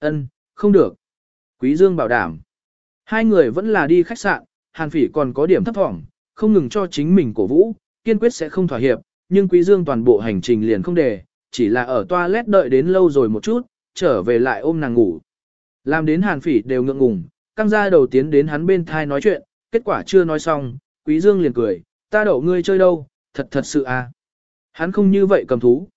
Ân, không được. Quý Dương bảo đảm. Hai người vẫn là đi khách sạn, Hàn Phỉ còn có điểm thấp thỏm, không ngừng cho chính mình cổ vũ, kiên quyết sẽ không thỏa hiệp, nhưng Quý Dương toàn bộ hành trình liền không để, chỉ là ở toilet đợi đến lâu rồi một chút, trở về lại ôm nàng ngủ. Làm đến Hàn Phỉ đều ngượng ngùng, căng ra đầu tiến đến hắn bên thai nói chuyện, kết quả chưa nói xong, Quý Dương liền cười, ta đậu ngươi chơi đâu, thật thật sự à. Hắn không như vậy cầm thú.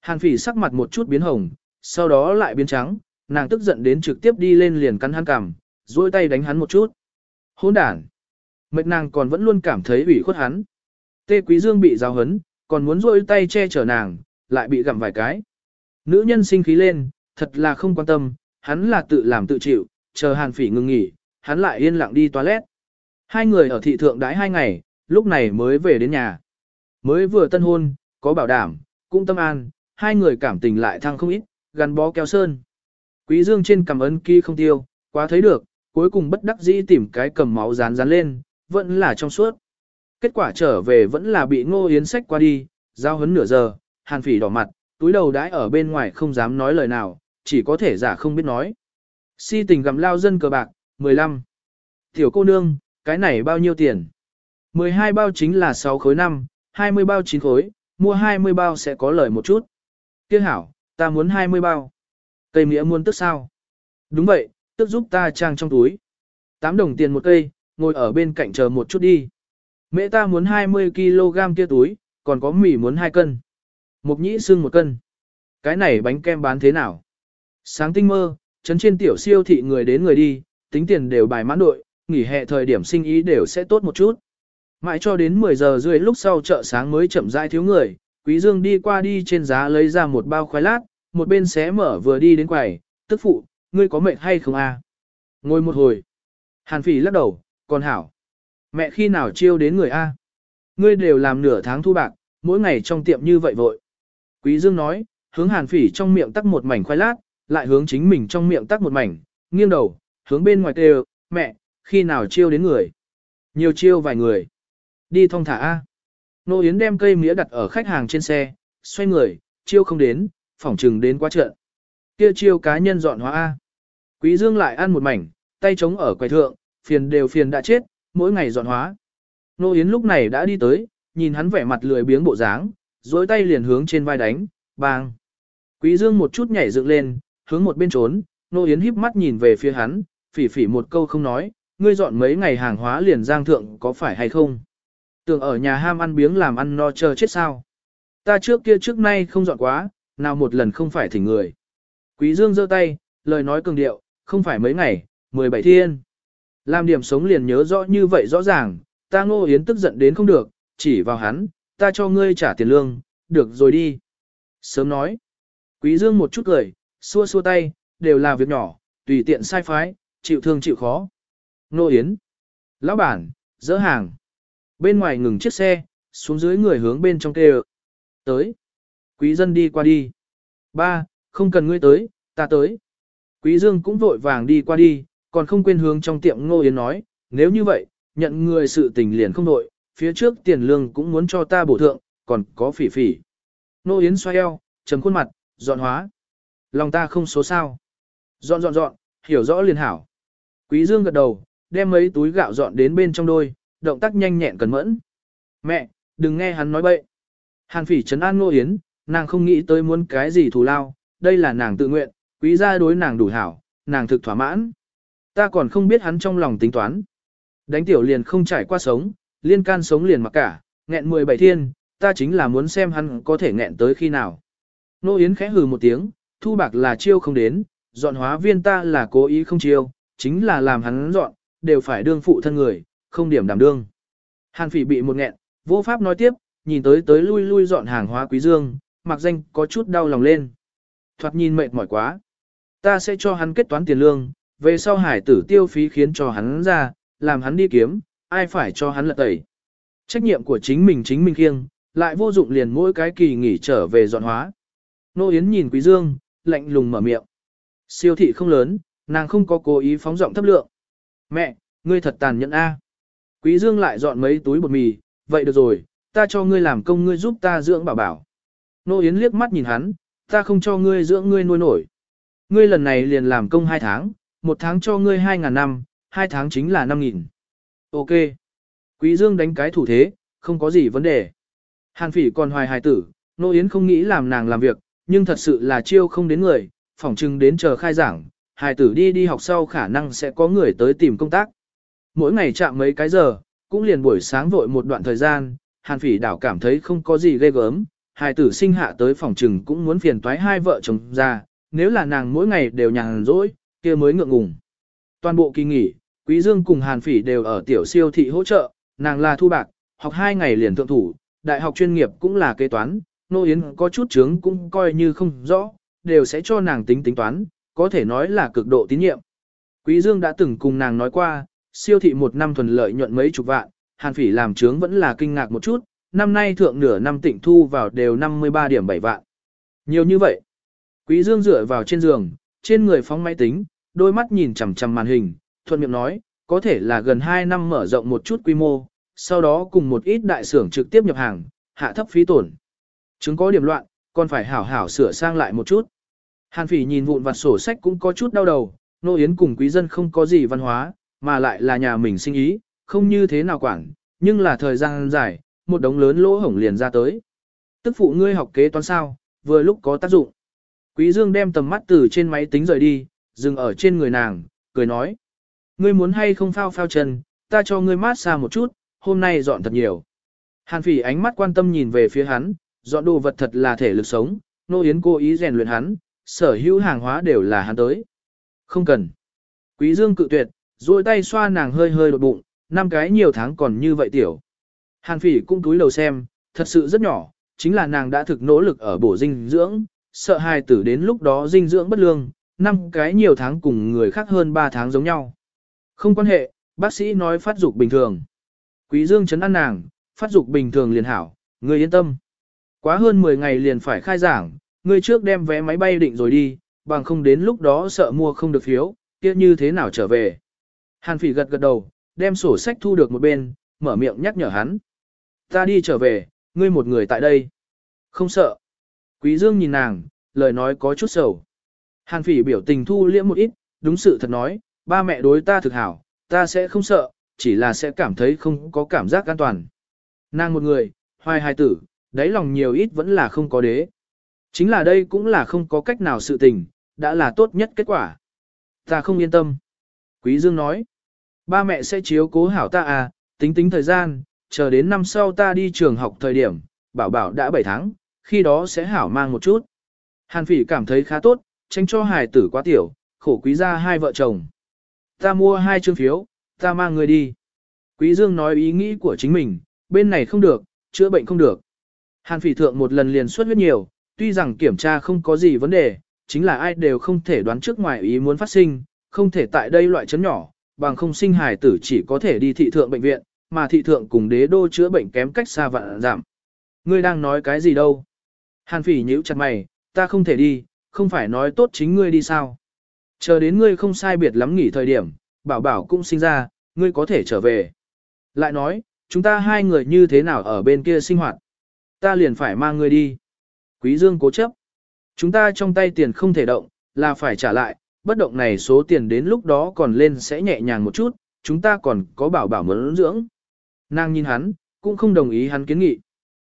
Hàn Phỉ sắc mặt một chút biến hồng, sau đó lại biến trắng, nàng tức giận đến trực tiếp đi lên liền cắn hắn cằm, duỗi tay đánh hắn một chút. Hỗn đản. Mệt nàng còn vẫn luôn cảm thấy ủy khuất hắn. Tê Quý Dương bị giáo hấn, còn muốn duỗi tay che chở nàng, lại bị gặm vài cái. Nữ nhân sinh khí lên, thật là không quan tâm, hắn là tự làm tự chịu, chờ Hàn Phỉ ngừng nghỉ, hắn lại yên lặng đi toilet. Hai người ở thị thượng đãi hai ngày, lúc này mới về đến nhà. Mới vừa tân hôn, có bảo đảm, cũng tâm an, hai người cảm tình lại thăng không ít, gắn bó keo sơn. Quý Dương trên cầm ấn kia không tiêu, quá thấy được, cuối cùng bất đắc dĩ tìm cái cầm máu dán dán lên, vẫn là trong suốt. Kết quả trở về vẫn là bị ngô yến sách qua đi, giao hấn nửa giờ, hàn phỉ đỏ mặt, túi đầu đãi ở bên ngoài không dám nói lời nào, chỉ có thể giả không biết nói. Si tình gặm lao dân cờ bạc, 15. Tiểu cô nương, cái này bao nhiêu tiền? 12 bao chính là 6 khối 5, 20 bao 9 khối, mua 20 bao sẽ có lời một chút. Tiếc hảo, ta muốn 20 bao. Cây nghĩa muôn tức sao? Đúng vậy, tức giúp ta trang trong túi. 8 đồng tiền một cây, ngồi ở bên cạnh chờ một chút đi. Mẹ ta muốn 20 kg kia túi, còn có mì muốn 2 cân. Mục nhĩ xương một cân. Cái này bánh kem bán thế nào? Sáng tinh mơ, chấn trên tiểu siêu thị người đến người đi, tính tiền đều bài mãn đội, nghỉ hè thời điểm sinh ý đều sẽ tốt một chút. Mãi cho đến 10 giờ rưỡi lúc sau chợ sáng mới chậm rãi thiếu người, Quý Dương đi qua đi trên giá lấy ra một bao khoai lát, một bên xé mở vừa đi đến quầy, tức phụ, ngươi có mệt hay không a? Ngồi một hồi. Hàn phỉ lắc đầu, còn hảo. Mẹ khi nào chiêu đến người a? Ngươi đều làm nửa tháng thu bạc, mỗi ngày trong tiệm như vậy vội. Quý Dương nói, hướng hàn phỉ trong miệng tắc một mảnh khoai lát, lại hướng chính mình trong miệng tắc một mảnh, nghiêng đầu, hướng bên ngoài kêu, mẹ, khi nào chiêu đến người? Nhiều chiêu vài người. Đi thong thả A. Nô Yến đem cây mía đặt ở khách hàng trên xe, xoay người, chiêu không đến, phỏng trừng đến quá trận. Kia chiêu cá nhân dọn hóa A. Quý Dương lại ăn một mảnh, tay chống ở quầy thượng, phiền đều phiền đã chết, mỗi ngày dọn hóa. Nô Yến lúc này đã đi tới, nhìn hắn vẻ mặt lười biếng bộ dáng, dối tay liền hướng trên vai đánh, bang. Quý Dương một chút nhảy dựng lên, hướng một bên trốn, Nô Yến híp mắt nhìn về phía hắn, phỉ phỉ một câu không nói, ngươi dọn mấy ngày hàng hóa liền giang thượng có phải hay không? Tưởng ở nhà ham ăn biếng làm ăn no chờ chết sao? Ta trước kia trước nay không dọn quá, nào một lần không phải thỉnh người. Quý Dương giơ tay, lời nói cường điệu, không phải mấy ngày, 17 thiên. Làm điểm sống liền nhớ rõ như vậy rõ ràng, ta ngô yến tức giận đến không được, chỉ vào hắn, ta cho ngươi trả tiền lương, được rồi đi. Sớm nói. Quý Dương một chút cười, xua xua tay, đều là việc nhỏ, tùy tiện sai phái, chịu thương chịu khó. Nô Yến. Lão bản, dỡ hàng. Bên ngoài ngừng chiếc xe, xuống dưới người hướng bên trong kêu. Tới. Quý dân đi qua đi. Ba, không cần ngươi tới, ta tới. Quý dương cũng vội vàng đi qua đi, còn không quên hướng trong tiệm Ngô Yến nói, nếu như vậy, nhận người sự tình liền không đội, phía trước tiền lương cũng muốn cho ta bổ thượng, còn có phỉ phỉ. Ngô Yến xoay eo, trầm khuôn mặt, dọn hóa. Lòng ta không số sao. Dọn dọn dọn, hiểu rõ liền hảo. Quý Dương gật đầu, đem mấy túi gạo dọn đến bên trong đôi, động tác nhanh nhẹn cẩn mẫn. Mẹ, đừng nghe hắn nói bậy. Hàn phỉ trấn an Ngô Yến, nàng không nghĩ tới muốn cái gì thù lao, đây là nàng tự nguyện, quý gia đối nàng đủ hảo, nàng thực thỏa mãn. Ta còn không biết hắn trong lòng tính toán. Đánh tiểu liền không trải qua sống, liên can sống liền mặc cả, nghẹn 17 thiên, ta chính là muốn xem hắn có thể nghẹn tới khi nào. Nô Yến khẽ hừ một tiếng, thu bạc là chiêu không đến, dọn hóa viên ta là cố ý không chiêu, chính là làm hắn dọn, đều phải đương phụ thân người, không điểm đảm đương. Hàn phỉ bị một nghẹn, vô pháp nói tiếp, nhìn tới tới lui lui dọn hàng hóa quý dương, mặc danh có chút đau lòng lên. Thoạt nhìn mệt mỏi quá. Ta sẽ cho hắn kết toán tiền lương, về sau hải tử tiêu phí khiến cho hắn ra, làm hắn đi kiếm, ai phải cho hắn lật tẩy. Trách nhiệm của chính mình chính mình khiêng, lại vô dụng liền mỗi cái kỳ nghỉ trở về dọn hóa. Nô Yến nhìn Quý Dương, lạnh lùng mở miệng. Siêu thị không lớn, nàng không có cố ý phóng giọng thấp lượng. Mẹ, ngươi thật tàn nhẫn a. Quý Dương lại dọn mấy túi bột mì, vậy được rồi, ta cho ngươi làm công ngươi giúp ta dưỡng bảo bảo. Nô Yến liếc mắt nhìn hắn, ta không cho ngươi dưỡng ngươi nuôi nổi. Ngươi lần này liền làm công 2 tháng, một tháng cho ngươi 2.000 năm, 2 tháng chính là 5.000. Ok. Quý Dương đánh cái thủ thế, không có gì vấn đề. Hàn phỉ còn hoài hài tử, Nô Yến không nghĩ làm nàng làm việc, nhưng thật sự là chiêu không đến người, phỏng chừng đến chờ khai giảng, hài tử đi đi học sau khả năng sẽ có người tới tìm công tác. Mỗi ngày chạm mấy cái giờ, cũng liền buổi sáng vội một đoạn thời gian, Hàn phỉ đảo cảm thấy không có gì ghê gớm, hài tử sinh hạ tới phòng trừng cũng muốn phiền toái hai vợ chồng ra, nếu là nàng mỗi ngày đều nhàn rỗi, kia mới ngượng ngùng. Toàn bộ kỳ nghỉ, Quý Dương cùng Hàn Phỉ đều ở tiểu siêu thị hỗ trợ, nàng là thu bạc, học hai ngày liền thượng thủ, đại học chuyên nghiệp cũng là kế toán, Nô Yến có chút chứng cũng coi như không rõ, đều sẽ cho nàng tính tính toán, có thể nói là cực độ tín nhiệm. Quý Dương đã từng cùng nàng nói qua, siêu thị một năm thuần lợi nhuận mấy chục vạn, Hàn Phỉ làm trướng vẫn là kinh ngạc một chút, năm nay thượng nửa năm tịnh thu vào đều 53 điểm 7 vạn. Nhiều như vậy. Quý Dương dựa vào trên giường, trên người phóng máy tính, đôi mắt nhìn chằm chằm màn hình, thuận miệng nói, có thể là gần 2 năm mở rộng một chút quy mô, sau đó cùng một ít đại xưởng trực tiếp nhập hàng, hạ thấp phí tổn. Chứng có điểm loạn, còn phải hảo hảo sửa sang lại một chút. Hàn phỉ nhìn vụn vặt sổ sách cũng có chút đau đầu, nô yến cùng quý dân không có gì văn hóa, mà lại là nhà mình sinh ý, không như thế nào quản, nhưng là thời gian dài, một đống lớn lỗ hổng liền ra tới. Tức phụ ngươi học kế toán sao, vừa lúc có tác dụng. Quý Dương đem tầm mắt từ trên máy tính rời đi, dừng ở trên người nàng, cười nói. Ngươi muốn hay không phao phao chân, ta cho ngươi mát xa một chút, hôm nay dọn thật nhiều. Hàn phỉ ánh mắt quan tâm nhìn về phía hắn, dọn đồ vật thật là thể lực sống, nô yến cố ý rèn luyện hắn, sở hữu hàng hóa đều là hắn tới. Không cần. Quý Dương cự tuyệt, duỗi tay xoa nàng hơi hơi đột bụng, năm cái nhiều tháng còn như vậy tiểu. Hàn phỉ cũng túi đầu xem, thật sự rất nhỏ, chính là nàng đã thực nỗ lực ở bổ dinh dưỡng, sợ hài tử đến lúc đó dinh dưỡng bất lương, năm cái nhiều tháng cùng người khác hơn 3 tháng giống nhau. Không quan hệ, bác sĩ nói phát dục bình thường. Quý Dương chấn an nàng, phát dục bình thường liền hảo, ngươi yên tâm. Quá hơn 10 ngày liền phải khai giảng, ngươi trước đem vé máy bay định rồi đi, bằng không đến lúc đó sợ mua không được phiếu, kia như thế nào trở về. Hàn phỉ gật gật đầu, đem sổ sách thu được một bên, mở miệng nhắc nhở hắn. Ta đi trở về, ngươi một người tại đây. Không sợ. Quý Dương nhìn nàng, lời nói có chút sầu. Hàn phỉ biểu tình thu liễm một ít, đúng sự thật nói, ba mẹ đối ta thực hảo, ta sẽ không sợ, chỉ là sẽ cảm thấy không có cảm giác an toàn. Nàng một người, hoài hài tử, đáy lòng nhiều ít vẫn là không có đế. Chính là đây cũng là không có cách nào sự tình, đã là tốt nhất kết quả. Ta không yên tâm. Quý Dương nói, ba mẹ sẽ chiếu cố hảo ta à, tính tính thời gian, chờ đến năm sau ta đi trường học thời điểm, bảo bảo đã 7 tháng, khi đó sẽ hảo mang một chút. Hàn phỉ cảm thấy khá tốt, tránh cho hài tử quá tiểu, khổ quý gia hai vợ chồng. Ta mua hai chương phiếu, ta mang người đi. Quý Dương nói ý nghĩ của chính mình, bên này không được, chữa bệnh không được. Hàn phỉ thượng một lần liền suốt huyết nhiều, tuy rằng kiểm tra không có gì vấn đề, chính là ai đều không thể đoán trước ngoài ý muốn phát sinh, không thể tại đây loại chấn nhỏ, bằng không sinh hài tử chỉ có thể đi thị thượng bệnh viện, mà thị thượng cùng đế đô chữa bệnh kém cách xa vạn giảm. Ngươi đang nói cái gì đâu? Hàn phỉ nhíu chặt mày, ta không thể đi, không phải nói tốt chính ngươi đi sao? Chờ đến ngươi không sai biệt lắm nghỉ thời điểm, bảo bảo cũng sinh ra, ngươi có thể trở về. Lại nói, chúng ta hai người như thế nào ở bên kia sinh hoạt? Ta liền phải mang ngươi đi. Quý Dương cố chấp. Chúng ta trong tay tiền không thể động, là phải trả lại, bất động này số tiền đến lúc đó còn lên sẽ nhẹ nhàng một chút, chúng ta còn có bảo bảo muốn dưỡng. Nàng nhìn hắn, cũng không đồng ý hắn kiến nghị.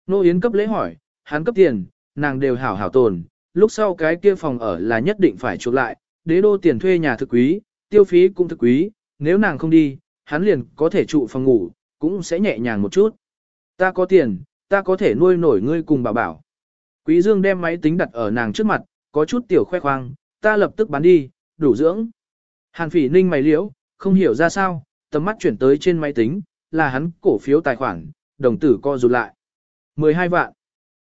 Nô Yến cấp lễ hỏi, hắn cấp tiền, nàng đều hảo hảo tồn, lúc sau cái kia phòng ở là nhất định phải chuộc lại, đế đô tiền thuê nhà thực quý, tiêu phí cũng thực quý, nếu nàng không đi, hắn liền có thể trụ phòng ngủ, cũng sẽ nhẹ nhàng một chút. Ta có tiền, ta có thể nuôi nổi ngươi cùng bảo bảo. Quý Dương đem máy tính đặt ở nàng trước mặt, có chút tiểu khoe khoang, ta lập tức bán đi, đủ dưỡng. Hàn phỉ ninh mày liễu, không hiểu ra sao, tầm mắt chuyển tới trên máy tính, là hắn cổ phiếu tài khoản, đồng tử co rụt lại. 12 vạn.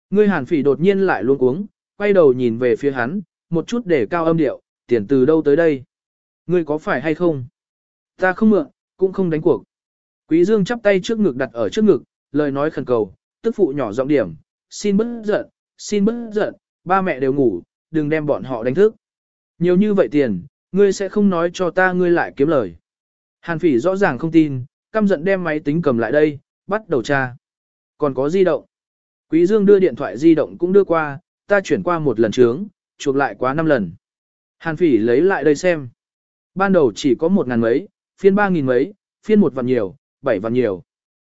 Ngươi hàn phỉ đột nhiên lại luôn uống, quay đầu nhìn về phía hắn, một chút để cao âm điệu, tiền từ đâu tới đây? Ngươi có phải hay không? Ta không mượn, cũng không đánh cuộc. Quý Dương chắp tay trước ngực đặt ở trước ngực, lời nói khẩn cầu, tức phụ nhỏ giọng điểm, xin bớt giận, xin bớt giận, ba mẹ đều ngủ, đừng đem bọn họ đánh thức. Nhiều như vậy tiền, ngươi sẽ không nói cho ta ngươi lại kiếm lời. Hàn phỉ rõ ràng không tin, căm giận đem máy tính cầm lại đây, bắt đầu tra. Còn có di động. Quý Dương đưa điện thoại di động cũng đưa qua, ta chuyển qua một lần trướng, chuộc lại quá 5 lần. Hàn phỉ lấy lại đây xem. Ban đầu chỉ có một ngàn mấy, phiên ba nghìn mấy, phiên một vạn nhiều, bảy vạn nhiều.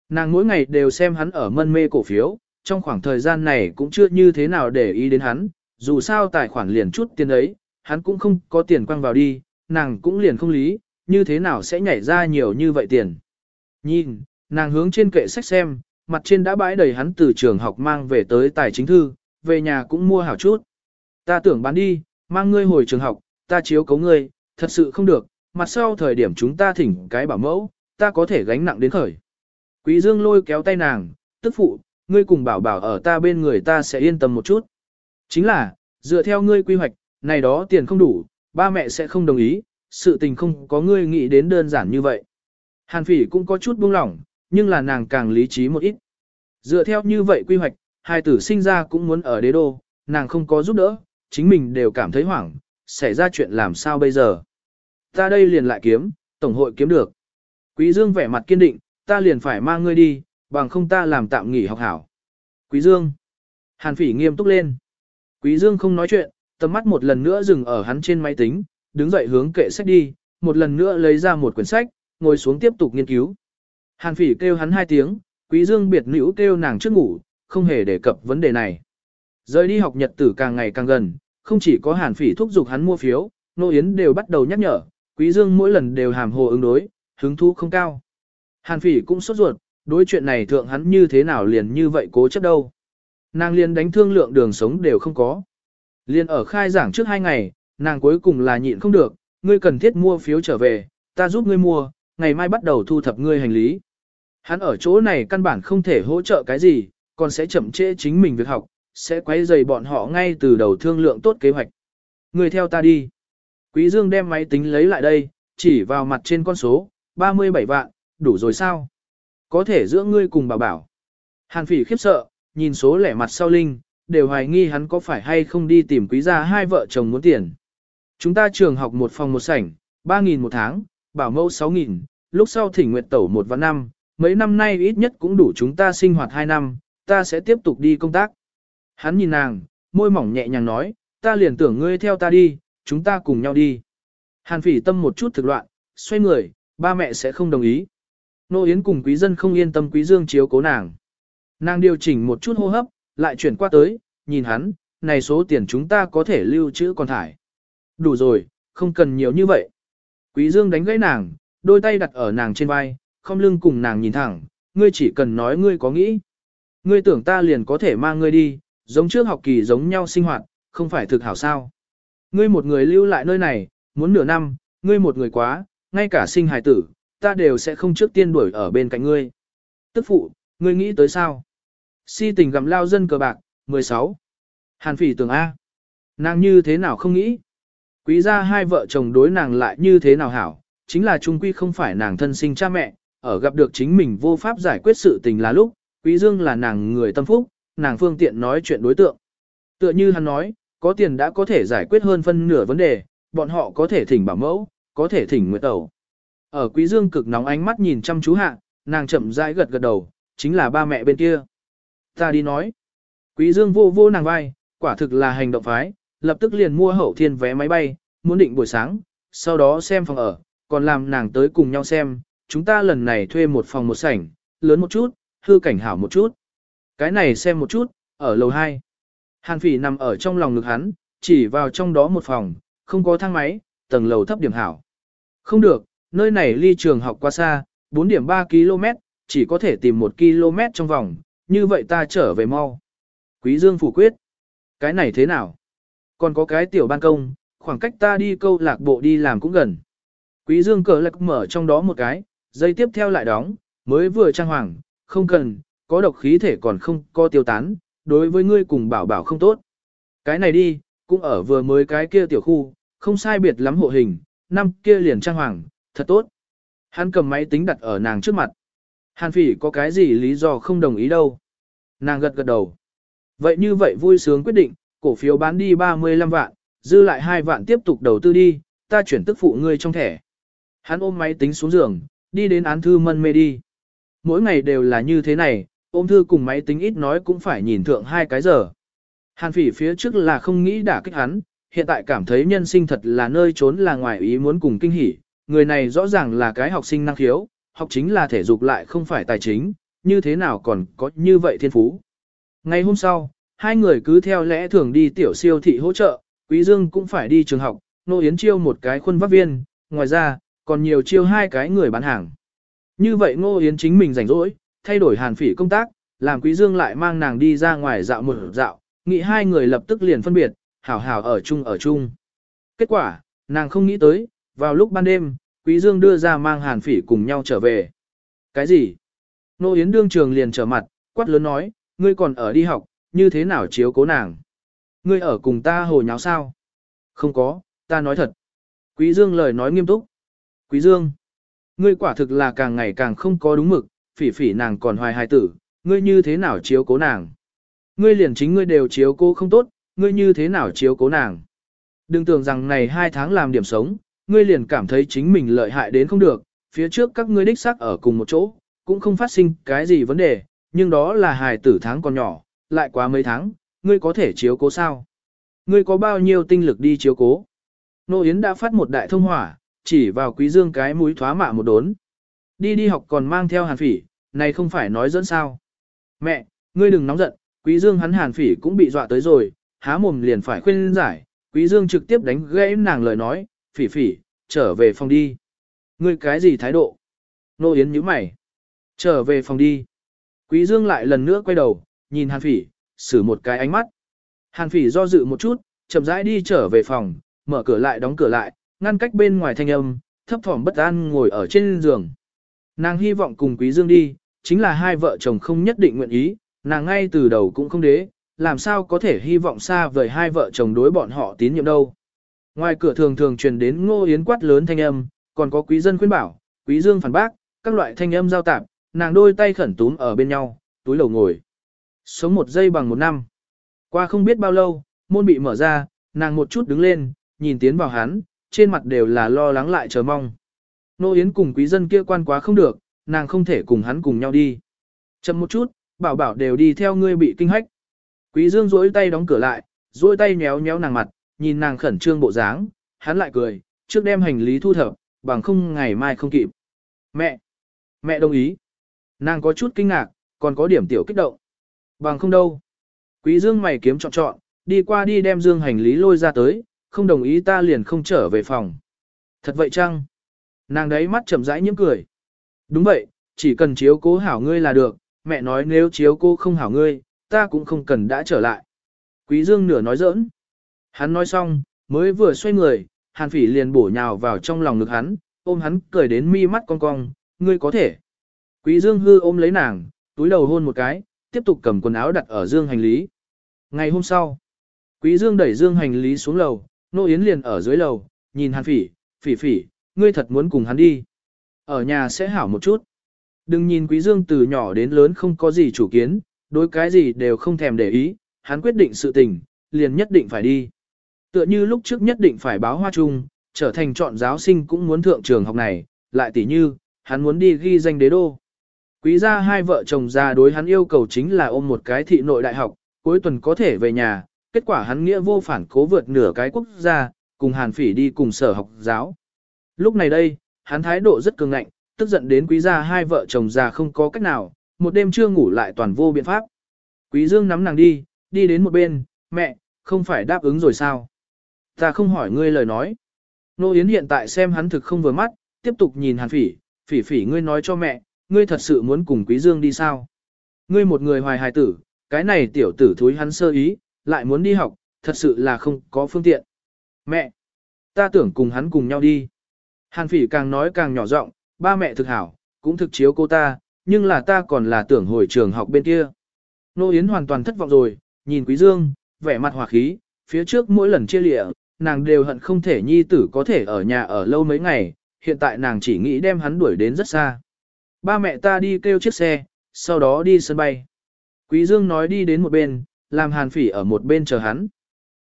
Nàng mỗi ngày đều xem hắn ở mân mê cổ phiếu, trong khoảng thời gian này cũng chưa như thế nào để ý đến hắn, dù sao tài khoản liền chút tiền ấy, hắn cũng không có tiền quăng vào đi, nàng cũng liền không lý, như thế nào sẽ nhảy ra nhiều như vậy tiền. Nhìn, nàng hướng trên kệ sách xem, mặt trên đã bãi đầy hắn từ trường học mang về tới tài chính thư, về nhà cũng mua hảo chút. Ta tưởng bán đi, mang ngươi hồi trường học, ta chiếu cấu ngươi, thật sự không được, mặt sau thời điểm chúng ta thỉnh cái bảo mẫu, ta có thể gánh nặng đến khởi. Quý Dương lôi kéo tay nàng, tức phụ, ngươi cùng bảo bảo ở ta bên người ta sẽ yên tâm một chút. Chính là, dựa theo ngươi quy hoạch, này đó tiền không đủ, ba mẹ sẽ không đồng ý, sự tình không có ngươi nghĩ đến đơn giản như vậy. Hàn phỉ cũng có chút buông lỏng, nhưng là nàng càng lý trí một ít. Dựa theo như vậy quy hoạch, hai tử sinh ra cũng muốn ở đế đô, nàng không có giúp đỡ, chính mình đều cảm thấy hoảng, xảy ra chuyện làm sao bây giờ. Ta đây liền lại kiếm, tổng hội kiếm được. Quý Dương vẻ mặt kiên định, ta liền phải mang ngươi đi, bằng không ta làm tạm nghỉ học hảo. Quý Dương. Hàn phỉ nghiêm túc lên. Quý Dương không nói chuyện, tầm mắt một lần nữa dừng ở hắn trên máy tính, đứng dậy hướng kệ sách đi, một lần nữa lấy ra một quyển sách, ngồi xuống tiếp tục nghiên cứu. Hàn phỉ kêu hắn hai tiếng, quý dương biệt nữ kêu nàng trước ngủ, không hề đề cập vấn đề này. Rời đi học nhật tử càng ngày càng gần, không chỉ có hàn phỉ thúc giục hắn mua phiếu, nô yến đều bắt đầu nhắc nhở, quý dương mỗi lần đều hàm hồ ứng đối, hứng thú không cao. Hàn phỉ cũng sốt ruột, đối chuyện này thượng hắn như thế nào liền như vậy cố chấp đâu. Nàng liền đánh thương lượng đường sống đều không có. Liên ở khai giảng trước hai ngày, nàng cuối cùng là nhịn không được, ngươi cần thiết mua phiếu trở về, ta giúp ngươi mua, ngày mai bắt đầu thu thập ngươi hành lý. Hắn ở chỗ này căn bản không thể hỗ trợ cái gì, còn sẽ chậm trễ chính mình việc học, sẽ quấy rầy bọn họ ngay từ đầu thương lượng tốt kế hoạch. Ngươi theo ta đi. Quý Dương đem máy tính lấy lại đây, chỉ vào mặt trên con số, 37 vạn, đủ rồi sao? Có thể giữa ngươi cùng bảo bảo. Hàn phỉ khiếp sợ, nhìn số lẻ mặt sau linh, đều hoài nghi hắn có phải hay không đi tìm quý gia hai vợ chồng muốn tiền. Chúng ta trường học một phòng một sảnh, 3.000 một tháng, bảo mẫu 6.000, lúc sau thỉnh nguyệt tẩu một và năm, mấy năm nay ít nhất cũng đủ chúng ta sinh hoạt 2 năm, ta sẽ tiếp tục đi công tác. Hắn nhìn nàng, môi mỏng nhẹ nhàng nói, ta liền tưởng ngươi theo ta đi, chúng ta cùng nhau đi. Hàn phỉ tâm một chút thực loạn, xoay người, ba mẹ sẽ không đồng ý. Nô Yến cùng quý dân không yên tâm quý dương chiếu cố nàng. Nàng điều chỉnh một chút hô hấp, lại chuyển qua tới, nhìn hắn, này số tiền chúng ta có thể lưu trữ còn thải. Đủ rồi, không cần nhiều như vậy. Quý Dương đánh gãy nàng, đôi tay đặt ở nàng trên vai, không lưng cùng nàng nhìn thẳng, ngươi chỉ cần nói ngươi có nghĩ. Ngươi tưởng ta liền có thể mang ngươi đi, giống trước học kỳ giống nhau sinh hoạt, không phải thực hảo sao. Ngươi một người lưu lại nơi này, muốn nửa năm, ngươi một người quá, ngay cả sinh hài tử, ta đều sẽ không trước tiên đuổi ở bên cạnh ngươi. Tức phụ, ngươi nghĩ tới sao? Si tình gặm lao dân cờ bạc, 16. Hàn phỉ tưởng A. Nàng như thế nào không nghĩ? Quý gia hai vợ chồng đối nàng lại như thế nào hảo, chính là trung quy không phải nàng thân sinh cha mẹ, ở gặp được chính mình vô pháp giải quyết sự tình là lúc, Quý Dương là nàng người tâm phúc, nàng phương tiện nói chuyện đối tượng. Tựa như hắn nói, có tiền đã có thể giải quyết hơn phân nửa vấn đề, bọn họ có thể thỉnh bảo mẫu, có thể thỉnh nguyệt tẩu. Ở Quý Dương cực nóng ánh mắt nhìn chăm chú hạ, nàng chậm rãi gật gật đầu, chính là ba mẹ bên kia. Ta đi nói. Quý Dương vô vô nàng vai, quả thực là hành động phái, lập tức liền mua hậu thiên vé máy bay, muốn định buổi sáng, sau đó xem phòng ở, còn làm nàng tới cùng nhau xem, chúng ta lần này thuê một phòng một sảnh, lớn một chút, hư cảnh hảo một chút. Cái này xem một chút, ở lầu 2. Hàn phỉ nằm ở trong lòng ngực hắn, chỉ vào trong đó một phòng, không có thang máy, tầng lầu thấp điểm hảo. Không được, nơi này ly trường học quá xa, 4 điểm 3 km, chỉ có thể tìm 1 km trong vòng, như vậy ta trở về mau. Quý Dương phủ quyết. Cái này thế nào? Còn có cái tiểu ban công, khoảng cách ta đi câu lạc bộ đi làm cũng gần. Quý Dương cờ lạc mở trong đó một cái, dây tiếp theo lại đóng, mới vừa trang hoàng, không cần, có độc khí thể còn không có tiêu tán, đối với ngươi cùng bảo bảo không tốt. Cái này đi, cũng ở vừa mới cái kia tiểu khu, không sai biệt lắm hộ hình, năm kia liền trang hoàng, thật tốt. Hắn cầm máy tính đặt ở nàng trước mặt. Hàn phỉ có cái gì lý do không đồng ý đâu. Nàng gật gật đầu. Vậy như vậy vui sướng quyết định, cổ phiếu bán đi 35 vạn, dư lại 2 vạn tiếp tục đầu tư đi, ta chuyển tức phụ ngươi trong thẻ. Hắn ôm máy tính xuống giường, đi đến án thư mân mê đi. Mỗi ngày đều là như thế này, ôm thư cùng máy tính ít nói cũng phải nhìn thượng hai cái giờ. Hàn phỉ phía trước là không nghĩ đả kích hắn, hiện tại cảm thấy nhân sinh thật là nơi trốn là ngoài ý muốn cùng kinh hỉ, người này rõ ràng là cái học sinh năng khiếu, học chính là thể dục lại không phải tài chính, như thế nào còn có như vậy thiên phú. Ngày hôm sau, hai người cứ theo lẽ thường đi tiểu siêu thị hỗ trợ, Quý Dương cũng phải đi trường học, Nô Yến chiêu một cái khuôn vác viên, ngoài ra, còn nhiều chiêu hai cái người bán hàng. Như vậy Ngô Yến chính mình rảnh rỗi, thay đổi hàn phỉ công tác, làm Quý Dương lại mang nàng đi ra ngoài dạo một dạo, nghĩ hai người lập tức liền phân biệt, hảo hảo ở chung ở chung. Kết quả, nàng không nghĩ tới, vào lúc ban đêm, Quý Dương đưa ra mang hàn phỉ cùng nhau trở về. Cái gì? Nô Yến đương trường liền trở mặt, quát lớn nói, ngươi còn ở đi học, như thế nào chiếu cố nàng? Ngươi ở cùng ta hồ nháo sao? Không có, ta nói thật. Quý Dương lời nói nghiêm túc. Quý Dương, ngươi quả thực là càng ngày càng không có đúng mực, phỉ phỉ nàng còn hoài hài tử, ngươi như thế nào chiếu cố nàng? Ngươi liền chính ngươi đều chiếu cố không tốt, ngươi như thế nào chiếu cố nàng? Đừng tưởng rằng này hai tháng làm điểm sống, ngươi liền cảm thấy chính mình lợi hại đến không được, phía trước các ngươi đích xác ở cùng một chỗ, cũng không phát sinh cái gì vấn đề, nhưng đó là hài tử tháng còn nhỏ, lại quá mấy tháng, ngươi có thể chiếu cố sao? Ngươi có bao nhiêu tinh lực đi chiếu cố? Nô Yến đã phát một đại thông hỏa, chỉ vào quý dương cái mũi thoá mạ một đốn. Đi đi học còn mang theo hàn phỉ, này không phải nói dẫn sao. Mẹ, ngươi đừng nóng giận, quý dương hắn hàn phỉ cũng bị dọa tới rồi, há mồm liền phải khuyên giải, quý dương trực tiếp đánh gãy nàng lời nói, phỉ phỉ, trở về phòng đi. Ngươi cái gì thái độ? Nô Yến nhíu mày. Trở về phòng đi. Quý dương lại lần nữa quay đầu, nhìn hàn phỉ, xử một cái ánh mắt. Hàn phỉ do dự một chút, chậm rãi đi trở về phòng, mở cửa lại đóng cửa lại, ngăn cách bên ngoài thanh âm, thấp thỏm bất an ngồi ở trên giường. Nàng hy vọng cùng Quý Dương đi, chính là hai vợ chồng không nhất định nguyện ý, nàng ngay từ đầu cũng không đế, làm sao có thể hy vọng xa vời hai vợ chồng đối bọn họ tín nhiệm đâu. Ngoài cửa thường thường truyền đến ngô yến quát lớn thanh âm, còn có quý dân khuyên bảo, quý dương phản bác, các loại thanh âm giao tạp, nàng đôi tay khẩn túm ở bên nhau, túi lầu ngồi. Sống một giây bằng một năm. Qua không biết bao lâu, môn bị mở ra, nàng một chút đứng lên, nhìn tiến vào hắn, trên mặt đều là lo lắng lại chờ mong. Nô Yến cùng quý dân kia quan quá không được, nàng không thể cùng hắn cùng nhau đi. Chậm một chút, bảo bảo đều đi theo ngươi bị kinh hách. Quý dương duỗi tay đóng cửa lại, duỗi tay nhéo nhéo nàng mặt, nhìn nàng khẩn trương bộ dáng, hắn lại cười, trước đem hành lý thu thập, bằng không ngày mai không kịp. Mẹ! Mẹ đồng ý. Nàng có chút kinh ngạc, còn có điểm tiểu kích động. Bằng không đâu. Quý dương mày kiếm chọn chọn, đi qua đi đem dương hành lý lôi ra tới, không đồng ý ta liền không trở về phòng. Thật vậy chăng? Nàng đấy mắt chậm rãi nhiễm cười. Đúng vậy, chỉ cần chiếu cố hảo ngươi là được, mẹ nói nếu chiếu cố không hảo ngươi, ta cũng không cần đã trở lại. Quý dương nửa nói giỡn. Hắn nói xong, mới vừa xoay người, hàn phỉ liền bổ nhào vào trong lòng ngực hắn, ôm hắn cười đến mi mắt cong cong, ngươi có thể. Quý dương hư ôm lấy nàng, túi đầu hôn một cái, tiếp tục cầm quần áo đặt ở dương hành lý. Ngày hôm sau, Quý dương đẩy dương hành lý xuống lầu, nô yến liền ở dưới lầu, nhìn hàn phỉ, phỉ phỉ, ngươi thật muốn cùng hắn đi. Ở nhà sẽ hảo một chút. Đừng nhìn quý dương từ nhỏ đến lớn không có gì chủ kiến, đối cái gì đều không thèm để ý, hắn quyết định sự tình, liền nhất định phải đi. Tựa như lúc trước nhất định phải báo hoa trung, trở thành chọn giáo sinh cũng muốn thượng trường học này, lại tỉ như, hắn muốn đi ghi danh đế đô. Quý gia hai vợ chồng già đối hắn yêu cầu chính là ôm một cái thị nội đại học, cuối tuần có thể về nhà, kết quả hắn nghĩa vô phản cố vượt nửa cái quốc gia, cùng hàn phỉ đi cùng sở học giáo. Lúc này đây, hắn thái độ rất cường ngạnh, tức giận đến quý gia hai vợ chồng già không có cách nào, một đêm chưa ngủ lại toàn vô biện pháp. Quý dương nắm nàng đi, đi đến một bên, mẹ, không phải đáp ứng rồi sao? Ta không hỏi ngươi lời nói. Nô Yến hiện tại xem hắn thực không vừa mắt, tiếp tục nhìn hàn phỉ, phỉ phỉ ngươi nói cho mẹ, ngươi thật sự muốn cùng quý dương đi sao? Ngươi một người hoài hài tử, cái này tiểu tử thúi hắn sơ ý, lại muốn đi học, thật sự là không có phương tiện. Mẹ, ta tưởng cùng hắn cùng nhau đi. Hàn phỉ càng nói càng nhỏ giọng, ba mẹ thực hảo, cũng thực chiếu cô ta, nhưng là ta còn là tưởng hồi trường học bên kia. Nô Yến hoàn toàn thất vọng rồi, nhìn Quý Dương, vẻ mặt hòa khí, phía trước mỗi lần chia lịa, nàng đều hận không thể nhi tử có thể ở nhà ở lâu mấy ngày, hiện tại nàng chỉ nghĩ đem hắn đuổi đến rất xa. Ba mẹ ta đi kêu chiếc xe, sau đó đi sân bay. Quý Dương nói đi đến một bên, làm hàn phỉ ở một bên chờ hắn.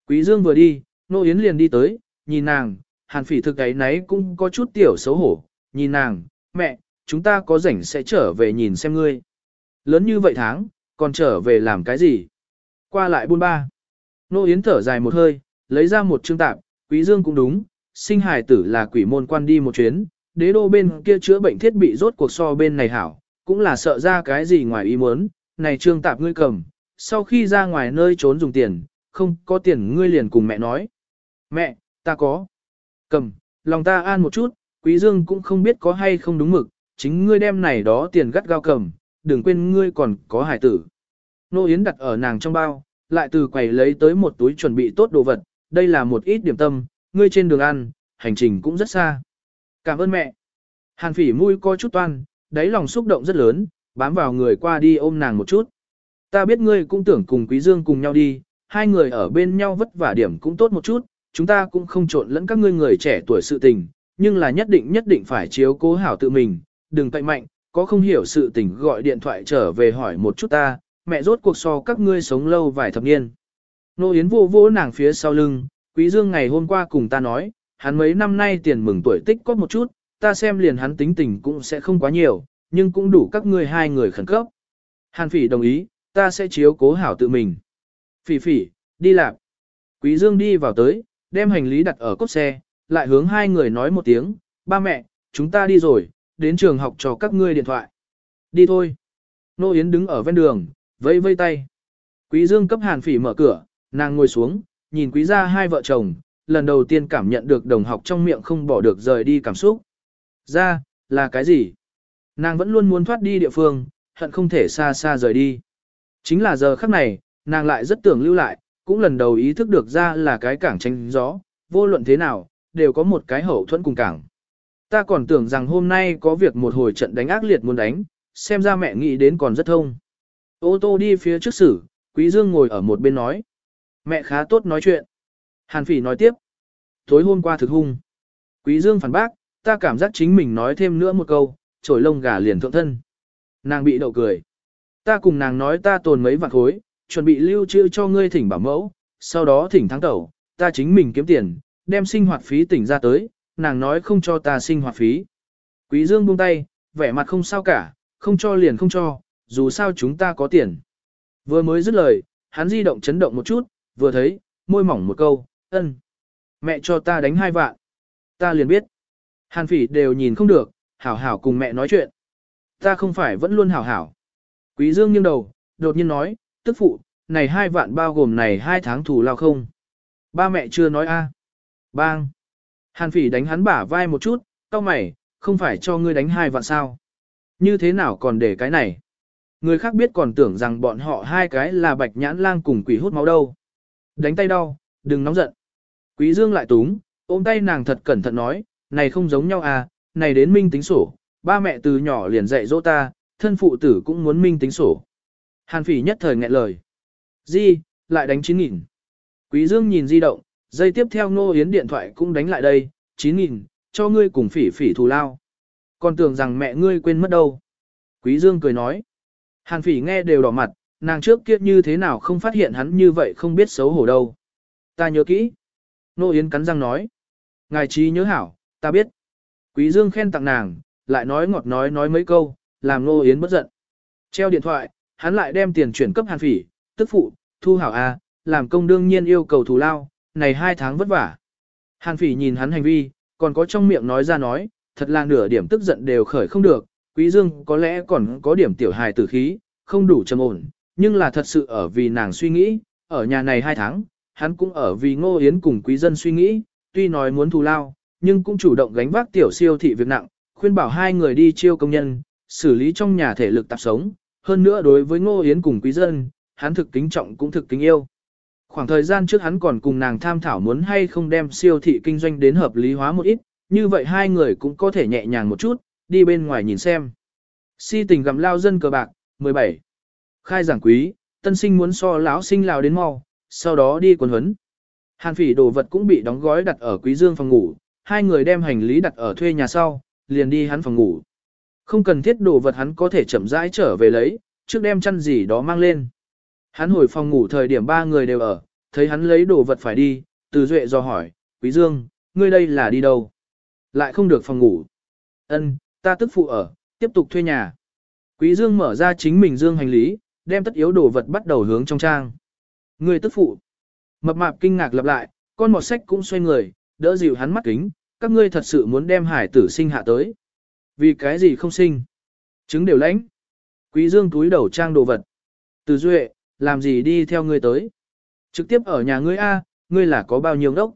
Quý Dương vừa đi, Nô Yến liền đi tới, nhìn nàng, hàn phỉ thực ấy nấy cũng có chút tiểu xấu hổ, nhìn nàng, mẹ, chúng ta có rảnh sẽ trở về nhìn xem ngươi. Lớn như vậy tháng, còn trở về làm cái gì? Qua lại buôn ba. Nô Yến thở dài một hơi, lấy ra một chương tạp, quý dương cũng đúng, sinh hài tử là quỷ môn quan đi một chuyến, đế đô bên kia chữa bệnh thiết bị rốt cuộc so bên này hảo, cũng là sợ ra cái gì ngoài ý muốn, này trương tạp ngươi cầm, sau khi ra ngoài nơi trốn dùng tiền, không có tiền ngươi liền cùng mẹ nói. Mẹ, ta có. Cầm, lòng ta an một chút, quý dương cũng không biết có hay không đúng mực, chính ngươi đem này đó tiền gắt gao cầm, đừng quên ngươi còn có hải tử. Nô Yến đặt ở nàng trong bao, lại từ quầy lấy tới một túi chuẩn bị tốt đồ vật, đây là một ít điểm tâm, ngươi trên đường ăn, hành trình cũng rất xa. Cảm ơn mẹ. Hàn phỉ mũi coi chút toan, đáy lòng xúc động rất lớn, bám vào người qua đi ôm nàng một chút. Ta biết ngươi cũng tưởng cùng Quý Dương cùng nhau đi, hai người ở bên nhau vất vả điểm cũng tốt một chút, chúng ta cũng không trộn lẫn các ngươi người trẻ tuổi sự tình, nhưng là nhất định nhất định phải chiếu cố hảo tự mình, đừng cậy mạnh, có không hiểu sự tình gọi điện thoại trở về hỏi một chút ta, mẹ rốt cuộc so các ngươi sống lâu vài thập niên. Nô Yến vô vô nàng phía sau lưng, Quý Dương ngày hôm qua cùng ta nói, hắn mấy năm nay tiền mừng tuổi tích có một chút, ta xem liền hắn tính tình cũng sẽ không quá nhiều, nhưng cũng đủ các ngươi hai người khẩn cấp. Hàn phỉ đồng ý, ta sẽ chiếu cố hảo tự mình. Phỉ phỉ, đi làm. Quý Dương đi vào tới, đem hành lý đặt ở cốt xe, lại hướng hai người nói một tiếng, ba mẹ, chúng ta đi rồi, đến trường học cho các ngươi điện thoại. Đi thôi. Nô Yến đứng ở ven đường, vây vây tay. Quý Dương cấp Hàn Phỉ mở cửa, nàng ngồi xuống, nhìn quý gia hai vợ chồng, lần đầu tiên cảm nhận được đồng học trong miệng không bỏ được rời đi cảm xúc. Ra, là cái gì? Nàng vẫn luôn muốn thoát đi địa phương, hận không thể xa xa rời đi. Chính là giờ khắc này, nàng lại rất tưởng lưu lại, cũng lần đầu ý thức được ra là cái cảng tranh gió, vô luận thế nào, đều có một cái hậu thuẫn cùng cảng. Ta còn tưởng rằng hôm nay có việc một hồi trận đánh ác liệt muốn đánh, xem ra mẹ nghĩ đến còn rất thông. Ô tô đi phía trước xử, Quý Dương ngồi ở một bên nói. Mẹ khá tốt nói chuyện. Hàn Phỉ nói tiếp. Tối hôm qua thực hung. Quý Dương phản bác, ta cảm giác chính mình nói thêm nữa một câu, trổi lông gà liền thượng thân. Nàng bị đậu cười. Ta cùng nàng nói ta tồn mấy vạn khối, chuẩn bị lưu trữ cho ngươi thỉnh bảo mẫu, sau đó thỉnh thắng tẩu, ta chính mình kiếm tiền, đem sinh hoạt phí tỉnh ra tới, nàng nói không cho ta sinh hoạt phí. Quý Dương buông tay, vẻ mặt không sao cả, không cho liền không cho, dù sao chúng ta có tiền. Vừa mới dứt lời, hắn di động chấn động một chút, vừa thấy, môi mỏng một câu, ân. Mẹ cho ta đánh hai vạn. Ta liền biết. Hàn phỉ đều nhìn không được, hảo hảo cùng mẹ nói chuyện. Ta không phải vẫn luôn hảo hảo. Quý Dương nghiêng đầu, đột nhiên nói, tức phụ, này hai vạn bao gồm này hai tháng thù lao không? Ba mẹ chưa nói a. Bang. Hàn phỉ đánh hắn bả vai một chút, cau mày, không phải cho ngươi đánh hai vạn sao? Như thế nào còn để cái này? Người khác biết còn tưởng rằng bọn họ hai cái là bạch nhãn lang cùng quỷ hút máu đâu. Đánh tay đau, đừng nóng giận. Quý Dương lại túng, ôm tay nàng thật cẩn thận nói, này không giống nhau à, này đến minh tính sổ, ba mẹ từ nhỏ liền dạy dỗ ta, thân phụ tử cũng muốn minh tính sổ. Hàn phỉ nhất thời nghẹn lời. Di, lại đánh 9.000. Quý Dương nhìn di động, dây tiếp theo Nô Yến điện thoại cũng đánh lại đây, 9.000, cho ngươi cùng phỉ phỉ thù lao. Còn tưởng rằng mẹ ngươi quên mất đâu. Quý Dương cười nói. Hàn phỉ nghe đều đỏ mặt, nàng trước kia như thế nào không phát hiện hắn như vậy không biết xấu hổ đâu. Ta nhớ kỹ. Nô Yến cắn răng nói. Ngài trí nhớ hảo, ta biết. Quý Dương khen tặng nàng, lại nói ngọt nói nói mấy câu, làm Nô Yến bất giận. Treo điện thoại, hắn lại đem tiền chuyển cấp Hàn phỉ, tức phụ, thu hảo a, làm công đương nhiên yêu cầu thù lao, này hai tháng vất vả. Hàn phỉ nhìn hắn hành vi, còn có trong miệng nói ra nói, thật là nửa điểm tức giận đều khởi không được, Quý Dương có lẽ còn có điểm tiểu hài tử khí, không đủ trầm ổn, nhưng là thật sự ở vì nàng suy nghĩ, ở nhà này hai tháng, hắn cũng ở vì Ngô Yến cùng quý dân suy nghĩ, tuy nói muốn thù lao, nhưng cũng chủ động gánh vác tiểu siêu thị việc nặng, khuyên bảo hai người đi chiêu công nhân, xử lý trong nhà thể lực tạp sống, hơn nữa đối với Ngô Yến cùng quý dân, hắn thực kính trọng cũng thực kính yêu. Khoảng thời gian trước hắn còn cùng nàng tham thảo muốn hay không đem siêu thị kinh doanh đến hợp lý hóa một ít, như vậy hai người cũng có thể nhẹ nhàng một chút, đi bên ngoài nhìn xem. Si tình gặm lao dân cờ bạc, 17. Khai giảng quý, tân sinh muốn so lão sinh lao đến mau, sau đó đi quần huấn. Hàn phỉ đồ vật cũng bị đóng gói đặt ở quý dương phòng ngủ, hai người đem hành lý đặt ở thuê nhà sau, liền đi hắn phòng ngủ. Không cần thiết đồ vật hắn có thể chậm rãi trở về lấy, trước đem chăn gì đó mang lên. Hắn hồi phòng ngủ thời điểm ba người đều ở, thấy hắn lấy đồ vật phải đi, từ duệ do hỏi, quý dương, ngươi đây là đi đâu? Lại không được phòng ngủ. Ân, ta tức phụ ở, tiếp tục thuê nhà. Quý Dương mở ra chính mình dương hành lý, đem tất yếu đồ vật bắt đầu hướng trong trang. Người tức phụ. Mập mạp kinh ngạc lặp lại, con mọt sách cũng xoay người, đỡ dịu hắn mắt kính, các ngươi thật sự muốn đem hải tử sinh hạ tới. Vì cái gì không sinh? Trứng đều lãnh. Quý dương túi đầu trang đồ vật. Từ duệ, làm gì đi theo ngươi tới? Trực tiếp ở nhà ngươi A, ngươi là có bao nhiêu đốc?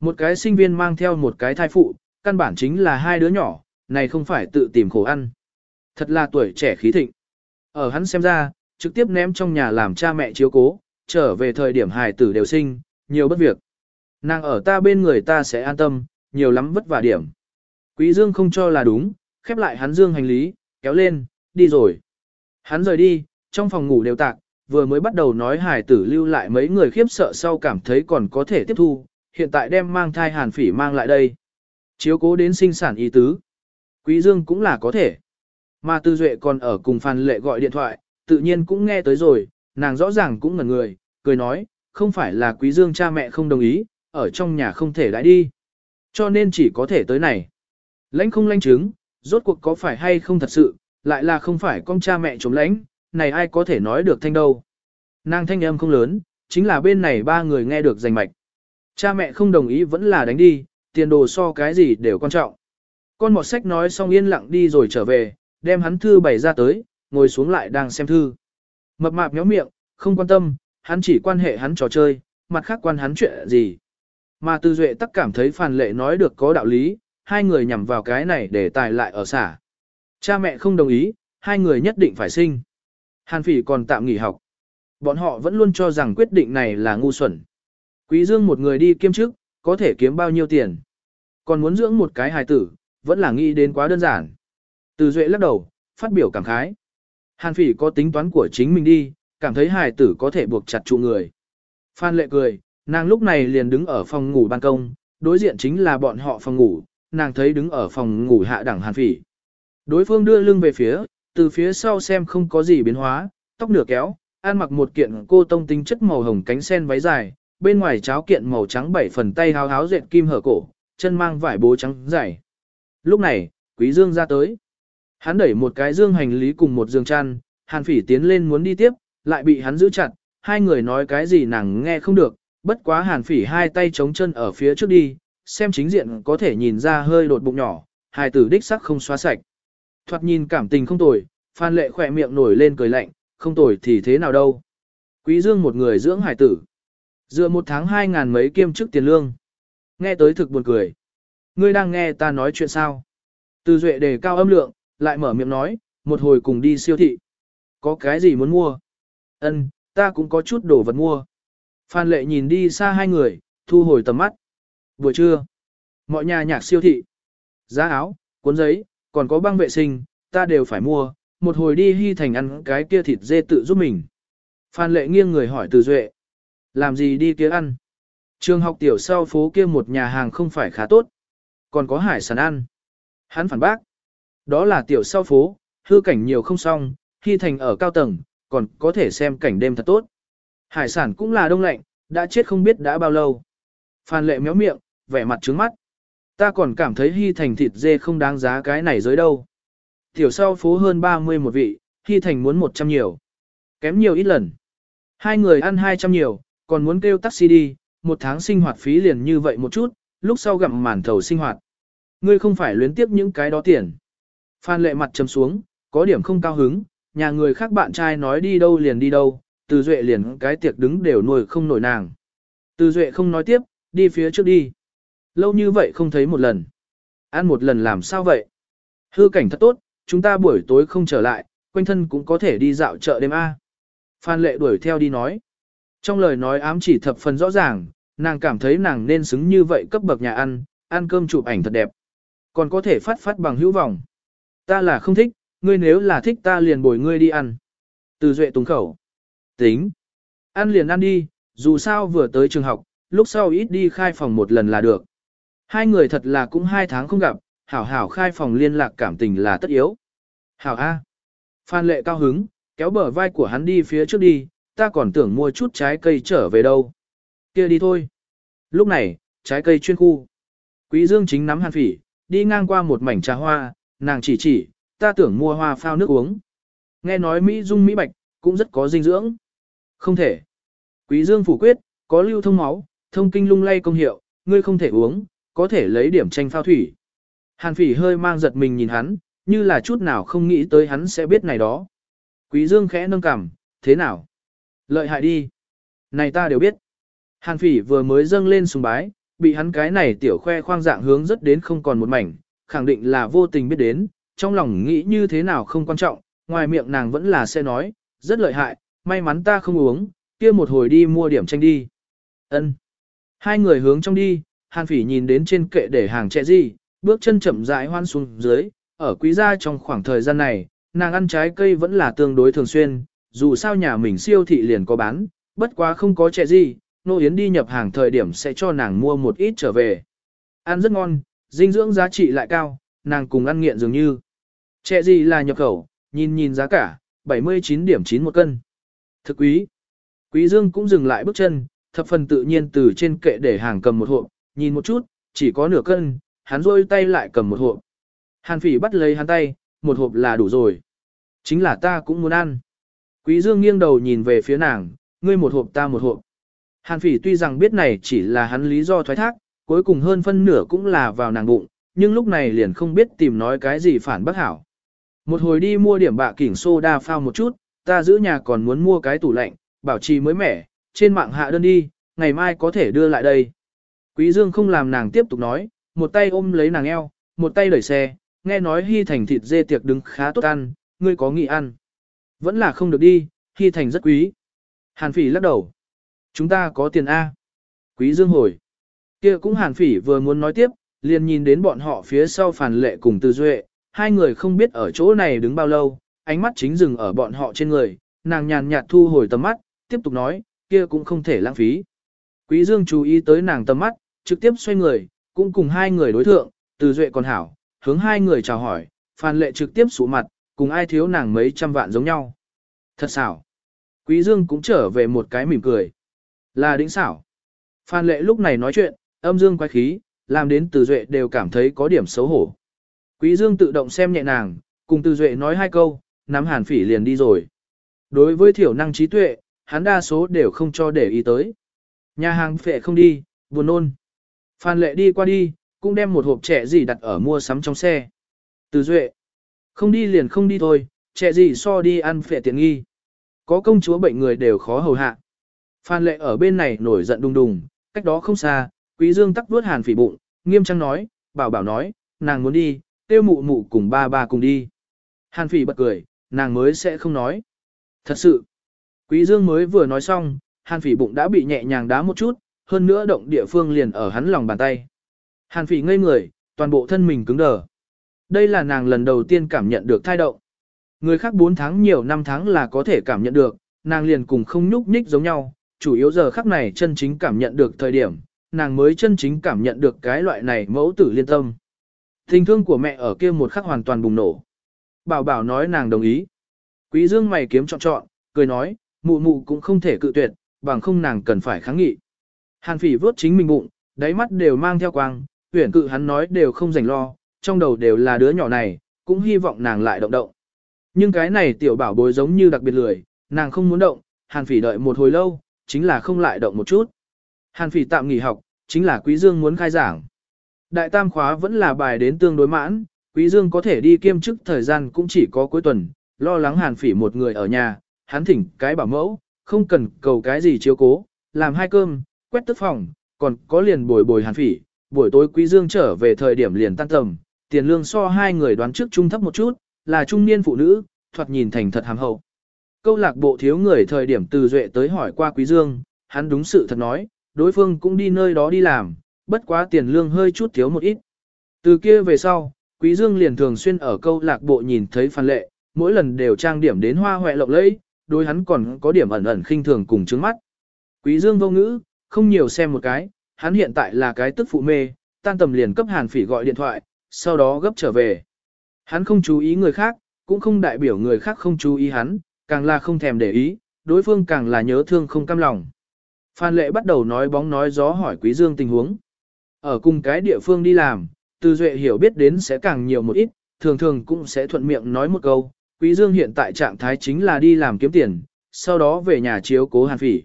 Một cái sinh viên mang theo một cái thai phụ, căn bản chính là hai đứa nhỏ, này không phải tự tìm khổ ăn. Thật là tuổi trẻ khí thịnh. Ở hắn xem ra, trực tiếp ném trong nhà làm cha mẹ chiếu cố, trở về thời điểm hài tử đều sinh, nhiều bất việc. Nàng ở ta bên người ta sẽ an tâm, nhiều lắm vất vả điểm. Quý Dương không cho là đúng, khép lại hắn dương hành lý, kéo lên, đi rồi. Hắn rời đi, trong phòng ngủ đều tạc, vừa mới bắt đầu nói hài tử lưu lại mấy người khiếp sợ sau cảm thấy còn có thể tiếp thu, hiện tại đem mang thai hàn phỉ mang lại đây. Chiếu cố đến sinh sản y tứ. Quý Dương cũng là có thể. Mà Tư Duệ còn ở cùng Phan Lệ gọi điện thoại, tự nhiên cũng nghe tới rồi, nàng rõ ràng cũng ngẩn người, cười nói, không phải là Quý Dương cha mẹ không đồng ý, ở trong nhà không thể đãi đi. Cho nên chỉ có thể tới này. Lãnh không lãnh chứng, rốt cuộc có phải hay không thật sự, lại là không phải con cha mẹ chống lãnh, này ai có thể nói được thanh đâu. Nàng thanh âm không lớn, chính là bên này ba người nghe được rành mạch. Cha mẹ không đồng ý vẫn là đánh đi, tiền đồ so cái gì đều quan trọng. Con mọt sách nói xong yên lặng đi rồi trở về, đem hắn thư bày ra tới, ngồi xuống lại đang xem thư. Mập mạp nhó miệng, không quan tâm, hắn chỉ quan hệ hắn trò chơi, mặt khác quan hắn chuyện gì. Mà Tư Duệ tắc cảm thấy Phan Lệ nói được có đạo lý, hai người nhằm vào cái này để tài lại ở xả. Cha mẹ không đồng ý, hai người nhất định phải sinh. Hàn Phỉ còn tạm nghỉ học. Bọn họ vẫn luôn cho rằng quyết định này là ngu xuẩn. Quý Dương một người đi kiêm chức, có thể kiếm bao nhiêu tiền. Còn muốn dưỡng một cái hài tử, vẫn là nghĩ đến quá đơn giản. Từ Duệ lắc đầu, phát biểu cảm khái. Hàn Phỉ có tính toán của chính mình đi, cảm thấy hài tử có thể buộc chặt trụ người. Phan lệ cười, nàng lúc này liền đứng ở phòng ngủ ban công, đối diện chính là bọn họ phòng ngủ, nàng thấy đứng ở phòng ngủ hạ đẳng Hàn Phỉ. Đối phương đưa lưng về phía, từ phía sau xem không có gì biến hóa, tóc nửa kéo, ăn mặc một kiện cô tông tinh chất màu hồng cánh sen váy dài, bên ngoài cháo kiện màu trắng bảy phần tay háo háo dệt kim hở cổ, chân mang vải bố trắng dày. Lúc này, Quý Dương ra tới. Hắn đẩy một cái dương hành lý cùng một dương chăn, Hàn Phỉ tiến lên muốn đi tiếp, lại bị hắn giữ chặt, hai người nói cái gì nàng nghe không được, bất quá Hàn Phỉ hai tay chống chân ở phía trước đi, xem chính diện có thể nhìn ra hơi đột bụng nhỏ, hai tử đích sắc không xóa sạch. Thoạt nhìn cảm tình không tồi, Phan Lệ khỏe miệng nổi lên cười lạnh, không tồi thì thế nào đâu. Quý Dương một người dưỡng hải tử. Dựa một tháng hai ngàn mấy kiêm chức tiền lương. Nghe tới thực buồn cười. Ngươi đang nghe ta nói chuyện sao? Từ Duệ đề cao âm lượng, lại mở miệng nói, một hồi cùng đi siêu thị. Có cái gì muốn mua? Ân, ta cũng có chút đồ vật mua. Phan lệ nhìn đi xa hai người, thu hồi tầm mắt. Buổi trưa, mọi nhà nhạc siêu thị. Giá áo, cuốn giấy, còn có băng vệ sinh, ta đều phải mua, một hồi đi hy thành ăn cái kia thịt dê tự giúp mình. Phan lệ nghiêng người hỏi từ duệ. Làm gì đi kia ăn? Trường học tiểu sau phố kia một nhà hàng không phải khá tốt. Còn có hải sản ăn. Hắn phản bác. Đó là tiểu sau phố, hư cảnh nhiều không xong, hy thành ở cao tầng, còn có thể xem cảnh đêm thật tốt. Hải sản cũng là đông lạnh, đã chết không biết đã bao lâu. Phan lệ méo miệng, vẻ mặt trướng mắt. Ta còn cảm thấy hy thành thịt dê không đáng giá cái này dưới đâu. Tiểu sau phố hơn 30 một vị, hy thành muốn 100 nhiều. Kém nhiều ít lần. Hai người ăn 200 nhiều, còn muốn kêu taxi đi, một tháng sinh hoạt phí liền như vậy một chút, lúc sau gặm màn thầu sinh hoạt. Ngươi không phải luyến tiếp những cái đó tiền. Phan lệ mặt chấm xuống, có điểm không cao hứng, nhà người khác bạn trai nói đi đâu liền đi đâu, từ duệ liền cái tiệc đứng đều nuôi không nổi nàng. Từ duệ không nói tiếp, đi phía trước đi. Lâu như vậy không thấy một lần. Ăn một lần làm sao vậy? Hư cảnh thật tốt, chúng ta buổi tối không trở lại, quanh thân cũng có thể đi dạo chợ đêm A. Phan lệ đuổi theo đi nói. Trong lời nói ám chỉ thập phần rõ ràng, nàng cảm thấy nàng nên xứng như vậy cấp bậc nhà ăn, ăn cơm chụp ảnh thật đẹp. Còn có thể phát phát bằng hữu vọng. Ta là không thích, ngươi nếu là thích ta liền bồi ngươi đi ăn. Từ duệ tùng khẩu. Tính. Ăn liền ăn đi, dù sao vừa tới trường học, lúc sau ít đi khai phòng một lần là được. Hai người thật là cũng hai tháng không gặp, hảo hảo khai phòng liên lạc cảm tình là tất yếu. Hảo A. Phan lệ cao hứng, kéo bờ vai của hắn đi phía trước đi, ta còn tưởng mua chút trái cây trở về đâu. kia đi thôi. Lúc này, trái cây chuyên khu. Quý Dương chính nắm hàn phỉ, đi ngang qua một mảnh trà hoa, nàng chỉ chỉ, ta tưởng mua hoa phao nước uống. Nghe nói Mỹ dung Mỹ bạch, cũng rất có dinh dưỡng. Không thể. Quý Dương phủ quyết, có lưu thông máu, thông kinh lung lay công hiệu, ngươi không thể uống, có thể lấy điểm tranh phao thủy. Hàn phỉ hơi mang giật mình nhìn hắn, như là chút nào không nghĩ tới hắn sẽ biết này đó. Quý dương khẽ nâng cằm, thế nào? Lợi hại đi. Này ta đều biết. Hàn phỉ vừa mới dâng lên sùng bái, bị hắn cái này tiểu khoe khoang dạng hướng rất đến không còn một mảnh, khẳng định là vô tình biết đến, trong lòng nghĩ như thế nào không quan trọng, ngoài miệng nàng vẫn là sẽ nói, rất lợi hại, may mắn ta không uống, kia một hồi đi mua điểm tranh đi. Ân. Hai người hướng trong đi, Hàn Phỉ nhìn đến trên kệ để hàng trẻ gì, bước chân chậm rãi hoan xuống dưới, ở quý gia trong khoảng thời gian này, nàng ăn trái cây vẫn là tương đối thường xuyên, dù sao nhà mình siêu thị liền có bán, bất quá không có trẻ gì, Nô Yến đi nhập hàng thời điểm sẽ cho nàng mua một ít trở về. Ăn rất ngon, dinh dưỡng giá trị lại cao, nàng cùng ăn nghiện dường như. Trẻ gì là nhập khẩu, nhìn nhìn giá cả, 79 điểm 9 một cân. Thực quý. Quý Dương cũng dừng lại bước chân, thập phần tự nhiên từ trên kệ để hàng cầm một hộp, nhìn một chút, chỉ có nửa cân, hắn rôi tay lại cầm một hộp. Hàn phỉ bắt lấy hắn tay, một hộp là đủ rồi. Chính là ta cũng muốn ăn. Quý Dương nghiêng đầu nhìn về phía nàng, ngươi một hộp ta một hộp. Hàn phỉ tuy rằng biết này chỉ là hắn lý do thoái thác, cuối cùng hơn phân nửa cũng là vào nàng bụng, nhưng lúc này liền không biết tìm nói cái gì phản bác hảo. Một hồi đi mua điểm bạ kỉnh soda phao một chút, ta giữ nhà còn muốn mua cái tủ lạnh, bảo trì mới mẻ, trên mạng hạ đơn đi, ngày mai có thể đưa lại đây. Quý Dương không làm nàng tiếp tục nói, một tay ôm lấy nàng eo, một tay đẩy xe, nghe nói Hy Thành thịt dê tiệc đứng khá tốt ăn, ngươi có nghị ăn. Vẫn là không được đi, Hy Thành rất quý. Hàn Phỉ lắc đầu. Chúng ta có tiền A. Quý Dương hồi. kia cũng Hàn Phỉ vừa muốn nói tiếp, liền nhìn đến bọn họ phía sau phản lệ cùng Từ Duệ, hai người không biết ở chỗ này đứng bao lâu, ánh mắt chính dừng ở bọn họ trên người, nàng nhàn nhạt thu hồi tầm mắt, tiếp tục nói, kia cũng không thể lãng phí. Quý Dương chú ý tới nàng tầm mắt, trực tiếp xoay người, cũng cùng hai người đối thượng, từ duệ còn hảo, hướng hai người chào hỏi, Phan lệ trực tiếp sụ mặt, cùng ai thiếu nàng mấy trăm vạn giống nhau. Thật xảo. Quý Dương cũng trở về một cái mỉm cười. Là đỉnh xảo. Phan lệ lúc này nói chuyện, âm dương quái khí, làm đến từ duệ đều cảm thấy có điểm xấu hổ. Quý Dương tự động xem nhẹ nàng, cùng từ duệ nói hai câu, nắm hàn phỉ liền đi rồi. Đối với thiểu năng trí tuệ, hắn đa số đều không cho để ý tới. Nhà hàng phệ không đi, buồn nôn. Phan lệ đi qua đi, cũng đem một hộp trẻ gì đặt ở mua sắm trong xe. Từ duệ. Không đi liền không đi thôi, trẻ gì so đi ăn phệ tiện nghi. Có công chúa bệnh người đều khó hầu hạ. Phan lệ ở bên này nổi giận đùng đùng, cách đó không xa, quý dương tắc vuốt hàn phỉ bụng, nghiêm trang nói, bảo bảo nói, nàng muốn đi, tiêu mụ mụ cùng ba ba cùng đi. Hàn phỉ bật cười, nàng mới sẽ không nói. Thật sự, quý dương mới vừa nói xong, hàn phỉ bụng đã bị nhẹ nhàng đá một chút, hơn nữa động địa phương liền ở hắn lòng bàn tay. Hàn phỉ ngây người, toàn bộ thân mình cứng đờ. Đây là nàng lần đầu tiên cảm nhận được thai động. Người khác 4 tháng nhiều năm tháng là có thể cảm nhận được, nàng liền cùng không nhúc nhích giống nhau, chủ yếu giờ khắc này chân chính cảm nhận được thời điểm, nàng mới chân chính cảm nhận được cái loại này mẫu tử liên tâm. Tình thương của mẹ ở kia một khắc hoàn toàn bùng nổ. Bảo bảo nói nàng đồng ý. Quý dương mày kiếm chọn chọn, cười nói, mụ mụ cũng không thể cự tuyệt, bằng không nàng cần phải kháng nghị. Hàn phỉ vớt chính mình bụng, đáy mắt đều mang theo quang, huyển cự hắn nói đều không rảnh lo, trong đầu đều là đứa nhỏ này, cũng hy vọng nàng lại động động. Nhưng cái này tiểu bảo bối giống như đặc biệt lười, nàng không muốn động, hàn phỉ đợi một hồi lâu, chính là không lại động một chút. Hàn phỉ tạm nghỉ học, chính là quý dương muốn khai giảng. Đại tam khóa vẫn là bài đến tương đối mãn, quý dương có thể đi kiêm chức thời gian cũng chỉ có cuối tuần, lo lắng hàn phỉ một người ở nhà, hắn thỉnh cái bảo mẫu, không cần cầu cái gì chiếu cố, làm hai cơm, quét tức phòng, còn có liền bồi bồi hàn phỉ, buổi tối quý dương trở về thời điểm liền tan tầm, tiền lương so hai người đoán trước trung thấp một chút, là trung niên phụ nữ, thoạt nhìn thành thật hàm hậu. Câu lạc bộ thiếu người thời điểm từ duệ tới hỏi qua quý dương, hắn đúng sự thật nói, đối phương cũng đi nơi đó đi làm, bất quá tiền lương hơi chút thiếu một ít. Từ kia về sau, quý dương liền thường xuyên ở câu lạc bộ nhìn thấy phan lệ, mỗi lần đều trang điểm đến hoa hoẹ lộng lẫy, đối hắn còn có điểm ẩn ẩn khinh thường cùng trướng mắt. Quý dương vô ngữ, không nhiều xem một cái, hắn hiện tại là cái tức phụ mê, tan tầm liền cấp hàn phỉ gọi điện thoại, sau đó gấp trở về. Hắn không chú ý người khác, cũng không đại biểu người khác không chú ý hắn, càng là không thèm để ý, đối phương càng là nhớ thương không cam lòng. Phan lệ bắt đầu nói bóng nói gió hỏi quý dương tình huống. Ở cùng cái địa phương đi làm, từ duệ hiểu biết đến sẽ càng nhiều một ít, thường thường cũng sẽ thuận miệng nói một câu, quý dương hiện tại trạng thái chính là đi làm kiếm tiền, sau đó về nhà chiếu cố hàn phỉ.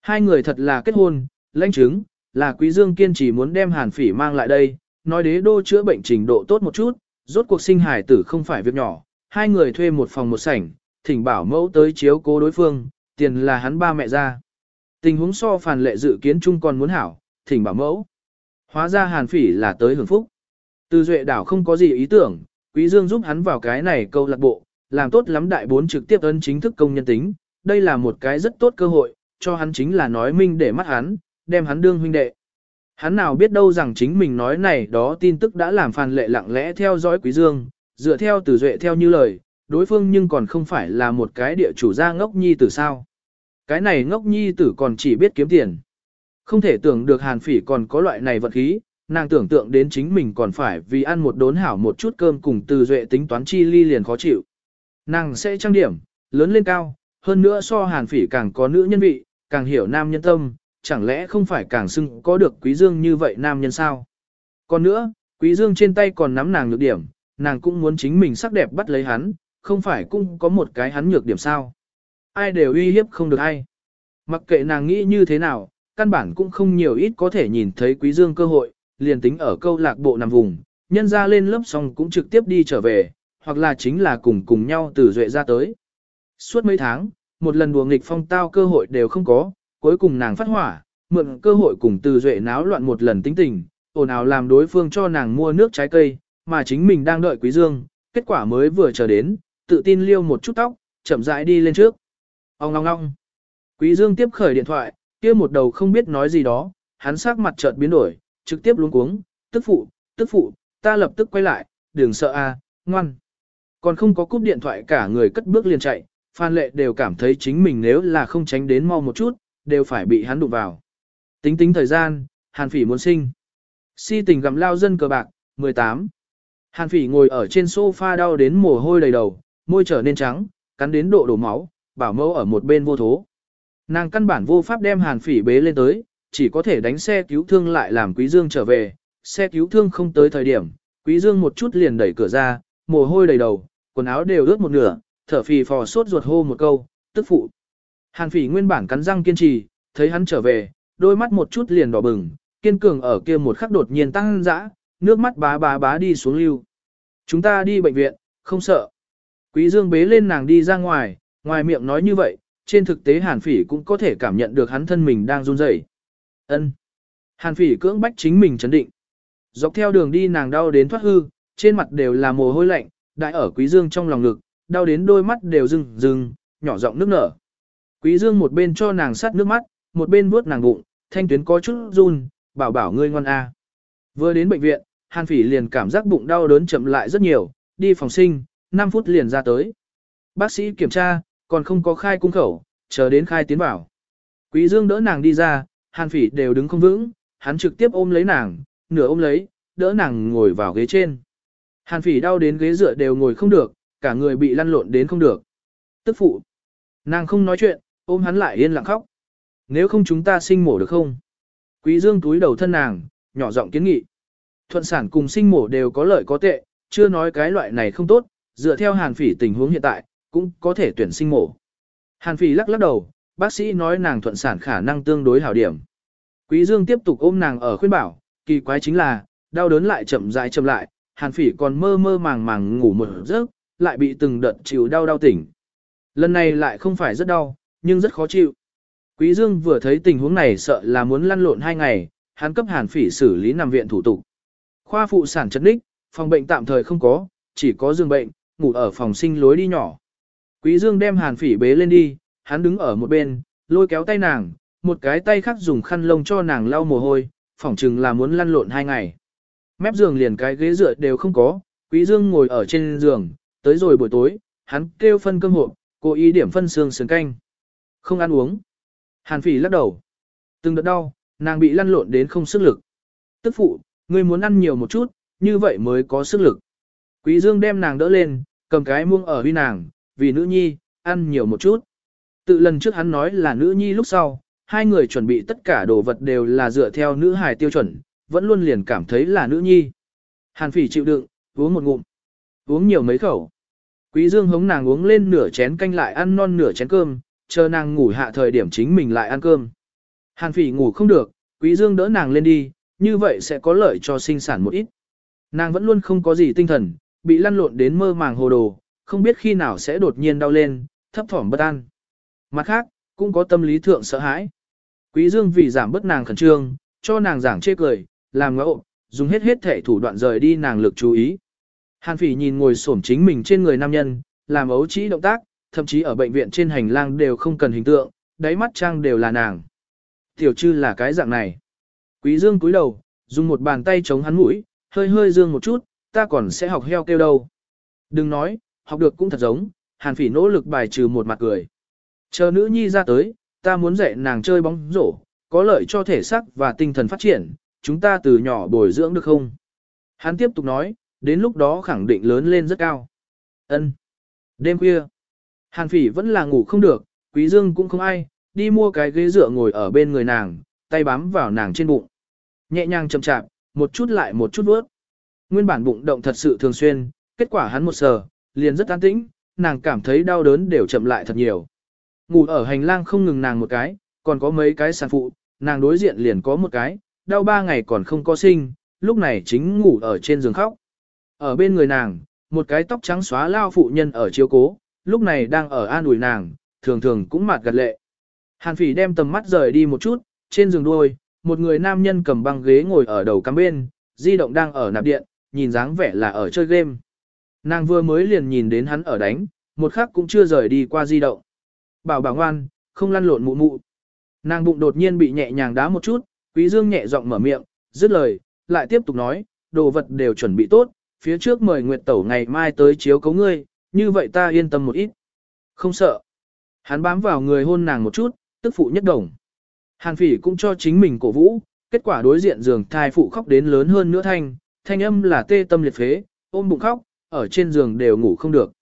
Hai người thật là kết hôn, lãnh chứng, là Quý Dương kiên trì muốn đem Hàn Phỉ mang lại đây, nói đế đô chữa bệnh trình độ tốt một chút, rốt cuộc sinh hải tử không phải việc nhỏ, hai người thuê một phòng một sảnh, thỉnh bảo mẫu tới chiếu cố đối phương, tiền là hắn ba mẹ ra. Tình huống so phản lệ dự kiến chung còn muốn hảo, thỉnh bảo mẫu. Hóa ra Hàn Phỉ là tới hưởng phúc. Từ duệ đảo không có gì ý tưởng, Quý Dương giúp hắn vào cái này câu lạc bộ, làm tốt lắm đại bốn trực tiếp ấn chính thức công nhân tính, đây là một cái rất tốt cơ hội, cho hắn chính là nói minh để mắt hắn, đem hắn đương huynh đệ. Hắn nào biết đâu rằng chính mình nói này đó tin tức đã làm phàn lệ lặng lẽ theo dõi quý dương, dựa theo từ duệ theo như lời, đối phương nhưng còn không phải là một cái địa chủ gia ngốc nhi tử sao. Cái này ngốc nhi tử còn chỉ biết kiếm tiền. Không thể tưởng được hàn phỉ còn có loại này vật khí, nàng tưởng tượng đến chính mình còn phải vì ăn một đốn hảo một chút cơm cùng từ duệ tính toán chi ly liền khó chịu. Nàng sẽ trang điểm, lớn lên cao, hơn nữa so hàn phỉ càng có nữ nhân vị, càng hiểu nam nhân tâm, chẳng lẽ không phải càng xưng có được quý dương như vậy nam nhân sao? Còn nữa, quý dương trên tay còn nắm nàng nhược điểm, nàng cũng muốn chính mình sắc đẹp bắt lấy hắn, không phải cũng có một cái hắn nhược điểm sao? Ai đều uy hiếp không được ai. Mặc kệ nàng nghĩ như thế nào, căn bản cũng không nhiều ít có thể nhìn thấy quý dương cơ hội, liền tính ở câu lạc bộ nằm vùng, nhân ra lên lớp xong cũng trực tiếp đi trở về, hoặc là chính là cùng cùng nhau từ duệ ra tới. Suốt mấy tháng, một lần đùa nghịch phong tao cơ hội đều không có, cuối cùng nàng phát hỏa, mượn cơ hội cùng từ duệ náo loạn một lần tính tình, ồn ào làm đối phương cho nàng mua nước trái cây, mà chính mình đang đợi quý dương, kết quả mới vừa chờ đến, tự tin liêu một chút tóc, chậm rãi đi lên trước. Ông ngong ngong. Quý dương tiếp khởi điện thoại, kia một đầu không biết nói gì đó, hắn sắc mặt chợt biến đổi, trực tiếp luống cuống, tức phụ, tức phụ, ta lập tức quay lại, đừng sợ a, ngoan. Còn không có cúp điện thoại cả người cất bước liền chạy, Phan Lệ đều cảm thấy chính mình nếu là không tránh đến mau một chút, đều phải bị hắn đụng vào. Tính tính thời gian, Hàn Phỉ muốn sinh. Si tình gặm lao dân cờ bạc, 18. Hàn Phỉ ngồi ở trên sofa đau đến mồ hôi đầy đầu, môi trở nên trắng, cắn đến độ đổ máu, bảo mẫu ở một bên vô thố. Nàng căn bản vô pháp đem Hàn Phỉ bế lên tới, chỉ có thể đánh xe cứu thương lại làm Quý Dương trở về. Xe cứu thương không tới thời điểm, Quý Dương một chút liền đẩy cửa ra, mồ hôi đầy đầu, quần áo đều ướt một nửa, thở phì phò sốt ruột hô một câu, tức phụ. Hàn phỉ nguyên bản cắn răng kiên trì, thấy hắn trở về, đôi mắt một chút liền đỏ bừng, kiên cường ở kia một khắc đột nhiên tăng dã, nước mắt bá bá bá đi xuống lưu. Chúng ta đi bệnh viện, không sợ. Quý dương bế lên nàng đi ra ngoài, ngoài miệng nói như vậy, trên thực tế hàn phỉ cũng có thể cảm nhận được hắn thân mình đang run rẩy. Ân. Hàn phỉ cưỡng bách chính mình chấn định. Dọc theo đường đi nàng đau đến thoát hư, trên mặt đều là mồ hôi lạnh, đại ở quý dương trong lòng ngực, đau đến đôi mắt đều rưng rưng, nhỏ giọng nước nở. Quý Dương một bên cho nàng sát nước mắt, một bên vuốt nàng bụng, thanh tuyến có chút run, bảo bảo ngươi ngoan a. Vừa đến bệnh viện, Hàn Phỉ liền cảm giác bụng đau đớn chậm lại rất nhiều, đi phòng sinh, 5 phút liền ra tới. Bác sĩ kiểm tra, còn không có khai cung khẩu, chờ đến khai tiến bảo. Quý Dương đỡ nàng đi ra, Hàn Phỉ đều đứng không vững, hắn trực tiếp ôm lấy nàng, nửa ôm lấy, đỡ nàng ngồi vào ghế trên. Hàn Phỉ đau đến ghế dựa đều ngồi không được, cả người bị lăn lộn đến không được. Tức phụ. Nàng không nói chuyện, ôm hắn lại yên lặng khóc. Nếu không chúng ta sinh mổ được không? Quý dương túi đầu thân nàng, nhỏ giọng kiến nghị. Thuận sản cùng sinh mổ đều có lợi có tệ, chưa nói cái loại này không tốt, dựa theo hàn phỉ tình huống hiện tại, cũng có thể tuyển sinh mổ. Hàn phỉ lắc lắc đầu, bác sĩ nói nàng thuận sản khả năng tương đối hảo điểm. Quý dương tiếp tục ôm nàng ở khuyên bảo, kỳ quái chính là, đau đớn lại chậm rãi chậm lại, hàn phỉ còn mơ mơ màng màng ngủ một giấc, lại bị từng đợt chịu đau đau tỉnh. Lần này lại không phải rất đau, nhưng rất khó chịu. Quý Dương vừa thấy tình huống này sợ là muốn lăn lộn hai ngày, hắn cấp Hàn Phỉ xử lý nằm viện thủ tục. Khoa phụ sản chấn đích, phòng bệnh tạm thời không có, chỉ có giường bệnh, ngủ ở phòng sinh lối đi nhỏ. Quý Dương đem Hàn Phỉ bế lên đi, hắn đứng ở một bên, lôi kéo tay nàng, một cái tay khác dùng khăn lông cho nàng lau mồ hôi, phỏng chừng là muốn lăn lộn hai ngày. Mép giường liền cái ghế dựa đều không có, Quý Dương ngồi ở trên giường, tới rồi buổi tối, hắn kêu phân cơm hộp, cố ý điểm phân xương sườn canh. Không ăn uống. Hàn phỉ lắc đầu. Từng đợt đau, nàng bị lăn lộn đến không sức lực. Tức phụ, ngươi muốn ăn nhiều một chút, như vậy mới có sức lực. Quý Dương đem nàng đỡ lên, cầm cái muông ở huy nàng, vì nữ nhi, ăn nhiều một chút. Tự lần trước hắn nói là nữ nhi lúc sau, hai người chuẩn bị tất cả đồ vật đều là dựa theo nữ hài tiêu chuẩn, vẫn luôn liền cảm thấy là nữ nhi. Hàn phỉ chịu đựng, uống một ngụm. Uống nhiều mấy khẩu. Quý Dương hống nàng uống lên nửa chén canh lại ăn non nửa chén cơm, chờ nàng ngủ hạ thời điểm chính mình lại ăn cơm. Hàn phỉ ngủ không được, Quý Dương đỡ nàng lên đi, như vậy sẽ có lợi cho sinh sản một ít. Nàng vẫn luôn không có gì tinh thần, bị lăn lộn đến mơ màng hồ đồ, không biết khi nào sẽ đột nhiên đau lên, thấp thỏm bất an. Mặt khác, cũng có tâm lý thượng sợ hãi. Quý Dương vì giảm bớt nàng khẩn trương, cho nàng giảng chê cười, làm ngẫu, dùng hết hết thể thủ đoạn rời đi nàng lực chú ý. Hàn phỉ nhìn ngồi xổm chính mình trên người nam nhân, làm ấu trĩ động tác, thậm chí ở bệnh viện trên hành lang đều không cần hình tượng, đáy mắt trang đều là nàng. Tiểu chư là cái dạng này. Quý dương cúi đầu, dùng một bàn tay chống hắn mũi, hơi hơi dương một chút, ta còn sẽ học heo kêu đâu. Đừng nói, học được cũng thật giống, hàn phỉ nỗ lực bài trừ một mặt cười. Chờ nữ nhi ra tới, ta muốn dạy nàng chơi bóng rổ, có lợi cho thể xác và tinh thần phát triển, chúng ta từ nhỏ bồi dưỡng được không? Hắn tiếp tục nói, đến lúc đó khẳng định lớn lên rất cao. Ân. Đêm khuya, Hàn Phỉ vẫn là ngủ không được, Quý Dương cũng không ai, đi mua cái ghế dựa ngồi ở bên người nàng, tay bám vào nàng trên bụng. Nhẹ nhàng chậm chạp, một chút lại một chút bước. Nguyên bản bụng động thật sự thường xuyên, kết quả hắn một sờ, liền rất an tĩnh, nàng cảm thấy đau đớn đều chậm lại thật nhiều. Ngủ ở hành lang không ngừng nàng một cái, còn có mấy cái sản phụ, nàng đối diện liền có một cái, đau ba ngày còn không có sinh, lúc này chính ngủ ở trên giường khóc. Ở bên người nàng, một cái tóc trắng xóa lao phụ nhân ở chiếu cố, lúc này đang ở an ủi nàng, thường thường cũng mạt gật lệ. Hàn phỉ đem tầm mắt rời đi một chút, trên giường đuôi, một người nam nhân cầm băng ghế ngồi ở đầu cắm bên, di động đang ở nạp điện, nhìn dáng vẻ là ở chơi game. Nàng vừa mới liền nhìn đến hắn ở đánh, một khắc cũng chưa rời đi qua di động. Bảo bảo ngoan, không lăn lộn mụ mụ. Nàng bụng đột nhiên bị nhẹ nhàng đá một chút, quý dương nhẹ giọng mở miệng, dứt lời, lại tiếp tục nói, đồ vật đều chuẩn bị tốt, phía trước mời Nguyệt Tẩu ngày mai tới chiếu cấu ngươi, như vậy ta yên tâm một ít. Không sợ. Hắn bám vào người hôn nàng một chút, tức phụ nhất đồng. Hàn phỉ cũng cho chính mình cổ vũ, kết quả đối diện giường thai phụ khóc đến lớn hơn nữa thanh, thanh âm là tê tâm liệt phế, ôm bụng khóc, ở trên giường đều ngủ không được.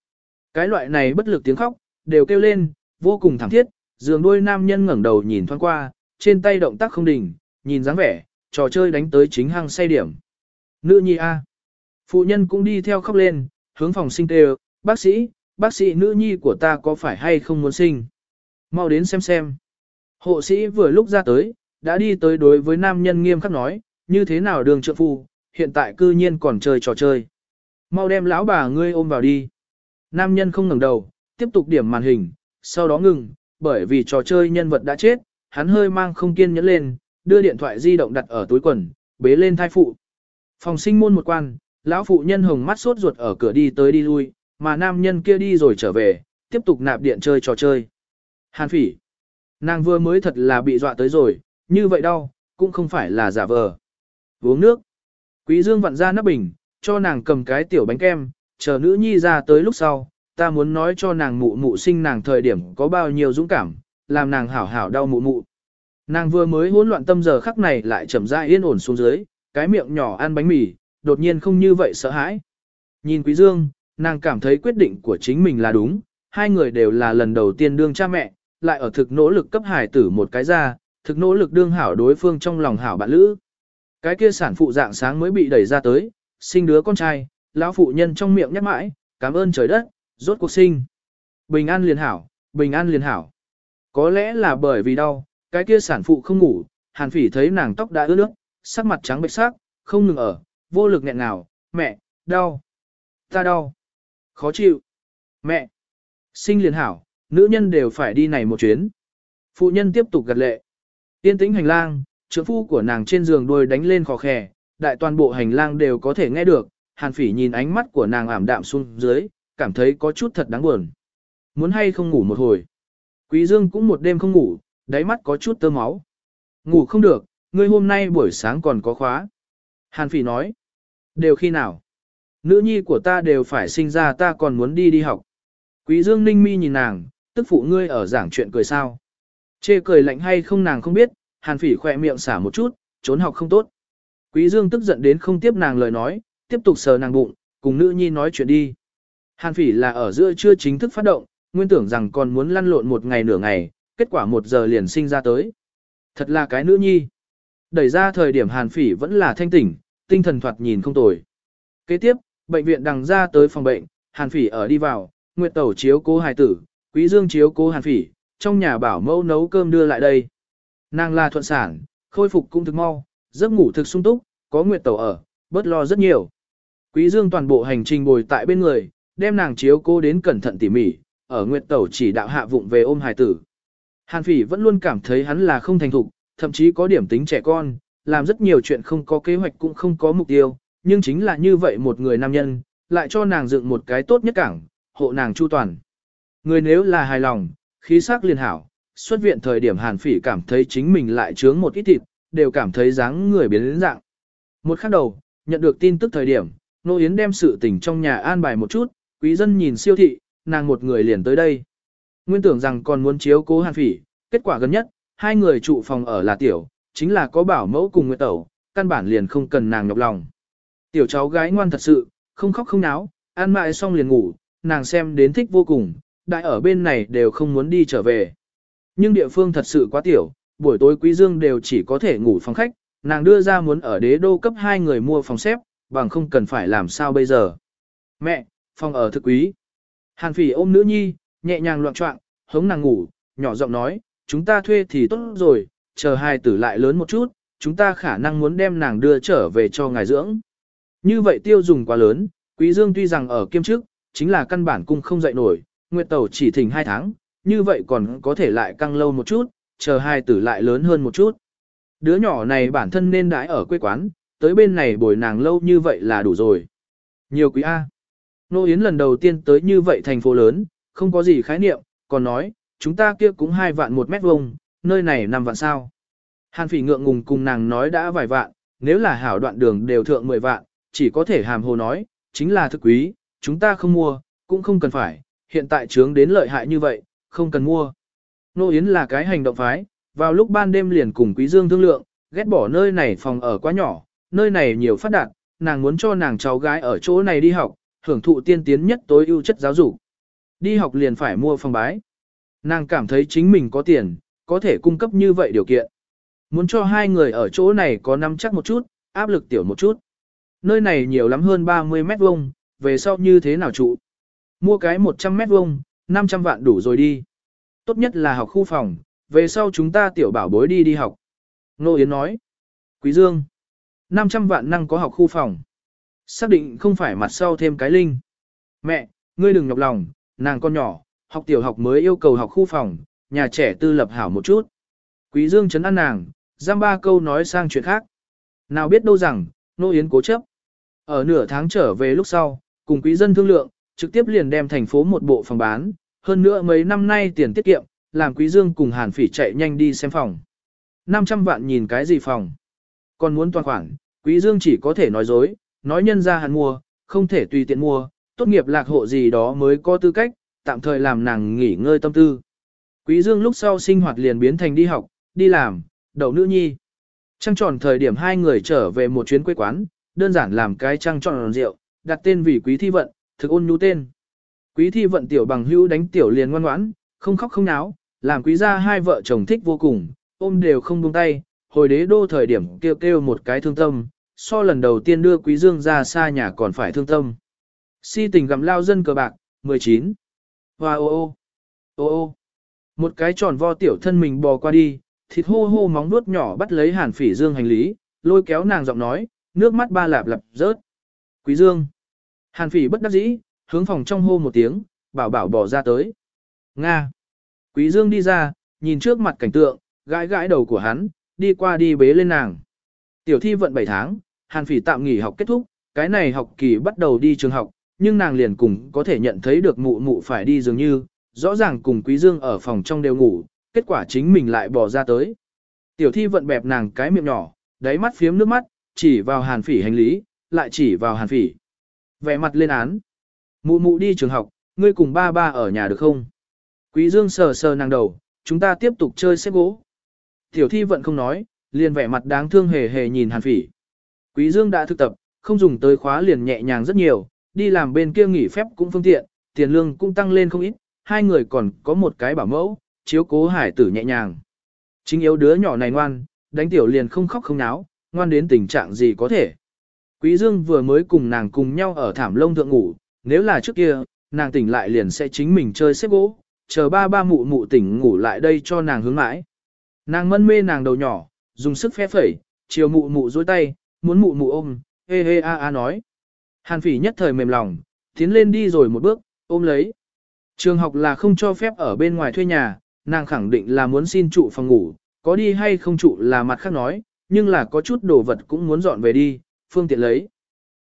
Cái loại này bất lực tiếng khóc, đều kêu lên, vô cùng thảm thiết, giường đôi nam nhân ngẩng đầu nhìn thoáng qua, trên tay động tác không đình, nhìn dáng vẻ, trò chơi đánh tới chính hăng say điểm. Nữ nhi A. Phụ nhân cũng đi theo khóc lên, hướng phòng sinh tê bác sĩ, bác sĩ nữ nhi của ta có phải hay không muốn sinh? Mau đến xem xem. Hộ sĩ vừa lúc ra tới, đã đi tới đối với nam nhân nghiêm khắc nói, như thế nào đường trượng phu, hiện tại cư nhiên còn chơi trò chơi. Mau đem lão bà ngươi ôm vào đi. Nam nhân không ngẩng đầu, tiếp tục điểm màn hình, sau đó ngừng, bởi vì trò chơi nhân vật đã chết, hắn hơi mang không kiên nhẫn lên, đưa điện thoại di động đặt ở túi quần, bế lên thai phụ. Phòng sinh môn một quan, lão phụ nhân hồng mắt sốt ruột ở cửa đi tới đi lui, mà nam nhân kia đi rồi trở về, tiếp tục nạp điện chơi trò chơi. Hàn phỉ. Nàng vừa mới thật là bị dọa tới rồi, như vậy đâu, cũng không phải là giả vờ. Uống nước. Quý Dương vặn ra nắp bình, cho nàng cầm cái tiểu bánh kem, chờ nữ nhi ra tới lúc sau, ta muốn nói cho nàng mụ mụ sinh nàng thời điểm có bao nhiêu dũng cảm, làm nàng hảo hảo đau mụ mụ. Nàng vừa mới hỗn loạn tâm giờ khắc này lại chậm rãi yên ổn xuống dưới, cái miệng nhỏ ăn bánh mì, đột nhiên không như vậy sợ hãi. Nhìn Quý Dương, nàng cảm thấy quyết định của chính mình là đúng, hai người đều là lần đầu tiên đương cha mẹ, lại ở thực nỗ lực cấp hải tử một cái ra, thực nỗ lực đương hảo đối phương trong lòng hảo bạn lữ. Cái kia sản phụ dạng sáng mới bị đẩy ra tới, sinh đứa con trai, lão phụ nhân trong miệng nhắc mãi, cảm ơn trời đất, rốt cuộc sinh. Bình an liền hảo, bình an liền hảo. Có lẽ là bởi vì đau, cái kia sản phụ không ngủ, hàn phỉ thấy nàng tóc đã ướt nước, sắc mặt trắng bệch sắc, không ngừng ở, vô lực nghẹn nào, mẹ, đau, ta đau, khó chịu, mẹ, sinh liền hảo, nữ nhân đều phải đi này một chuyến. Phụ nhân tiếp tục gật lệ. Tiên tĩnh hành lang, trưởng phu của nàng trên giường đôi đánh lên khó khè, đại toàn bộ hành lang đều có thể nghe được, hàn phỉ nhìn ánh mắt của nàng ảm đạm xuống dưới, cảm thấy có chút thật đáng buồn. Muốn hay không ngủ một hồi. Quý dương cũng một đêm không ngủ, đáy mắt có chút tơ máu. Ngủ không được, ngươi hôm nay buổi sáng còn có khóa. Hàn phỉ nói. Đều khi nào? Nữ nhi của ta đều phải sinh ra ta còn muốn đi đi học. Quý dương ninh mi nhìn nàng, tức phụ ngươi ở giảng chuyện cười sao. Chê cười lạnh hay không nàng không biết, hàn phỉ khỏe miệng xả một chút, trốn học không tốt. Quý dương tức giận đến không tiếp nàng lời nói, tiếp tục sờ nàng bụng, cùng nữ nhi nói chuyện đi. Hàn phỉ là ở giữa chưa chính thức phát động, nguyên tưởng rằng còn muốn lăn lộn một ngày nửa ngày, kết quả một giờ liền sinh ra tới. Thật là cái nữ nhi. Đẩy ra thời điểm hàn phỉ vẫn là thanh tỉnh, tinh thần thoạt nhìn không tồi. Kế tiếp, bệnh viện đằng ra tới phòng bệnh, hàn phỉ ở đi vào, nguyệt tẩu chiếu cố hài tử, quý dương chiếu cố hàn phỉ, trong nhà bảo mẫu nấu cơm đưa lại đây. Nàng là thuận sản, khôi phục cũng thực mau, giấc ngủ thực sung túc, có nguyệt tẩu ở, bớt lo rất nhiều. Quý Dương toàn bộ hành trình bồi tại bên người, đem nàng chiếu cô đến cẩn thận tỉ mỉ, ở nguyệt tẩu chỉ đạo hạ vụng về ôm hài tử. Hàn phỉ vẫn luôn cảm thấy hắn là không thành thục, thậm chí có điểm tính trẻ con, làm rất nhiều chuyện không có kế hoạch cũng không có mục tiêu, nhưng chính là như vậy một người nam nhân, lại cho nàng dựng một cái tốt nhất cảng, hộ nàng chu toàn. Người nếu là hài lòng, khí sắc liền hảo, xuất viện thời điểm hàn phỉ cảm thấy chính mình lại trướng một ít thịt, đều cảm thấy dáng người biến đến dạng. Một khắc đầu, nhận được tin tức thời điểm, Nô Yến đem sự tình trong nhà an bài một chút, quý dân nhìn siêu thị, nàng một người liền tới đây. Nguyên tưởng rằng còn muốn chiếu cố hàn phỉ, kết quả gần nhất, hai người trụ phòng ở là tiểu, chính là có bảo mẫu cùng nguyệt tẩu, căn bản liền không cần nàng nhọc lòng. Tiểu cháu gái ngoan thật sự, không khóc không náo, ăn mại xong liền ngủ, nàng xem đến thích vô cùng, đại ở bên này đều không muốn đi trở về. Nhưng địa phương thật sự quá tiểu, buổi tối quý dương đều chỉ có thể ngủ phòng khách, nàng đưa ra muốn ở đế đô cấp hai người mua phòng xếp, bằng không cần phải làm sao bây giờ. Mẹ, phòng ở thực quý. Hàn phỉ ôm nữ nhi, nhẹ nhàng loạn trọng, hống nàng ngủ, nhỏ giọng nói, chúng ta thuê thì tốt rồi, chờ hai tử lại lớn một chút, chúng ta khả năng muốn đem nàng đưa trở về cho ngài dưỡng. Như vậy tiêu dùng quá lớn, quý dương tuy rằng ở kiêm chức, chính là căn bản cung không dậy nổi, nguyệt tẩu chỉ thỉnh hai tháng, như vậy còn có thể lại căng lâu một chút, chờ hai tử lại lớn hơn một chút. Đứa nhỏ này bản thân nên đãi ở quê quán, tới bên này bồi nàng lâu như vậy là đủ rồi. Nhiều quý A. Nô Yến lần đầu tiên tới như vậy thành phố lớn, không có gì khái niệm, còn nói, chúng ta kia cũng hai vạn một mét vuông, nơi này năm vạn sao. Hàn phỉ ngượng ngùng cùng nàng nói đã vài vạn, nếu là hảo đoạn đường đều thượng mười vạn, chỉ có thể hàm hồ nói, chính là thực quý, chúng ta không mua, cũng không cần phải, hiện tại trướng đến lợi hại như vậy, không cần mua. Nô Yến là cái hành động phái, vào lúc ban đêm liền cùng Quý Dương thương lượng, ghét bỏ nơi này phòng ở quá nhỏ, nơi này nhiều phát đạt, nàng muốn cho nàng cháu gái ở chỗ này đi học, hưởng thụ tiên tiến nhất tối ưu chất giáo dục. Đi học liền phải mua phòng bái. Nàng cảm thấy chính mình có tiền, có thể cung cấp như vậy điều kiện. Muốn cho hai người ở chỗ này có nắm chắc một chút, áp lực tiểu một chút. Nơi này nhiều lắm hơn 30 mét vuông, về sau như thế nào trụ. Mua cái 100 mét vuông, 500 vạn đủ rồi đi. Tốt nhất là học khu phòng, về sau chúng ta tiểu bảo bối đi đi học. Nô Yến nói. Quý Dương. 500 vạn năng có học khu phòng. Xác định không phải mặt sau thêm cái linh. Mẹ, ngươi đừng nhọc lòng, nàng con nhỏ, học tiểu học mới yêu cầu học khu phòng, nhà trẻ tư lập hảo một chút. Quý Dương chấn an nàng, giam ba câu nói sang chuyện khác. Nào biết đâu rằng, Nô Yến cố chấp. Ở nửa tháng trở về lúc sau, cùng quý dân thương lượng, trực tiếp liền đem thành phố một bộ phòng bán, hơn nữa mấy năm nay tiền tiết kiệm, làm quý dương cùng hàn phỉ chạy nhanh đi xem phòng. 500 vạn nhìn cái gì phòng? Còn muốn toàn khoản, quý dương chỉ có thể nói dối, nói nhân ra hắn mua, không thể tùy tiện mua, tốt nghiệp lạc hộ gì đó mới có tư cách, tạm thời làm nàng nghỉ ngơi tâm tư. Quý dương lúc sau sinh hoạt liền biến thành đi học, đi làm, đầu nữ nhi. Trăng tròn thời điểm hai người trở về một chuyến quê quán, đơn giản làm cái trăng tròn rượu, đặt tên vì quý thi vận, thực ôn nhu tên. Quý thi vận tiểu bằng hữu đánh tiểu liền ngoan ngoãn, không khóc không náo, làm quý gia hai vợ chồng thích vô cùng, ôm đều không buông tay, hồi đế đô thời điểm kêu kêu một cái thương tâm, so lần đầu tiên đưa quý dương ra xa nhà còn phải thương tâm. Si tình gặm lao dân cờ bạc, 19. Hoa ô ô, ô ô. Một cái tròn vo tiểu thân mình bò qua đi, thịt hô hô móng nuốt nhỏ bắt lấy hàn phỉ dương hành lý, lôi kéo nàng giọng nói, nước mắt ba lạp lạp rớt. Quý dương. Hàn phỉ bất đắc dĩ, hướng phòng trong hô một tiếng, bảo bảo bỏ ra tới. Nga. Quý dương đi ra, nhìn trước mặt cảnh tượng, gãi gãi đầu của hắn, đi qua đi bế lên nàng. Tiểu thi vận 7 tháng, hàn phỉ tạm nghỉ học kết thúc, cái này học kỳ bắt đầu đi trường học, nhưng nàng liền cùng có thể nhận thấy được mụ mụ phải đi dường như, rõ ràng cùng quý dương ở phòng trong đều ngủ, kết quả chính mình lại bỏ ra tới. Tiểu thi vận bẹp nàng cái miệng nhỏ, đáy mắt phiếm nước mắt, chỉ vào hàn phỉ hành lý, lại chỉ vào hàn phỉ. Vẻ mặt lên án. Mụ mụ đi trường học, ngươi cùng ba ba ở nhà được không? Quý Dương sờ sờ nàng đầu, chúng ta tiếp tục chơi xếp gỗ. Tiểu thi vẫn không nói, liền vẻ mặt đáng thương hề hề nhìn hàn phỉ. Quý Dương đã thực tập, không dùng tới khóa liền nhẹ nhàng rất nhiều, đi làm bên kia nghỉ phép cũng phương tiện, tiền lương cũng tăng lên không ít, hai người còn có một cái bảo mẫu, chiếu cố hải tử nhẹ nhàng. Chính yếu đứa nhỏ này ngoan, đánh tiểu liền không khóc không náo, ngoan đến tình trạng gì có thể. Quý Dương vừa mới cùng nàng cùng nhau ở thảm lông thượng ngủ, nếu là trước kia, nàng tỉnh lại liền sẽ chính mình chơi xếp gỗ, chờ ba ba mụ mụ tỉnh ngủ lại đây cho nàng hướng mãi. Nàng mân mê nàng đầu nhỏ, dùng sức phe phẩy, chiều mụ mụ dối tay, muốn mụ mụ ôm, hê hê a a nói. Hàn phỉ nhất thời mềm lòng, tiến lên đi rồi một bước, ôm lấy. Trường học là không cho phép ở bên ngoài thuê nhà, nàng khẳng định là muốn xin trụ phòng ngủ, có đi hay không trụ là mặt khác nói, nhưng là có chút đồ vật cũng muốn dọn về đi, phương tiện lấy.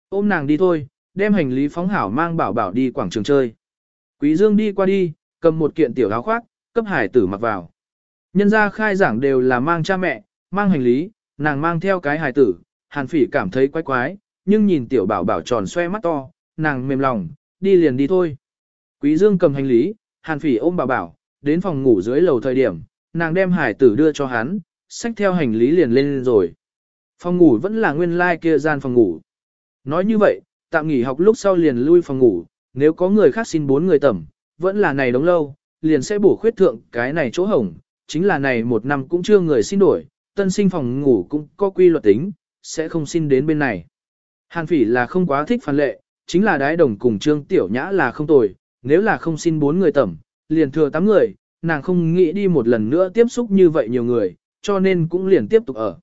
Ôm nàng đi thôi, đem hành lý phóng hảo mang bảo bảo đi quảng trường chơi. Quý Dương đi qua đi, cầm một kiện tiểu áo khoác, cấp hải tử mặc vào. Nhân gia khai giảng đều là mang cha mẹ, mang hành lý, nàng mang theo cái hải tử, hàn phỉ cảm thấy quái quái, nhưng nhìn tiểu bảo bảo tròn xoe mắt to, nàng mềm lòng, đi liền đi thôi. Quý Dương cầm hành lý, hàn phỉ ôm bảo bảo, đến phòng ngủ dưới lầu thời điểm, nàng đem hải tử đưa cho hắn, xách theo hành lý liền lên rồi. Phòng ngủ vẫn là nguyên lai like kia gian phòng ngủ. Nói như vậy, tạm nghỉ học lúc sau liền lui phòng ngủ, nếu có người khác xin bốn người tẩm, vẫn là này đóng lâu, liền sẽ bổ khuyết thượng cái này chỗ hổng, chính là này một năm cũng chưa người xin đổi, tân sinh phòng ngủ cũng có quy luật tính, sẽ không xin đến bên này. Hàn phỉ là không quá thích phản lệ, chính là đái đồng cùng trương tiểu nhã là không tồi, nếu là không xin bốn người tẩm, liền thừa tám người, nàng không nghĩ đi một lần nữa tiếp xúc như vậy nhiều người, cho nên cũng liền tiếp tục ở.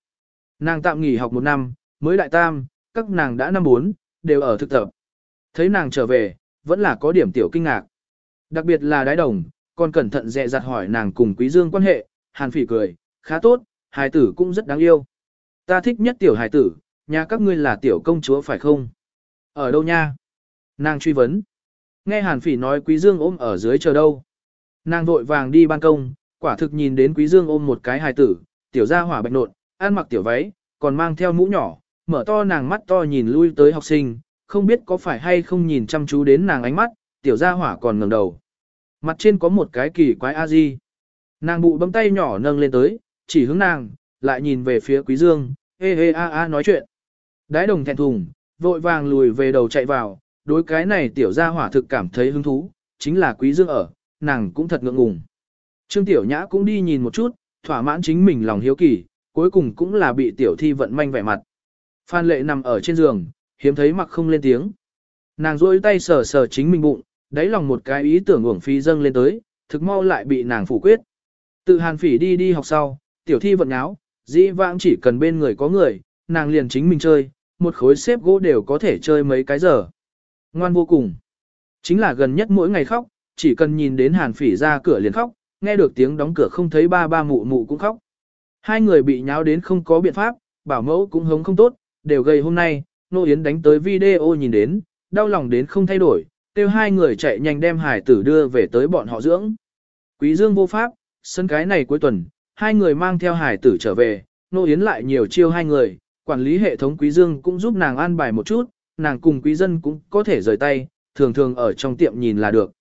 Nàng tạm nghỉ học một năm, mới đại tam, các nàng đã năm bốn, đều ở thực tập. Thấy nàng trở về, vẫn là có điểm tiểu kinh ngạc. Đặc biệt là đái đồng, còn cẩn thận dè dặt hỏi nàng cùng quý dương quan hệ, hàn phỉ cười, khá tốt, hài tử cũng rất đáng yêu. Ta thích nhất tiểu hài tử, nhà các ngươi là tiểu công chúa phải không? Ở đâu nha? Nàng truy vấn. Nghe hàn phỉ nói quý dương ôm ở dưới chờ đâu. Nàng vội vàng đi ban công, quả thực nhìn đến quý dương ôm một cái hài tử, tiểu gia hỏa bạch nộn, ăn mặc tiểu váy, còn mang theo mũ nhỏ, mở to nàng mắt to nhìn lui tới học sinh, không biết có phải hay không nhìn chăm chú đến nàng ánh mắt, tiểu gia hỏa còn ngẩng đầu. Mặt trên có một cái kỳ quái a di. Nàng bụ bấm tay nhỏ nâng lên tới, chỉ hướng nàng, lại nhìn về phía quý dương, hê hê a a nói chuyện. Đái đồng thẹn thùng, vội vàng lùi về đầu chạy vào, đối cái này tiểu gia hỏa thực cảm thấy hứng thú, chính là quý dương ở, nàng cũng thật ngượng ngùng. Trương tiểu nhã cũng đi nhìn một chút, thỏa mãn chính mình lòng hiếu kỳ, cuối cùng cũng là bị tiểu thi vận manh vẻ mặt. Phan lệ nằm ở trên giường, hiếm thấy mặc không lên tiếng. Nàng rôi tay sờ sờ chính mình bụng, đáy lòng một cái ý tưởng uổng phí dâng lên tới, thực mau lại bị nàng phủ quyết. Tự hàn phỉ đi đi học sau, tiểu thi vận áo, dĩ vãng chỉ cần bên người có người, nàng liền chính mình chơi, một khối xếp gỗ đều có thể chơi mấy cái giờ. Ngoan vô cùng. Chính là gần nhất mỗi ngày khóc, chỉ cần nhìn đến hàn phỉ ra cửa liền khóc, nghe được tiếng đóng cửa không thấy ba ba mụ mụ cũng khóc. Hai người bị nháo đến không có biện pháp, bảo mẫu cũng hống không tốt, đều gây hôm nay, Nô Yến đánh tới video nhìn đến, đau lòng đến không thay đổi, kêu hai người chạy nhanh đem hải tử đưa về tới bọn họ dưỡng. Quý Dương vô pháp, sân cái này cuối tuần, hai người mang theo hải tử trở về, Nô Yến lại nhiều chiêu hai người, quản lý hệ thống Quý Dương cũng giúp nàng an bài một chút, nàng cùng quý dân cũng có thể rời tay, thường thường ở trong tiệm nhìn là được.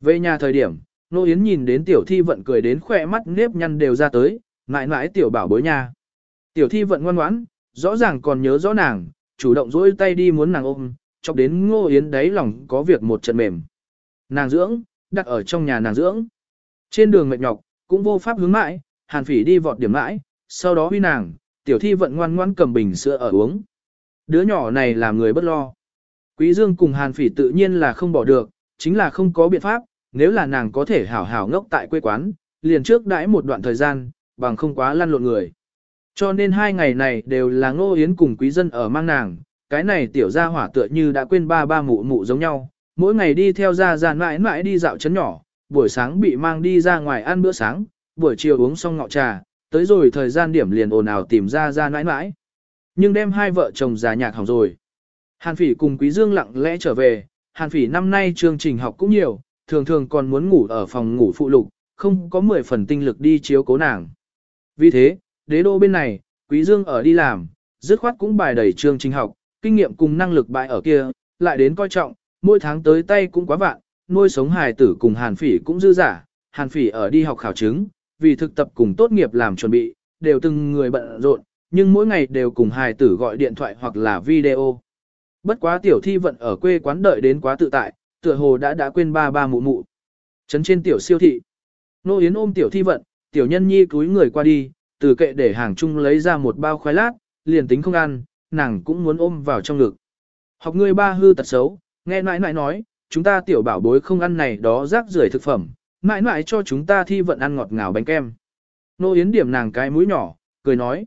Về nhà thời điểm, Nô Yến nhìn đến tiểu thi vận cười đến khỏe mắt nếp nhăn đều ra tới, ngại ngại tiểu bảo bối nhà, Tiểu thi vận ngoan ngoãn, rõ ràng còn nhớ rõ nàng, chủ động dỗi tay đi muốn nàng ôm, chọc đến Ngô Yến đáy lòng có việc một trận mềm. Nàng dưỡng, đặt ở trong nhà nàng dưỡng. Trên đường mệt nhọc, cũng vô pháp hướng mãi, hàn phỉ đi vọt điểm mãi, sau đó huy nàng, tiểu thi vận ngoan ngoan cầm bình sữa ở uống. Đứa nhỏ này làm người bất lo. Quý Dương cùng hàn phỉ tự nhiên là không bỏ được, chính là không có biện pháp, nếu là nàng có thể hảo hảo ngốc tại quê quán, liền trước đãi một đoạn thời gian, bằng không quá lăn lộn người. Cho nên hai ngày này đều là Ngô Yến cùng quý dân ở mang nàng, cái này tiểu gia hỏa tựa như đã quên ba ba mụ mụ giống nhau, mỗi ngày đi theo gia gia mãi mãi đi dạo chấn nhỏ, buổi sáng bị mang đi ra ngoài ăn bữa sáng, buổi chiều uống xong ngọ trà, tới rồi thời gian điểm liền ồn ào tìm ra gia mãi mãi. Nhưng đem hai vợ chồng già nhạc hỏng rồi. Hàn Phỉ cùng Quý Dương lặng lẽ trở về, Hàn Phỉ năm nay chương trình học cũng nhiều, thường thường còn muốn ngủ ở phòng ngủ phụ lục, không có 10 phần tinh lực đi chiếu cố nàng. Vì thế, đế đô bên này, Quý Dương ở đi làm, dứt khoát cũng bài đầy trường trình học, kinh nghiệm cùng năng lực bại ở kia, lại đến coi trọng, mỗi tháng tới tay cũng quá vạn, nuôi sống hài tử cùng Hàn Phỉ cũng dư giả, Hàn Phỉ ở đi học khảo chứng, vì thực tập cùng tốt nghiệp làm chuẩn bị, đều từng người bận rộn, nhưng mỗi ngày đều cùng hài tử gọi điện thoại hoặc là video. Bất quá tiểu thi vận ở quê quán đợi đến quá tự tại, tựa hồ đã đã quên ba ba mụ mụ. Trấn trên tiểu siêu thị. Nô Yến ôm tiểu thi vận, tiểu nhân nhi cúi người qua đi, từ kệ để hàng chung lấy ra một bao khoai lát, liền tính không ăn, nàng cũng muốn ôm vào trong ngực. Học ngươi ba hư tật xấu, nghe nãi nãi nói, chúng ta tiểu bảo bối không ăn này đó rác rưởi thực phẩm, nãi nãi cho chúng ta thi vận ăn ngọt ngào bánh kem. Nô Yến điểm nàng cái mũi nhỏ, cười nói.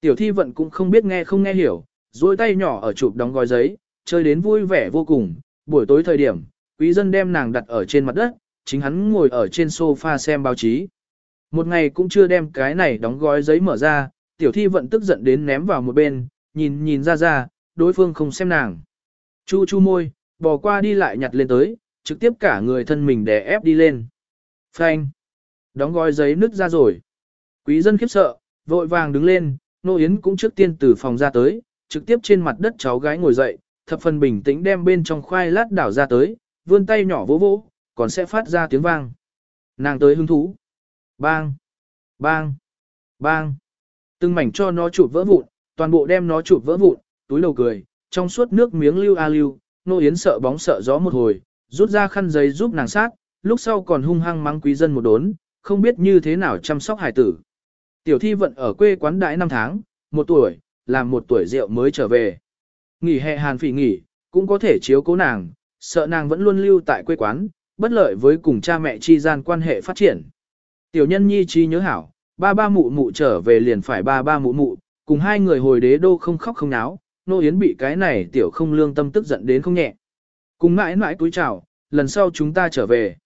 Tiểu thi vận cũng không biết nghe không nghe hiểu, duỗi tay nhỏ ở chụp đóng gói giấy, chơi đến vui vẻ vô cùng. Buổi tối thời điểm, quý dân đem nàng đặt ở trên mặt đất, chính hắn ngồi ở trên sofa xem báo chí. Một ngày cũng chưa đem cái này đóng gói giấy mở ra, tiểu thi vận tức giận đến ném vào một bên, nhìn nhìn ra ra, đối phương không xem nàng. Chu chu môi, bò qua đi lại nhặt lên tới, trực tiếp cả người thân mình đè ép đi lên. Phanh. Đóng gói giấy nứt ra rồi. Quý dân khiếp sợ, vội vàng đứng lên, Nô Yến cũng trước tiên từ phòng ra tới, trực tiếp trên mặt đất cháu gái ngồi dậy, thập phần bình tĩnh đem bên trong khoai lát đảo ra tới, vươn tay nhỏ vỗ vỗ, còn sẽ phát ra tiếng vang. Nàng tới hứng thú. Bang! Bang! Bang! Từng mảnh cho nó chụp vỡ vụn, toàn bộ đem nó chụp vỡ vụn, túi đầu cười, trong suốt nước miếng lưu a lưu, nô yến sợ bóng sợ gió một hồi, rút ra khăn giấy giúp nàng sát, lúc sau còn hung hăng mắng quý dân một đốn, không biết như thế nào chăm sóc hải tử. Tiểu thi vận ở quê quán đại năm tháng, một tuổi, làm một tuổi rượu mới trở về. Nghỉ hè hàn phỉ nghỉ, cũng có thể chiếu cố nàng, sợ nàng vẫn luôn lưu tại quê quán, bất lợi với cùng cha mẹ chi gian quan hệ phát triển. Tiểu nhân nhi chi nhớ hảo, ba ba mụ mụ trở về liền phải ba ba mụ mụ, cùng hai người hồi đế đô không khóc không náo, nô yến bị cái này tiểu không lương tâm tức giận đến không nhẹ. Cùng mãi mãi túi chào, lần sau chúng ta trở về.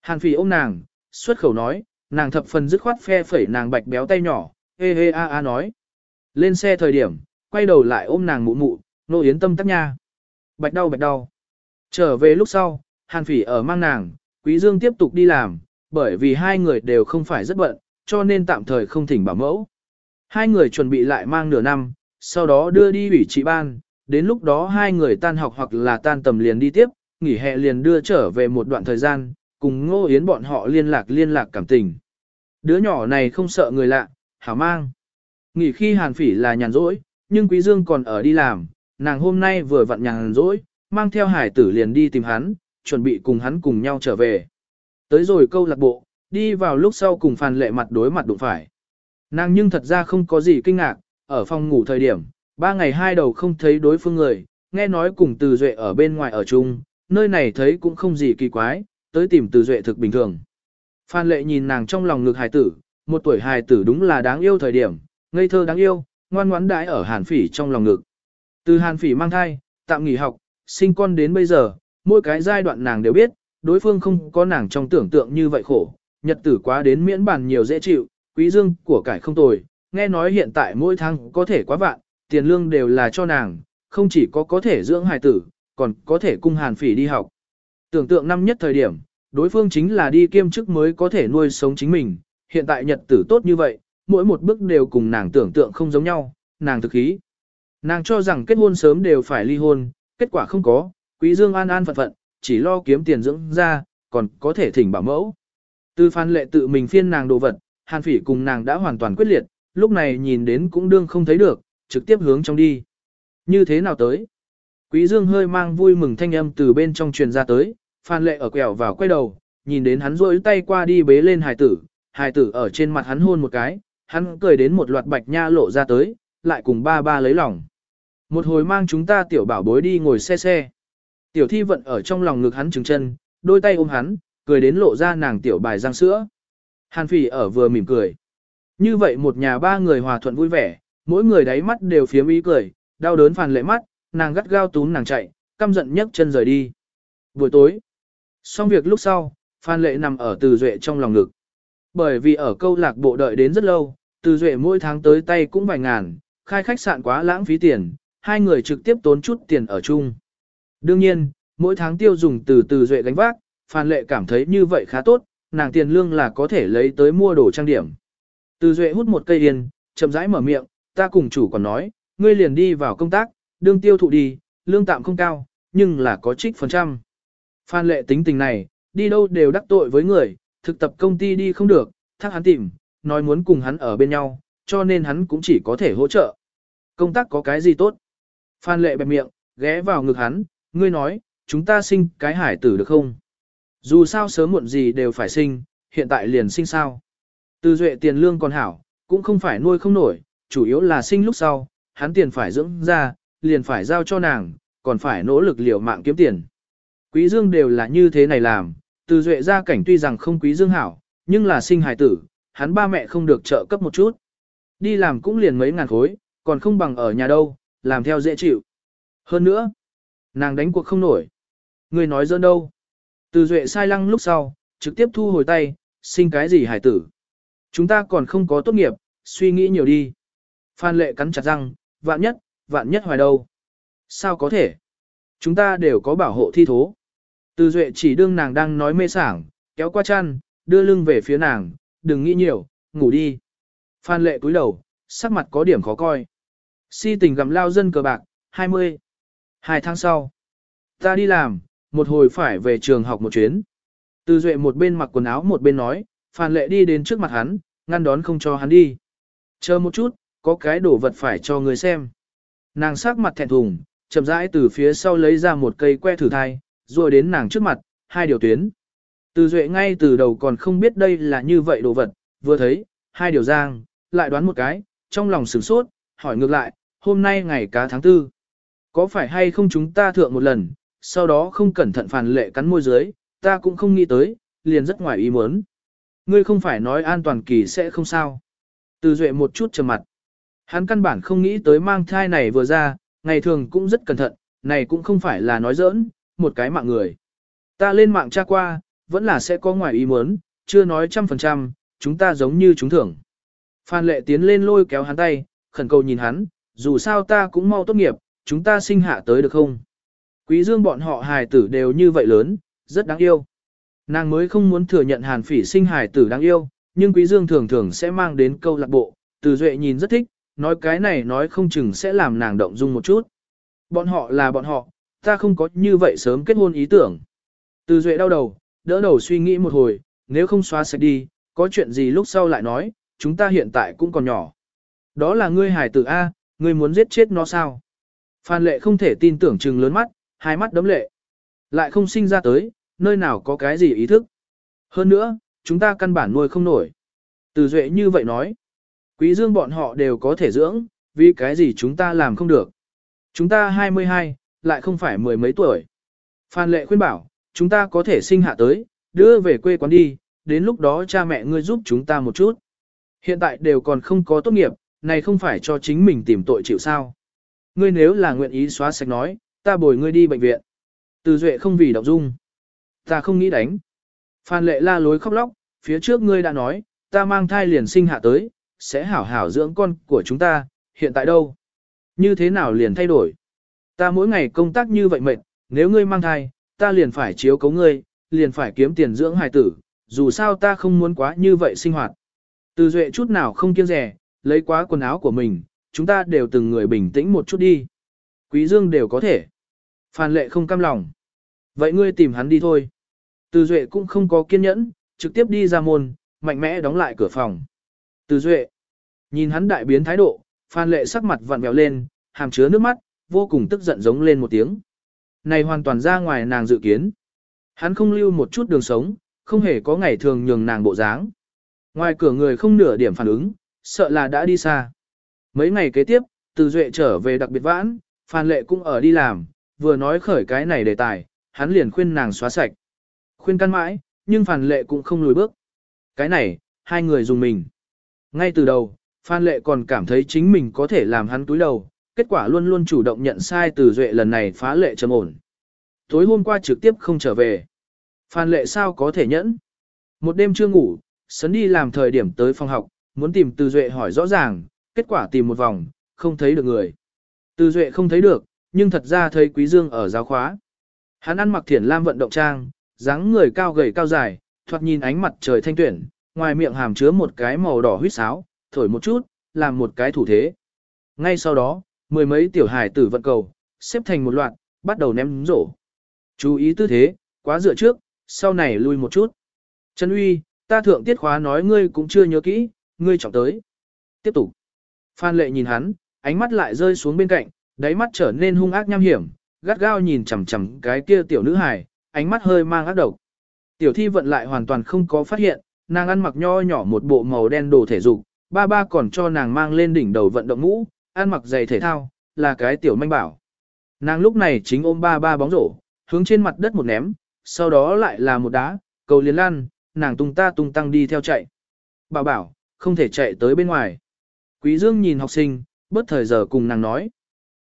Hàn phỉ ôm nàng, xuất khẩu nói, nàng thập phần dứt khoát phe phẩy nàng bạch béo tay nhỏ, hê hê a a nói. Lên xe thời điểm, quay đầu lại ôm nàng mụ mụ, nô yến tâm tắc nha. Bạch đau bạch đau. Trở về lúc sau, hàn phỉ ở mang nàng, quý dương tiếp tục đi làm, bởi vì hai người đều không phải rất bận, cho nên tạm thời không thỉnh bảo mẫu. Hai người chuẩn bị lại mang nửa năm, sau đó đưa đi ủy trị ban, đến lúc đó hai người tan học hoặc là tan tầm liền đi tiếp, nghỉ hè liền đưa trở về một đoạn thời gian, cùng Ngô Yến bọn họ liên lạc liên lạc cảm tình. Đứa nhỏ này không sợ người lạ, hảo mang. Nghỉ khi Hàn Phỉ là nhàn rỗi, nhưng Quý Dương còn ở đi làm, nàng hôm nay vừa vặn nhàn rỗi, mang theo hải tử liền đi tìm hắn, chuẩn bị cùng hắn cùng nhau trở về. Tới rồi câu lạc bộ, đi vào lúc sau cùng Phan Lệ mặt đối mặt đụng phải. Nàng nhưng thật ra không có gì kinh ngạc, ở phòng ngủ thời điểm, ba ngày hai đầu không thấy đối phương người, nghe nói cùng Từ Duệ ở bên ngoài ở chung, nơi này thấy cũng không gì kỳ quái, tới tìm Từ Duệ thực bình thường. Phan Lệ nhìn nàng trong lòng ngực hài tử, một tuổi hài tử đúng là đáng yêu thời điểm, ngây thơ đáng yêu, ngoan ngoãn đãi ở Hàn Phỉ trong lòng ngực. Từ Hàn Phỉ mang thai, tạm nghỉ học, sinh con đến bây giờ, mỗi cái giai đoạn nàng đều biết, đối phương không có nàng trong tưởng tượng như vậy khổ, nhật tử quá đến miễn bàn nhiều dễ chịu, quý dương của cải không tồi, nghe nói hiện tại mỗi tháng có thể quá vạn, tiền lương đều là cho nàng, không chỉ có có thể dưỡng hài tử, còn có thể cung hàn phỉ đi học. Tưởng tượng năm nhất thời điểm, đối phương chính là đi kiêm chức mới có thể nuôi sống chính mình, hiện tại nhật tử tốt như vậy, mỗi một bước đều cùng nàng tưởng tượng không giống nhau, nàng thực khí. Nàng cho rằng kết hôn sớm đều phải ly hôn, kết quả không có, quý dương an an phận phận, chỉ lo kiếm tiền dưỡng ra, còn có thể thỉnh bảo mẫu. Từ phan lệ tự mình phiên nàng đồ vật, hàn phỉ cùng nàng đã hoàn toàn quyết liệt, lúc này nhìn đến cũng đương không thấy được, trực tiếp hướng trong đi. Như thế nào tới? Quý dương hơi mang vui mừng thanh âm từ bên trong truyền ra tới, phan lệ ở quẹo vào quay đầu, nhìn đến hắn rỗi tay qua đi bế lên hài tử, hài tử ở trên mặt hắn hôn một cái, hắn cười đến một loạt bạch nha lộ ra tới, lại cùng ba ba lấy lòng. Một hồi mang chúng ta tiểu bảo bối đi ngồi xe xe. Tiểu thi vận ở trong lòng ngực hắn trừng chân, đôi tay ôm hắn, cười đến lộ ra nàng tiểu bài răng sữa. Hàn phỉ ở vừa mỉm cười. Như vậy một nhà ba người hòa thuận vui vẻ, mỗi người đáy mắt đều phiếm ý cười, đau đớn phàn lệ mắt, nàng gắt gao túm nàng chạy, căm giận nhấc chân rời đi. Buổi tối, xong việc lúc sau, Phan Lệ nằm ở Từ Duệ trong lòng ngực. Bởi vì ở câu lạc bộ đợi đến rất lâu, Từ Duệ mỗi tháng tới tay cũng vài ngàn, khai khách sạn quá lãng phí tiền, hai người trực tiếp tốn chút tiền ở chung. Đương nhiên, mỗi tháng tiêu dùng từ Từ Duệ gánh vác, Phan Lệ cảm thấy như vậy khá tốt, nàng tiền lương là có thể lấy tới mua đồ trang điểm. Từ Duệ hút một cây yên, chậm rãi mở miệng, ta cùng chủ còn nói, ngươi liền đi vào công tác, đương tiêu thụ đi, lương tạm không cao, nhưng là có trích phần trăm. Phan lệ tính tình này, đi đâu đều đắc tội với người, thực tập công ty đi không được, thác hắn tìm, nói muốn cùng hắn ở bên nhau, cho nên hắn cũng chỉ có thể hỗ trợ. Công tác có cái gì tốt? Phan lệ bẹp miệng, ghé vào ngực hắn, ngươi nói, chúng ta sinh cái hải tử được không? Dù sao sớm muộn gì đều phải sinh, hiện tại liền sinh sao. Từ duệ tiền lương còn hảo, cũng không phải nuôi không nổi, chủ yếu là sinh lúc sau, hắn tiền phải dưỡng ra, liền phải giao cho nàng, còn phải nỗ lực liều mạng kiếm tiền. Quý dương đều là như thế này làm, từ duệ gia cảnh tuy rằng không quý dương hảo, nhưng là sinh hài tử, hắn ba mẹ không được trợ cấp một chút. Đi làm cũng liền mấy ngàn khối, còn không bằng ở nhà đâu, làm theo dễ chịu. Hơn nữa, nàng đánh cuộc không nổi. Người nói dỡn đâu. Từ duệ sai lăng lúc sau, trực tiếp thu hồi tay, sinh cái gì hải tử. Chúng ta còn không có tốt nghiệp, suy nghĩ nhiều đi. Phan lệ cắn chặt răng, vạn nhất, vạn nhất hoài đâu. Sao có thể? Chúng ta đều có bảo hộ thi thố. Từ duệ chỉ đương nàng đang nói mê sảng, kéo qua chăn, đưa lưng về phía nàng, đừng nghĩ nhiều, ngủ đi. Phan lệ cúi đầu, sắc mặt có điểm khó coi. Si tình gặm lao dân cờ bạc, 20. Hai tháng sau. Ta đi làm, một hồi phải về trường học một chuyến. Từ duệ một bên mặc quần áo một bên nói, Phan lệ đi đến trước mặt hắn, ngăn đón không cho hắn đi. Chờ một chút, có cái đồ vật phải cho người xem. Nàng sắc mặt thẹn thùng, chậm rãi từ phía sau lấy ra một cây que thử thai, rồi đến nàng trước mặt, hai điều tuyến. Từ duệ ngay từ đầu còn không biết đây là như vậy đồ vật, vừa thấy, hai điều giang, lại đoán một cái, trong lòng sửng sốt, hỏi ngược lại, hôm nay ngày cá tháng tư. Có phải hay không chúng ta thượng một lần, sau đó không cẩn thận phản lệ cắn môi dưới, ta cũng không nghĩ tới, liền rất ngoài ý muốn. Ngươi không phải nói an toàn kỳ sẽ không sao. Từ duệ một chút trầm mặt. Hắn căn bản không nghĩ tới mang thai này vừa ra, ngày thường cũng rất cẩn thận, này cũng không phải là nói giỡn, một cái mạng người. Ta lên mạng tra qua, vẫn là sẽ có ngoài ý muốn, chưa nói trăm phần trăm, chúng ta giống như chúng thưởng. Phan lệ tiến lên lôi kéo hắn tay, khẩn cầu nhìn hắn, dù sao ta cũng mau tốt nghiệp, chúng ta sinh hạ tới được không? Quý dương bọn họ hài tử đều như vậy lớn, rất đáng yêu. Nàng mới không muốn thừa nhận hàn phỉ sinh hài tử đáng yêu, nhưng quý dương thường thường sẽ mang đến câu lạc bộ, từ duệ nhìn rất thích, nói cái này nói không chừng sẽ làm nàng động dung một chút. Bọn họ là bọn họ, ta không có như vậy sớm kết hôn ý tưởng. Từ duệ đau đầu, đỡ đầu suy nghĩ một hồi, nếu không xóa sạch đi, có chuyện gì lúc sau lại nói, chúng ta hiện tại cũng còn nhỏ. Đó là ngươi hài tử A, ngươi muốn giết chết nó sao? Phan lệ không thể tin tưởng chừng lớn mắt, hai mắt đấm lệ. Lại không sinh ra tới, nơi nào có cái gì ý thức. Hơn nữa, chúng ta căn bản nuôi không nổi. Từ duệ như vậy nói. Quý dương bọn họ đều có thể dưỡng, vì cái gì chúng ta làm không được. Chúng ta 22, lại không phải mười mấy tuổi. Phan lệ khuyên bảo, chúng ta có thể sinh hạ tới, đưa về quê quán đi, đến lúc đó cha mẹ ngươi giúp chúng ta một chút. Hiện tại đều còn không có tốt nghiệp, này không phải cho chính mình tìm tội chịu sao. Ngươi nếu là nguyện ý xóa sạch nói, ta bồi ngươi đi bệnh viện. Từ duệ không vì động dung. Ta không nghĩ đánh. Phan lệ la lối khóc lóc, phía trước ngươi đã nói, ta mang thai liền sinh hạ tới, sẽ hảo hảo dưỡng con của chúng ta, hiện tại đâu? Như thế nào liền thay đổi? Ta mỗi ngày công tác như vậy mệt, nếu ngươi mang thai, ta liền phải chiếu cấu ngươi, liền phải kiếm tiền dưỡng hài tử, dù sao ta không muốn quá như vậy sinh hoạt. Từ duệ chút nào không kiêng rẻ, lấy quá quần áo của mình, chúng ta đều từng người bình tĩnh một chút đi. Quý dương đều có thể. Phan lệ không cam lòng. Vậy ngươi tìm hắn đi thôi. Từ duệ cũng không có kiên nhẫn, trực tiếp đi ra môn, mạnh mẽ đóng lại cửa phòng. Từ duệ. Nhìn hắn đại biến thái độ, Phan lệ sắc mặt vặn vẹo lên, hàm chứa nước mắt, vô cùng tức giận giống lên một tiếng. Này hoàn toàn ra ngoài nàng dự kiến. Hắn không lưu một chút đường sống, không hề có ngày thường nhường nàng bộ dáng. Ngoài cửa người không nửa điểm phản ứng, sợ là đã đi xa. Mấy ngày kế tiếp, từ duệ trở về đặc biệt vãn, Phan Lệ cũng ở đi làm, vừa nói khởi cái này đề tài, hắn liền khuyên nàng xóa sạch. Khuyên căn mãi, nhưng Phan Lệ cũng không lùi bước. Cái này, hai người dùng mình. Ngay từ đầu, Phan Lệ còn cảm thấy chính mình có thể làm hắn túi đầu, kết quả luôn luôn chủ động nhận sai từ duệ lần này phá lệ trầm ổn. Tối hôm qua trực tiếp không trở về. Phan Lệ sao có thể nhẫn? Một đêm chưa ngủ, sấn đi làm thời điểm tới phòng học, muốn tìm từ duệ hỏi rõ ràng, kết quả tìm một vòng, không thấy được người. Từ duệ không thấy được, nhưng thật ra thấy quý dương ở giáo khóa. Hắn ăn mặc thiển lam vận động trang, dáng người cao gầy cao dài, thoạt nhìn ánh mặt trời thanh tuyển, ngoài miệng hàm chứa một cái màu đỏ huyết sáo, thổi một chút, làm một cái thủ thế. Ngay sau đó, mười mấy tiểu hài tử vận cầu, xếp thành một loạt, bắt đầu ném rổ. Chú ý tư thế, quá dựa trước, sau này lui một chút. Trần Uy, ta thượng tiết khóa nói ngươi cũng chưa nhớ kỹ, ngươi trọng tới. Tiếp tục. Phan lệ nhìn hắn, ánh mắt lại rơi xuống bên cạnh, đáy mắt trở nên hung ác nham hiểm, gắt gao nhìn chằm chằm cái kia tiểu nữ hài, ánh mắt hơi mang ác độc. Tiểu thi vận lại hoàn toàn không có phát hiện, nàng ăn mặc nho nhỏ một bộ màu đen đồ thể dục, ba ba còn cho nàng mang lên đỉnh đầu vận động mũ, ăn mặc giày thể thao, là cái tiểu manh bảo. Nàng lúc này chính ôm ba ba bóng rổ, hướng trên mặt đất một ném, sau đó lại là một đá, cầu liền lan, nàng tung ta tung tăng đi theo chạy. Bảo bảo, không thể chạy tới bên ngoài. Quý Dương nhìn học sinh, bất thời giờ cùng nàng nói.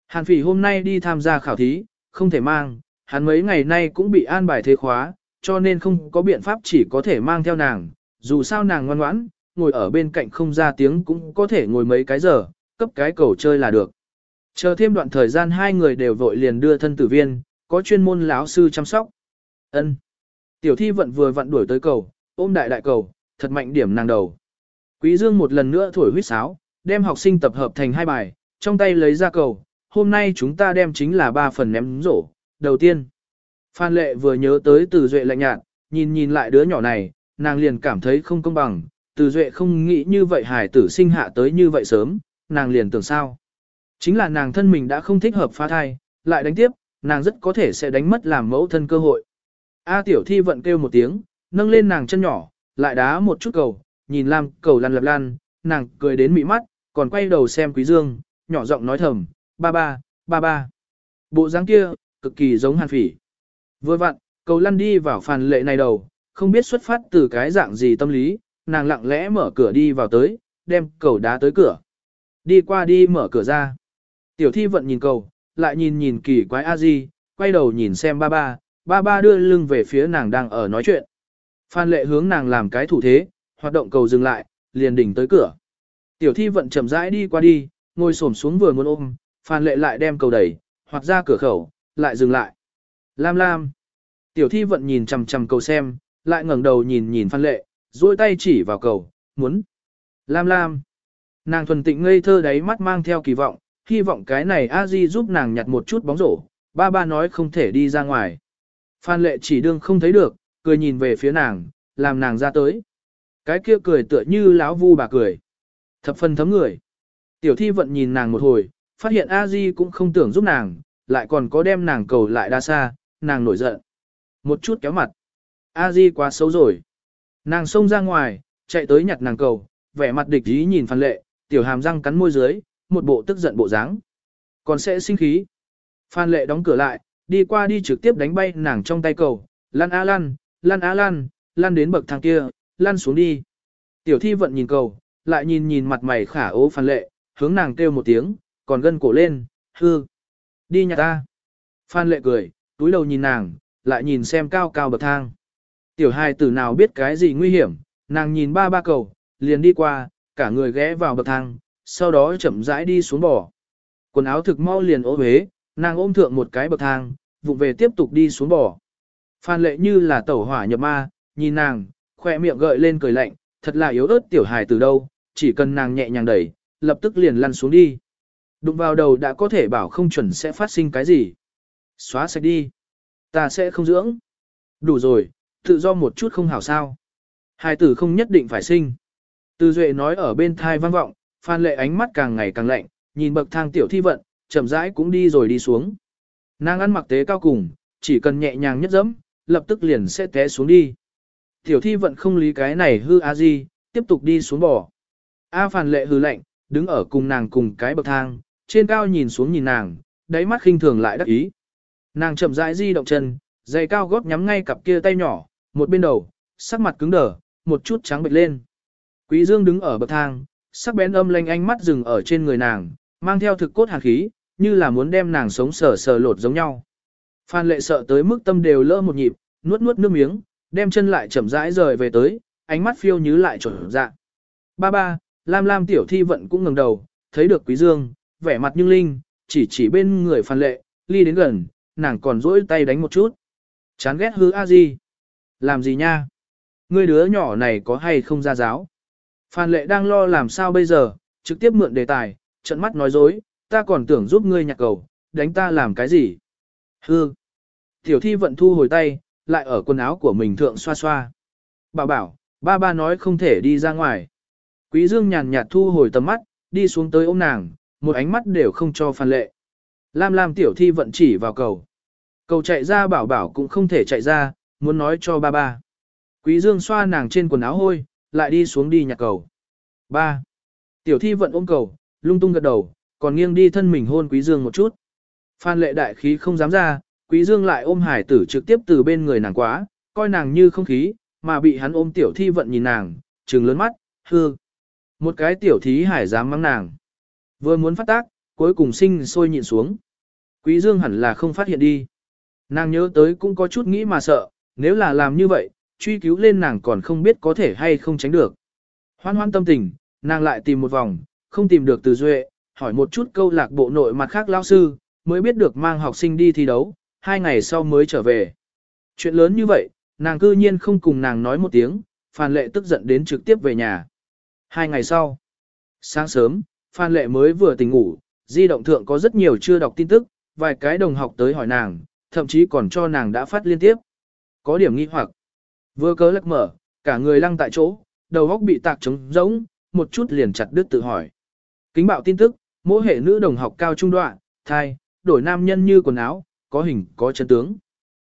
Hàn phỉ hôm nay đi tham gia khảo thí, không thể mang, hắn mấy ngày nay cũng bị an bài thế khóa, cho nên không có biện pháp chỉ có thể mang theo nàng, dù sao nàng ngoan ngoãn, ngồi ở bên cạnh không ra tiếng cũng có thể ngồi mấy cái giờ, cấp cái cầu chơi là được. Chờ thêm đoạn thời gian hai người đều vội liền đưa thân tử viên, có chuyên môn lão sư chăm sóc. Ân. Tiểu thi vận vừa vặn đuổi tới cầu, ôm đại đại cầu, thật mạnh điểm nàng đầu. Quý Dương một lần nữa thổi huýt sáo, đem học sinh tập hợp thành hai bài, trong tay lấy ra cầu, hôm nay chúng ta đem chính là ba phần ném rổ. Đầu tiên, Phan Lệ vừa nhớ tới từ duệ lạnh nhạt, nhìn nhìn lại đứa nhỏ này, nàng liền cảm thấy không công bằng, từ duệ không nghĩ như vậy hải tử sinh hạ tới như vậy sớm, nàng liền tưởng sao. Chính là nàng thân mình đã không thích hợp phá thai, lại đánh tiếp, nàng rất có thể sẽ đánh mất làm mẫu thân cơ hội. A tiểu thi vận kêu một tiếng, nâng lên nàng chân nhỏ, lại đá một chút cầu, nhìn Lam cầu lăn lặp lan, nàng cười đến mị mắt, còn quay đầu xem Quý Dương, nhỏ giọng nói thầm, ba ba, ba ba. Bộ dáng kia, cực kỳ giống hàn phỉ. Vừa vặn, cầu lăn đi vào phàn lệ này đầu, không biết xuất phát từ cái dạng gì tâm lý, nàng lặng lẽ mở cửa đi vào tới, đem cầu đá tới cửa. Đi qua đi mở cửa ra. Tiểu thi vận nhìn cầu, lại nhìn nhìn kỳ quái a di, quay đầu nhìn xem ba ba, ba ba đưa lưng về phía nàng đang ở nói chuyện. Phan lệ hướng nàng làm cái thủ thế, hoạt động cầu dừng lại, liền đỉnh tới cửa. Tiểu thi vận chậm rãi đi qua đi, ngồi xổm xuống vừa muốn ôm, Phan lệ lại đem cầu đẩy, hoặc ra cửa khẩu, lại dừng lại. Lam lam. Tiểu thi vận nhìn chằm chằm cầu xem, lại ngẩng đầu nhìn nhìn Phan lệ, duỗi tay chỉ vào cầu, muốn. Lam lam. Nàng thuần tịnh ngây thơ đáy mắt mang theo kỳ vọng, hy vọng cái này a di giúp nàng nhặt một chút bóng rổ, ba ba nói không thể đi ra ngoài. Phan lệ chỉ đương không thấy được, cười nhìn về phía nàng, làm nàng ra tới. Cái kia cười tựa như lão vu bà cười. Thập phần thấm người. Tiểu thi vận nhìn nàng một hồi, phát hiện a di cũng không tưởng giúp nàng, lại còn có đem nàng cầu lại đa xa, nàng nổi giận. Một chút kéo mặt. a di quá xấu rồi. Nàng xông ra ngoài, chạy tới nhặt nàng cầu, vẻ mặt địch ý nhìn phan lệ, tiểu hàm răng cắn môi dưới, một bộ tức giận bộ dáng. Còn sẽ sinh khí. Phan lệ đóng cửa lại, đi qua đi trực tiếp đánh bay nàng trong tay cầu, lăn a lăn, lăn a lăn, lăn đến bậc thang kia, lăn xuống đi. Tiểu thi vận nhìn cầu, lại nhìn nhìn mặt mày khả ố phan lệ, hướng nàng kêu một tiếng, còn gân cổ lên, hư. Đi nhà ta. Phan lệ cười, túi đầu nhìn nàng, lại nhìn xem cao cao bậc thang. Tiểu hài tử nào biết cái gì nguy hiểm, nàng nhìn ba ba cầu, liền đi qua, cả người ghé vào bậc thang, sau đó chậm rãi đi xuống bò. Quần áo thực mau liền ố huế, nàng ôm thượng một cái bậc thang, vụ về tiếp tục đi xuống bò. Phan lệ như là tẩu hỏa nhập ma, nhìn nàng, khoe miệng gợi lên cười lạnh, thật là yếu ớt tiểu hài từ đâu, chỉ cần nàng nhẹ nhàng đẩy, lập tức liền lăn xuống đi. Đụng vào đầu đã có thể bảo không chuẩn sẽ phát sinh cái gì. Xóa sạch đi. Ta sẽ không dưỡng. Đủ rồi, tự do một chút không hảo sao. hai tử không nhất định phải sinh. Từ Duệ nói ở bên thai vang vọng, Phan Lệ ánh mắt càng ngày càng lạnh, nhìn bậc thang tiểu thi vận, chậm rãi cũng đi rồi đi xuống. Nàng ăn mặc tế cao cùng, chỉ cần nhẹ nhàng nhất dẫm, lập tức liền sẽ té xuống đi. Tiểu thi vận không lý cái này hư a di, tiếp tục đi xuống bò. A phàn Lệ hừ lạnh, đứng ở cùng nàng cùng cái bậc thang, trên cao nhìn xuống nhìn nàng, đáy mắt khinh thường lại đắc ý. Nàng chậm rãi di động chân, giày cao gót nhắm ngay cặp kia tay nhỏ, một bên đầu, sắc mặt cứng đờ, một chút trắng bệch lên. Quý Dương đứng ở bậc thang, sắc bén âm lanh ánh mắt dừng ở trên người nàng, mang theo thực cốt hàn khí, như là muốn đem nàng sống sờ sờ lột giống nhau. Phan lệ sợ tới mức tâm đều lỡ một nhịp, nuốt nuốt nước miếng, đem chân lại chậm rãi rời về tới, ánh mắt phiêu như lại trở dạ. Ba ba, Lam Lam tiểu thi vận cũng ngẩng đầu, thấy được Quý Dương, vẻ mặt như linh, chỉ chỉ bên người Phan lệ, ly đến gần, nàng còn duỗi tay đánh một chút. Chán ghét hứ a gì? Làm gì nha? Ngươi đứa nhỏ này có hay không ra giáo? Phan lệ đang lo làm sao bây giờ, trực tiếp mượn đề tài, trận mắt nói dối, ta còn tưởng giúp ngươi nhặt cầu, đánh ta làm cái gì? Hư. Tiểu thi vận thu hồi tay, lại ở quần áo của mình thượng xoa xoa. Bảo bảo, ba ba nói không thể đi ra ngoài. Quý dương nhàn nhạt thu hồi tầm mắt, đi xuống tới ôm nàng, một ánh mắt đều không cho phan lệ. Lam Lam tiểu thi vận chỉ vào cầu. Cầu chạy ra bảo bảo cũng không thể chạy ra, muốn nói cho ba ba. Quý dương xoa nàng trên quần áo hôi, lại đi xuống đi nhặt cầu. Ba. Tiểu thi vận ôm cầu, lung tung gật đầu, còn nghiêng đi thân mình hôn Quý Dương một chút. Phan lệ đại khí không dám ra, Quý Dương lại ôm hải tử trực tiếp từ bên người nàng quá, coi nàng như không khí, mà bị hắn ôm tiểu thi vận nhìn nàng, trừng lớn mắt, hư. Một cái tiểu thí hải dám mắng nàng. Vừa muốn phát tác, cuối cùng sinh sôi nhịn xuống. Quý Dương hẳn là không phát hiện đi. Nàng nhớ tới cũng có chút nghĩ mà sợ, nếu là làm như vậy, truy cứu lên nàng còn không biết có thể hay không tránh được. Hoan hoan tâm tình, nàng lại tìm một vòng, không tìm được từ duệ, hỏi một chút câu lạc bộ nội mặt khác lao sư, mới biết được mang học sinh đi thi đấu, hai ngày sau mới trở về. Chuyện lớn như vậy, nàng cư nhiên không cùng nàng nói một tiếng, phàn Lệ tức giận đến trực tiếp về nhà. Hai ngày sau, sáng sớm, Phan Lệ mới vừa tỉnh ngủ, di động thượng có rất nhiều chưa đọc tin tức, vài cái đồng học tới hỏi nàng, thậm chí còn cho nàng đã phát liên tiếp. Có điểm nghi hoặc, vừa cớ lắc mở, cả người lăng tại chỗ, đầu góc bị tạc trống rỗng, một chút liền chặt đứt tự hỏi. Kính bạo tin tức, mỗi hệ nữ đồng học cao trung đoạn, thai, đổi nam nhân như quần áo, có hình, có chân tướng.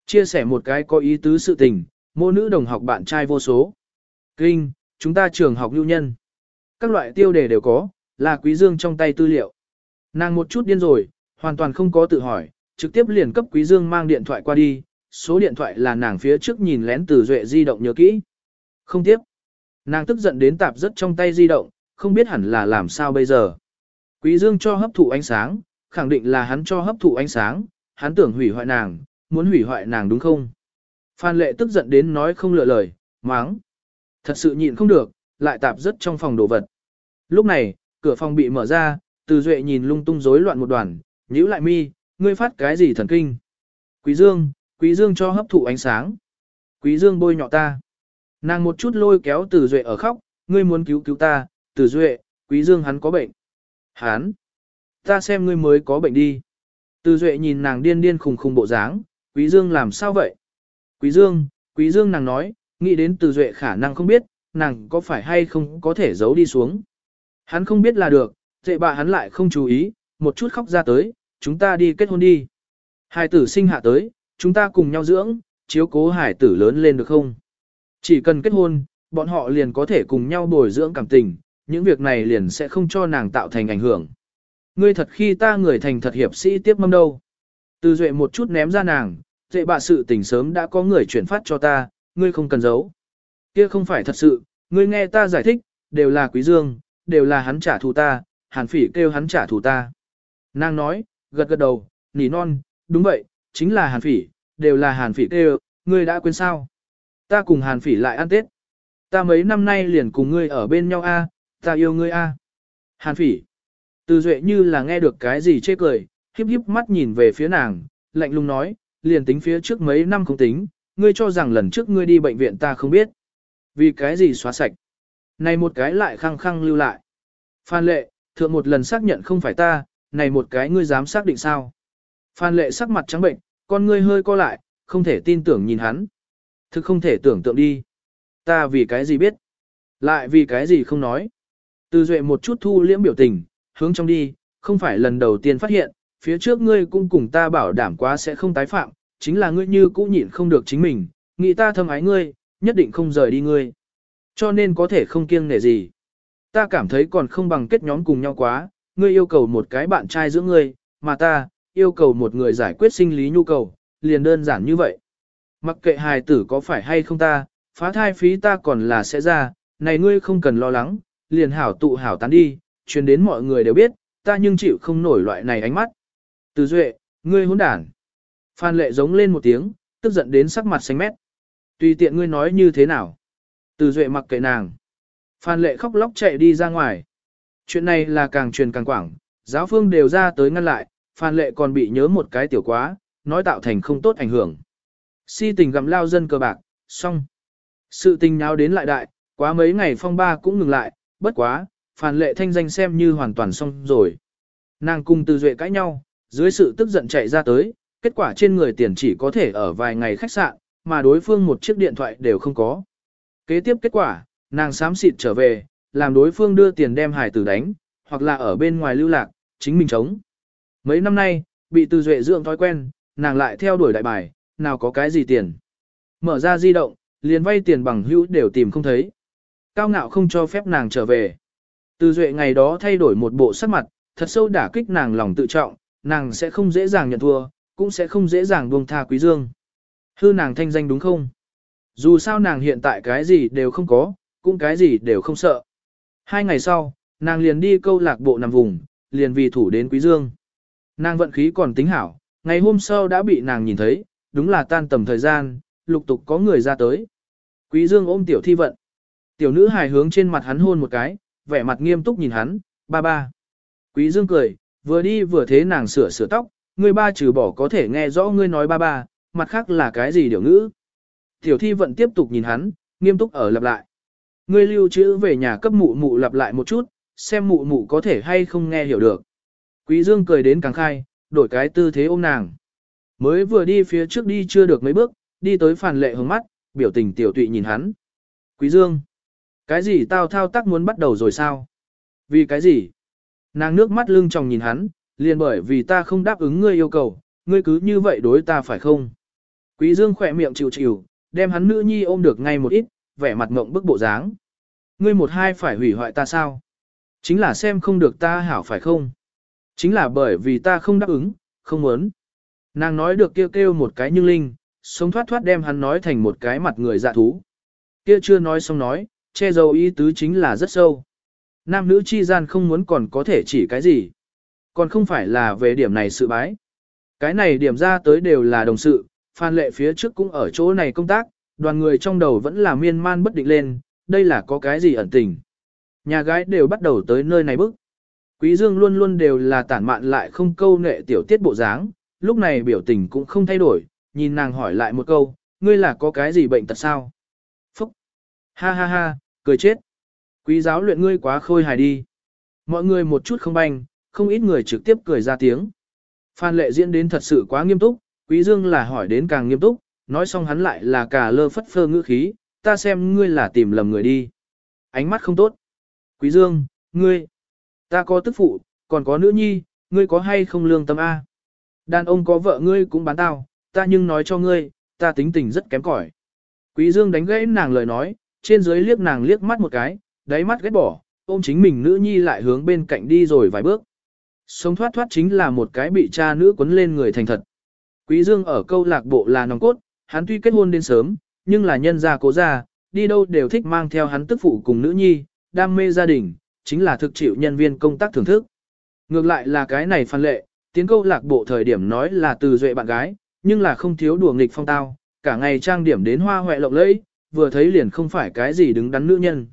Chia sẻ một cái có ý tứ sự tình, mỗi nữ đồng học bạn trai vô số. Kinh, chúng ta trường học lưu nhân. Các loại tiêu đề đều có, là quý dương trong tay tư liệu. Nàng một chút điên rồi, hoàn toàn không có tự hỏi, trực tiếp liền cấp quý dương mang điện thoại qua đi, số điện thoại là nàng phía trước nhìn lén từ duệ di động nhớ kỹ. Không tiếp. Nàng tức giận đến tạp rất trong tay di động, không biết hẳn là làm sao bây giờ. Quý dương cho hấp thụ ánh sáng, khẳng định là hắn cho hấp thụ ánh sáng, hắn tưởng hủy hoại nàng, muốn hủy hoại nàng đúng không? Phan lệ tức giận đến nói không lựa lời, máng. Thật sự nhịn không được, lại tạp rất trong phòng đồ vật. Lúc này, cửa phòng bị mở ra, từ duệ nhìn lung tung rối loạn một đoàn, nhíu lại mi, ngươi phát cái gì thần kinh? Quý dương, quý dương cho hấp thụ ánh sáng. Quý dương bôi nhọ ta. Nàng một chút lôi kéo từ duệ ở khóc, ngươi muốn cứu cứu ta, từ duệ, quý dương hắn có bệnh. Hắn, ta xem ngươi mới có bệnh đi. Từ duệ nhìn nàng điên điên khùng khùng bộ dáng, quý dương làm sao vậy? Quý dương, quý dương nàng nói, nghĩ đến từ duệ khả năng không biết, nàng có phải hay không có thể giấu đi xuống. Hắn không biết là được, dệ bà hắn lại không chú ý, một chút khóc ra tới, chúng ta đi kết hôn đi. Hải tử sinh hạ tới, chúng ta cùng nhau dưỡng, chiếu cố hải tử lớn lên được không? Chỉ cần kết hôn, bọn họ liền có thể cùng nhau bồi dưỡng cảm tình, những việc này liền sẽ không cho nàng tạo thành ảnh hưởng. Ngươi thật khi ta người thành thật hiệp sĩ tiếp mâm đâu. Từ duệ một chút ném ra nàng, dệ bạ sự tình sớm đã có người chuyển phát cho ta, ngươi không cần giấu. Kia không phải thật sự, ngươi nghe ta giải thích, đều là quý dương, đều là hắn trả thù ta, hàn phỉ kêu hắn trả thù ta. Nàng nói, gật gật đầu, nỉ non, đúng vậy, chính là hàn phỉ, đều là hàn phỉ kêu, ngươi đã quên sao. Ta cùng hàn phỉ lại ăn tết. Ta mấy năm nay liền cùng ngươi ở bên nhau a, ta yêu ngươi a. Hàn phỉ. Từ duệ như là nghe được cái gì chê cười, híp híp mắt nhìn về phía nàng, lạnh lùng nói, liền tính phía trước mấy năm không tính, ngươi cho rằng lần trước ngươi đi bệnh viện ta không biết. Vì cái gì xóa sạch. Này một cái lại khăng khăng lưu lại. Phan lệ, thượng một lần xác nhận không phải ta, này một cái ngươi dám xác định sao. Phan lệ sắc mặt trắng bệnh, con ngươi hơi co lại, không thể tin tưởng nhìn hắn. Thực không thể tưởng tượng đi. Ta vì cái gì biết? Lại vì cái gì không nói? Từ duệ một chút thu liễm biểu tình, hướng trong đi, không phải lần đầu tiên phát hiện, phía trước ngươi cũng cùng ta bảo đảm quá sẽ không tái phạm, chính là ngươi như cũ nhịn không được chính mình, nghĩ ta thâm ái ngươi, nhất định không rời đi ngươi. Cho nên có thể không kiêng nể gì. Ta cảm thấy còn không bằng kết nhóm cùng nhau quá, ngươi yêu cầu một cái bạn trai giữa ngươi, mà ta, yêu cầu một người giải quyết sinh lý nhu cầu, liền đơn giản như vậy. Mặc kệ hài tử có phải hay không ta, phá thai phí ta còn là sẽ ra, này ngươi không cần lo lắng, liền hảo tụ hảo tán đi, truyền đến mọi người đều biết, ta nhưng chịu không nổi loại này ánh mắt. Từ duệ, ngươi hỗn đản. Phan lệ giống lên một tiếng, tức giận đến sắc mặt xanh mét. Tùy tiện ngươi nói như thế nào. Từ duệ mặc kệ nàng. Phan lệ khóc lóc chạy đi ra ngoài. Chuyện này là càng truyền càng quảng, giáo phương đều ra tới ngăn lại, Phan lệ còn bị nhớ một cái tiểu quá, nói tạo thành không tốt ảnh hưởng. Si tình gặm lao dân cờ bạc, xong. Sự tình nháo đến lại đại, quá mấy ngày phong ba cũng ngừng lại, bất quá, Phan lệ thanh danh xem như hoàn toàn xong rồi. Nàng cùng từ duệ cãi nhau, dưới sự tức giận chạy ra tới, kết quả trên người tiền chỉ có thể ở vài ngày khách sạn, mà đối phương một chiếc điện thoại đều không có. Kế tiếp kết quả, nàng xám xịt trở về, làm đối phương đưa tiền đem hải tử đánh, hoặc là ở bên ngoài lưu lạc, chính mình chống. Mấy năm nay, bị từ duệ dưỡng thói quen, nàng lại theo đuổi đại bài, nào có cái gì tiền. Mở ra di động, liền vay tiền bằng hữu đều tìm không thấy. Cao ngạo không cho phép nàng trở về. Từ duệ ngày đó thay đổi một bộ sắc mặt, thật sâu đả kích nàng lòng tự trọng, nàng sẽ không dễ dàng nhận thua, cũng sẽ không dễ dàng buông tha quý dương. Hư nàng thanh danh đúng không? Dù sao nàng hiện tại cái gì đều không có, cũng cái gì đều không sợ. Hai ngày sau, nàng liền đi câu lạc bộ nằm vùng, liền vì thủ đến Quý Dương. Nàng vận khí còn tính hảo, ngày hôm sau đã bị nàng nhìn thấy, đúng là tan tầm thời gian, lục tục có người ra tới. Quý Dương ôm tiểu thi vận. Tiểu nữ hài hướng trên mặt hắn hôn một cái, vẻ mặt nghiêm túc nhìn hắn, ba ba. Quý Dương cười, vừa đi vừa thế nàng sửa sửa tóc, người ba trừ bỏ có thể nghe rõ ngươi nói ba ba, mặt khác là cái gì điều ngữ. Tiểu thi vận tiếp tục nhìn hắn, nghiêm túc ở lặp lại. Ngươi lưu trữ về nhà cấp mụ mụ lặp lại một chút, xem mụ mụ có thể hay không nghe hiểu được. Quý Dương cười đến càng khai, đổi cái tư thế ôm nàng. Mới vừa đi phía trước đi chưa được mấy bước, đi tới phản lệ hướng mắt, biểu tình tiểu tụy nhìn hắn. Quý Dương, cái gì tao thao tác muốn bắt đầu rồi sao? Vì cái gì? Nàng nước mắt lưng tròng nhìn hắn, liền bởi vì ta không đáp ứng ngươi yêu cầu, ngươi cứ như vậy đối ta phải không? Quý Dương khỏe miệng chịu chịu, đem hắn nữ nhi ôm được ngay một ít, vẻ mặt ngộng bức bộ dáng. Ngươi một hai phải hủy hoại ta sao? Chính là xem không được ta hảo phải không? Chính là bởi vì ta không đáp ứng, không muốn. Nàng nói được kêu kêu một cái như linh, sống thoát thoát đem hắn nói thành một cái mặt người dạ thú. Kia chưa nói xong nói, che giấu ý tứ chính là rất sâu. Nam nữ chi gian không muốn còn có thể chỉ cái gì. Còn không phải là về điểm này sự bái. Cái này điểm ra tới đều là đồng sự, Phan Lệ phía trước cũng ở chỗ này công tác, đoàn người trong đầu vẫn là miên man bất định lên, đây là có cái gì ẩn tình. Nhà gái đều bắt đầu tới nơi này bức. Quý Dương luôn luôn đều là tản mạn lại không câu nệ tiểu tiết bộ dáng, lúc này biểu tình cũng không thay đổi, nhìn nàng hỏi lại một câu, ngươi là có cái gì bệnh tật sao? Phúc! Ha ha ha, cười chết! Quý giáo luyện ngươi quá khôi hài đi. Mọi người một chút không banh, không ít người trực tiếp cười ra tiếng. Phan lệ diễn đến thật sự quá nghiêm túc, quý dương là hỏi đến càng nghiêm túc, nói xong hắn lại là cả lơ phất phơ ngữ khí, ta xem ngươi là tìm lầm người đi. Ánh mắt không tốt. Quý dương, ngươi, ta có tức phụ, còn có nữ nhi, ngươi có hay không lương tâm A. Đàn ông có vợ ngươi cũng bán tao, ta nhưng nói cho ngươi, ta tính tình rất kém cỏi. Quý dương đánh gãy nàng lời nói, trên dưới liếc nàng liếc mắt một cái, đáy mắt ghét bỏ, ôm chính mình nữ nhi lại hướng bên cạnh đi rồi vài bước. Sống thoát thoát chính là một cái bị cha nữ quấn lên người thành thật. Quý Dương ở câu lạc bộ là nòng cốt, hắn tuy kết hôn đến sớm, nhưng là nhân gia cố gia, đi đâu đều thích mang theo hắn tức phụ cùng nữ nhi, đam mê gia đình, chính là thực chịu nhân viên công tác thưởng thức. Ngược lại là cái này phan lệ, tiến câu lạc bộ thời điểm nói là từ duệ bạn gái, nhưng là không thiếu đùa nghịch phong tao, cả ngày trang điểm đến hoa hoẹ lộng lẫy, vừa thấy liền không phải cái gì đứng đắn nữ nhân.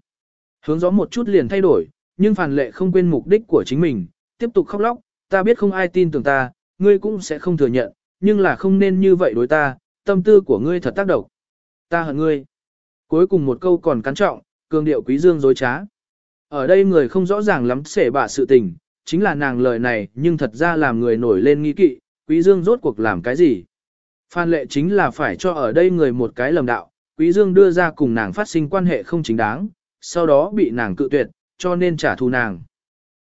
Hướng gió một chút liền thay đổi, nhưng phản lệ không quên mục đích của chính mình, tiếp tục khóc lóc, ta biết không ai tin tưởng ta, ngươi cũng sẽ không thừa nhận, nhưng là không nên như vậy đối ta, tâm tư của ngươi thật tác động. Ta hận ngươi. Cuối cùng một câu còn cắn trọng, cường điệu quý dương dối trá. Ở đây người không rõ ràng lắm xể bạ sự tình, chính là nàng lời này nhưng thật ra làm người nổi lên nghi kỵ, quý dương rốt cuộc làm cái gì. Phan lệ chính là phải cho ở đây người một cái lầm đạo, quý dương đưa ra cùng nàng phát sinh quan hệ không chính đáng, sau đó bị nàng cự tuyệt, cho nên trả thù nàng.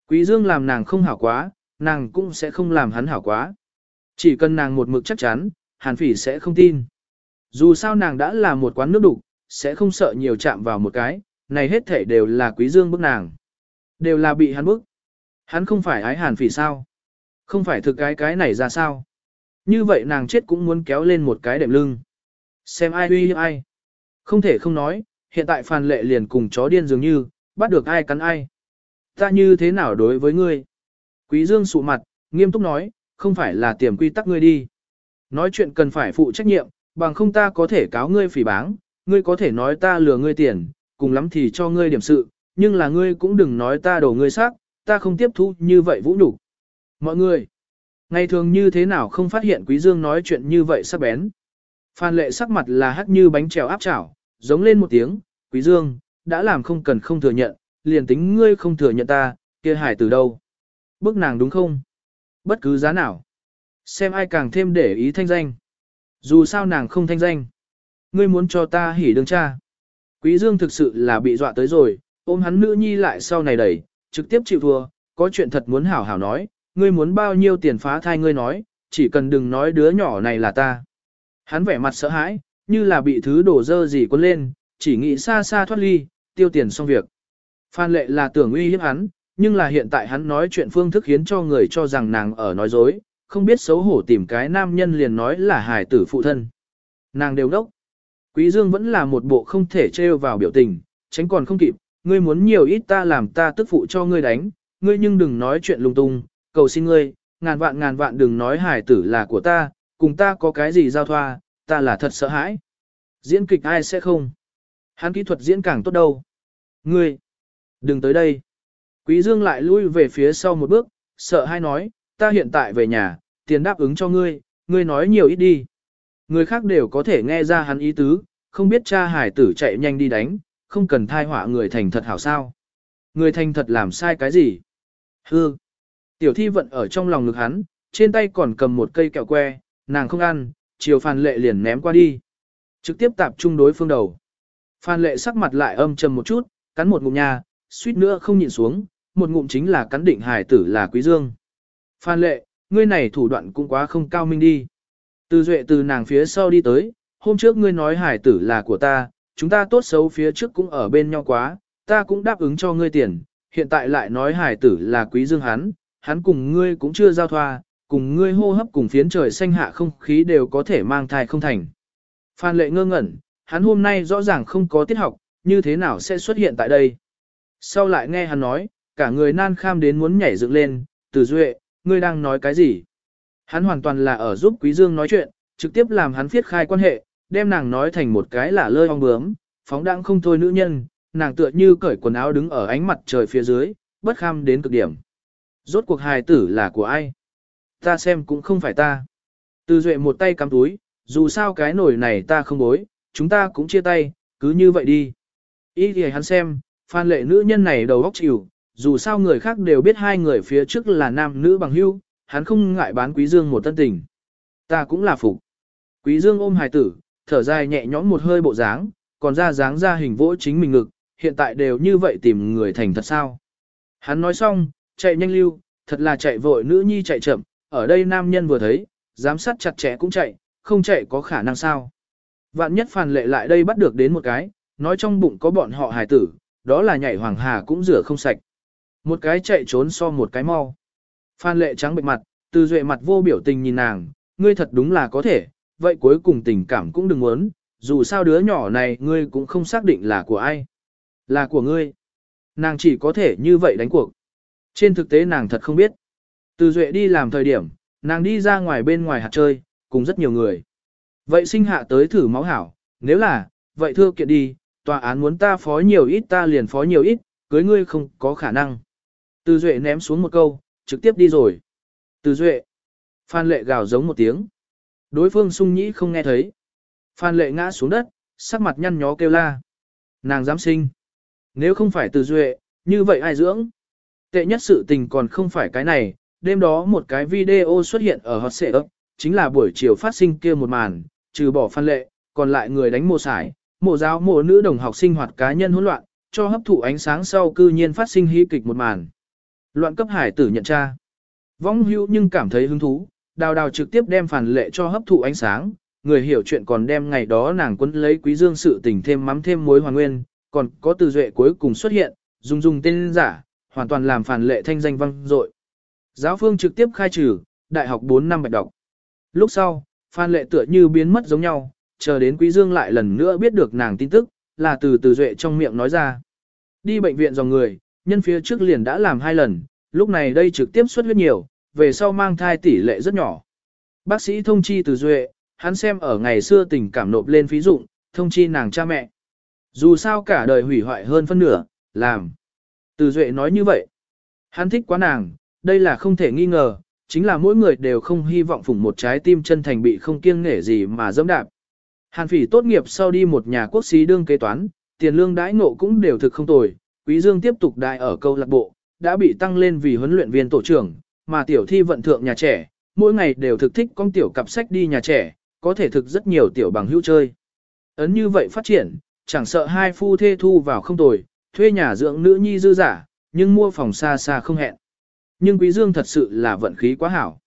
Quý dương làm nàng không hảo quá, nàng cũng sẽ không làm hắn hảo quá. Chỉ cần nàng một mực chắc chắn, hàn phỉ sẽ không tin. Dù sao nàng đã là một quán nước đục, sẽ không sợ nhiều chạm vào một cái, này hết thể đều là quý dương bức nàng. Đều là bị hắn bức. Hắn không phải ái hàn phỉ sao? Không phải thực cái cái này ra sao? Như vậy nàng chết cũng muốn kéo lên một cái đệm lưng. Xem ai uy hiếp ai. Không thể không nói, hiện tại phàn lệ liền cùng chó điên dường như, bắt được ai cắn ai. Ta như thế nào đối với ngươi? Quý dương sụ mặt, nghiêm túc nói, không phải là tiềm quy tắc ngươi đi. Nói chuyện cần phải phụ trách nhiệm, bằng không ta có thể cáo ngươi phỉ báng, ngươi có thể nói ta lừa ngươi tiền, cùng lắm thì cho ngươi điểm sự, nhưng là ngươi cũng đừng nói ta đổ ngươi xác, ta không tiếp thu như vậy vũ nhục. Mọi người, ngày thường như thế nào không phát hiện Quý Dương nói chuyện như vậy sắc bén. Phan lệ sắc mặt là hắc như bánh trèo áp chảo, giống lên một tiếng, Quý Dương, đã làm không cần không thừa nhận, liền tính ngươi không thừa nhận ta, kia hải từ đâu. Bức nàng đúng không? Bất cứ giá nào. Xem ai càng thêm để ý thanh danh. Dù sao nàng không thanh danh. Ngươi muốn cho ta hỉ đương cha. Quý Dương thực sự là bị dọa tới rồi, ôm hắn nữ nhi lại sau này đẩy, trực tiếp chịu thua, có chuyện thật muốn hảo hảo nói, ngươi muốn bao nhiêu tiền phá thai ngươi nói, chỉ cần đừng nói đứa nhỏ này là ta. Hắn vẻ mặt sợ hãi, như là bị thứ đổ dơ gì cuốn lên, chỉ nghĩ xa xa thoát ly, tiêu tiền xong việc. Phan lệ là tưởng uy hiếp hắn, nhưng là hiện tại hắn nói chuyện phương thức khiến cho người cho rằng nàng ở nói dối, không biết xấu hổ tìm cái nam nhân liền nói là hài tử phụ thân. Nàng đều đốc. Quý Dương vẫn là một bộ không thể treo vào biểu tình, tránh còn không kịp, ngươi muốn nhiều ít ta làm ta tức phụ cho ngươi đánh, ngươi nhưng đừng nói chuyện lung tung, cầu xin ngươi, ngàn vạn ngàn vạn đừng nói hải tử là của ta, cùng ta có cái gì giao thoa, ta là thật sợ hãi. Diễn kịch ai sẽ không? Hắn kỹ thuật diễn càng tốt đâu. Ngươi, đừng tới đây. Quý Dương lại lui về phía sau một bước, sợ hai nói, ta hiện tại về nhà, tiền đáp ứng cho ngươi, ngươi nói nhiều ít đi. Người khác đều có thể nghe ra hắn ý tứ, không biết cha hải tử chạy nhanh đi đánh, không cần thai họa người thành thật hảo sao. Người thành thật làm sai cái gì? Hư. Tiểu thi vận ở trong lòng ngực hắn, trên tay còn cầm một cây kẹo que, nàng không ăn, chiều phàn Lệ liền ném qua đi. Trực tiếp tạp trung đối phương đầu. Phan Lệ sắc mặt lại âm trầm một chút, cắn một ngụm nha, suýt nữa không nhịn xuống, một ngụm chính là cắn định hài tử là Quý Dương. Phan Lệ, ngươi này thủ đoạn cũng quá không cao minh đi. Từ duệ từ nàng phía sau đi tới, hôm trước ngươi nói hải tử là của ta, chúng ta tốt xấu phía trước cũng ở bên nhau quá, ta cũng đáp ứng cho ngươi tiền, hiện tại lại nói hải tử là quý dương hắn, hắn cùng ngươi cũng chưa giao thoa, cùng ngươi hô hấp cùng phiến trời xanh hạ không khí đều có thể mang thai không thành. Phan lệ ngơ ngẩn, hắn hôm nay rõ ràng không có tiết học, như thế nào sẽ xuất hiện tại đây? Sau lại nghe hắn nói, cả người nan kham đến muốn nhảy dựng lên, từ duệ, ngươi đang nói cái gì? Hắn hoàn toàn là ở giúp Quý Dương nói chuyện, trực tiếp làm hắn viết khai quan hệ, đem nàng nói thành một cái lả lơi ong bướm, phóng đãng không thôi nữ nhân, nàng tựa như cởi quần áo đứng ở ánh mặt trời phía dưới, bất kham đến cực điểm. Rốt cuộc hài tử là của ai? Ta xem cũng không phải ta. Từ duệ một tay cắm túi, dù sao cái nổi này ta không bối, chúng ta cũng chia tay, cứ như vậy đi. Ý thì hắn xem, phan lệ nữ nhân này đầu óc chịu, dù sao người khác đều biết hai người phía trước là nam nữ bằng hữu, hắn không ngại bán quý dương một tân tình. Ta cũng là phục. Quý dương ôm hài tử, thở dài nhẹ nhõm một hơi bộ dáng, còn ra dáng ra hình vỗ chính mình ngực, hiện tại đều như vậy tìm người thành thật sao. Hắn nói xong, chạy nhanh lưu, thật là chạy vội nữ nhi chạy chậm, ở đây nam nhân vừa thấy, giám sát chặt chẽ cũng chạy, không chạy có khả năng sao. Vạn nhất phàn lệ lại đây bắt được đến một cái, nói trong bụng có bọn họ hài tử, đó là nhảy hoàng hà cũng rửa không sạch. Một cái chạy trốn so một cái mau. Phan lệ trắng bệnh mặt, từ duệ mặt vô biểu tình nhìn nàng, ngươi thật đúng là có thể, vậy cuối cùng tình cảm cũng đừng muốn, dù sao đứa nhỏ này ngươi cũng không xác định là của ai. Là của ngươi. Nàng chỉ có thể như vậy đánh cuộc. Trên thực tế nàng thật không biết. Từ duệ đi làm thời điểm, nàng đi ra ngoài bên ngoài hạt chơi, cùng rất nhiều người. Vậy sinh hạ tới thử máu hảo, nếu là, vậy thưa kiện đi, tòa án muốn ta phó nhiều ít ta liền phó nhiều ít, cưới ngươi không có khả năng. Từ duệ ném xuống một câu, trực tiếp đi rồi. Từ duệ. Phan lệ gào giống một tiếng. Đối phương sung nhĩ không nghe thấy. Phan lệ ngã xuống đất, sắc mặt nhăn nhó kêu la. Nàng dám sinh. Nếu không phải từ duệ, như vậy ai dưỡng? Tệ nhất sự tình còn không phải cái này, đêm đó một cái video xuất hiện ở hot xệ ấp, chính là buổi chiều phát sinh kia một màn, trừ bỏ phan lệ, còn lại người đánh mồ sải, mộ giáo mộ nữ đồng học sinh hoạt cá nhân hỗn loạn, cho hấp thụ ánh sáng sau cư nhiên phát sinh hí kịch một màn. Loạn cấp hải tử nhận tra. Vong hưu nhưng cảm thấy hứng thú, đào đào trực tiếp đem phản lệ cho hấp thụ ánh sáng, người hiểu chuyện còn đem ngày đó nàng quấn lấy quý dương sự tình thêm mắm thêm muối hoàn nguyên, còn có từ duệ cuối cùng xuất hiện, dùng dùng tên giả, hoàn toàn làm phản lệ thanh danh vang dội. Giáo phương trực tiếp khai trừ, đại học 4 năm bạch đọc. Lúc sau, Phan Lệ tựa như biến mất giống nhau, chờ đến Quý Dương lại lần nữa biết được nàng tin tức, là từ từ duệ trong miệng nói ra. Đi bệnh viện dòng người, nhân phía trước liền đã làm hai lần, lúc này đây trực tiếp xuất huyết nhiều, về sau mang thai tỷ lệ rất nhỏ. Bác sĩ thông chi từ duệ, hắn xem ở ngày xưa tình cảm nộp lên phí dụng, thông chi nàng cha mẹ. Dù sao cả đời hủy hoại hơn phân nửa, làm. Từ duệ nói như vậy. Hắn thích quá nàng, đây là không thể nghi ngờ, chính là mỗi người đều không hy vọng phủng một trái tim chân thành bị không kiêng nể gì mà dẫm đạp. Hàn phỉ tốt nghiệp sau đi một nhà quốc sĩ đương kế toán, tiền lương đãi ngộ cũng đều thực không tồi, Quý Dương tiếp tục đại ở câu lạc bộ, đã bị tăng lên vì huấn luyện viên tổ trưởng, mà tiểu thi vận thượng nhà trẻ, mỗi ngày đều thực thích con tiểu cặp sách đi nhà trẻ, có thể thực rất nhiều tiểu bằng hữu chơi. Ấn như vậy phát triển, chẳng sợ hai phu thê thu vào không tồi, thuê nhà dưỡng nữ nhi dư giả, nhưng mua phòng xa xa không hẹn. Nhưng Quý Dương thật sự là vận khí quá hảo.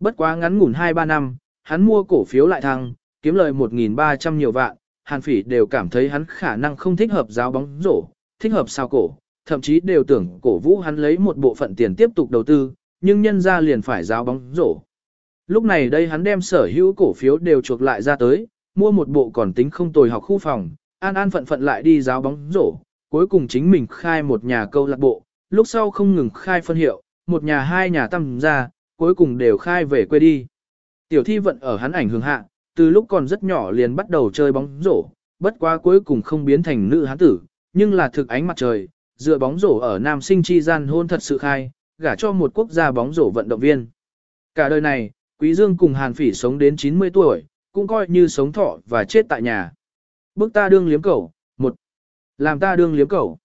Bất quá ngắn ngủn 2-3 năm, hắn mua cổ phiếu lại thăng, kiếm lời 1.300 nhiều vạn, Hàn Phỉ đều cảm thấy hắn khả năng không thích hợp giáo bóng rổ, thích hợp sao cổ, thậm chí đều tưởng cổ vũ hắn lấy một bộ phận tiền tiếp tục đầu tư, nhưng nhân ra liền phải giáo bóng rổ. Lúc này đây hắn đem sở hữu cổ phiếu đều chuộc lại ra tới, mua một bộ còn tính không tồi học khu phòng, an an phận phận lại đi giáo bóng rổ, cuối cùng chính mình khai một nhà câu lạc bộ, lúc sau không ngừng khai phân hiệu, một nhà hai nhà tăm ra, cuối cùng đều khai về quê đi. Tiểu thi vận ở hắn ảnh hưởng hạ, từ lúc còn rất nhỏ liền bắt đầu chơi bóng rổ, bất quá cuối cùng không biến thành nữ hán tử, nhưng là thực ánh mặt trời, dựa bóng rổ ở nam sinh chi gian hôn thật sự khai, gả cho một quốc gia bóng rổ vận động viên. Cả đời này, Quý Dương cùng Hàn Phỉ sống đến 90 tuổi, cũng coi như sống thọ và chết tại nhà. Bước ta đương liếm cẩu, một. Làm ta đương liếm cẩu.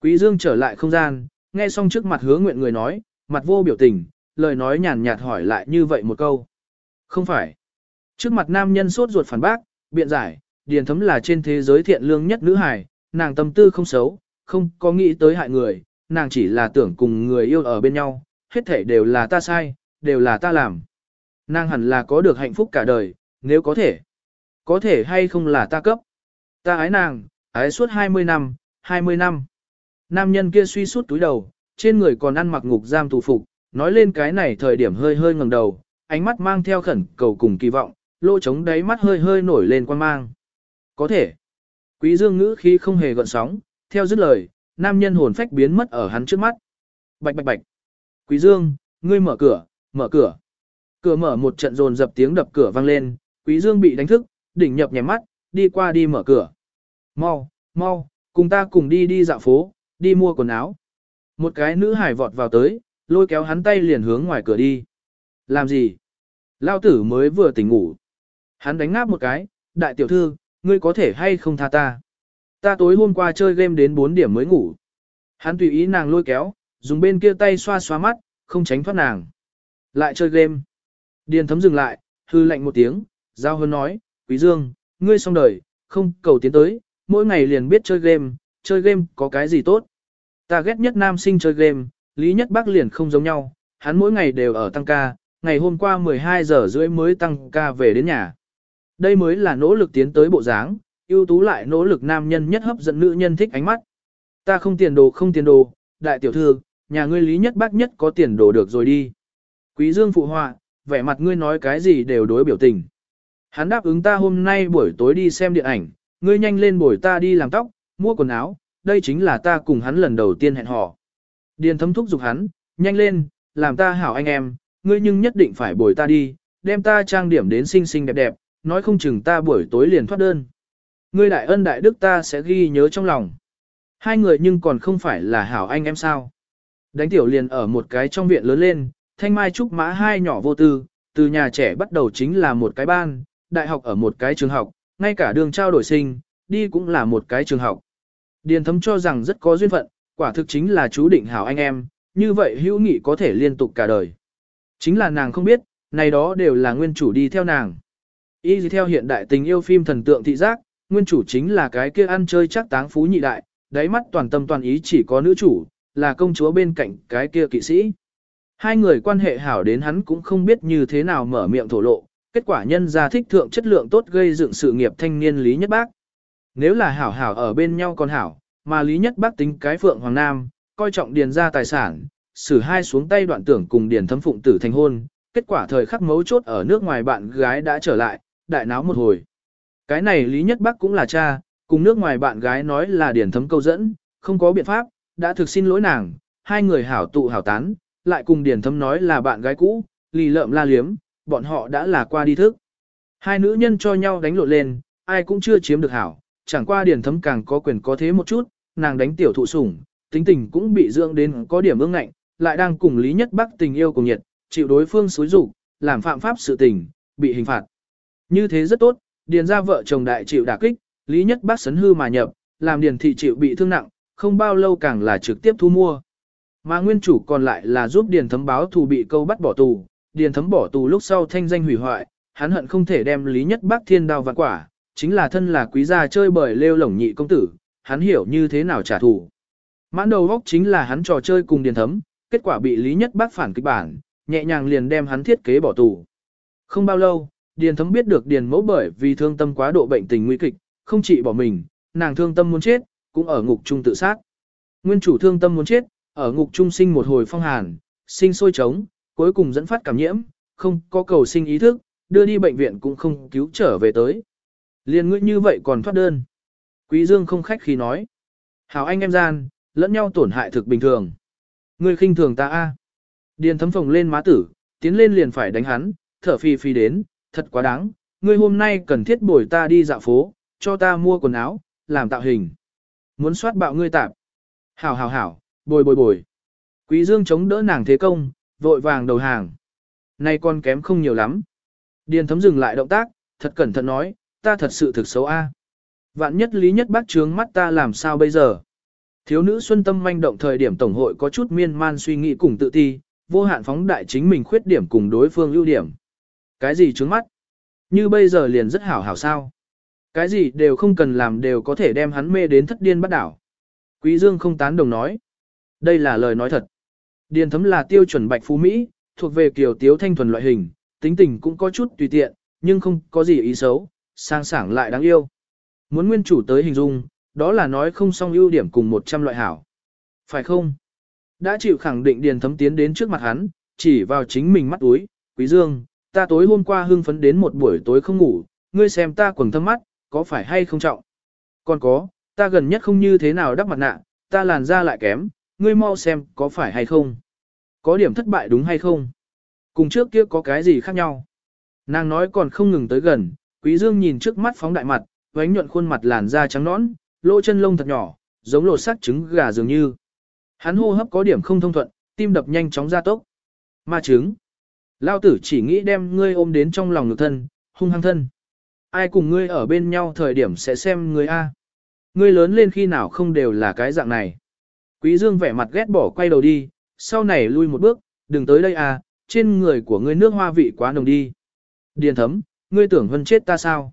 Quý Dương trở lại không gian, nghe xong trước mặt hứa nguyện người nói, mặt vô biểu tình, lời nói nhàn nhạt hỏi lại như vậy một câu. Không phải. Trước mặt nam nhân sốt ruột phản bác, biện giải, điền thấm là trên thế giới thiện lương nhất nữ hài, nàng tâm tư không xấu, không có nghĩ tới hại người, nàng chỉ là tưởng cùng người yêu ở bên nhau, hết thảy đều là ta sai, đều là ta làm. Nàng hẳn là có được hạnh phúc cả đời, nếu có thể. Có thể hay không là ta cấp. Ta ái nàng, ái suốt 20 năm, 20 năm. Nam nhân kia suy suốt túi đầu, trên người còn ăn mặc ngục giam tù phục, nói lên cái này thời điểm hơi hơi ngẩng đầu, ánh mắt mang theo khẩn cầu cùng kỳ vọng, lỗ trống đáy mắt hơi hơi nổi lên quan mang. Có thể. Quý dương ngữ khí không hề gợn sóng, theo dứt lời, nam nhân hồn phách biến mất ở hắn trước mắt. Bạch bạch bạch. Quý dương, ngươi mở cửa, mở cửa. Cửa mở một trận rồn dập tiếng đập cửa vang lên, quý dương bị đánh thức, đỉnh nhập nhèm mắt, đi qua đi mở cửa. Mau, mau, cùng ta cùng đi đi dạo phố, đi mua quần áo. Một cái nữ hải vọt vào tới, lôi kéo hắn tay liền hướng ngoài cửa đi. Làm gì? Lao tử mới vừa tỉnh ngủ. Hắn đánh ngáp một cái, đại tiểu thư, ngươi có thể hay không tha ta? Ta tối hôm qua chơi game đến 4 điểm mới ngủ. Hắn tùy ý nàng lôi kéo, dùng bên kia tay xoa xoa mắt, không tránh thoát nàng. Lại chơi game. Điền thấm dừng lại, hư lạnh một tiếng, giao hơn nói, quý dương, ngươi xong đời, không cầu tiến tới, mỗi ngày liền biết chơi game, chơi game có cái gì tốt. Ta ghét nhất nam sinh chơi game, Lý Nhất Bắc liền không giống nhau, hắn mỗi ngày đều ở tăng ca, ngày hôm qua 12 giờ rưỡi mới tăng ca về đến nhà. Đây mới là nỗ lực tiến tới bộ dáng, ưu tú lại nỗ lực nam nhân nhất hấp dẫn nữ nhân thích ánh mắt. Ta không tiền đồ không tiền đồ, đại tiểu thư, nhà ngươi Lý Nhất bác nhất có tiền đồ được rồi đi. Quý Dương phụ họa, vẻ mặt ngươi nói cái gì đều đối biểu tình. Hắn đáp ứng ta hôm nay buổi tối đi xem điện ảnh, ngươi nhanh lên buổi ta đi làm tóc, mua quần áo, đây chính là ta cùng hắn lần đầu tiên hẹn hò. Điền thấm thúc giục hắn, nhanh lên, làm ta hảo anh em, ngươi nhưng nhất định phải bồi ta đi, đem ta trang điểm đến xinh xinh đẹp đẹp, nói không chừng ta buổi tối liền thoát đơn. Ngươi đại ân đại đức ta sẽ ghi nhớ trong lòng. Hai người nhưng còn không phải là hảo anh em sao. Đánh tiểu liền ở một cái trong viện lớn lên, thanh mai trúc mã hai nhỏ vô tư, từ nhà trẻ bắt đầu chính là một cái ban, đại học ở một cái trường học, ngay cả đường trao đổi sinh, đi cũng là một cái trường học. Điền thấm cho rằng rất có duyên phận, quả thực chính là chú định hảo anh em, như vậy hữu nghị có thể liên tục cả đời. Chính là nàng không biết, này đó đều là nguyên chủ đi theo nàng. Y gì theo hiện đại tình yêu phim thần tượng thị giác, nguyên chủ chính là cái kia ăn chơi chắc táng phú nhị đại, đáy mắt toàn tâm toàn ý chỉ có nữ chủ, là công chúa bên cạnh cái kia kỵ sĩ. Hai người quan hệ hảo đến hắn cũng không biết như thế nào mở miệng thổ lộ, kết quả nhân ra thích thượng chất lượng tốt gây dựng sự nghiệp thanh niên Lý Nhất Bác. Nếu là hảo hảo ở bên nhau còn hảo, mà Lý Nhất Bác tính cái phượng hoàng nam, coi trọng điền ra tài sản, xử hai xuống tay đoạn tưởng cùng điền thấm phụng tử thành hôn, kết quả thời khắc mấu chốt ở nước ngoài bạn gái đã trở lại, đại náo một hồi. Cái này Lý Nhất Bắc cũng là cha, cùng nước ngoài bạn gái nói là điền thấm câu dẫn, không có biện pháp, đã thực xin lỗi nàng, hai người hảo tụ hảo tán, lại cùng điền thấm nói là bạn gái cũ, lì lợm la liếm, bọn họ đã là qua đi thức. Hai nữ nhân cho nhau đánh lộn lên, ai cũng chưa chiếm được hảo, chẳng qua điền thấm càng có quyền có thế một chút, nàng đánh tiểu thụ sủng, tính tình cũng bị dưỡng đến có điểm ương ngạnh, lại đang cùng Lý Nhất Bắc tình yêu cùng nhiệt, chịu đối phương xối rủ, làm phạm pháp sự tình, bị hình phạt. Như thế rất tốt, điền ra vợ chồng đại chịu đả kích, Lý Nhất Bác sấn hư mà nhập, làm điền thị chịu bị thương nặng, không bao lâu càng là trực tiếp thu mua. Mà nguyên chủ còn lại là giúp điền thấm báo thù bị câu bắt bỏ tù, điền thấm bỏ tù lúc sau thanh danh hủy hoại, hắn hận không thể đem Lý Nhất Bác thiên đao vạn quả, chính là thân là quý gia chơi bời lêu lổng nhị công tử, hắn hiểu như thế nào trả thù. Mãn đầu góc chính là hắn trò chơi cùng điền thấm, kết quả bị Lý Nhất Bác phản kịch bản, nhẹ nhàng liền đem hắn thiết kế bỏ tù. Không bao lâu, điền thấm biết được điền mẫu bởi vì thương tâm quá độ bệnh tình nguy kịch, không chỉ bỏ mình, nàng thương tâm muốn chết, cũng ở ngục trung tự sát. Nguyên chủ thương tâm muốn chết, ở ngục trung sinh một hồi phong hàn, sinh sôi trống, cuối cùng dẫn phát cảm nhiễm, không có cầu sinh ý thức, đưa đi bệnh viện cũng không cứu trở về tới. Liên ngươi như vậy còn thoát đơn. Quý Dương không khách khí nói. Hảo anh em gian, lẫn nhau tổn hại thực bình thường. Ngươi khinh thường ta a. Điền thấm phồng lên má tử, tiến lên liền phải đánh hắn, thở phì phì đến, thật quá đáng, ngươi hôm nay cần thiết bồi ta đi dạo phố, cho ta mua quần áo, làm tạo hình. Muốn soát bạo ngươi tạp. Hảo hảo hảo, bồi bồi bồi. Quý Dương chống đỡ nàng thế công, vội vàng đầu hàng. Nay con kém không nhiều lắm. Điền thấm dừng lại động tác, thật cẩn thận nói, ta thật sự thực xấu a. Vạn nhất lý nhất bác trướng mắt ta làm sao bây giờ? Thiếu nữ xuân tâm manh động thời điểm tổng hội có chút miên man suy nghĩ cùng tự ti, vô hạn phóng đại chính mình khuyết điểm cùng đối phương ưu điểm. Cái gì trướng mắt? Như bây giờ liền rất hảo hảo sao? Cái gì đều không cần làm đều có thể đem hắn mê đến thất điên bắt đảo. Quý Dương không tán đồng nói. Đây là lời nói thật. Điền thấm là tiêu chuẩn bạch phú Mỹ, thuộc về kiểu tiếu thanh thuần loại hình, tính tình cũng có chút tùy tiện, nhưng không có gì ý xấu, sang sảng lại đáng yêu. Muốn nguyên chủ tới hình dung, đó là nói không song ưu điểm cùng 100 loại hảo. Phải không? Đã chịu khẳng định điền thấm tiến đến trước mặt hắn, chỉ vào chính mình mắt úi quý dương, ta tối hôm qua hưng phấn đến một buổi tối không ngủ, ngươi xem ta quầng thâm mắt, có phải hay không trọng? Còn có, ta gần nhất không như thế nào đắp mặt nạ, ta làn da lại kém, ngươi mau xem có phải hay không? Có điểm thất bại đúng hay không? Cùng trước kia có cái gì khác nhau? Nàng nói còn không ngừng tới gần, quý dương nhìn trước mắt phóng đại mặt, vánh nhuận khuôn mặt làn da trắng nõn, lỗ chân lông thật nhỏ, giống lột xác trứng gà dường như. Hắn hô hấp có điểm không thông thuận, tim đập nhanh chóng ra tốc. Ma trứng. Lao tử chỉ nghĩ đem ngươi ôm đến trong lòng ngực thân, hung hăng thân. Ai cùng ngươi ở bên nhau thời điểm sẽ xem ngươi A. Ngươi lớn lên khi nào không đều là cái dạng này. Quý Dương vẻ mặt ghét bỏ quay đầu đi, sau này lui một bước, đừng tới đây à, trên người của ngươi nước hoa vị quá nồng đi. Điền thấm, ngươi tưởng hân chết ta sao?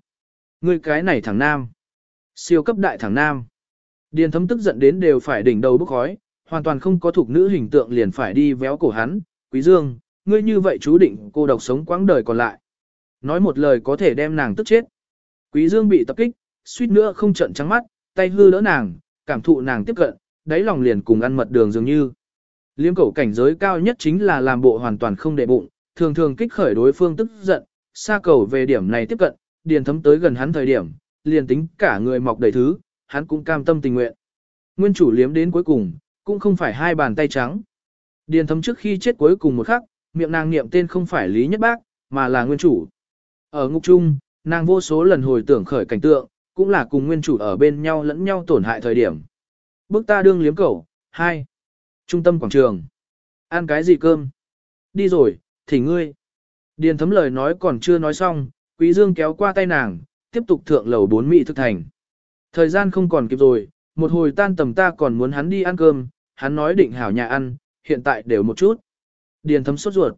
Ngươi cái này thằng nam. Siêu cấp đại thằng nam. Điền thấm tức giận đến đều phải đỉnh đầu bốc khói, hoàn toàn không có thuộc nữ hình tượng liền phải đi véo cổ hắn. Quý Dương, ngươi như vậy chú định cô độc sống quãng đời còn lại. Nói một lời có thể đem nàng tức chết. Quý Dương bị tập kích, suýt nữa không trợn trắng mắt, tay hư đỡ nàng, cảm thụ nàng tiếp cận, đáy lòng liền cùng ăn mật đường dường như. Liêm cẩu cảnh giới cao nhất chính là làm bộ hoàn toàn không để bụng, thường thường kích khởi đối phương tức giận, xa cầu về điểm này tiếp cận, điền thấm tới gần hắn thời điểm, liền tính cả người mọc đầy thứ, hắn cũng cam tâm tình nguyện. Nguyên chủ liếm đến cuối cùng, cũng không phải hai bàn tay trắng. Điền thấm trước khi chết cuối cùng một khắc, miệng nàng niệm tên không phải Lý Nhất Bác, mà là nguyên chủ. Ở ngục chung, nàng vô số lần hồi tưởng khởi cảnh tượng, cũng là cùng nguyên chủ ở bên nhau lẫn nhau tổn hại thời điểm. Bước ta đương liếm cẩu, hai. Trung tâm quảng trường. Ăn cái gì cơm? Đi rồi, thì ngươi. Điền thấm lời nói còn chưa nói xong, Quý Dương kéo qua tay nàng, tiếp tục thượng lầu bốn mỹ thực thành. Thời gian không còn kịp rồi, một hồi tan tầm ta còn muốn hắn đi ăn cơm, hắn nói định hảo nhà ăn, hiện tại đều một chút. Điền thấm sốt ruột.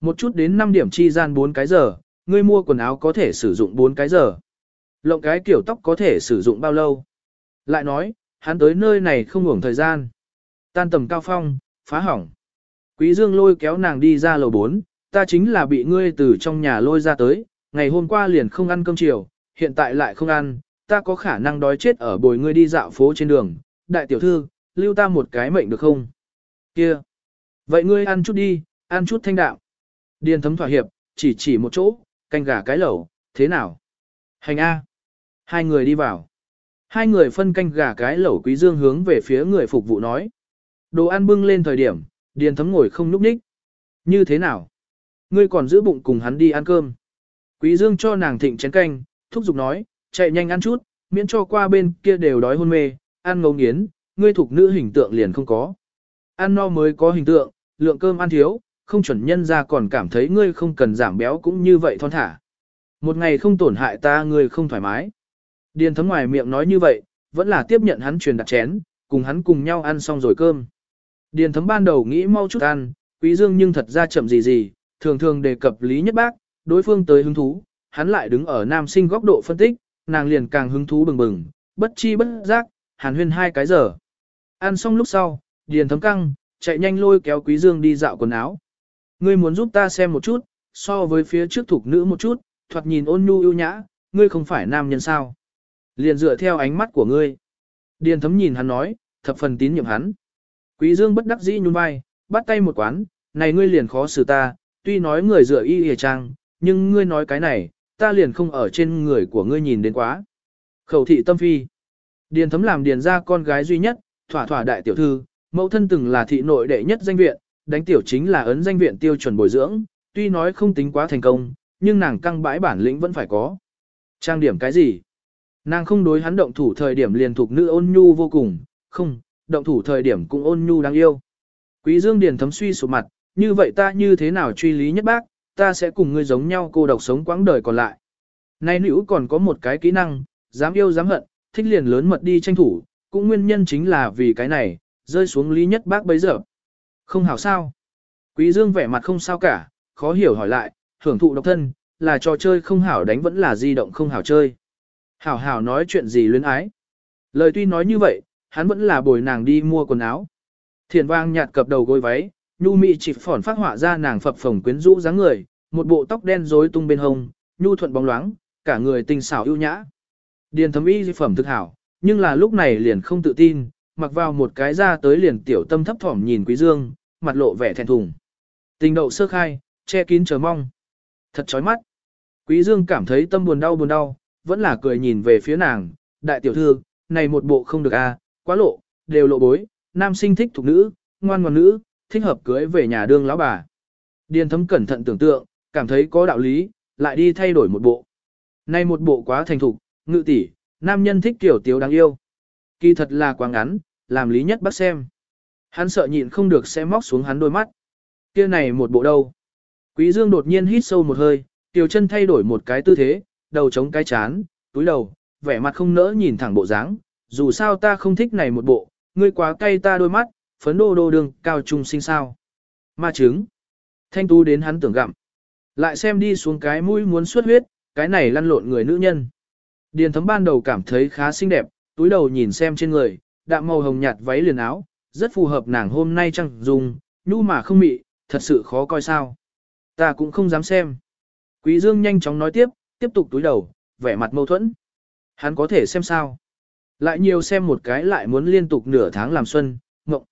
Một chút đến 5 điểm chi gian 4 cái giờ, ngươi mua quần áo có thể sử dụng 4 cái giờ. Lộng cái kiểu tóc có thể sử dụng bao lâu. Lại nói, hắn tới nơi này không ngủng thời gian. Tan tầm cao phong, phá hỏng. Quý Dương lôi kéo nàng đi ra lầu 4, ta chính là bị ngươi từ trong nhà lôi ra tới, ngày hôm qua liền không ăn cơm chiều, hiện tại lại không ăn, ta có khả năng đói chết ở bồi ngươi đi dạo phố trên đường, đại tiểu thư, lưu ta một cái mệnh được không? Kia! Vậy ngươi ăn chút đi, ăn chút thanh đạm. Điền thấm thỏa hiệp, chỉ chỉ một chỗ, canh gà cái lẩu, thế nào? Hành A. Hai người đi vào. Hai người phân canh gà cái lẩu quý dương hướng về phía người phục vụ nói. Đồ ăn bưng lên thời điểm, điền thấm ngồi không núp ních. Như thế nào? Ngươi còn giữ bụng cùng hắn đi ăn cơm. Quý dương cho nàng thịnh chén canh, thúc giục nói, chạy nhanh ăn chút, miễn cho qua bên kia đều đói hôn mê, ăn ngấu nghiến, ngươi thuộc nữ hình tượng liền không có. Ăn no mới có hình tượng, lượng cơm ăn thiếu, không chuẩn nhân ra còn cảm thấy ngươi không cần giảm béo cũng như vậy thon thả. Một ngày không tổn hại ta ngươi không thoải mái. Điền thấm ngoài miệng nói như vậy, vẫn là tiếp nhận hắn truyền đặt chén, cùng hắn cùng nhau ăn xong rồi cơm. Điền thấm ban đầu nghĩ mau chút ăn, quý dương nhưng thật ra chậm gì gì, thường thường đề cập Lý Nhất Bác, đối phương tới hứng thú, hắn lại đứng ở nam sinh góc độ phân tích, nàng liền càng hứng thú bừng bừng, bất chi bất giác, hàn huyên hai cái giờ. Ăn xong lúc sau, điền thấm căng, chạy nhanh lôi kéo quý dương đi dạo quần áo. Ngươi muốn giúp ta xem một chút, so với phía trước thuộc nữ một chút, thoạt nhìn ôn nhu yêu nhã, ngươi không phải nam nhân sao. Liền dựa theo ánh mắt của ngươi. Điền thấm nhìn hắn nói, thập phần tín nhiệm hắn. Quý dương bất đắc dĩ nhún vai, bắt tay một quán, này ngươi liền khó xử ta, tuy nói người dựa y hề trang, nhưng ngươi nói cái này, ta liền không ở trên người của ngươi nhìn đến quá. Khẩu thị tâm phi. Điền thấm làm điền ra con gái duy nhất, thỏa thỏa đại tiểu thư, mẫu thân từng là thị nội đệ nhất danh viện, đánh tiểu chính là ấn danh viện tiêu chuẩn bồi dưỡng, tuy nói không tính quá thành công, nhưng nàng căng bãi bản lĩnh vẫn phải có. Trang điểm cái gì? Nàng không đối hắn động thủ thời điểm liền thuộc nữ ôn nhu vô cùng, không, động thủ thời điểm cũng ôn nhu đáng yêu. Quý Dương Điền thấm suy sụp mặt, như vậy ta như thế nào truy lý nhất bác, ta sẽ cùng ngươi giống nhau cô độc sống quãng đời còn lại. Nay nữ còn có một cái kỹ năng, dám yêu dám hận, thích liền lớn mật đi tranh thủ, cũng nguyên nhân chính là vì cái này, rơi xuống lý nhất bác bấy giờ. Không hảo sao. Quý Dương vẻ mặt không sao cả, khó hiểu hỏi lại, hưởng thụ độc thân, là trò chơi không hảo đánh vẫn là di động không hảo chơi. Hảo hảo nói chuyện gì luyến ái. Lời tuy nói như vậy, hắn vẫn là bồi nàng đi mua quần áo. Thiền vang nhạt cập đầu gối váy, nhu mị chỉ phỏn phát họa ra nàng phập phồng quyến rũ dáng người, một bộ tóc đen rối tung bên hông, nhu thuận bóng loáng, cả người tinh xảo ưu nhã. Điền thấm y phẩm thực hảo, nhưng là lúc này liền không tự tin, mặc vào một cái ra tới liền tiểu tâm thấp thỏm nhìn quý dương, mặt lộ vẻ thẹn thùng. Tình đậu sơ khai, che kín chờ mong. Thật chói mắt. Quý dương cảm thấy tâm buồn đau buồn đau, vẫn là cười nhìn về phía nàng, đại tiểu thư, này một bộ không được a, à, quá lộ, đều lộ bối, nam sinh thích thuộc nữ, ngoan ngoãn nữ, thích hợp cưới về nhà đương lão bà. Điền thấm cẩn thận tưởng tượng, cảm thấy có đạo lý, lại đi thay đổi một bộ. Này một bộ quá thành thục, ngự tỷ, nam nhân thích tiểu tiểu đáng yêu. Kỳ thật là quá ngắn, làm lý nhất bác xem. Hắn sợ nhịn không được sẽ móc xuống hắn đôi mắt. Kia này một bộ đâu. Quý Dương đột nhiên hít sâu một hơi, tiểu chân thay đổi một cái tư thế, đầu chống cái chán, túi đầu, vẻ mặt không nỡ nhìn thẳng bộ dáng. Dù sao ta không thích này một bộ, ngươi quá cay ta đôi mắt, phấn đô đô đường, cao trung sinh sao. Ma trứng. Thanh tú đến hắn tưởng gặm. Lại xem đi xuống cái mũi muốn xuất huyết, cái này lăn lộn người nữ nhân. Điền thấm ban đầu cảm thấy khá xinh đẹp, túi đầu nhìn xem trên người, đạm màu hồng nhạt váy liền áo, rất phù hợp nàng hôm nay chẳng dùng, nhu mà không mị, thật sự khó coi sao. Ta cũng không dám xem. Quý Dương nhanh chóng nói tiếp, tiếp tục túi đầu, vẻ mặt mâu thuẫn. Hắn có thể xem sao. Lại nhiều xem một cái lại muốn liên tục nửa tháng làm xuân, ngộng.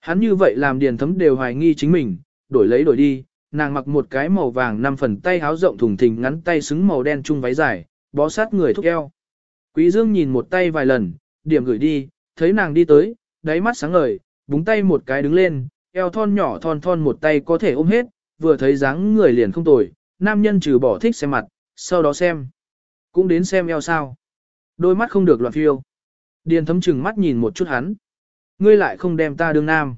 Hắn như vậy làm điền thấm đều hoài nghi chính mình, đổi lấy đổi đi, nàng mặc một cái màu vàng năm phần tay háo rộng thùng thình ngắn tay xứng màu đen chung váy dài, bó sát người thúc eo. Quý Dương nhìn một tay vài lần, điểm gửi đi, thấy nàng đi tới, đáy mắt sáng ngời, búng tay một cái đứng lên, eo thon nhỏ thon thon một tay có thể ôm hết, vừa thấy dáng người liền không tồi, nam nhân trừ bỏ thích xem mặt, sau đó xem. Cũng đến xem eo sao. Đôi mắt không được loạn phiêu. Điền thấm chừng mắt nhìn một chút hắn. Ngươi lại không đem ta đương nam.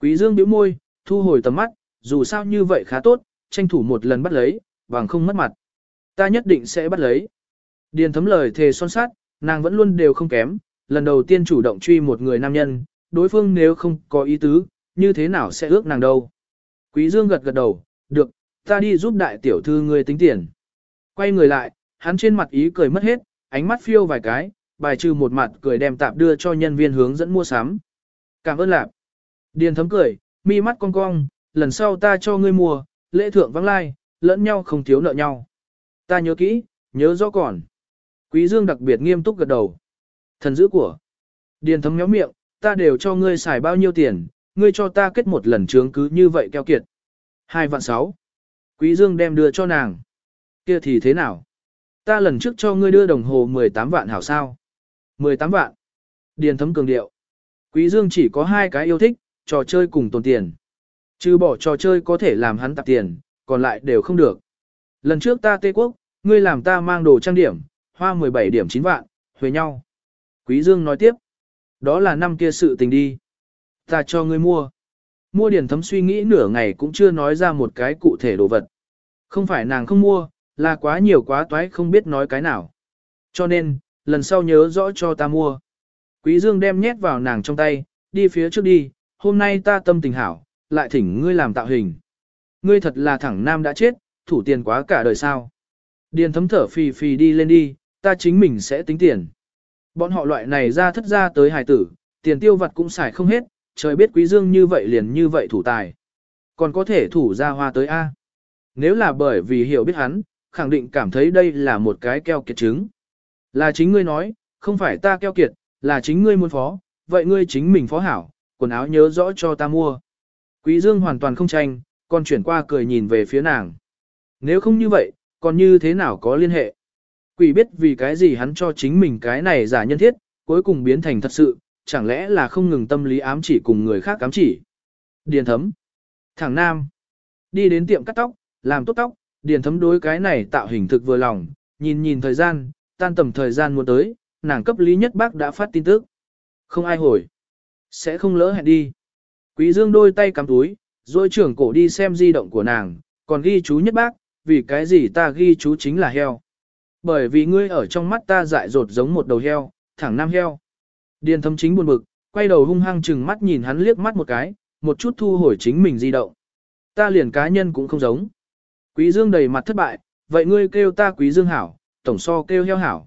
Quý dương bĩu môi, thu hồi tầm mắt, dù sao như vậy khá tốt, tranh thủ một lần bắt lấy, bằng không mất mặt. Ta nhất định sẽ bắt lấy. Điền thấm lời thề son sát, nàng vẫn luôn đều không kém, lần đầu tiên chủ động truy một người nam nhân, đối phương nếu không có ý tứ, như thế nào sẽ ước nàng đâu. Quý Dương gật gật đầu, được, ta đi giúp đại tiểu thư ngươi tính tiền. Quay người lại, hắn trên mặt ý cười mất hết, ánh mắt phiêu vài cái, bài trừ một mặt cười đem tạp đưa cho nhân viên hướng dẫn mua sắm. Cảm ơn lạp. Điền thấm cười, mi mắt cong cong, lần sau ta cho ngươi mua, lễ thượng vắng lai, lẫn nhau không thiếu nợ nhau. Ta nhớ kỹ, nhớ rõ còn. Quý Dương đặc biệt nghiêm túc gật đầu. Thần giữ của. Điền thấm méo miệng, ta đều cho ngươi xài bao nhiêu tiền, ngươi cho ta kết một lần trướng cứ như vậy keo kiệt. Hai vạn sáu. Quý Dương đem đưa cho nàng. Kia thì thế nào? Ta lần trước cho ngươi đưa đồng hồ 18 vạn hảo sao? 18 vạn. Điền thấm cường điệu. Quý Dương chỉ có hai cái yêu thích, trò chơi cùng tồn tiền. Chứ bỏ trò chơi có thể làm hắn tạp tiền, còn lại đều không được. Lần trước ta tê quốc, ngươi làm ta mang đồ trang điểm, hoa 17 điểm 9 vạn, huề nhau. Quý Dương nói tiếp. Đó là năm kia sự tình đi. Ta cho ngươi mua. Mua điển thấm suy nghĩ nửa ngày cũng chưa nói ra một cái cụ thể đồ vật. Không phải nàng không mua, là quá nhiều quá toái không biết nói cái nào. Cho nên, lần sau nhớ rõ cho ta mua. Quý Dương đem nhét vào nàng trong tay, đi phía trước đi, hôm nay ta tâm tình hảo, lại thỉnh ngươi làm tạo hình. Ngươi thật là thẳng nam đã chết, thủ tiền quá cả đời sao. Điền thấm thở phì phì đi lên đi, ta chính mình sẽ tính tiền. Bọn họ loại này ra thất ra tới hài tử, tiền tiêu vặt cũng xài không hết, trời biết quý dương như vậy liền như vậy thủ tài. Còn có thể thủ ra hoa tới A. Nếu là bởi vì hiểu biết hắn, khẳng định cảm thấy đây là một cái keo kiệt trứng. Là chính ngươi nói, không phải ta keo kiệt, là chính ngươi muốn phó, vậy ngươi chính mình phó hảo, quần áo nhớ rõ cho ta mua. Quý dương hoàn toàn không tranh, còn chuyển qua cười nhìn về phía nàng. Nếu không như vậy, còn như thế nào có liên hệ? Quỷ biết vì cái gì hắn cho chính mình cái này giả nhân thiết, cuối cùng biến thành thật sự, chẳng lẽ là không ngừng tâm lý ám chỉ cùng người khác ám chỉ. Điền thấm. Thằng Nam. Đi đến tiệm cắt tóc, làm tốt tóc, điền thấm đối cái này tạo hình thực vừa lòng, nhìn nhìn thời gian, tan tầm thời gian muốn tới, nàng cấp lý nhất bác đã phát tin tức. Không ai hồi. Sẽ không lỡ hẹn đi. Quý dương đôi tay cắm túi, rồi trưởng cổ đi xem di động của nàng, còn ghi chú nhất bác, vì cái gì ta ghi chú chính là heo. Bởi vì ngươi ở trong mắt ta dại dột giống một đầu heo, thẳng nam heo. Điền thấm chính buồn bực, quay đầu hung hăng chừng mắt nhìn hắn liếc mắt một cái, một chút thu hồi chính mình di động. Ta liền cá nhân cũng không giống. Quý dương đầy mặt thất bại, vậy ngươi kêu ta quý dương hảo, tổng so kêu heo hảo.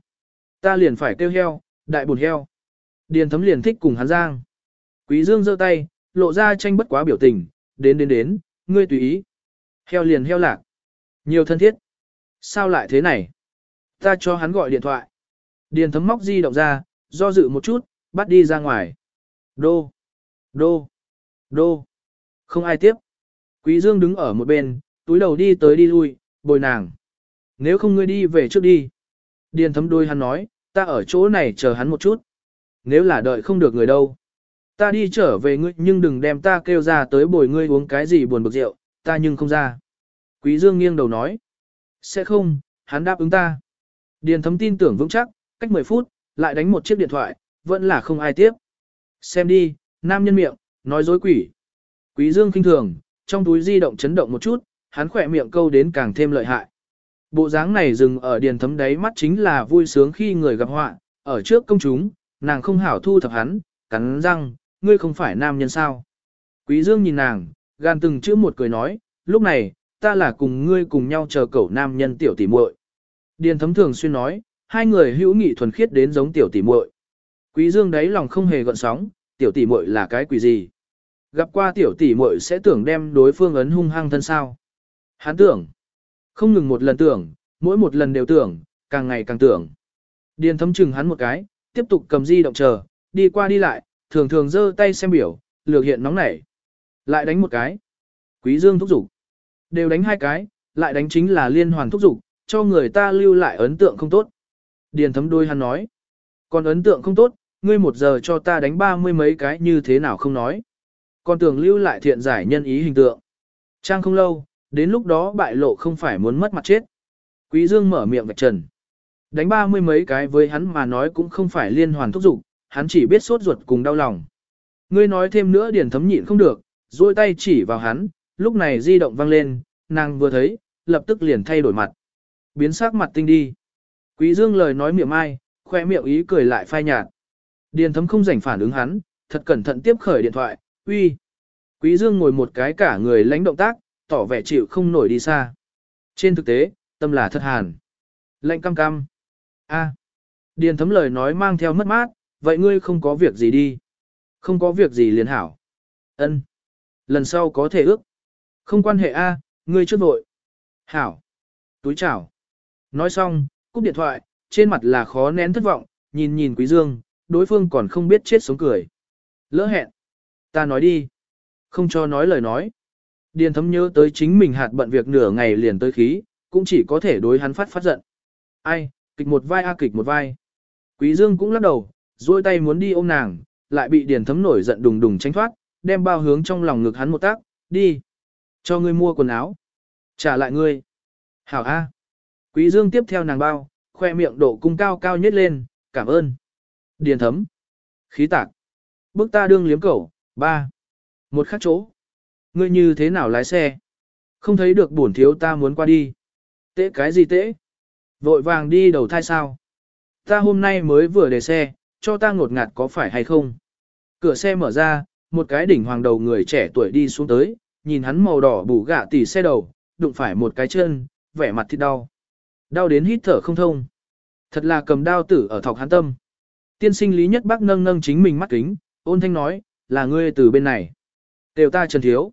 Ta liền phải kêu heo, đại buồn heo. Điền thấm liền thích cùng hắn giang. Quý dương giơ tay, lộ ra tranh bất quá biểu tình, đến đến đến, ngươi tùy ý. Heo liền heo lạc. Nhiều thân thiết. Sao lại thế này? Ta cho hắn gọi điện thoại. Điền thấm móc di động ra, do dự một chút, bắt đi ra ngoài. Đô. Đô. Đô. Không ai tiếp. Quý Dương đứng ở một bên, túi đầu đi tới đi lui, bồi nàng. Nếu không ngươi đi về trước đi. Điền thấm đôi hắn nói, ta ở chỗ này chờ hắn một chút. Nếu là đợi không được người đâu. Ta đi trở về ngươi nhưng đừng đem ta kêu ra tới bồi ngươi uống cái gì buồn bực rượu, ta nhưng không ra. Quý Dương nghiêng đầu nói. Sẽ không, hắn đáp ứng ta. Điền thấm tin tưởng vững chắc, cách 10 phút, lại đánh một chiếc điện thoại, vẫn là không ai tiếp. Xem đi, nam nhân miệng, nói dối quỷ. Quý Dương kinh thường, trong túi di động chấn động một chút, hắn khỏe miệng câu đến càng thêm lợi hại. Bộ dáng này dừng ở điền thấm đáy mắt chính là vui sướng khi người gặp họa, ở trước công chúng, nàng không hảo thu thập hắn, cắn răng, ngươi không phải nam nhân sao. Quý Dương nhìn nàng, gan từng chữ một cười nói, lúc này, ta là cùng ngươi cùng nhau chờ cậu nam nhân tiểu tỷ muội. Điền thấm thường xuyên nói, hai người hữu nghị thuần khiết đến giống tiểu tỷ muội. Quý Dương đấy lòng không hề gợn sóng, tiểu tỷ muội là cái quỷ gì? Gặp qua tiểu tỷ muội sẽ tưởng đem đối phương ấn hung hăng thân sao? Hắn tưởng, không ngừng một lần tưởng, mỗi một lần đều tưởng, càng ngày càng tưởng. Điền thấm chừng hắn một cái, tiếp tục cầm di động chờ, đi qua đi lại, thường thường giơ tay xem biểu, lược hiện nóng nảy. Lại đánh một cái. Quý Dương thúc giục. Đều đánh hai cái, lại đánh chính là liên hoàn thúc giục, cho người ta lưu lại ấn tượng không tốt. Điền thấm đôi hắn nói. Còn ấn tượng không tốt, ngươi một giờ cho ta đánh ba mươi mấy cái như thế nào không nói. Còn tưởng lưu lại thiện giải nhân ý hình tượng. Trang không lâu, đến lúc đó bại lộ không phải muốn mất mặt chết. Quý Dương mở miệng vạch trần. Đánh ba mươi mấy cái với hắn mà nói cũng không phải liên hoàn thúc dục hắn chỉ biết sốt ruột cùng đau lòng. Ngươi nói thêm nữa điển thấm nhịn không được, duỗi tay chỉ vào hắn, lúc này di động vang lên, nàng vừa thấy, lập tức liền thay đổi mặt. Biến sắc mặt tinh đi. Quý Dương lời nói miệng ai, khoe miệng ý cười lại phai nhạt. Điền thấm không rảnh phản ứng hắn, thật cẩn thận tiếp khởi điện thoại, uy. Quý Dương ngồi một cái cả người lãnh động tác, tỏ vẻ chịu không nổi đi xa. Trên thực tế, tâm là thật hàn. Lạnh cam cam. A. Điền thấm lời nói mang theo mất mát, vậy ngươi không có việc gì đi. Không có việc gì liền hảo. Ân. Lần sau có thể ước. Không quan hệ A, ngươi chưa vội. Hảo. Túi chào. Nói xong, cúp điện thoại, trên mặt là khó nén thất vọng, nhìn nhìn Quý Dương, đối phương còn không biết chết sống cười. Lỡ hẹn. Ta nói đi. Không cho nói lời nói. Điền thấm nhớ tới chính mình hạt bận việc nửa ngày liền tới khí, cũng chỉ có thể đối hắn phát phát giận. Ai, kịch một vai a kịch một vai. Quý Dương cũng lắc đầu, duỗi tay muốn đi ôm nàng, lại bị điền thấm nổi giận đùng đùng tránh thoát, đem bao hướng trong lòng ngực hắn một tác, đi. Cho ngươi mua quần áo. Trả lại ngươi. Hảo A. Quý Dương tiếp theo nàng bao, khoe miệng độ cung cao cao nhất lên, cảm ơn. Điền thấm. Khí tạc. Bước ta đương liếm cẩu, ba. Một khắc chỗ. Ngươi như thế nào lái xe? Không thấy được bổn thiếu ta muốn qua đi. Tễ cái gì tễ? Vội vàng đi đầu thai sao? Ta hôm nay mới vừa để xe, cho ta ngột ngạt có phải hay không? Cửa xe mở ra, một cái đỉnh hoàng đầu người trẻ tuổi đi xuống tới, nhìn hắn màu đỏ bù gạ tỉ xe đầu, đụng phải một cái chân, vẻ mặt thì đau. Đau đến hít thở không thông. Thật là cầm đao tử ở thọc hắn tâm. Tiên sinh Lý Nhất Bắc nâng nâng chính mình mắt kính, ôn thanh nói, là ngươi từ bên này. Tiểu ta trần thiếu.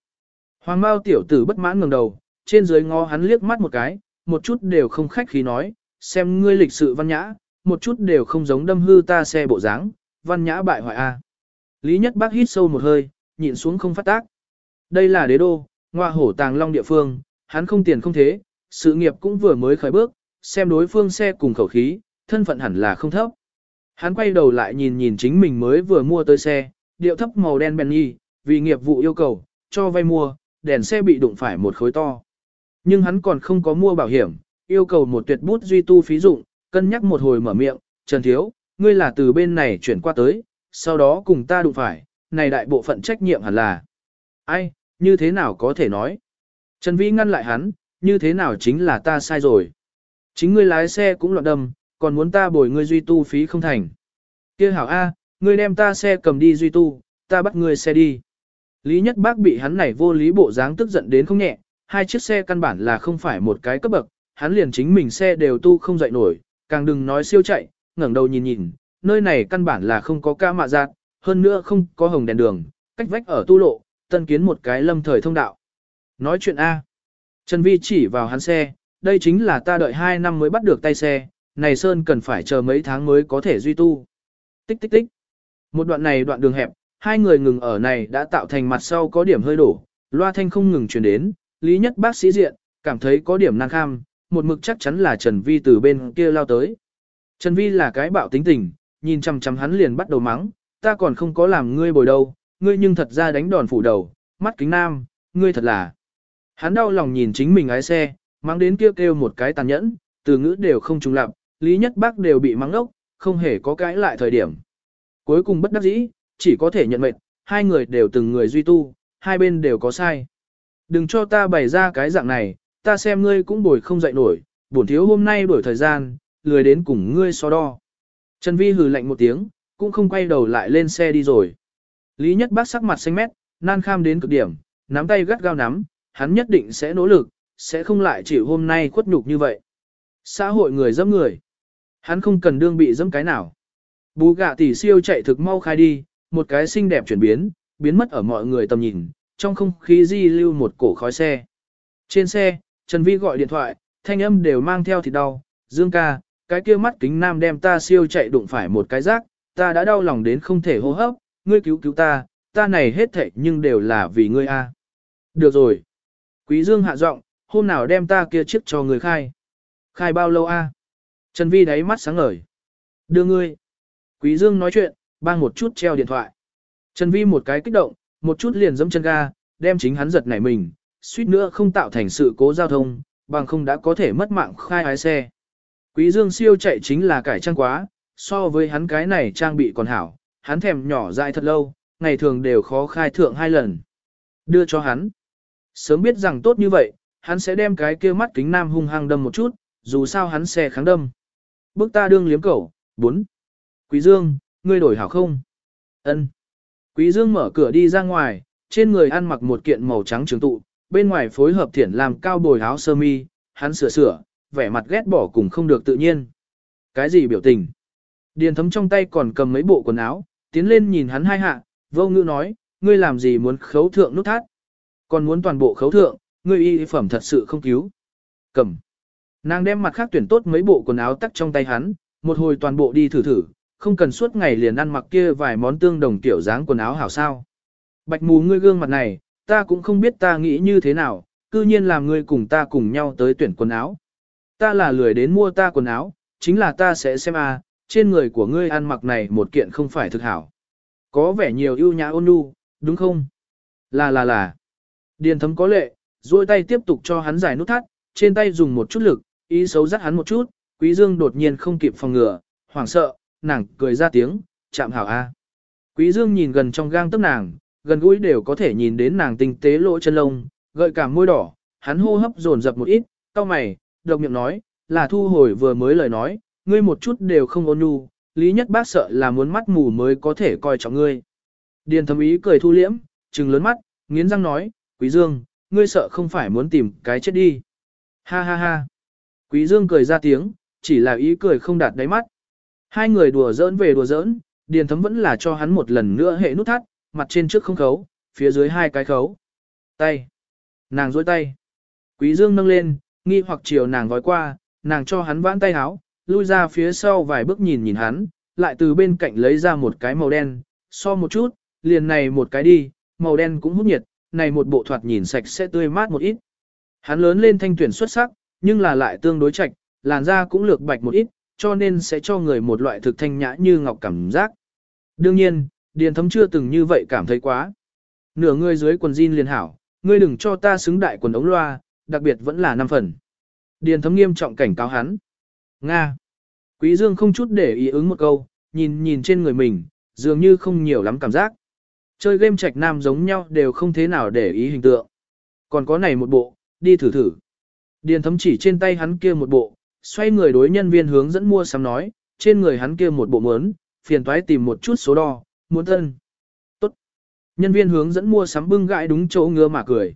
Hoàng Mao tiểu tử bất mãn ngẩng đầu, trên dưới ngó hắn liếc mắt một cái, một chút đều không khách khí nói, xem ngươi lịch sự văn nhã, một chút đều không giống đâm hư ta xe bộ dáng, văn nhã bại hoại a. Lý Nhất Bắc hít sâu một hơi, nhịn xuống không phát tác. Đây là đế đô, ngoa hổ tàng long địa phương, hắn không tiền không thế, sự nghiệp cũng vừa mới khởi bước, xem đối phương xe cùng khẩu khí, thân phận hẳn là không thấp. Hắn quay đầu lại nhìn nhìn chính mình mới vừa mua tới xe, điệu thấp màu đen Benny, vì nghiệp vụ yêu cầu, cho vay mua, đèn xe bị đụng phải một khối to. Nhưng hắn còn không có mua bảo hiểm, yêu cầu một tuyệt bút duy tu phí dụng, cân nhắc một hồi mở miệng, Trần Thiếu, ngươi là từ bên này chuyển qua tới, sau đó cùng ta đụng phải, này đại bộ phận trách nhiệm hẳn là. Ai, như thế nào có thể nói? Trần Vĩ ngăn lại hắn, như thế nào chính là ta sai rồi. Chính ngươi lái xe cũng loạn đầm, còn muốn ta bồi ngươi duy tu phí không thành. kia hảo A, ngươi đem ta xe cầm đi duy tu, ta bắt ngươi xe đi. Lý Nhất Bác bị hắn này vô lý bộ dáng tức giận đến không nhẹ, hai chiếc xe căn bản là không phải một cái cấp bậc, hắn liền chính mình xe đều tu không dậy nổi, càng đừng nói siêu chạy, ngẩng đầu nhìn nhìn, nơi này căn bản là không có ca mạ giác, hơn nữa không có hồng đèn đường, cách vách ở tu lộ, tân kiến một cái lâm thời thông đạo. Nói chuyện A. Trần Vi chỉ vào hắn xe, đây chính là ta đợi 2 năm mới bắt được tay xe, này Sơn cần phải chờ mấy tháng mới có thể duy tu. Tích tích tích. Một đoạn này đoạn đường hẹp, hai người ngừng ở này đã tạo thành mặt sau có điểm hơi đổ, loa thanh không ngừng truyền đến, lý nhất bác sĩ diện, cảm thấy có điểm năng kham, một mực chắc chắn là Trần Vi từ bên kia lao tới. Trần Vi là cái bạo tính tình, nhìn chằm chằm hắn liền bắt đầu mắng, ta còn không có làm ngươi bồi đâu, ngươi nhưng thật ra đánh đòn phủ đầu, mắt kính nam, ngươi thật là. Hắn đau lòng nhìn chính mình ái xe, mang đến kêu kêu một cái tàn nhẫn, từ ngữ đều không trùng lặp, lý nhất bác đều bị mắng ốc, không hề có cái lại thời điểm. Cuối cùng bất đắc dĩ, chỉ có thể nhận mệnh, hai người đều từng người duy tu, hai bên đều có sai. Đừng cho ta bày ra cái dạng này, ta xem ngươi cũng bồi không dậy nổi, bổn thiếu hôm nay đổi thời gian, lười đến cùng ngươi so đo. Trần Vi hừ lạnh một tiếng, cũng không quay đầu lại lên xe đi rồi. Lý Nhất Bác sắc mặt xanh mét, nan kham đến cực điểm, nắm tay gắt gao nắm, hắn nhất định sẽ nỗ lực, sẽ không lại chịu hôm nay khuất nhục như vậy. Xã hội người dẫm người. Hắn không cần đương bị dẫm cái nào. Bú gạ tỷ siêu chạy thực mau khai đi, một cái xinh đẹp chuyển biến, biến mất ở mọi người tầm nhìn, trong không khí di lưu một cổ khói xe. Trên xe, Trần Vi gọi điện thoại, thanh âm đều mang theo thịt đau, Dương ca, cái kia mắt kính nam đem ta siêu chạy đụng phải một cái rác, ta đã đau lòng đến không thể hô hấp, ngươi cứu cứu ta, ta này hết thảy nhưng đều là vì ngươi a. Được rồi. Quý Dương hạ giọng, hôm nào đem ta kia chiếc cho người khai. Khai bao lâu a? Trần Vi đáy mắt sáng ngời. Đưa ngươi. Quý Dương nói chuyện, bang một chút treo điện thoại. Trần Vi một cái kích động, một chút liền dẫm chân ga, đem chính hắn giật nảy mình, suýt nữa không tạo thành sự cố giao thông, bằng không đã có thể mất mạng khai ái xe. Quý Dương siêu chạy chính là cải trang quá, so với hắn cái này trang bị còn hảo, hắn thèm nhỏ dại thật lâu, ngày thường đều khó khai thượng hai lần. Đưa cho hắn. Sớm biết rằng tốt như vậy, hắn sẽ đem cái kia mắt kính nam hung hăng đâm một chút, dù sao hắn sẽ kháng đâm. Bước ta đương liếm cẩu, 4. Quý Dương, ngươi đổi hảo không? Ân. Quý Dương mở cửa đi ra ngoài, trên người ăn mặc một kiện màu trắng trường tụ, bên ngoài phối hợp thiển làm cao bồi áo sơ mi, hắn sửa sửa, vẻ mặt ghét bỏ cùng không được tự nhiên. Cái gì biểu tình? Điền thấm trong tay còn cầm mấy bộ quần áo, tiến lên nhìn hắn hai hạ, vô ngữ nói, ngươi làm gì muốn khấu thượng nút thắt? Còn muốn toàn bộ khấu thượng, ngươi y phẩm thật sự không cứu. Cầm. Nàng đem mặt khác tuyển tốt mấy bộ quần áo tắc trong tay hắn, một hồi toàn bộ đi thử thử, không cần suốt ngày liền ăn mặc kia vài món tương đồng kiểu dáng quần áo hảo sao. Bạch mù ngươi gương mặt này, ta cũng không biết ta nghĩ như thế nào, cư nhiên làm ngươi cùng ta cùng nhau tới tuyển quần áo. Ta là lười đến mua ta quần áo, chính là ta sẽ xem a, à, trên người của ngươi ăn mặc này một kiện không phải thực hảo. Có vẻ nhiều ưu nhã ôn nhu, đúng không? Là là là. Điền thấm có lệ, duỗi tay tiếp tục cho hắn giải nút thắt, trên tay dùng một chút lực, ý xấu dắt hắn một chút, quý dương đột nhiên không kịp phòng ngừa, hoảng sợ, nàng cười ra tiếng, chạm hảo a. Quý dương nhìn gần trong gang tấc nàng, gần gũi đều có thể nhìn đến nàng tinh tế lỗ chân lông, gợi cảm môi đỏ, hắn hô hấp dồn dập một ít, cau mày, độc miệng nói, là thu hồi vừa mới lời nói, ngươi một chút đều không ôn nhu, lý nhất bác sợ là muốn mắt mù mới có thể coi trọng ngươi. Điền thầm ý cười thu liễm, trừng lớn mắt, nghiến răng nói, quý dương, ngươi sợ không phải muốn tìm cái chết đi. Ha ha ha. Quý dương cười ra tiếng, chỉ là ý cười không đạt đáy mắt. Hai người đùa giỡn về đùa giỡn, điền thấm vẫn là cho hắn một lần nữa hệ nút thắt, mặt trên trước không khấu, phía dưới hai cái khấu. Tay. Nàng duỗi tay. Quý dương nâng lên, nghi hoặc chiều nàng gói qua, nàng cho hắn vãn tay háo, lui ra phía sau vài bước nhìn nhìn hắn, lại từ bên cạnh lấy ra một cái màu đen, so một chút, liền này một cái đi, màu đen cũng hút nhiệt, này một bộ thoạt nhìn sạch sẽ tươi mát một ít. Hắn lớn lên thanh tuyển xuất sắc, nhưng là lại tương đối chạch, làn da cũng lược bạch một ít, cho nên sẽ cho người một loại thực thanh nhã như ngọc cảm giác. Đương nhiên, Điền Thấm chưa từng như vậy cảm thấy quá. Nửa người dưới quần jean liền hảo, ngươi đừng cho ta xứng đại quần ống loa, đặc biệt vẫn là năm phần. Điền Thấm nghiêm trọng cảnh cáo hắn. Nga. Quý Dương không chút để ý ứng một câu, nhìn nhìn trên người mình, dường như không nhiều lắm cảm giác. Chơi game trạch nam giống nhau đều không thế nào để ý hình tượng. Còn có này một bộ, đi thử thử. Điền thấm chỉ trên tay hắn kia một bộ, xoay người đối nhân viên hướng dẫn mua sắm nói, trên người hắn kia một bộ mướn, phiền toái tìm một chút số đo, muốn thân. Tốt. Nhân viên hướng dẫn mua sắm bưng gãi đúng chỗ ngứa mà cười.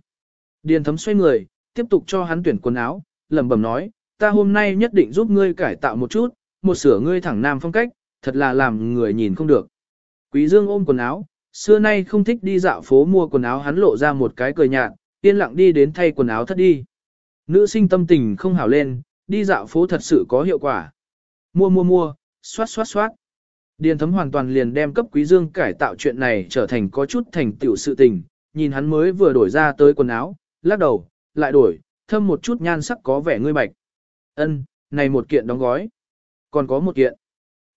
Điền thấm xoay người, tiếp tục cho hắn tuyển quần áo, lẩm bẩm nói, ta hôm nay nhất định giúp ngươi cải tạo một chút, một sửa ngươi thẳng nam phong cách, thật là làm người nhìn không được. Quý Dương ôm quần áo, xưa nay không thích đi dạo phố mua quần áo hắn lộ ra một cái cười nhạt, yên lặng đi đến thay quần áo thất đi. Nữ sinh tâm tình không hảo lên, đi dạo phố thật sự có hiệu quả. Mua mua mua, xoát xoát xoát. Điền thấm hoàn toàn liền đem cấp quý dương cải tạo chuyện này trở thành có chút thành tiểu sự tình, nhìn hắn mới vừa đổi ra tới quần áo, lắc đầu, lại đổi, thâm một chút nhan sắc có vẻ ngươi bạch. Ân, này một kiện đóng gói. Còn có một kiện.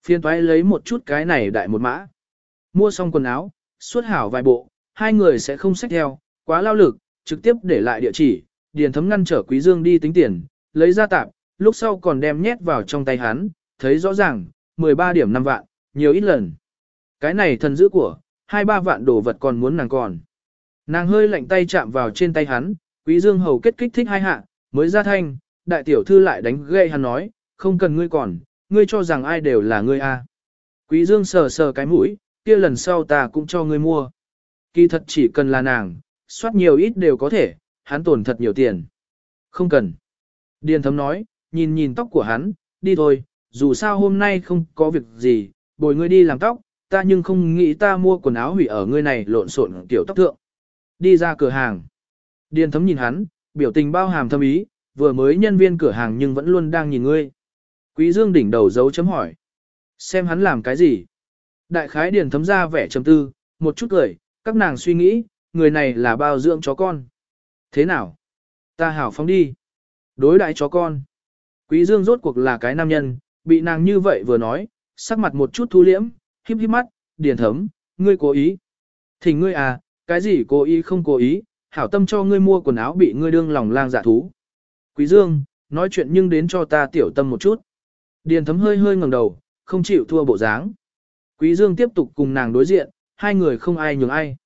Phiên toái lấy một chút cái này đại một mã. Mua xong quần áo, suốt hảo vài bộ, hai người sẽ không xách theo, quá lao lực, trực tiếp để lại địa chỉ, điền thấm ngăn trở quý dương đi tính tiền, lấy ra tạp, lúc sau còn đem nhét vào trong tay hắn, thấy rõ ràng, 13 điểm 5 vạn, nhiều ít lần. Cái này thần giữ của, hai ba vạn đồ vật còn muốn nàng còn. Nàng hơi lạnh tay chạm vào trên tay hắn, quý dương hầu kết kích thích hai hạ, mới ra thanh, đại tiểu thư lại đánh gậy hắn nói, không cần ngươi còn, ngươi cho rằng ai đều là ngươi a. Quý dương sờ sờ cái mũi, kia lần sau ta cũng cho ngươi mua. Kỳ thật chỉ cần là nàng, soát nhiều ít đều có thể, hắn tổn thật nhiều tiền. Không cần. Điền thấm nói, nhìn nhìn tóc của hắn, đi thôi, dù sao hôm nay không có việc gì, bồi ngươi đi làm tóc, ta nhưng không nghĩ ta mua quần áo hủy ở ngươi này lộn xộn tiểu tóc thượng. Đi ra cửa hàng. Điền thấm nhìn hắn, biểu tình bao hàm thâm ý, vừa mới nhân viên cửa hàng nhưng vẫn luôn đang nhìn ngươi. Quý Dương đỉnh đầu dấu chấm hỏi. Xem hắn làm cái gì? Đại khái điền thấm ra vẻ trầm tư, một chút cười, các nàng suy nghĩ, người này là bao dưỡng chó con. Thế nào? Ta hảo phóng đi. Đối đại chó con. Quý Dương rốt cuộc là cái nam nhân, bị nàng như vậy vừa nói, sắc mặt một chút thu liễm, híp híp mắt, điền thấm, ngươi cố ý. Thỉnh ngươi à, cái gì cố ý không cố ý, hảo tâm cho ngươi mua quần áo bị ngươi đương lòng lang giả thú. Quý Dương, nói chuyện nhưng đến cho ta tiểu tâm một chút. Điền thấm hơi hơi ngẩng đầu, không chịu thua bộ dáng. Quý Dương tiếp tục cùng nàng đối diện, hai người không ai nhường ai.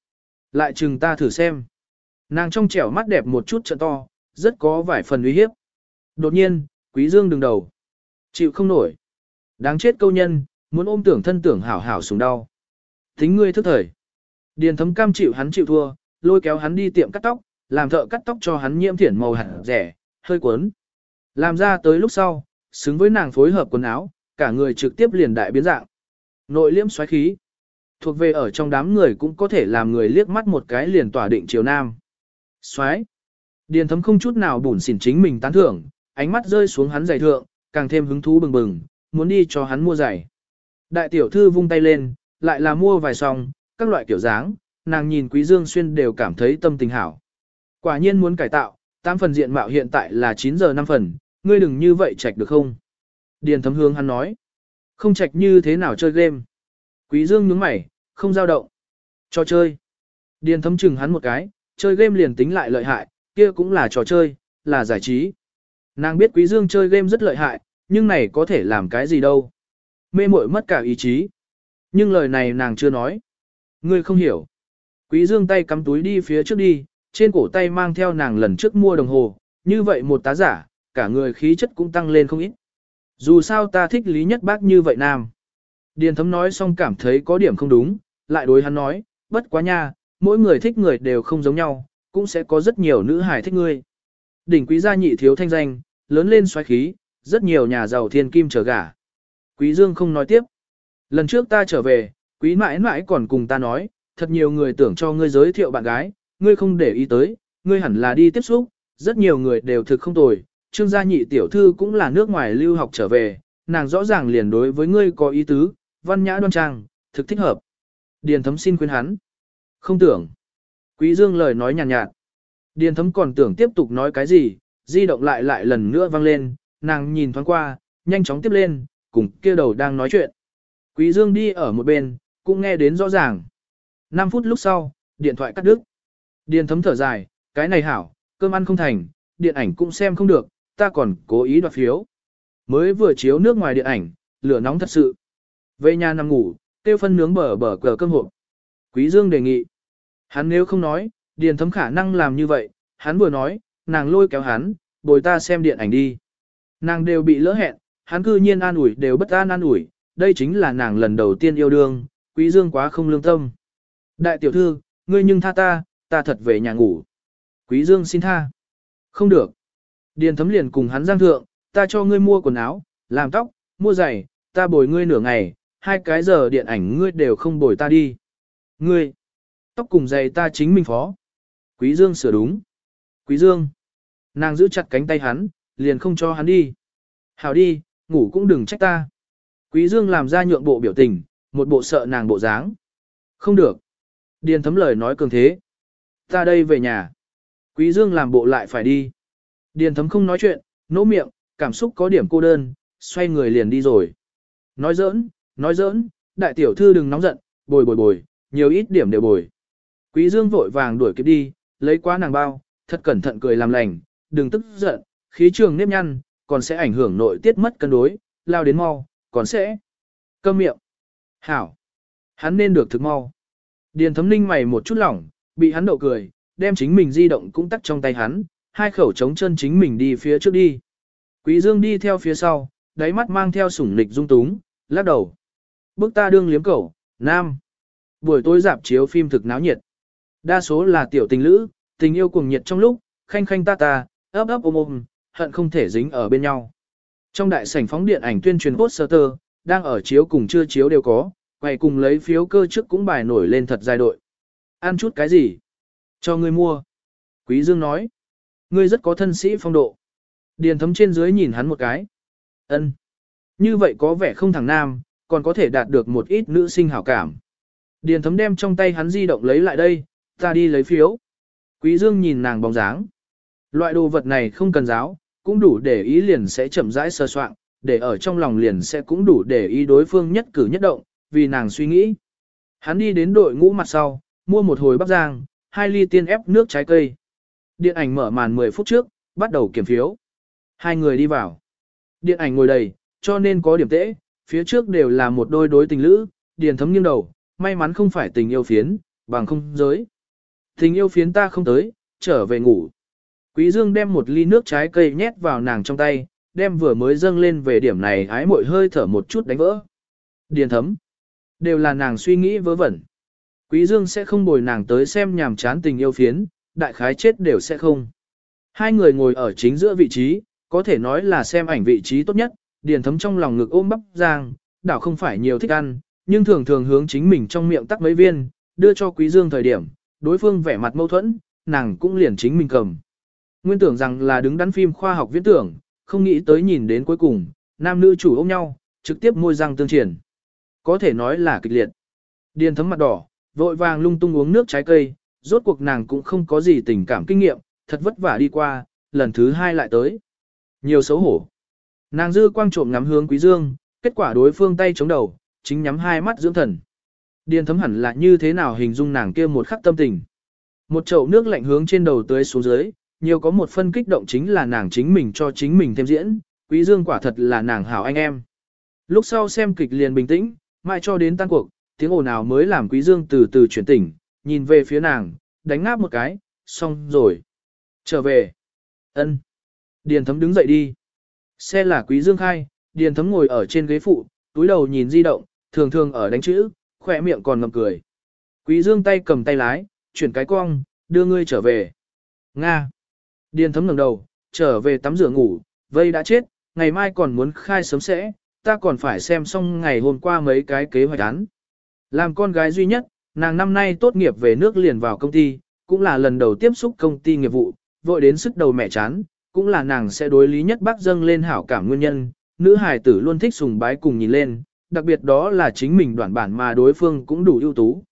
Lại chừng ta thử xem. Nàng trong trẻo mắt đẹp một chút trợ to, rất có vài phần uy hiếp. Đột nhiên, Quý Dương đứng đầu. Chịu không nổi. Đáng chết câu nhân, muốn ôm tưởng thân tưởng hảo hảo xuống đau. Tính ngươi thức thời. Điền thấm cam chịu hắn chịu thua, lôi kéo hắn đi tiệm cắt tóc, làm thợ cắt tóc cho hắn nhiễm thiển màu hẳn rẻ, hơi cuốn. Làm ra tới lúc sau, xứng với nàng phối hợp quần áo, cả người trực tiếp liền đại biến dạng. Nội liễm xoáy khí. Thuộc về ở trong đám người cũng có thể làm người liếc mắt một cái liền tỏa định chiều nam. Xoáy. Điền thấm không chút nào bùn xỉn chính mình tán thưởng, ánh mắt rơi xuống hắn giày thượng, càng thêm hứng thú bừng bừng, muốn đi cho hắn mua giày. Đại tiểu thư vung tay lên, lại là mua vài song, các loại kiểu dáng, nàng nhìn Quý Dương Xuyên đều cảm thấy tâm tình hảo. Quả nhiên muốn cải tạo, tám phần diện mạo hiện tại là 9 giờ 5 phần, ngươi đừng như vậy chạch được không? Điền thấm hướng hắn nói. Không chạch như thế nào chơi game. Quý Dương nhướng mày, không giao động. Trò chơi. Điền thấm chừng hắn một cái, chơi game liền tính lại lợi hại, kia cũng là trò chơi, là giải trí. Nàng biết Quý Dương chơi game rất lợi hại, nhưng này có thể làm cái gì đâu. Mê muội mất cả ý chí. Nhưng lời này nàng chưa nói. Ngươi không hiểu. Quý Dương tay cắm túi đi phía trước đi, trên cổ tay mang theo nàng lần trước mua đồng hồ, như vậy một tá giả, cả người khí chất cũng tăng lên không ít. Dù sao ta thích lý nhất bác như vậy nam. Điền thấm nói xong cảm thấy có điểm không đúng, lại đối hắn nói, bất quá nha, mỗi người thích người đều không giống nhau, cũng sẽ có rất nhiều nữ hài thích ngươi. Đỉnh quý gia nhị thiếu thanh danh, lớn lên xoáy khí, rất nhiều nhà giàu thiên kim trở gả. Quý Dương không nói tiếp. Lần trước ta trở về, quý mãi mãi còn cùng ta nói, thật nhiều người tưởng cho ngươi giới thiệu bạn gái, ngươi không để ý tới, ngươi hẳn là đi tiếp xúc, rất nhiều người đều thực không tồi, trương gia nhị tiểu thư cũng là nước ngoài lưu học trở về, nàng rõ ràng liền đối với ngươi có ý tứ, văn nhã đoan trang, thực thích hợp. Điền thấm xin khuyên hắn. Không tưởng. Quý dương lời nói nhàn nhạt, nhạt. Điền thấm còn tưởng tiếp tục nói cái gì, di động lại lại lần nữa vang lên, nàng nhìn thoáng qua, nhanh chóng tiếp lên, cùng kia đầu đang nói chuyện. Quý Dương đi ở một bên, cũng nghe đến rõ ràng. 5 phút lúc sau, điện thoại cắt đứt. Điền thấm thở dài, cái này hảo, cơm ăn không thành, điện ảnh cũng xem không được, ta còn cố ý đoạt phiếu. Mới vừa chiếu nước ngoài điện ảnh, lửa nóng thật sự. Về nhà nằm ngủ, tiêu phân nướng bờ bờ cờ cơm hộp. Quý Dương đề nghị. Hắn nếu không nói, điền thấm khả năng làm như vậy, hắn vừa nói, nàng lôi kéo hắn, bồi ta xem điện ảnh đi. Nàng đều bị lỡ hẹn, hắn cư nhiên an ủi đều bất an an ủi, đây chính là nàng lần đầu tiên yêu đương, quý dương quá không lương tâm. Đại tiểu thư, ngươi nhưng tha ta, ta thật về nhà ngủ. Quý dương xin tha. Không được. Điền thấm liền cùng hắn giang thượng, ta cho ngươi mua quần áo, làm tóc, mua giày, ta bồi ngươi nửa ngày, hai cái giờ điện ảnh ngươi đều không bồi ta đi. Ngươi, tóc cùng giày ta chính mình phó. Quý dương sửa đúng. Quý dương. Nàng giữ chặt cánh tay hắn, liền không cho hắn đi. Hảo đi, ngủ cũng đừng trách ta. Quý Dương làm ra nhượng bộ biểu tình, một bộ sợ nàng bộ dáng. Không được. Điền thấm lời nói cường thế. Ta đây về nhà. Quý Dương làm bộ lại phải đi. Điền thấm không nói chuyện, nỗ miệng, cảm xúc có điểm cô đơn, xoay người liền đi rồi. Nói giỡn, nói giỡn, đại tiểu thư đừng nóng giận, bồi bồi bồi, nhiều ít điểm đều bồi. Quý Dương vội vàng đuổi kịp đi, lấy quá nàng bao, thật cẩn thận cười làm lành, đừng tức giận, khí trường nếp nhăn, còn sẽ ảnh hưởng nội tiết mất cân đối, lao đến mau, còn sẽ Cầm miệng. Hảo, hắn nên được thực mau. Điền thấm ninh mày một chút lỏng, bị hắn đậu cười, đem chính mình di động cũng tắt trong tay hắn, hai khẩu chống chân chính mình đi phía trước đi. Quý Dương đi theo phía sau, đáy mắt mang theo sủng lịch dung túng, lắc đầu. Bước ta đương liếm cẩu, nam. Buổi tối dạp chiếu phim thực náo nhiệt. Đa số là tiểu tình lữ, tình yêu cuồng nhiệt trong lúc, khanh khanh ta ta, ấp ấp ôm ôm, hận không thể dính ở bên nhau. Trong đại sảnh phóng điện ảnh tuyên truyền poster, đang ở chiếu cùng chưa chiếu đều có, quay cùng lấy phiếu cơ trước cũng bài nổi lên thật dài đội. Ăn chút cái gì? Cho người mua. Quý Dương nói. Ngươi rất có thân sĩ phong độ. Điền thấm trên dưới nhìn hắn một cái. ân Như vậy có vẻ không thằng nam, còn có thể đạt được một ít nữ sinh hảo cảm. Điền thấm đem trong tay hắn di động lấy lại đây, ta đi lấy phiếu. Quý Dương nhìn nàng bóng dáng. Loại đồ vật này không cần giáo, cũng đủ để ý liền sẽ chậm rãi sơ soạn, để ở trong lòng liền sẽ cũng đủ để ý đối phương nhất cử nhất động, vì nàng suy nghĩ. Hắn đi đến đội ngũ mặt sau, mua một hồi bắp giang, hai ly tiên ép nước trái cây. Điện ảnh mở màn 10 phút trước, bắt đầu kiểm phiếu. Hai người đi vào. Điện ảnh ngồi đầy, cho nên có điểm tễ, phía trước đều là một đôi đối tình lữ, điền thấm nghiêng đầu, may mắn không phải tình yêu phiến, bằng không giới. Tình yêu phiến ta không tới, trở về ngủ. Quý Dương đem một ly nước trái cây nhét vào nàng trong tay, đem vừa mới dâng lên về điểm này ái muội hơi thở một chút đánh vỡ. Điền thấm. Đều là nàng suy nghĩ vớ vẩn. Quý Dương sẽ không bồi nàng tới xem nhàm chán tình yêu phiến, đại khái chết đều sẽ không. Hai người ngồi ở chính giữa vị trí, có thể nói là xem ảnh vị trí tốt nhất, điền thấm trong lòng ngực ôm bắp giang, đảo không phải nhiều thích ăn, nhưng thường thường hướng chính mình trong miệng tắc mấy viên, đưa cho quý dương thời điểm, đối phương vẻ mặt mâu thuẫn, nàng cũng liền chính mình cầm. Nguyên tưởng rằng là đứng đắn phim khoa học viễn tưởng, không nghĩ tới nhìn đến cuối cùng, nam nữ chủ ôm nhau, trực tiếp môi răng tương triển. Có thể nói là kịch liệt. Điền thấm mặt đỏ, vội vàng lung tung uống nước trái cây, rốt cuộc nàng cũng không có gì tình cảm kinh nghiệm, thật vất vả đi qua, lần thứ hai lại tới. Nhiều xấu hổ. Nàng dư quang trộm ngắm hướng quý dương, kết quả đối phương tay chống đầu, chính nhắm hai mắt dưỡng thần. Điền thấm hẳn là như thế nào hình dung nàng kia một khắc tâm tình. Một chậu nước lạnh hướng trên đầu tưới xuống dưới, nhiều có một phân kích động chính là nàng chính mình cho chính mình thêm diễn, quý dương quả thật là nàng hảo anh em. Lúc sau xem kịch liền bình tĩnh, mãi cho đến tan cuộc, tiếng ồn nào mới làm quý dương từ từ chuyển tỉnh, nhìn về phía nàng, đánh ngáp một cái, xong rồi. Trở về. ân Điền thấm đứng dậy đi. Xe là quý dương khai, điền thấm ngồi ở trên ghế phụ, túi đầu nhìn di động, thường thường ở đánh chữ, khỏe miệng còn ngậm cười. Quý dương tay cầm tay lái, chuyển cái cong, đưa ngươi trở về. Nga. Điền thấm ngẩng đầu, trở về tắm rửa ngủ, vây đã chết, ngày mai còn muốn khai sớm sẽ, ta còn phải xem xong ngày hôm qua mấy cái kế hoạch án. Làm con gái duy nhất, nàng năm nay tốt nghiệp về nước liền vào công ty, cũng là lần đầu tiếp xúc công ty nghiệp vụ, vội đến sức đầu mẹ chán, cũng là nàng sẽ đối lý nhất bác dâng lên hảo cảm nguyên nhân, nữ hài tử luôn thích sùng bái cùng nhìn lên, đặc biệt đó là chính mình đoạn bản mà đối phương cũng đủ ưu tú.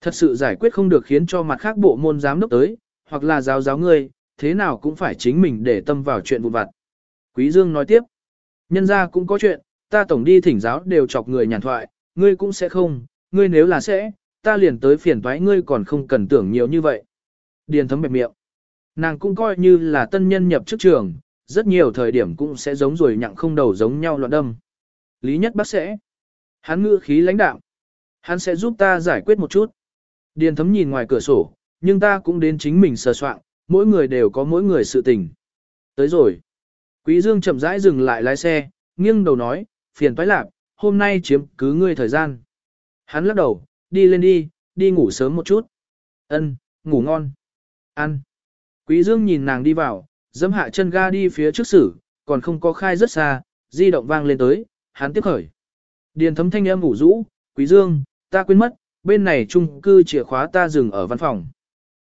Thật sự giải quyết không được khiến cho mặt khác bộ môn giám đốc tới, hoặc là giáo giáo ngươi, thế nào cũng phải chính mình để tâm vào chuyện vụn vặt. Quý Dương nói tiếp, nhân gia cũng có chuyện, ta tổng đi thỉnh giáo đều chọc người nhàn thoại, ngươi cũng sẽ không, ngươi nếu là sẽ, ta liền tới phiền toái ngươi còn không cần tưởng nhiều như vậy. Điền thấm bẹp miệng. Nàng cũng coi như là tân nhân nhập chức trường, rất nhiều thời điểm cũng sẽ giống rồi nhặng không đầu giống nhau loạn đâm. Lý nhất bác sẽ. Hắn ngữ khí lãnh đạo. Hắn sẽ giúp ta giải quyết một chút. Điền thấm nhìn ngoài cửa sổ, nhưng ta cũng đến chính mình sờ soạn, mỗi người đều có mỗi người sự tình. Tới rồi. Quý Dương chậm rãi dừng lại lái xe, nghiêng đầu nói, phiền toái lạc, hôm nay chiếm cứ ngươi thời gian. Hắn lắc đầu, đi lên đi, đi ngủ sớm một chút. Ân, ngủ ngon. Ăn. Quý Dương nhìn nàng đi vào, dẫm hạ chân ga đi phía trước xử, còn không có khai rất xa, di động vang lên tới, hắn tiếp khởi. Điền thấm thanh âm ngủ rũ, Quý Dương, ta quên mất, bên này chung cư chìa khóa ta dừng ở văn phòng.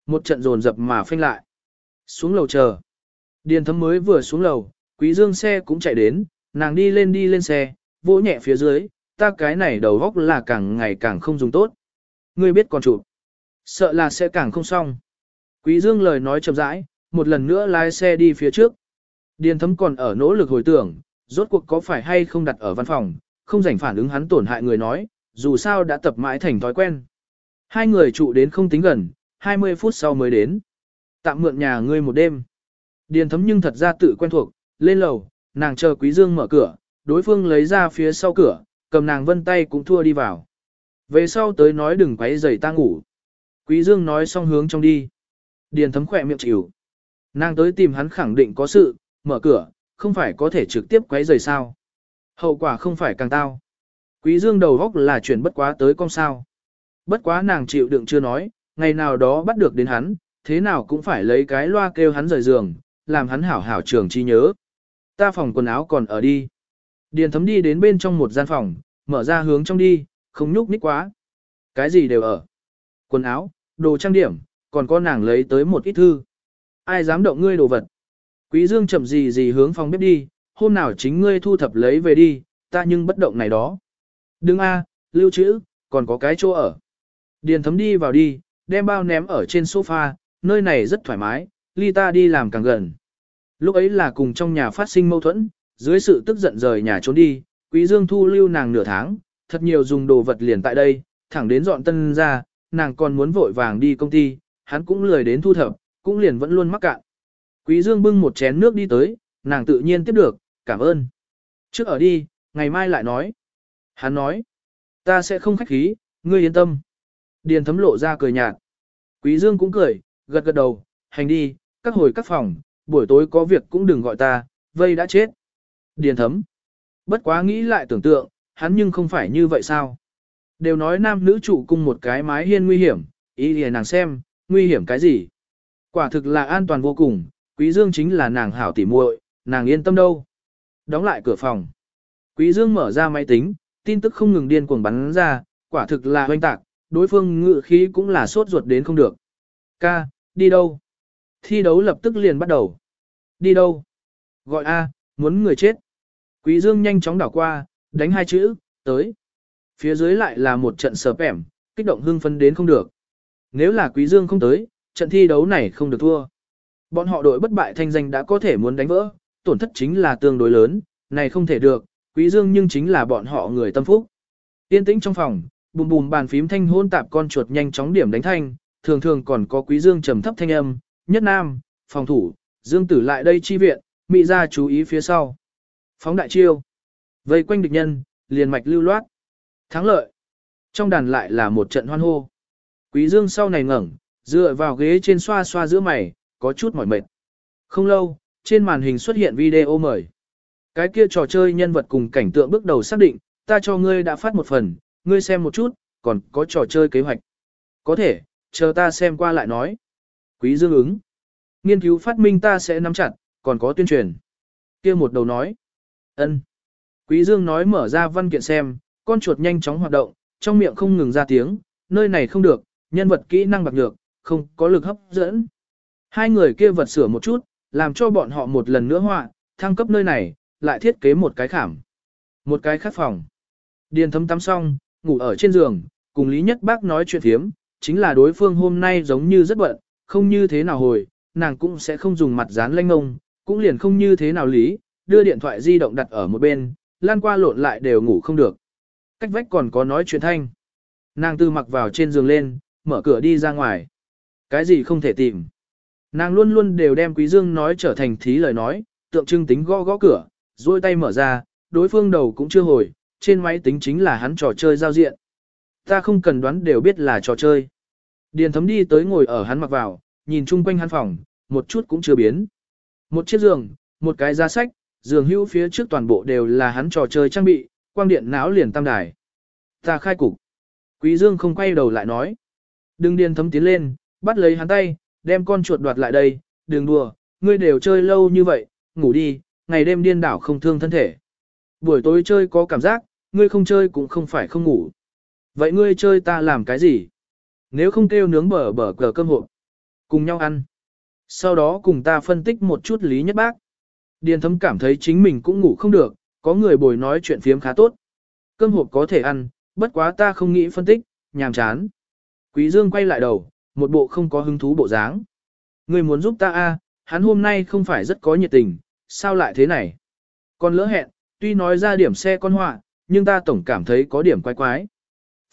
Một trận rồn dập mà phanh lại. Xuống lầu chờ. Điền thấm mới vừa xuống lầu, Quý Dương xe cũng chạy đến, nàng đi lên đi lên xe, vỗ nhẹ phía dưới, ta cái này đầu góc là càng ngày càng không dùng tốt. Ngươi biết còn chụp, sợ là sẽ càng không xong. Quý Dương lời nói chậm rãi, một lần nữa lái xe đi phía trước. Điền thấm còn ở nỗ lực hồi tưởng, rốt cuộc có phải hay không đặt ở văn phòng, không rảnh phản ứng hắn tổn hại người nói, dù sao đã tập mãi thành thói quen. Hai người trụ đến không tính gần, 20 phút sau mới đến. Tạm mượn nhà ngươi một đêm. Điền thấm nhưng thật ra tự quen thuộc, lên lầu, nàng chờ Quý Dương mở cửa, đối phương lấy ra phía sau cửa, cầm nàng vân tay cũng thua đi vào. Về sau tới nói đừng quấy rầy ta ngủ. Quý Dương nói xong hướng trong đi. Điền thấm khỏe miệng chịu. Nàng tới tìm hắn khẳng định có sự, mở cửa, không phải có thể trực tiếp quấy rầy sao. Hậu quả không phải càng tao. Quý Dương đầu góc là chuyển bất quá tới con sao. Bất quá nàng chịu đựng chưa nói, ngày nào đó bắt được đến hắn, thế nào cũng phải lấy cái loa kêu hắn rời giường, làm hắn hảo hảo trường chi nhớ. Ta phòng quần áo còn ở đi. Điền thấm đi đến bên trong một gian phòng, mở ra hướng trong đi, không nhúc nhích quá. Cái gì đều ở. Quần áo, đồ trang điểm, còn có nàng lấy tới một ít thư. Ai dám động ngươi đồ vật. Quý Dương chậm gì gì hướng phòng bếp đi, hôm nào chính ngươi thu thập lấy về đi, ta nhưng bất động này đó. Đừng a, lưu trữ, còn có cái chỗ ở. Điền thấm đi vào đi, đem bao ném ở trên sofa, nơi này rất thoải mái, ly ta đi làm càng gần. Lúc ấy là cùng trong nhà phát sinh mâu thuẫn, dưới sự tức giận rời nhà trốn đi, Quý Dương thu lưu nàng nửa tháng, thật nhiều dùng đồ vật liền tại đây, thẳng đến dọn tân ra, nàng còn muốn vội vàng đi công ty, hắn cũng lười đến thu thập, cũng liền vẫn luôn mắc cạn. Quý Dương bưng một chén nước đi tới, nàng tự nhiên tiếp được, cảm ơn. Trước ở đi, ngày mai lại nói. Hắn nói, ta sẽ không khách khí, ngươi yên tâm. Điền thấm lộ ra cười nhạt. Quý Dương cũng cười, gật gật đầu, hành đi, các hồi các phòng, buổi tối có việc cũng đừng gọi ta, vây đã chết. Điền thấm. Bất quá nghĩ lại tưởng tượng, hắn nhưng không phải như vậy sao. Đều nói nam nữ trụ cùng một cái mái hiên nguy hiểm, ý thì nàng xem, nguy hiểm cái gì. Quả thực là an toàn vô cùng, quý dương chính là nàng hảo tỉ muội, nàng yên tâm đâu. Đóng lại cửa phòng. Quý dương mở ra máy tính, tin tức không ngừng điên cuồng bắn ra, quả thực là hoanh tạc, đối phương ngự khí cũng là sốt ruột đến không được. Ca, đi đâu? Thi đấu lập tức liền bắt đầu. Đi đâu? Gọi A, muốn người chết. Quý Dương nhanh chóng đảo qua, đánh hai chữ, tới. Phía dưới lại là một trận sờ ẻm, kích động hưng phấn đến không được. Nếu là Quý Dương không tới, trận thi đấu này không được thua. Bọn họ đội bất bại thanh danh đã có thể muốn đánh vỡ, tổn thất chính là tương đối lớn, này không thể được, Quý Dương nhưng chính là bọn họ người tâm phúc. Yên tĩnh trong phòng, bùm bùm bàn phím thanh hôn tạp con chuột nhanh chóng điểm đánh thanh, thường thường còn có Quý Dương trầm thấp thanh âm, nhất nam, phòng thủ, Dương tử lại đây chi viện, mỹ ra chú ý phía sau. Phóng đại chiêu. Vây quanh địch nhân, liền mạch lưu loát. Thắng lợi. Trong đàn lại là một trận hoan hô. Quý Dương sau này ngẩng, dựa vào ghế trên xoa xoa giữa mày, có chút mỏi mệt. Không lâu, trên màn hình xuất hiện video mời. Cái kia trò chơi nhân vật cùng cảnh tượng bước đầu xác định, ta cho ngươi đã phát một phần, ngươi xem một chút, còn có trò chơi kế hoạch. Có thể, chờ ta xem qua lại nói. Quý Dương ứng. Nghiên cứu phát minh ta sẽ nắm chặt, còn có tuyên truyền. Kia một đầu nói. ân. Quý Dương nói mở ra văn kiện xem, con chuột nhanh chóng hoạt động, trong miệng không ngừng ra tiếng, nơi này không được, nhân vật kỹ năng bạc nhược, không có lực hấp dẫn. Hai người kia vật sửa một chút, làm cho bọn họ một lần nữa họa, thăng cấp nơi này, lại thiết kế một cái khảm. Một cái khác phòng. Điền thấm tắm xong, ngủ ở trên giường, cùng Lý Nhất Bác nói chuyện thiếm, chính là đối phương hôm nay giống như rất bận, không như thế nào hồi, nàng cũng sẽ không dùng mặt dán lanh ngông, cũng liền không như thế nào lý, đưa điện thoại di động đặt ở một bên, lan qua lộn lại đều ngủ không được. Cách vách còn có nói chuyện thanh. Nàng tư mặc vào trên giường lên, mở cửa đi ra ngoài. Cái gì không thể tìm. Nàng luôn luôn đều đem Quý Dương nói trở thành thí lời nói, tượng trưng tính gõ gõ cửa, duỗi tay mở ra, đối phương đầu cũng chưa hồi, trên máy tính chính là hắn trò chơi giao diện. Ta không cần đoán đều biết là trò chơi. Điền thấm đi tới ngồi ở hắn mặc vào, nhìn chung quanh hắn phòng, một chút cũng chưa biến. Một chiếc giường, một cái giá sách, giường hữu phía trước toàn bộ đều là hắn trò chơi trang bị, quang điện não liền tam đài. Ta khai cục. Quý Dương không quay đầu lại nói. Đừng Điên thấm tiến lên, bắt lấy hắn tay, đem con chuột đoạt lại đây, đừng đùa, ngươi đều chơi lâu như vậy, ngủ đi, ngày đêm điên đảo không thương thân thể. Buổi tối chơi có cảm giác, ngươi không chơi cũng không phải không ngủ. Vậy ngươi chơi ta làm cái gì? Nếu không kêu nướng bở bở cờ cơm hộp, cùng nhau ăn. Sau đó cùng ta phân tích một chút lý nhất bác. Điền thấm cảm thấy chính mình cũng ngủ không được, có người bồi nói chuyện phiếm khá tốt. Cơm hộp có thể ăn, bất quá ta không nghĩ phân tích, nhàm chán. Quý Dương quay lại đầu, một bộ không có hứng thú bộ dáng. Ngươi muốn giúp ta a, hắn hôm nay không phải rất có nhiệt tình, sao lại thế này? Còn lỡ hẹn, tuy nói ra điểm xe con họa, nhưng ta tổng cảm thấy có điểm quái quái.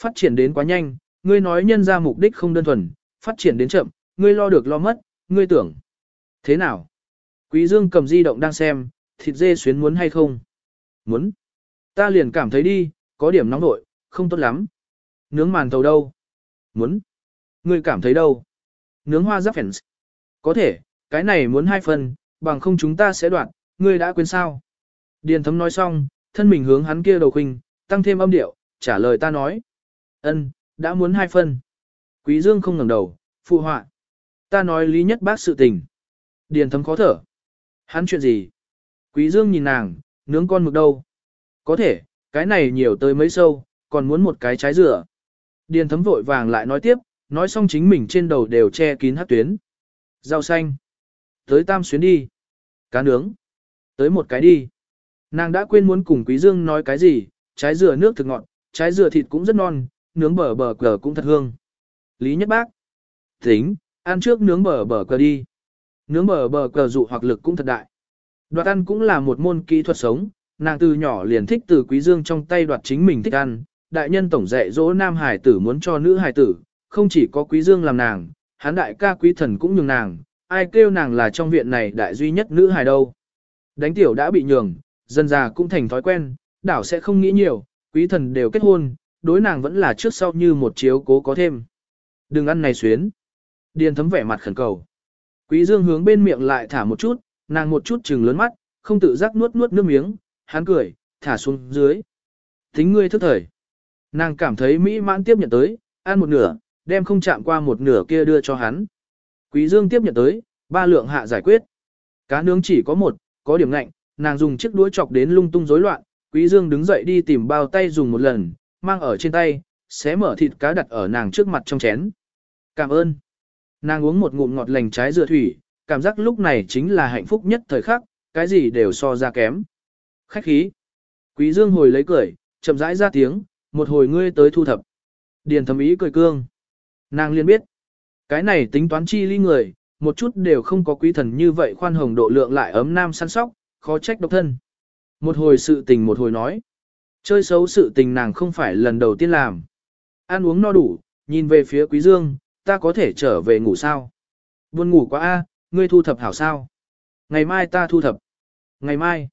Phát triển đến quá nhanh, ngươi nói nhân ra mục đích không đơn thuần, phát triển đến chậm, ngươi lo được lo mất, ngươi tưởng. Thế nào? Quý Dương cầm di động đang xem, thịt dê xuyến muốn hay không? Muốn. Ta liền cảm thấy đi, có điểm nóng nội, không tốt lắm. Nướng màn tàu đâu? Muốn. Ngươi cảm thấy đâu? Nướng hoa giáp phèn. Có thể, cái này muốn hai phần, bằng không chúng ta sẽ đoạn, ngươi đã quên sao? Điền thấm nói xong, thân mình hướng hắn kia đầu khinh, tăng thêm âm điệu, trả lời ta nói. ân, đã muốn hai phần. Quý Dương không ngẩng đầu, phụ họa. Ta nói lý nhất bác sự tình. Điền thấm khó thở. Hắn chuyện gì? Quý Dương nhìn nàng, nướng con mực đâu? Có thể, cái này nhiều tới mấy sâu, còn muốn một cái trái dừa. Điền thấm vội vàng lại nói tiếp, nói xong chính mình trên đầu đều che kín hát tuyến. Rau xanh. Tới tam xuyến đi. Cá nướng. Tới một cái đi. Nàng đã quên muốn cùng Quý Dương nói cái gì, trái dừa nước thực ngọt, trái dừa thịt cũng rất non, nướng bờ bờ cờ cũng thật hương. Lý Nhất Bác. Tính, ăn trước nướng bờ bờ cờ đi. Nướng bờ bờ cờ dụ hoặc lực cũng thật đại. Đoạt ăn cũng là một môn kỹ thuật sống, nàng từ nhỏ liền thích từ Quý Dương trong tay đoạt chính mình thích ăn. Đại nhân tổng dạy dỗ nam hải tử muốn cho nữ hải tử, không chỉ có Quý Dương làm nàng, hắn đại ca Quý thần cũng nhường nàng, ai kêu nàng là trong viện này đại duy nhất nữ hài đâu. Đánh tiểu đã bị nhường, dân già cũng thành thói quen, đảo sẽ không nghĩ nhiều, quý thần đều kết hôn, đối nàng vẫn là trước sau như một chiếu cố có thêm. Đừng ăn này xuyến. Điền thấm vẻ mặt khẩn cầu. Quý dương hướng bên miệng lại thả một chút, nàng một chút trừng lớn mắt, không tự giác nuốt nuốt nước miếng, hắn cười, thả xuống dưới. Tính ngươi thức thời. Nàng cảm thấy mỹ mãn tiếp nhận tới, ăn một nửa, đem không chạm qua một nửa kia đưa cho hắn. Quý dương tiếp nhận tới, ba lượng hạ giải quyết. Cá nướng chỉ có một, có điểm ngạnh, nàng dùng chiếc đũa chọc đến lung tung rối loạn, Quý Dương đứng dậy đi tìm bao tay dùng một lần, mang ở trên tay, xé mở thịt cá đặt ở nàng trước mặt trong chén. Cảm ơn. Nàng uống một ngụm ngọt lành trái dừa thủy, cảm giác lúc này chính là hạnh phúc nhất thời khắc, cái gì đều so ra kém. Khách khí. Quý Dương hồi lấy cười, chậm rãi ra tiếng, một hồi ngươi tới thu thập. Điền thầm ý cười cương. Nàng liền biết. Cái này tính toán chi ly người, một chút đều không có quý thần như vậy khoan hồng độ lượng lại ấm nam săn sóc, khó trách độc thân. Một hồi sự tình một hồi nói. Chơi xấu sự tình nàng không phải lần đầu tiên làm. Ăn uống no đủ, nhìn về phía quý dương, ta có thể trở về ngủ sao? Buồn ngủ quá a, ngươi thu thập hảo sao? Ngày mai ta thu thập. Ngày mai.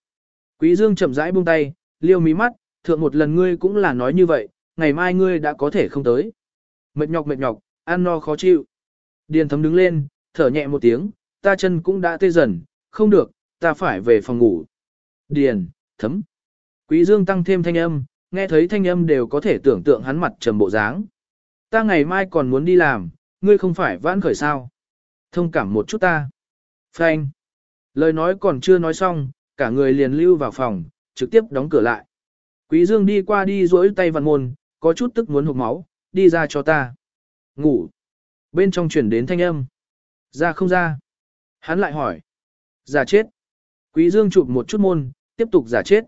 Quý dương chậm rãi buông tay, liêu mí mắt, thượng một lần ngươi cũng là nói như vậy, ngày mai ngươi đã có thể không tới. Mệt nhọc mệt nhọc, ăn no khó chịu. Điền thấm đứng lên, thở nhẹ một tiếng, ta chân cũng đã tê dần, không được, ta phải về phòng ngủ. Điền, thấm. Quý Dương tăng thêm thanh âm, nghe thấy thanh âm đều có thể tưởng tượng hắn mặt trầm bộ dáng. Ta ngày mai còn muốn đi làm, ngươi không phải vãn khởi sao. Thông cảm một chút ta. Frank. Lời nói còn chưa nói xong, cả người liền lưu vào phòng, trực tiếp đóng cửa lại. Quý Dương đi qua đi duỗi tay vặn môn, có chút tức muốn hụt máu, đi ra cho ta. Ngủ. Bên trong chuyển đến thanh âm. Ra không ra. Hắn lại hỏi. Giả chết. Quý Dương chụp một chút môn, tiếp tục giả chết.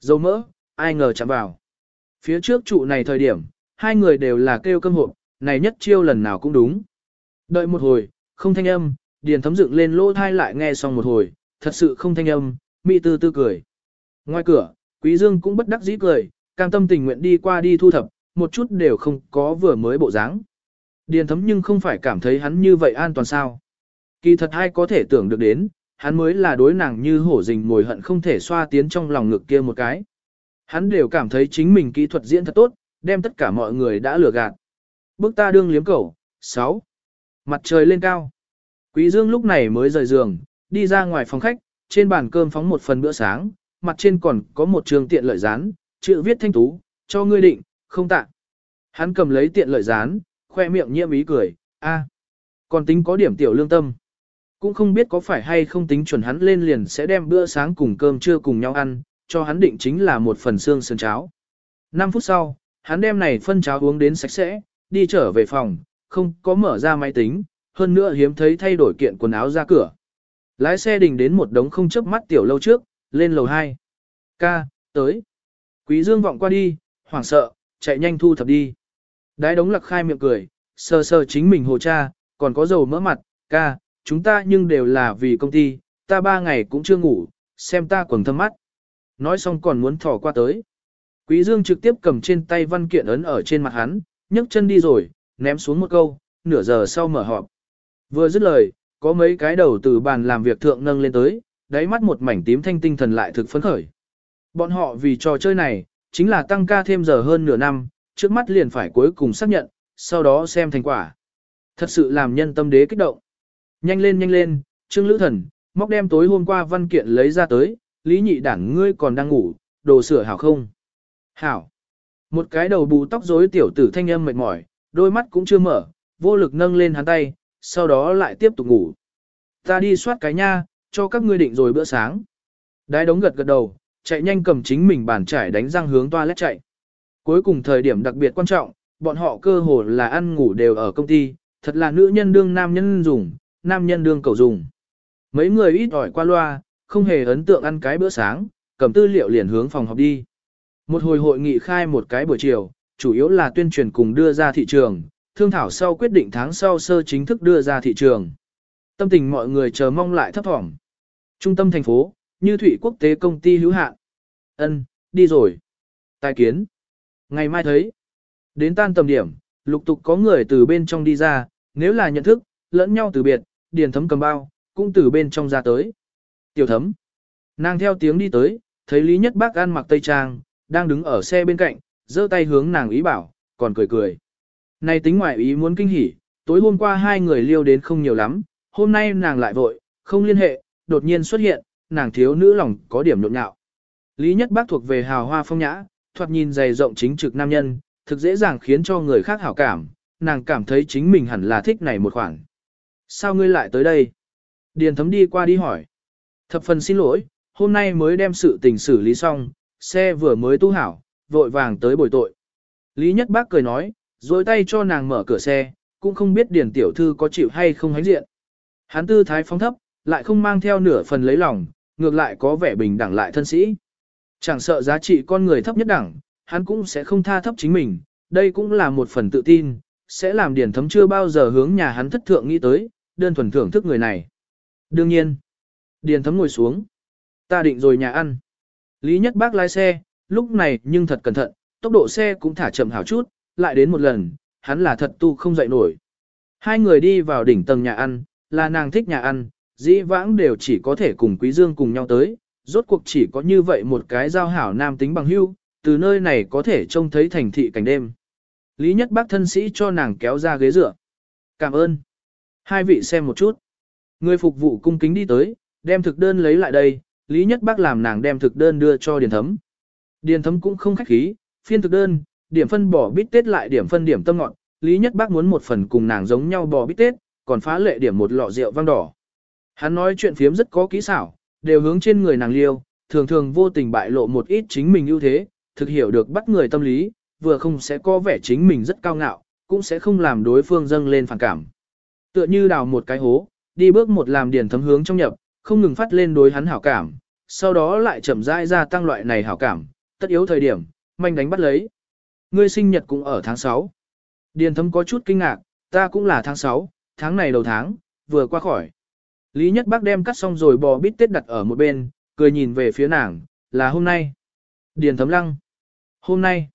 Dầu mỡ, ai ngờ chạm vào. Phía trước trụ này thời điểm, hai người đều là kêu cơm hộp, này nhất chiêu lần nào cũng đúng. Đợi một hồi, không thanh âm, điền thấm dựng lên lỗ thai lại nghe xong một hồi, thật sự không thanh âm, mị tư tư cười. Ngoài cửa, Quý Dương cũng bất đắc dĩ cười, cam tâm tình nguyện đi qua đi thu thập, một chút đều không có vừa mới bộ dáng. Điền thấm nhưng không phải cảm thấy hắn như vậy an toàn sao. Kỳ thật ai có thể tưởng được đến, hắn mới là đối nàng như hổ rình ngồi hận không thể xoa tiến trong lòng ngực kia một cái. Hắn đều cảm thấy chính mình kỹ thuật diễn thật tốt, đem tất cả mọi người đã lừa gạt. Bước ta đương liếm cẩu, 6. Mặt trời lên cao. Quý Dương lúc này mới rời giường, đi ra ngoài phòng khách, trên bàn cơm phóng một phần bữa sáng, mặt trên còn có một trường tiện lợi dán, chữ viết thanh tú, cho ngươi định, không tạ. Hắn cầm lấy tiện lợi dán, khoe miệng nhiễm ý cười, a, còn tính có điểm tiểu lương tâm. Cũng không biết có phải hay không tính chuẩn hắn lên liền sẽ đem bữa sáng cùng cơm trưa cùng nhau ăn, cho hắn định chính là một phần xương sườn cháo. 5 phút sau, hắn đem này phân cháo uống đến sạch sẽ, đi trở về phòng, không có mở ra máy tính, hơn nữa hiếm thấy thay đổi kiện quần áo ra cửa. Lái xe đình đến một đống không chớp mắt tiểu lâu trước, lên lầu 2. Ca, tới. Quý Dương vọng qua đi, hoảng sợ, chạy nhanh thu thập đi. Đái đống lặc khai miệng cười, sờ sờ chính mình hồ cha, còn có dầu mỡ mặt, ca, chúng ta nhưng đều là vì công ty, ta ba ngày cũng chưa ngủ, xem ta quầng thâm mắt. Nói xong còn muốn thỏ qua tới. Quý Dương trực tiếp cầm trên tay văn kiện ấn ở trên mặt hắn, nhấc chân đi rồi, ném xuống một câu, nửa giờ sau mở họp. Vừa dứt lời, có mấy cái đầu từ bàn làm việc thượng nâng lên tới, đáy mắt một mảnh tím thanh tinh thần lại thực phấn khởi. Bọn họ vì trò chơi này, chính là tăng ca thêm giờ hơn nửa năm, trước mắt liền phải cuối cùng xác nhận, sau đó xem thành quả. Thật sự làm nhân tâm đế kích động. Nhanh lên nhanh lên, Trương Lữ Thần, móc đem tối hôm qua văn kiện lấy ra tới, Lý Nhị Đảng ngươi còn đang ngủ, đồ sửa hảo không? Hảo. Một cái đầu bù tóc rối tiểu tử thanh âm mệt mỏi, đôi mắt cũng chưa mở, vô lực nâng lên hắn tay, sau đó lại tiếp tục ngủ. Ta đi soát cái nha, cho các ngươi định rồi bữa sáng. Đái đống gật gật đầu, chạy nhanh cầm chính mình bàn trải đánh răng hướng toilet chạy. Cuối cùng thời điểm đặc biệt quan trọng, bọn họ cơ hồ là ăn ngủ đều ở công ty, thật là nữ nhân đương nam nhân dùng, nam nhân đương cầu dùng. Mấy người ít ỏi qua loa, không hề ấn tượng ăn cái bữa sáng, cầm tư liệu liền hướng phòng học đi. Một hồi hội nghị khai một cái buổi chiều, chủ yếu là tuyên truyền cùng đưa ra thị trường, thương thảo sau quyết định tháng sau sơ chính thức đưa ra thị trường. Tâm tình mọi người chờ mong lại thấp thỏm. Trung tâm thành phố, như thủy quốc tế công ty hữu hạn. Ân, đi rồi. Tài kiến. Ngày mai thấy. Đến tan tầm điểm, lục tục có người từ bên trong đi ra, nếu là nhận thức, lẫn nhau từ biệt, điền thấm cầm bao, cũng từ bên trong ra tới. Tiểu thấm. Nàng theo tiếng đi tới, thấy Lý Nhất Bác ăn mặc tây trang, đang đứng ở xe bên cạnh, giơ tay hướng nàng ý bảo, còn cười cười. Này tính ngoại ý muốn kinh hỉ, tối hôm qua hai người liêu đến không nhiều lắm, hôm nay nàng lại vội, không liên hệ, đột nhiên xuất hiện, nàng thiếu nữ lòng có điểm nhộn nhạo. Lý Nhất Bác thuộc về hào hoa phong nhã, thoạt nhìn dày rộng chính trực nam nhân, thực dễ dàng khiến cho người khác hảo cảm, nàng cảm thấy chính mình hẳn là thích này một khoản. Sao ngươi lại tới đây? Điền thấm đi qua đi hỏi. Thập phần xin lỗi, hôm nay mới đem sự tình xử lý xong, xe vừa mới tu hảo, vội vàng tới bồi tội. Lý Nhất Bác cười nói, rồi tay cho nàng mở cửa xe, cũng không biết Điền Tiểu Thư có chịu hay không hánh diện. Hắn tư thái phóng thấp, lại không mang theo nửa phần lấy lòng, ngược lại có vẻ bình đẳng lại thân sĩ. Chẳng sợ giá trị con người thấp nhất đẳng, hắn cũng sẽ không tha thấp chính mình, đây cũng là một phần tự tin, sẽ làm Điền Thấm chưa bao giờ hướng nhà hắn thất thượng nghĩ tới, đơn thuần thưởng thức người này. Đương nhiên, Điền Thấm ngồi xuống. Ta định rồi nhà ăn. Lý Nhất Bác lái xe, lúc này nhưng thật cẩn thận, tốc độ xe cũng thả chậm hảo chút, lại đến một lần, hắn là thật tu không dậy nổi. Hai người đi vào đỉnh tầng nhà ăn, là nàng thích nhà ăn, dĩ vãng đều chỉ có thể cùng Quý Dương cùng nhau tới, rốt cuộc chỉ có như vậy một cái giao hảo nam tính bằng hưu, từ nơi này có thể trông thấy thành thị cảnh đêm. Lý Nhất Bác thân sĩ cho nàng kéo ra ghế dựa. Cảm ơn. Hai vị xem một chút. Người phục vụ cung kính đi tới, đem thực đơn lấy lại đây, Lý Nhất Bác làm nàng đem thực đơn đưa cho Điền Thấm. Điền Thấm cũng không khách khí, phiên thực đơn, điểm phân bỏ bít tết lại điểm phân điểm tâm ngọn, Lý Nhất Bác muốn một phần cùng nàng giống nhau bò bít tết, còn phá lệ điểm một lọ rượu vang đỏ. Hắn nói chuyện phiếm rất có kỹ xảo, đều hướng trên người nàng liêu, thường thường vô tình bại lộ một ít chính mình ưu thế, thực hiểu được bắt người tâm lý, vừa không sẽ có vẻ chính mình rất cao ngạo, cũng sẽ không làm đối phương dâng lên phản cảm. Tựa như đào một cái hố, đi bước một làm điền thấm hướng trong nhập, không ngừng phát lên đối hắn hảo cảm, sau đó lại chậm rãi gia tăng loại này hảo cảm, tất yếu thời điểm, manh đánh bắt lấy. Ngươi sinh nhật cũng ở tháng 6. Điền thấm có chút kinh ngạc, ta cũng là tháng 6, tháng này đầu tháng, vừa qua khỏi. Lý Nhất Bác đem cắt xong rồi bò bít tết đặt ở một bên, cười nhìn về phía nàng, là hôm nay. Điền thấm lăng. Hôm nay,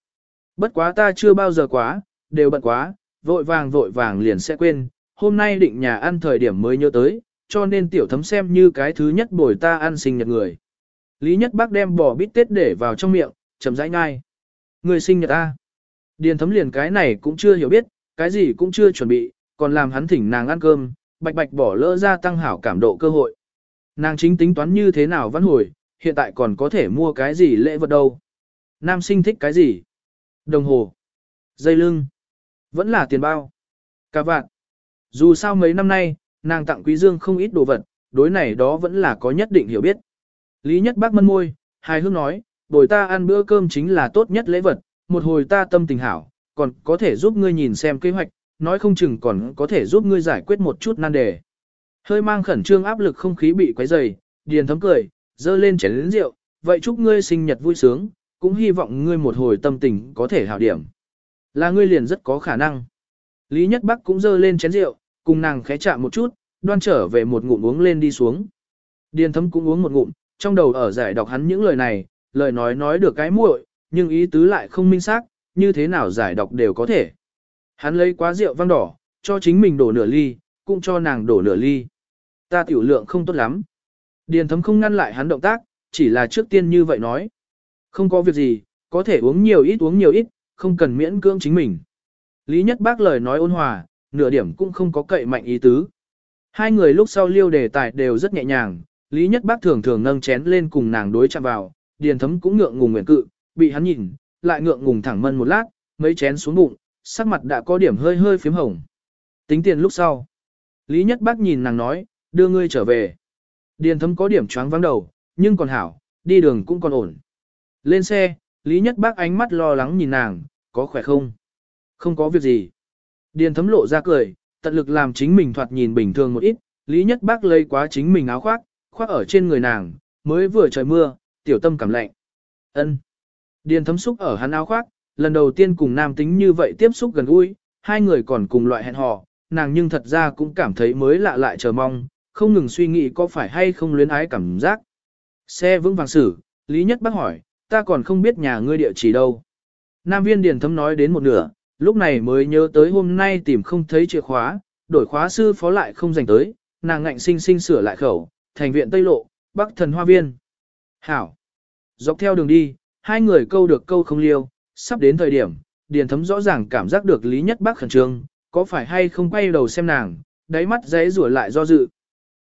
bất quá ta chưa bao giờ quá, đều bận quá, vội vàng vội vàng liền sẽ quên, hôm nay định nhà ăn thời điểm mới nhớ tới, cho nên tiểu thấm xem như cái thứ nhất bồi ta ăn sinh nhật người. Lý Nhất Bác đem bò bít tết để vào trong miệng, chậm rãi ngai. Người sinh nhật ta. Điền thấm liền cái này cũng chưa hiểu biết, cái gì cũng chưa chuẩn bị, còn làm hắn thỉnh nàng ăn cơm, bạch bạch bỏ lỡ ra tăng hảo cảm độ cơ hội. Nàng chính tính toán như thế nào văn hồi, hiện tại còn có thể mua cái gì lễ vật đâu. Nam sinh thích cái gì? Đồng hồ. Dây lưng. Vẫn là tiền bao. Cả vạn. Dù sao mấy năm nay, nàng tặng Quý Dương không ít đồ vật, đối này đó vẫn là có nhất định hiểu biết. Lý Nhất Bác mân môi, hài hước nói, bồi ta ăn bữa cơm chính là tốt nhất lễ vật, một hồi ta tâm tình hảo, còn có thể giúp ngươi nhìn xem kế hoạch, nói không chừng còn có thể giúp ngươi giải quyết một chút nan đề. Hơi mang khẩn trương áp lực không khí bị quấy dày, điền thấm cười, dơ lên chén lĩnh rượu, vậy chúc ngươi sinh nhật vui sướng, cũng hy vọng ngươi một hồi tâm tình có thể hảo điểm. Là ngươi liền rất có khả năng. Lý Nhất Bắc cũng dơ lên chén rượu, cùng nàng khẽ chạm một chút, đoan trở về một ngụm uống lên đi xuống. Điền thấm cũng uống một ngụm, trong đầu ở giải đọc hắn những lời này, lời nói nói được cái muội, nhưng ý tứ lại không minh xác, như thế nào giải đọc đều có thể. Hắn lấy quá rượu vang đỏ, cho chính mình đổ nửa ly, cũng cho nàng đổ nửa ly. Ta tiểu lượng không tốt lắm. Điền thấm không ngăn lại hắn động tác, chỉ là trước tiên như vậy nói. Không có việc gì, có thể uống nhiều ít uống nhiều ít, không cần miễn cưỡng chính mình. Lý Nhất Bác lời nói ôn hòa, nửa điểm cũng không có cậy mạnh ý tứ. Hai người lúc sau liêu đề tài đều rất nhẹ nhàng, Lý Nhất Bác thường thường nâng chén lên cùng nàng đối chạm vào, Điền Thấm cũng ngượng ngùng nguyện cự, bị hắn nhìn, lại ngượng ngùng thẳng mân một lát, mấy chén xuống bụng, sắc mặt đã có điểm hơi hơi phím hồng. Tính tiền lúc sau. Lý Nhất Bác nhìn nàng nói, đưa ngươi trở về. Điền Thấm có điểm choáng vắng đầu, nhưng còn hảo, đi đường cũng còn ổn. Lên xe, Lý Nhất Bác ánh mắt lo lắng nhìn nàng, có khỏe không? Không có việc gì. Điền thấm lộ ra cười, tận lực làm chính mình thoạt nhìn bình thường một ít, Lý Nhất Bác lấy quá chính mình áo khoác, khoác ở trên người nàng, mới vừa trời mưa, tiểu tâm cảm lạnh. Ân. Điền thấm xúc ở hắn áo khoác, lần đầu tiên cùng nam tính như vậy tiếp xúc gần gũi, hai người còn cùng loại hẹn hò, nàng nhưng thật ra cũng cảm thấy mới lạ lại chờ mong, không ngừng suy nghĩ có phải hay không luyến ái cảm giác. Xe vững vàng xử, Lý Nhất Bác hỏi, ta còn không biết nhà ngươi địa chỉ đâu. Nam viên điền thấm nói đến một nửa, lúc này mới nhớ tới hôm nay tìm không thấy chìa khóa, đổi khóa sư phó lại không dành tới, nàng ngạnh sinh sinh sửa lại khẩu, thành viện Tây Lộ, Bắc Thần Hoa Viên. Hảo. Dọc theo đường đi, hai người câu được câu không liêu, sắp đến thời điểm, điền thấm rõ ràng cảm giác được Lý Nhất Bác khẩn trương, có phải hay không quay đầu xem nàng, đáy mắt giấy rủa lại do dự.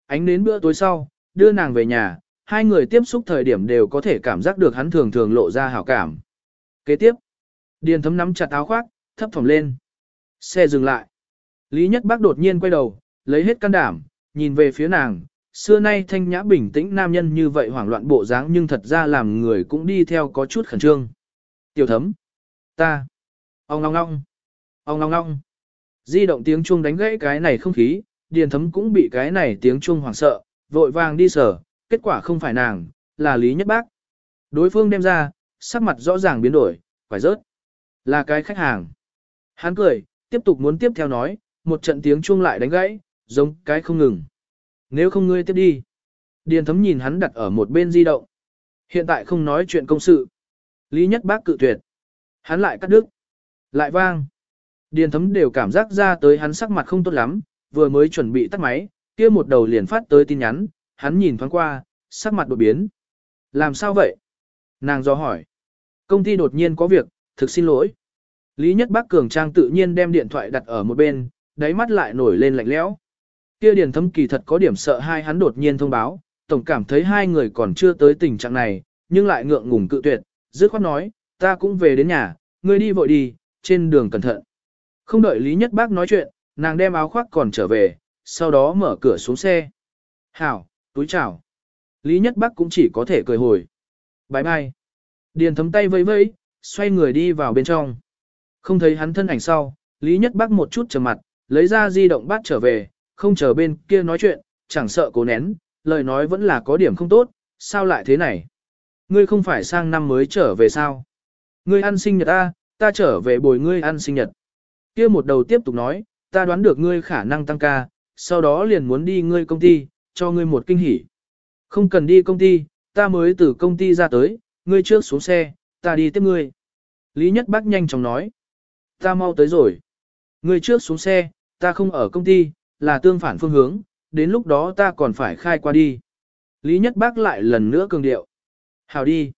Ánh đến bữa tối sau, đưa nàng về nhà, hai người tiếp xúc thời điểm đều có thể cảm giác được hắn thường thường lộ ra hảo cảm. Kế tiếp, điền thấm nắm chặt áo khoác, thấp thỏm lên. Xe dừng lại. Lý Nhất Bác đột nhiên quay đầu, lấy hết can đảm, nhìn về phía nàng, xưa nay thanh nhã bình tĩnh nam nhân như vậy hoảng loạn bộ dáng nhưng thật ra làm người cũng đi theo có chút khẩn trương. Tiểu thấm. Ta. Ông ngong ngong. Ông ngong ngong. Di động tiếng chuông đánh gãy cái này không khí, điền thấm cũng bị cái này tiếng chuông hoảng sợ, vội vàng đi sở, kết quả không phải nàng, là Lý Nhất Bác. Đối phương đem ra, sắc mặt rõ ràng biến đổi, phải rớt. Là cái khách hàng. Hắn cười, tiếp tục muốn tiếp theo nói, một trận tiếng chuông lại đánh gãy, giống cái không ngừng. Nếu không ngươi tiếp đi. Điền thấm nhìn hắn đặt ở một bên di động. Hiện tại không nói chuyện công sự. Lý nhất bác cự tuyệt. Hắn lại cắt đứt. Lại vang. Điền thấm đều cảm giác ra tới hắn sắc mặt không tốt lắm, vừa mới chuẩn bị tắt máy, kia một đầu liền phát tới tin nhắn, hắn nhìn thoáng qua, sắc mặt đột biến. Làm sao vậy? Nàng do hỏi. Công ty đột nhiên có việc, thực xin lỗi. Lý Nhất Bác Cường Trang tự nhiên đem điện thoại đặt ở một bên, đáy mắt lại nổi lên lạnh lẽo. Kia điền thâm kỳ thật có điểm sợ hai hắn đột nhiên thông báo, tổng cảm thấy hai người còn chưa tới tình trạng này, nhưng lại ngượng ngùng cự tuyệt, dứt khoát nói, ta cũng về đến nhà, ngươi đi vội đi, trên đường cẩn thận. Không đợi Lý Nhất Bác nói chuyện, nàng đem áo khoác còn trở về, sau đó mở cửa xuống xe. Hảo, túi chào. Lý Nhất Bác cũng chỉ có thể cười hồi. Bye bye. Điền thấm tay vẫy vẫy, xoay người đi vào bên trong. Không thấy hắn thân ảnh sau, Lý Nhất Bác một chút trầm mặt, lấy ra di động bắt trở về, không chờ bên kia nói chuyện, chẳng sợ cố nén, lời nói vẫn là có điểm không tốt, sao lại thế này? Ngươi không phải sang năm mới trở về sao? Ngươi ăn sinh nhật ta, ta trở về bồi ngươi ăn sinh nhật. Kia một đầu tiếp tục nói, ta đoán được ngươi khả năng tăng ca, sau đó liền muốn đi ngươi công ty, cho ngươi một kinh hỉ. Không cần đi công ty, ta mới từ công ty ra tới, ngươi trước xuống xe, ta đi tiếp ngươi. Lý Nhất Bác nhanh chóng nói. Ta mau tới rồi. Ngươi trước xuống xe, ta không ở công ty, là tương phản phương hướng, đến lúc đó ta còn phải khai qua đi. Lý Nhất Bác lại lần nữa cường điệu. Hào đi.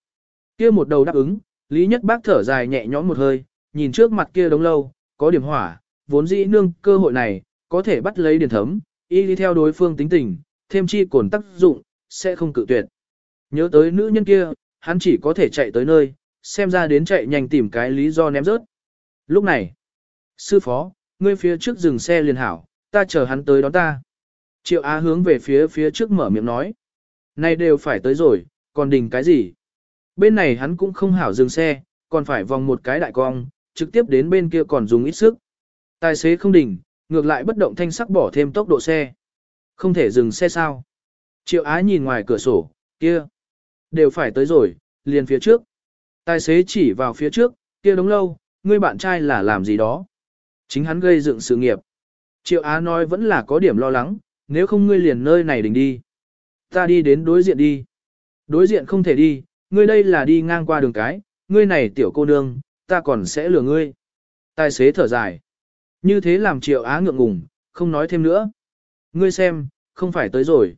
Kia một đầu đáp ứng, Lý Nhất Bác thở dài nhẹ nhõm một hơi, nhìn trước mặt kia đống lâu, có điểm hỏa, vốn dĩ nương cơ hội này, có thể bắt lấy điển thấm, y đi theo đối phương tính tình, thêm chi cồn tác dụng, sẽ không cự tuyệt. Nhớ tới nữ nhân kia, hắn chỉ có thể chạy tới nơi, xem ra đến chạy nhanh tìm cái lý do ném rớt. Lúc này, sư phó, ngươi phía trước dừng xe liền hảo, ta chờ hắn tới đón ta. Triệu Á hướng về phía phía trước mở miệng nói. Này đều phải tới rồi, còn đình cái gì? Bên này hắn cũng không hảo dừng xe, còn phải vòng một cái đại cong, trực tiếp đến bên kia còn dùng ít sức. Tài xế không đỉnh, ngược lại bất động thanh sắc bỏ thêm tốc độ xe. Không thể dừng xe sao? Triệu Á nhìn ngoài cửa sổ, kia. Đều phải tới rồi, liền phía trước. Tài xế chỉ vào phía trước, kia đống lâu, ngươi bạn trai là làm gì đó. Chính hắn gây dựng sự nghiệp. Triệu Á nói vẫn là có điểm lo lắng, nếu không ngươi liền nơi này đình đi. Ta đi đến đối diện đi. Đối diện không thể đi, ngươi đây là đi ngang qua đường cái, ngươi này tiểu cô nương, ta còn sẽ lừa ngươi. Tài xế thở dài. Như thế làm triệu á ngượng ngùng, không nói thêm nữa. Ngươi xem, không phải tới rồi.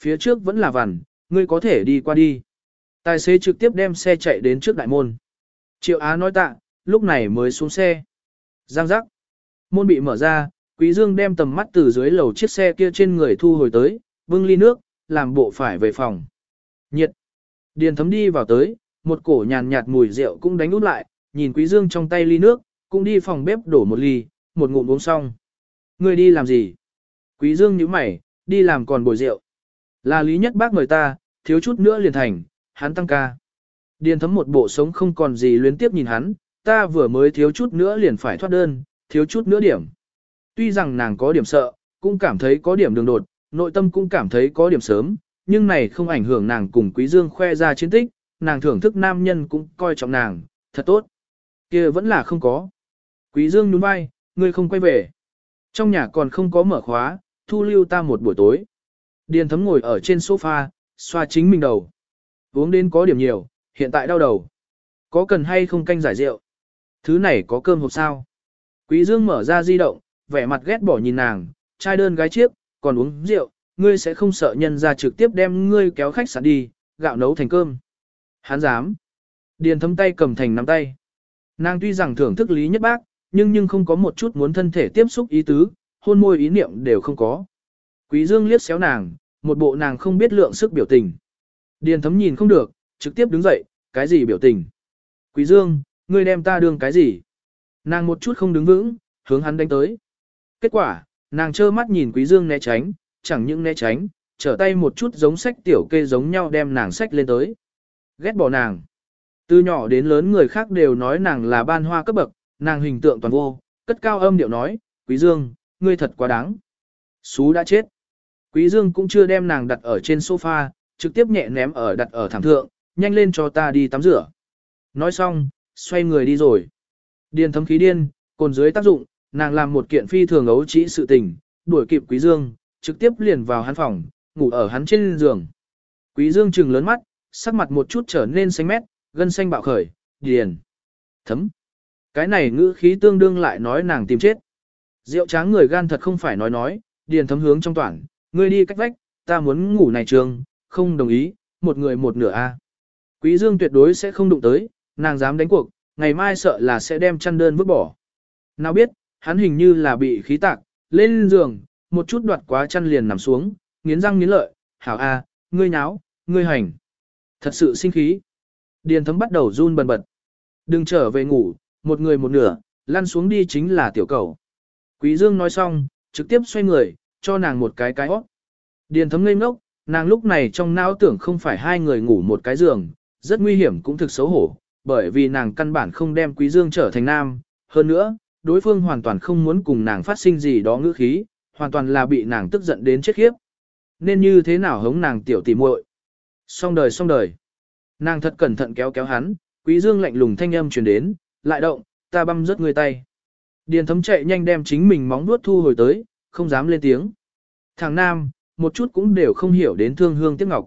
Phía trước vẫn là vằn, ngươi có thể đi qua đi. Tài xế trực tiếp đem xe chạy đến trước đại môn. Triệu Á nói tạ, lúc này mới xuống xe. Giang giác. Môn bị mở ra, Quý Dương đem tầm mắt từ dưới lầu chiếc xe kia trên người thu hồi tới, bưng ly nước, làm bộ phải về phòng. Nhiệt. Điền thấm đi vào tới, một cổ nhàn nhạt mùi rượu cũng đánh út lại, nhìn Quý Dương trong tay ly nước, cũng đi phòng bếp đổ một ly, một ngụm uống xong. Ngươi đi làm gì? Quý Dương nhíu mày, đi làm còn bồi rượu. Là lý nhất bác người ta, thiếu chút nữa liền thành, hắn tăng ca. Điền thấm một bộ sống không còn gì luyến tiếp nhìn hắn, ta vừa mới thiếu chút nữa liền phải thoát đơn, thiếu chút nữa điểm. Tuy rằng nàng có điểm sợ, cũng cảm thấy có điểm đường đột, nội tâm cũng cảm thấy có điểm sớm, nhưng này không ảnh hưởng nàng cùng Quý Dương khoe ra chiến tích, nàng thưởng thức nam nhân cũng coi trọng nàng, thật tốt. kia vẫn là không có. Quý Dương nhún vai, ngươi không quay về. Trong nhà còn không có mở khóa, thu lưu ta một buổi tối. Điền thấm ngồi ở trên sofa, xoa chính mình đầu. Uống đến có điểm nhiều, hiện tại đau đầu. Có cần hay không canh giải rượu? Thứ này có cơm hộp sao? Quý Dương mở ra di động, vẻ mặt ghét bỏ nhìn nàng, trai đơn gái chiếc, còn uống rượu, ngươi sẽ không sợ nhân ra trực tiếp đem ngươi kéo khách sạn đi, gạo nấu thành cơm. Hắn dám. Điền thấm tay cầm thành nắm tay. Nàng tuy rằng thưởng thức lý nhất bác, nhưng nhưng không có một chút muốn thân thể tiếp xúc ý tứ, hôn môi ý niệm đều không có. Quý Dương liếc xéo nàng, một bộ nàng không biết lượng sức biểu tình. Điền thấm nhìn không được, trực tiếp đứng dậy, cái gì biểu tình. Quý Dương, ngươi đem ta đương cái gì? Nàng một chút không đứng vững, hướng hắn đánh tới. Kết quả, nàng trơ mắt nhìn Quý Dương né tránh, chẳng những né tránh, trở tay một chút giống sách tiểu kê giống nhau đem nàng sách lên tới. Ghét bỏ nàng. Từ nhỏ đến lớn người khác đều nói nàng là ban hoa cấp bậc, nàng hình tượng toàn vô, cất cao âm điệu nói, Quý Dương, ngươi thật quá đáng. Xú đã chết. Quý Dương cũng chưa đem nàng đặt ở trên sofa, trực tiếp nhẹ ném ở đặt ở thảm thượng, nhanh lên cho ta đi tắm rửa. Nói xong, xoay người đi rồi. Điền thấm khí điên, cồn dưới tác dụng, nàng làm một kiện phi thường ấu trĩ sự tình, đuổi kịp Quý Dương, trực tiếp liền vào hắn phòng, ngủ ở hắn trên giường. Quý Dương trừng lớn mắt, sắc mặt một chút trở nên xanh mét, gân xanh bạo khởi, điền. Thấm. Cái này ngữ khí tương đương lại nói nàng tìm chết. Rượu tráng người gan thật không phải nói nói, điền thấm hướng trong toàn, ngươi đi cách vách, ta muốn ngủ này trường, không đồng ý, một người một nửa a. Quý Dương tuyệt đối sẽ không đụng tới, nàng dám đánh cuộc, ngày mai sợ là sẽ đem chăn đơn vứt bỏ. Nào biết, hắn hình như là bị khí tạc, lên giường, một chút đoạt quá chăn liền nằm xuống, nghiến răng nghiến lợi, hảo a, ngươi nháo, ngươi hành. Thật sự sinh khí. Điền thấm bắt đầu run bần bật. Đừng trở về ngủ, một người một nửa, lăn xuống đi chính là tiểu cầu. Quý Dương nói xong, trực tiếp xoay người, cho nàng một cái cái hót. Điền thấm ngây ngốc, nàng lúc này trong não tưởng không phải hai người ngủ một cái giường, rất nguy hiểm cũng thực xấu hổ, bởi vì nàng căn bản không đem Quý Dương trở thành nam. Hơn nữa, đối phương hoàn toàn không muốn cùng nàng phát sinh gì đó ngữ khí, hoàn toàn là bị nàng tức giận đến chết khiếp. Nên như thế nào hống nàng tiểu tỷ muội? Xong đời xong đời. Nàng thật cẩn thận kéo kéo hắn, Quý Dương lạnh lùng thanh âm truyền đến, lại động, ta băm rớt người tay. Điền thấm chạy nhanh đem chính mình móng vuốt thu hồi tới, không dám lên tiếng. Thằng nam, một chút cũng đều không hiểu đến thương hương tiếc ngọc.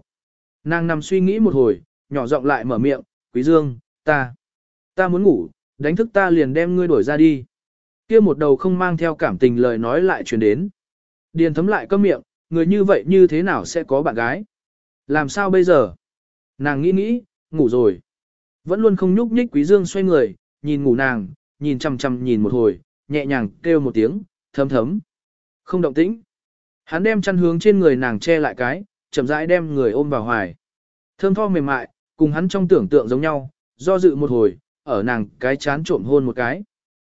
Nàng nằm suy nghĩ một hồi, nhỏ giọng lại mở miệng, quý dương, ta ta. Muốn ngủ, đánh thức ta liền đem ngươi đuổi ra đi. Kia một đầu không mang theo cảm tình lời nói lại truyền đến. Điền thấm lại câm miệng, người như vậy như thế nào sẽ có bạn gái? Làm sao bây giờ? Nàng nghĩ nghĩ, ngủ rồi. Vẫn luôn không nhúc nhích quý dương xoay người, nhìn ngủ nàng, nhìn chằm chằm nhìn một hồi, nhẹ nhàng kêu một tiếng, thấm thấm. Không động tĩnh. Hắn đem chăn hướng trên người nàng che lại cái, chậm rãi đem người ôm vào hoài. Thơm tho mềm mại, cùng hắn trong tưởng tượng giống nhau, do dự một hồi, ở nàng cái chán trộm hôn một cái.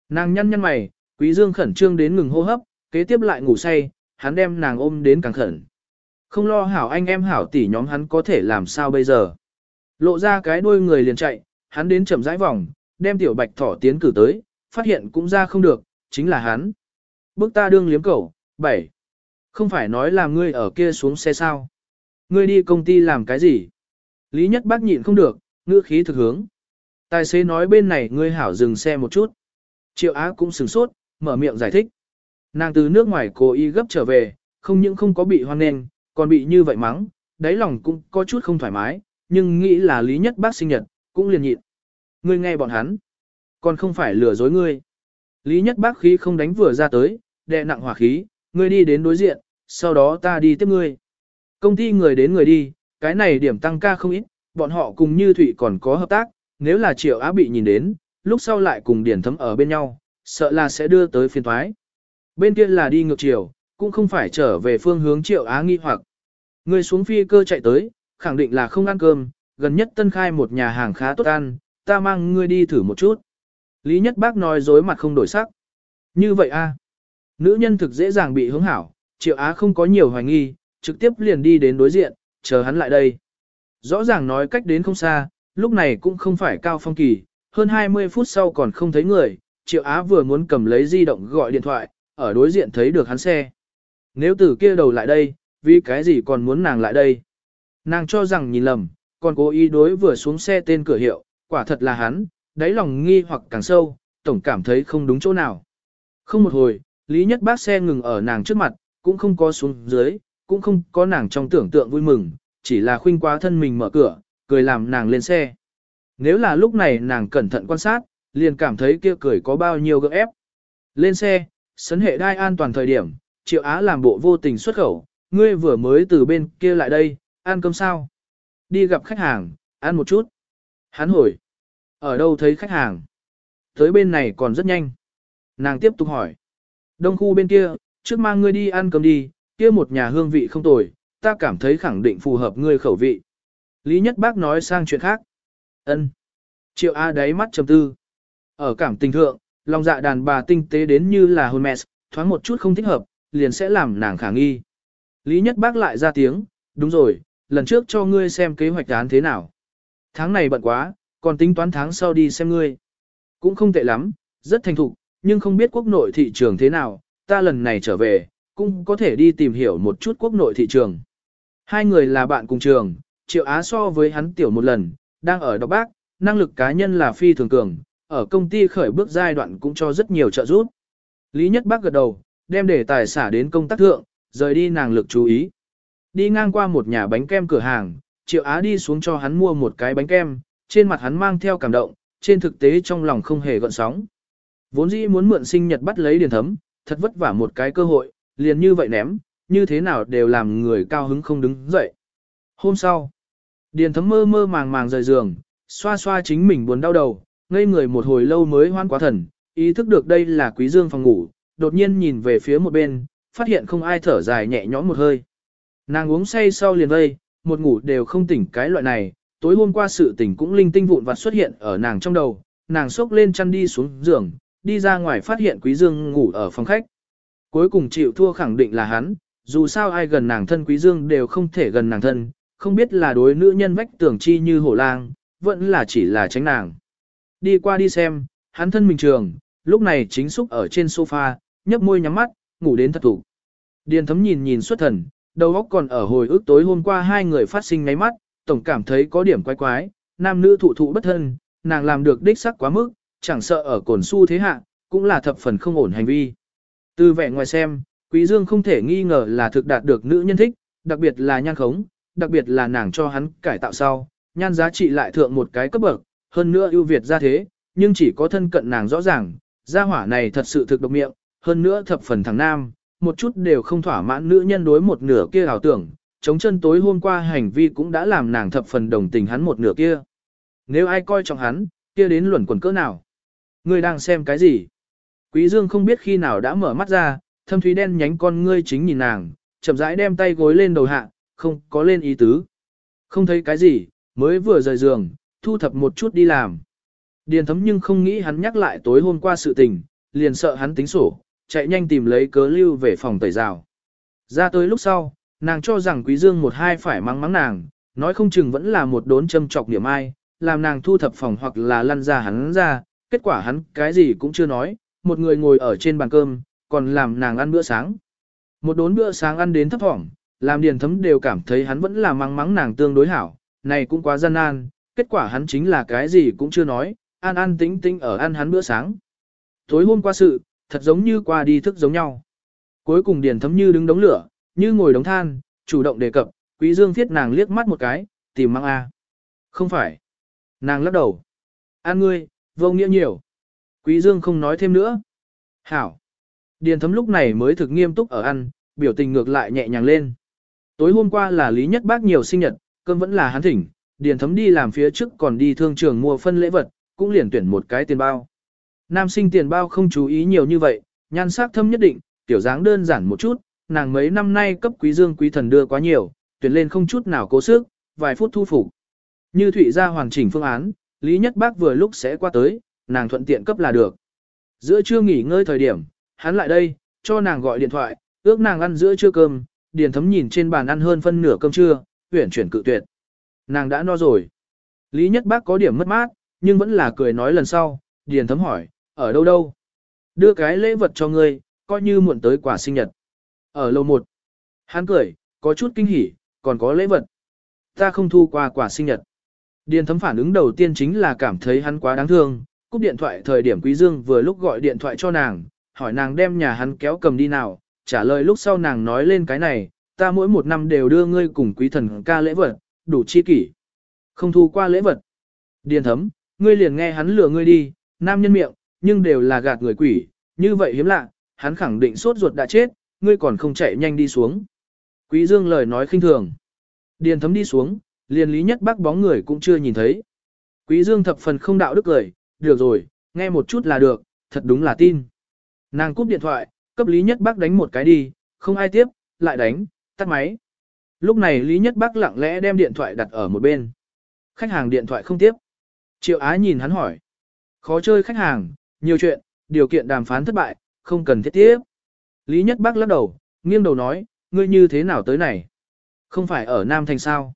Nàng nhăn nhăn mày, quý dương khẩn trương đến ngừng hô hấp, kế tiếp lại ngủ say, hắn đem nàng ôm đến càng khẩn. Không lo hảo anh em hảo tỷ nhóm hắn có thể làm sao bây giờ. Lộ ra cái đuôi người liền chạy, hắn đến chậm rãi vòng, đem tiểu bạch thỏ tiến cử tới, phát hiện cũng ra không được, chính là hắn. Bước ta đương liếm cẩu, bảy. Không phải nói là ngươi ở kia xuống xe sao. Ngươi đi công ty làm cái gì? Lý nhất bác nhịn không được, ngữ khí thực hướng. Tài xế nói bên này ngươi hảo dừng xe một chút. Triệu Á cũng sửng sốt, mở miệng giải thích. Nàng từ nước ngoài cố ý gấp trở về, không những không có bị hoan nghênh, còn bị như vậy mắng, đáy lòng cũng có chút không thoải mái, nhưng nghĩ là lý nhất bác sinh nhật, cũng liền nhịn. Ngươi nghe bọn hắn, còn không phải lừa dối ngươi. Lý nhất bác khí không đánh vừa ra tới, đè nặng hỏa khí, ngươi đi đến đối diện, sau đó ta đi tiếp ngươi. Công ty người đến người đi, cái này điểm tăng ca không ít, bọn họ cùng như Thụy còn có hợp tác, nếu là Triệu Á bị nhìn đến, lúc sau lại cùng Điển Thấm ở bên nhau, sợ là sẽ đưa tới phiên thoái. Bên kia là đi ngược chiều, cũng không phải trở về phương hướng Triệu Á nghi hoặc. Người xuống phi cơ chạy tới, khẳng định là không ăn cơm, gần nhất tân khai một nhà hàng khá tốt ăn, ta mang ngươi đi thử một chút. Lý Nhất Bác nói dối mặt không đổi sắc. Như vậy a Nữ nhân thực dễ dàng bị hướng hảo, Triệu Á không có nhiều hoài nghi, trực tiếp liền đi đến đối diện, chờ hắn lại đây. Rõ ràng nói cách đến không xa, lúc này cũng không phải cao phong kỳ, hơn 20 phút sau còn không thấy người, Triệu Á vừa muốn cầm lấy di động gọi điện thoại, ở đối diện thấy được hắn xe. Nếu từ kia đầu lại đây, vì cái gì còn muốn nàng lại đây? Nàng cho rằng nhìn lầm, còn cố ý đối vừa xuống xe tên cửa hiệu, quả thật là hắn, đáy lòng nghi hoặc càng sâu, tổng cảm thấy không đúng chỗ nào. Không một hồi, Lý Nhất Bác xe ngừng ở nàng trước mặt, cũng không có xuống dưới, cũng không có nàng trong tưởng tượng vui mừng, chỉ là khuynh quá thân mình mở cửa, cười làm nàng lên xe. Nếu là lúc này nàng cẩn thận quan sát, liền cảm thấy kia cười có bao nhiêu gỡ ép. Lên xe, sấn hệ đai an toàn thời điểm, Triệu Á làm bộ vô tình xuất khẩu, ngươi vừa mới từ bên kia lại đây, ăn cơm sao? Đi gặp khách hàng, ăn một chút. Hắn hỏi, ở đâu thấy khách hàng? Tới bên này còn rất nhanh. Nàng tiếp tục hỏi, đông khu bên kia, trước mang ngươi đi ăn cơm đi, kia một nhà hương vị không tồi, ta cảm thấy khẳng định phù hợp ngươi khẩu vị. Lý Nhất Bác nói sang chuyện khác. Ân. Triệu A đáy mắt trầm tư. Ở cảm tình thượng, lòng dạ đàn bà tinh tế đến như là hôn mẹ, thoáng một chút không thích hợp, liền sẽ làm nàng khả nghi. Lý Nhất Bác lại ra tiếng, đúng rồi, lần trước cho ngươi xem kế hoạch án thế nào. Tháng này bận quá, còn tính toán tháng sau đi xem ngươi. Cũng không tệ lắm, rất thành thục, nhưng không biết quốc nội thị trường thế nào, ta lần này trở về, cũng có thể đi tìm hiểu một chút quốc nội thị trường. Hai người là bạn cùng trường, Triệu Á so với hắn tiểu một lần, đang ở đọc bác, năng lực cá nhân là phi thường cường, ở công ty khởi bước giai đoạn cũng cho rất nhiều trợ giúp. Lý Nhất Bác gật đầu, đem để tài xả đến công tác thượng, rời đi nàng lực chú ý. Đi ngang qua một nhà bánh kem cửa hàng, Triệu Á đi xuống cho hắn mua một cái bánh kem, trên mặt hắn mang theo cảm động, trên thực tế trong lòng không hề gợn sóng. Vốn dĩ muốn mượn sinh nhật bắt lấy điền thấm, thật vất vả một cái cơ hội, liền như vậy ném, như thế nào đều làm người cao hứng không đứng dậy. Hôm sau, điền thấm mơ mơ màng màng rời giường, xoa xoa chính mình buồn đau đầu, ngây người một hồi lâu mới hoan quá thần, ý thức được đây là quý dương phòng ngủ, đột nhiên nhìn về phía một bên, phát hiện không ai thở dài nhẹ nhõm một hơi. Nàng uống say sau liền vây, một ngủ đều không tỉnh cái loại này, tối hôm qua sự tỉnh cũng linh tinh vụn vặt xuất hiện ở nàng trong đầu, nàng sốc lên chăn đi xuống giường, đi ra ngoài phát hiện quý dương ngủ ở phòng khách. Cuối cùng chịu thua khẳng định là hắn, dù sao ai gần nàng thân quý dương đều không thể gần nàng thân, không biết là đối nữ nhân vách tưởng chi như hổ lang, vẫn là chỉ là tránh nàng. Đi qua đi xem, hắn thân mình trường, lúc này chính xúc ở trên sofa, nhấp môi nhắm mắt, ngủ đến thật thủ. Điền thấm nhìn nhìn xuất thần, đầu óc còn ở hồi ức tối hôm qua hai người phát sinh ngáy mắt, tổng cảm thấy có điểm quái quái, nam nữ thụ thụ bất thân, nàng làm được đích sắc quá mức, chẳng sợ ở cồn su thế hạ, cũng là thập phần không ổn hành vi. Từ vẻ ngoài xem, Quý Dương không thể nghi ngờ là thực đạt được nữ nhân thích, đặc biệt là nhan khống, đặc biệt là nàng cho hắn cải tạo sau, nhan giá trị lại thượng một cái cấp bậc, hơn nữa ưu việt ra thế, nhưng chỉ có thân cận nàng rõ ràng, gia hỏa này thật sự thực độc miệng, hơn nữa thập phần thằng nam, một chút đều không thỏa mãn nữ nhân đối một nửa kia ảo tưởng, chống chân tối hôm qua hành vi cũng đã làm nàng thập phần đồng tình hắn một nửa kia. Nếu ai coi trọng hắn, kia đến luẩn quẩn cỡ nào? Ngươi đang xem cái gì? Quý Dương không biết khi nào đã mở mắt ra, thâm thúy đen nhánh con ngươi chính nhìn nàng, chậm rãi đem tay gối lên đầu hạ, không có lên ý tứ. Không thấy cái gì, mới vừa rời giường, thu thập một chút đi làm. Điền thấm nhưng không nghĩ hắn nhắc lại tối hôm qua sự tình, liền sợ hắn tính sổ, chạy nhanh tìm lấy cớ lưu về phòng tẩy rào. Ra tới lúc sau, nàng cho rằng quý dương một hai phải mắng mắng nàng, nói không chừng vẫn là một đốn châm chọc niệm ai, làm nàng thu thập phòng hoặc là lăn ra hắn ra, kết quả hắn cái gì cũng chưa nói, một người ngồi ở trên bàn cơm, còn làm nàng ăn bữa sáng. Một đốn bữa sáng ăn đến thấp thỏm, làm điền thấm đều cảm thấy hắn vẫn là mắng mắng nàng tương đối hảo, này cũng quá gian nan, kết quả hắn chính là cái gì cũng chưa nói, an an tĩnh tĩnh ở ăn hắn bữa sáng. Tối hôm qua sự, thật giống như qua đi thức giống nhau. Cuối cùng điền thấm như đứng đống lửa, như ngồi đống than, chủ động đề cập, quý dương thiết nàng liếc mắt một cái, tìm mang A. Không phải. Nàng lắc đầu. An ngươi, vô nghĩa nhiều. Quý dương không nói thêm nữa. Hảo. Điền thấm lúc này mới thực nghiêm túc ở ăn, biểu tình ngược lại nhẹ nhàng lên. Tối hôm qua là Lý Nhất Bác nhiều sinh nhật, cơm vẫn là hắn thỉnh, Điền thấm đi làm phía trước còn đi thương trường mua phân lễ vật, cũng liền tuyển một cái tiền bao. Nam sinh tiền bao không chú ý nhiều như vậy, nhan sắc thâm nhất định, tiểu dáng đơn giản một chút, nàng mấy năm nay cấp quý dương quý thần đưa quá nhiều, tuyển lên không chút nào cố sức, vài phút thu phục. Như Thụy ra hoàn chỉnh phương án, Lý Nhất Bác vừa lúc sẽ qua tới, nàng thuận tiện cấp là được. Giữa trưa nghỉ ngơi thời điểm, hắn lại đây, cho nàng gọi điện thoại, ước nàng ăn giữa trưa cơm, điền thấm nhìn trên bàn ăn hơn phân nửa cơm trưa, tuyển chuyển cự tuyệt. Nàng đã no rồi. Lý Nhất Bác có điểm mất mát, nhưng vẫn là cười nói lần sau, điền thấm hỏi, ở đâu đâu? Đưa cái lễ vật cho ngươi, coi như muộn tới quả sinh nhật. Ở lầu một. Hắn cười, có chút kinh hỉ, còn có lễ vật. Ta không thu qua quả sinh nhật. Điền thấm phản ứng đầu tiên chính là cảm thấy hắn quá đáng thương, cúp điện thoại thời điểm Quý Dương vừa lúc gọi điện thoại cho nàng, hỏi nàng đem nhà hắn kéo cầm đi nào, trả lời lúc sau nàng nói lên cái này, ta mỗi một năm đều đưa ngươi cùng quý thần ca lễ vật, đủ chi kỷ. Không thu qua lễ vật. Điền thấm, ngươi liền nghe hắn lừa ngươi đi, nam nhân miệng, nhưng đều là gạt người quỷ, như vậy hiếm lạ, hắn khẳng định sốt ruột đã chết, ngươi còn không chạy nhanh đi xuống. Quý Dương lời nói khinh thường. Điền thấm đi xuống, liền lý nhất bác bóng người cũng chưa nhìn thấy. Quý Dương thập phần không đạo đức lời, được rồi, nghe một chút là được, thật đúng là tin. Nàng cúp điện thoại, cấp lý nhất bác đánh một cái đi, không ai tiếp, lại đánh, tắt máy. Lúc này lý nhất bác lặng lẽ đem điện thoại đặt ở một bên. Khách hàng điện thoại không tiếp. Triệu Á nhìn hắn hỏi. Khó chơi khách hàng, nhiều chuyện, điều kiện đàm phán thất bại, không cần thiết tiếp. Lý Nhất Bác lắc đầu, nghiêng đầu nói, ngươi như thế nào tới này? Không phải ở Nam Thành sao?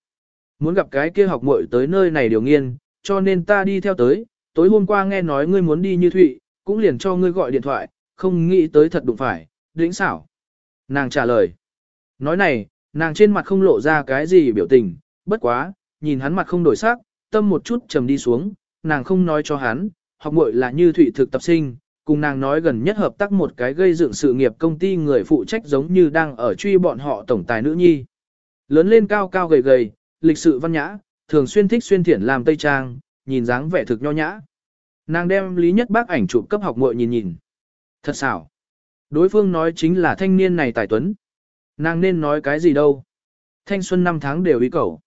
Muốn gặp cái kia học muội tới nơi này điều nghiên, cho nên ta đi theo tới, tối hôm qua nghe nói ngươi muốn đi như Thụy, cũng liền cho ngươi gọi điện thoại, không nghĩ tới thật đụng phải, đỉnh xảo. Nàng trả lời. Nói này, nàng trên mặt không lộ ra cái gì biểu tình, bất quá, nhìn hắn mặt không đổi sắc, tâm một chút trầm đi xuống, nàng không nói cho hắn, học muội là như thủy thực tập sinh, cùng nàng nói gần nhất hợp tác một cái gây dựng sự nghiệp công ty người phụ trách giống như đang ở truy bọn họ tổng tài nữ nhi. Lớn lên cao cao gầy gầy, lịch sự văn nhã, thường xuyên thích xuyên thiển làm tây trang, nhìn dáng vẻ thực nho nhã. Nàng đem Lý Nhất Bác ảnh chụp cấp học muội nhìn nhìn. Thật xảo. Đối phương nói chính là thanh niên này tài tuấn. Nàng nên nói cái gì đâu. Thanh xuân năm tháng đều ý cầu.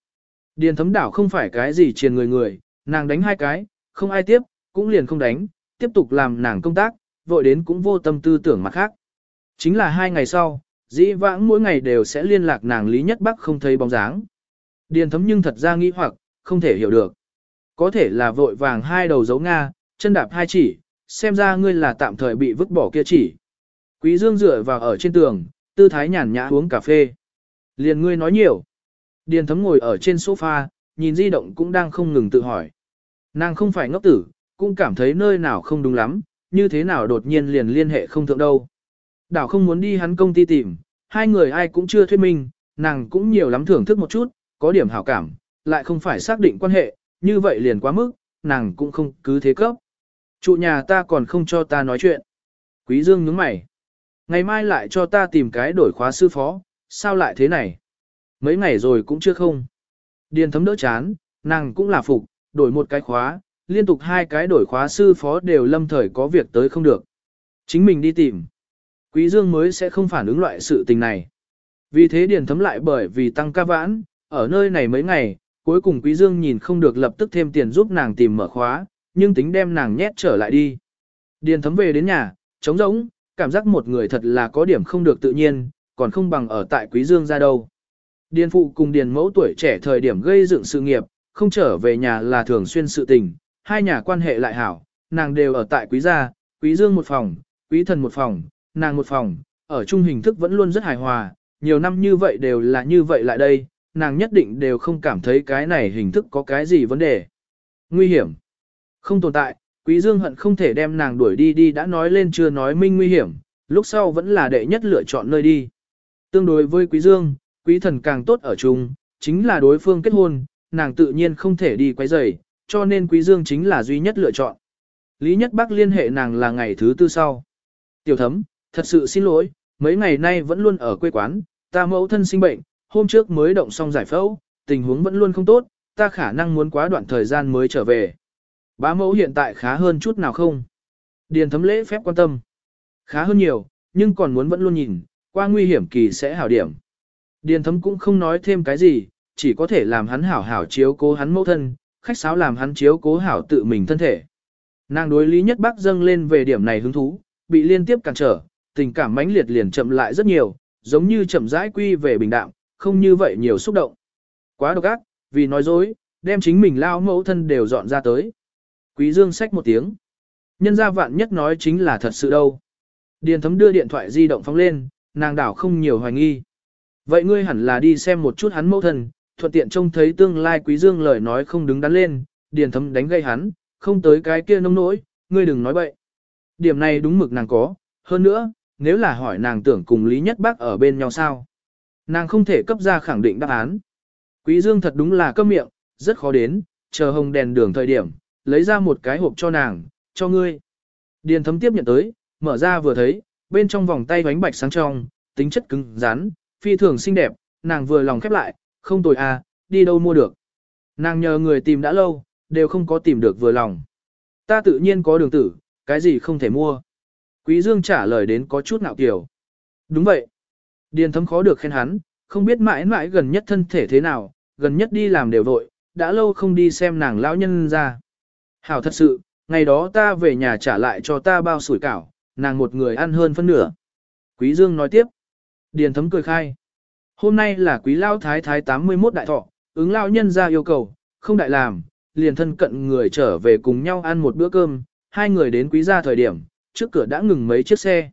Điền thấm đảo không phải cái gì triền người người, nàng đánh hai cái, không ai tiếp, cũng liền không đánh, tiếp tục làm nàng công tác, vội đến cũng vô tâm tư tưởng mặt khác. Chính là hai ngày sau, dĩ vãng mỗi ngày đều sẽ liên lạc nàng Lý Nhất Bắc không thấy bóng dáng. Điền thấm nhưng thật ra nghĩ hoặc, không thể hiểu được. Có thể là vội vàng hai đầu dấu Nga, chân đạp hai chỉ, xem ra ngươi là tạm thời bị vứt bỏ kia chỉ. Quý Dương dựa vào ở trên tường, tư thái nhàn nhã uống cà phê. Liền ngươi nói nhiều. Điền thấm ngồi ở trên sofa, nhìn di động cũng đang không ngừng tự hỏi. Nàng không phải ngốc tử, cũng cảm thấy nơi nào không đúng lắm, như thế nào đột nhiên liền liên hệ không thượng đâu. Đảo không muốn đi hắn công ty tìm, hai người ai cũng chưa thuyết minh, nàng cũng nhiều lắm thưởng thức một chút, có điểm hảo cảm, lại không phải xác định quan hệ, như vậy liền quá mức, nàng cũng không cứ thế cấp. Trụ nhà ta còn không cho ta nói chuyện. Quý Dương nhướng mày. Ngày mai lại cho ta tìm cái đổi khóa sư phó, sao lại thế này? Mấy ngày rồi cũng chưa không. Điền thấm đỡ chán, nàng cũng là phục, đổi một cái khóa, liên tục hai cái đổi khóa sư phó đều lâm thời có việc tới không được. Chính mình đi tìm. Quý Dương mới sẽ không phản ứng loại sự tình này. Vì thế điền thấm lại bởi vì tăng ca vãn, ở nơi này mấy ngày, cuối cùng Quý Dương nhìn không được lập tức thêm tiền giúp nàng tìm mở khóa, nhưng tính đem nàng nhét trở lại đi. Điền thấm về đến nhà, trống rỗng, cảm giác một người thật là có điểm không được tự nhiên, còn không bằng ở tại Quý Dương ra đâu. Điền phụ cùng điền mẫu tuổi trẻ thời điểm gây dựng sự nghiệp, không trở về nhà là thường xuyên sự tình, hai nhà quan hệ lại hảo, nàng đều ở tại Quý gia, Quý Dương một phòng, Quý thần một phòng, nàng một phòng, ở chung hình thức vẫn luôn rất hài hòa, nhiều năm như vậy đều là như vậy lại đây, nàng nhất định đều không cảm thấy cái này hình thức có cái gì vấn đề. Nguy hiểm. Không tồn tại, Quý Dương hận không thể đem nàng đuổi đi đi đã nói lên chưa nói minh nguy hiểm, lúc sau vẫn là đệ nhất lựa chọn nơi đi. Tương đối với Quý Dương, Quý thần càng tốt ở chung, chính là đối phương kết hôn, nàng tự nhiên không thể đi quấy rầy, cho nên Quý Dương chính là duy nhất lựa chọn. Lý Nhất Bắc liên hệ nàng là ngày thứ tư sau. Tiểu thấm, thật sự xin lỗi, mấy ngày nay vẫn luôn ở quê quán, ta mẫu thân sinh bệnh, hôm trước mới động xong giải phẫu, tình huống vẫn luôn không tốt, ta khả năng muốn quá đoạn thời gian mới trở về. Bá mẫu hiện tại khá hơn chút nào không? Điền thấm lễ phép quan tâm. Khá hơn nhiều, nhưng còn muốn vẫn luôn nhìn, qua nguy hiểm kỳ sẽ hảo điểm. Điền thấm cũng không nói thêm cái gì, chỉ có thể làm hắn hảo hảo chiếu cố hắn mẫu thân, khách sáo làm hắn chiếu cố hảo tự mình thân thể. Nàng đối lý nhất bác dâng lên về điểm này hứng thú, bị liên tiếp cản trở, tình cảm mãnh liệt liền chậm lại rất nhiều, giống như chậm rãi quy về bình đạm, không như vậy nhiều xúc động. Quá độc ác, vì nói dối, đem chính mình lao mẫu thân đều dọn ra tới. Quý Dương xách một tiếng. Nhân gia vạn nhất nói chính là thật sự đâu. Điền thấm đưa điện thoại di động phóng lên, nàng đảo không nhiều hoài nghi. Vậy ngươi hẳn là đi xem một chút hắn mẫu thân, thuận tiện trông thấy tương lai quý dương lời nói không đứng đắn lên, điền thấm đánh gây hắn, không tới cái kia nông nỗi, ngươi đừng nói bậy. Điểm này đúng mực nàng có, hơn nữa, nếu là hỏi nàng tưởng cùng Lý Nhất Bác ở bên nhau sao. Nàng không thể cấp ra khẳng định đáp án. Quý Dương thật đúng là câm miệng, rất khó đến, chờ hồng đèn đường thời điểm, lấy ra một cái hộp cho nàng, cho ngươi. Điền thấm tiếp nhận tới, mở ra vừa thấy, bên trong vòng tay bánh bạch sáng trong, tính chất cứng, rắn, phi thường xinh đẹp, nàng vừa lòng khép lại, không tồi à, đi đâu mua được. Nàng nhờ người tìm đã lâu, đều không có tìm được vừa lòng. Ta tự nhiên có đường tử, cái gì không thể mua. Quý Dương trả lời đến có chút nạo kiểu. Đúng vậy. Điền thấm khó được khen hắn, không biết mãi mãi gần nhất thân thể thế nào, gần nhất đi làm đều vội, đã lâu không đi xem nàng lão nhân ra. Hảo thật sự, ngày đó ta về nhà trả lại cho ta bao sủi cảo, nàng một người ăn hơn phân nửa. Quý Dương nói tiếp. Điền thấm cười khai. Hôm nay là quý lao thái thái 81 đại thọ, ứng lao nhân ra yêu cầu, không đại làm, liền thân cận người trở về cùng nhau ăn một bữa cơm, hai người đến quý gia thời điểm, trước cửa đã ngừng mấy chiếc xe.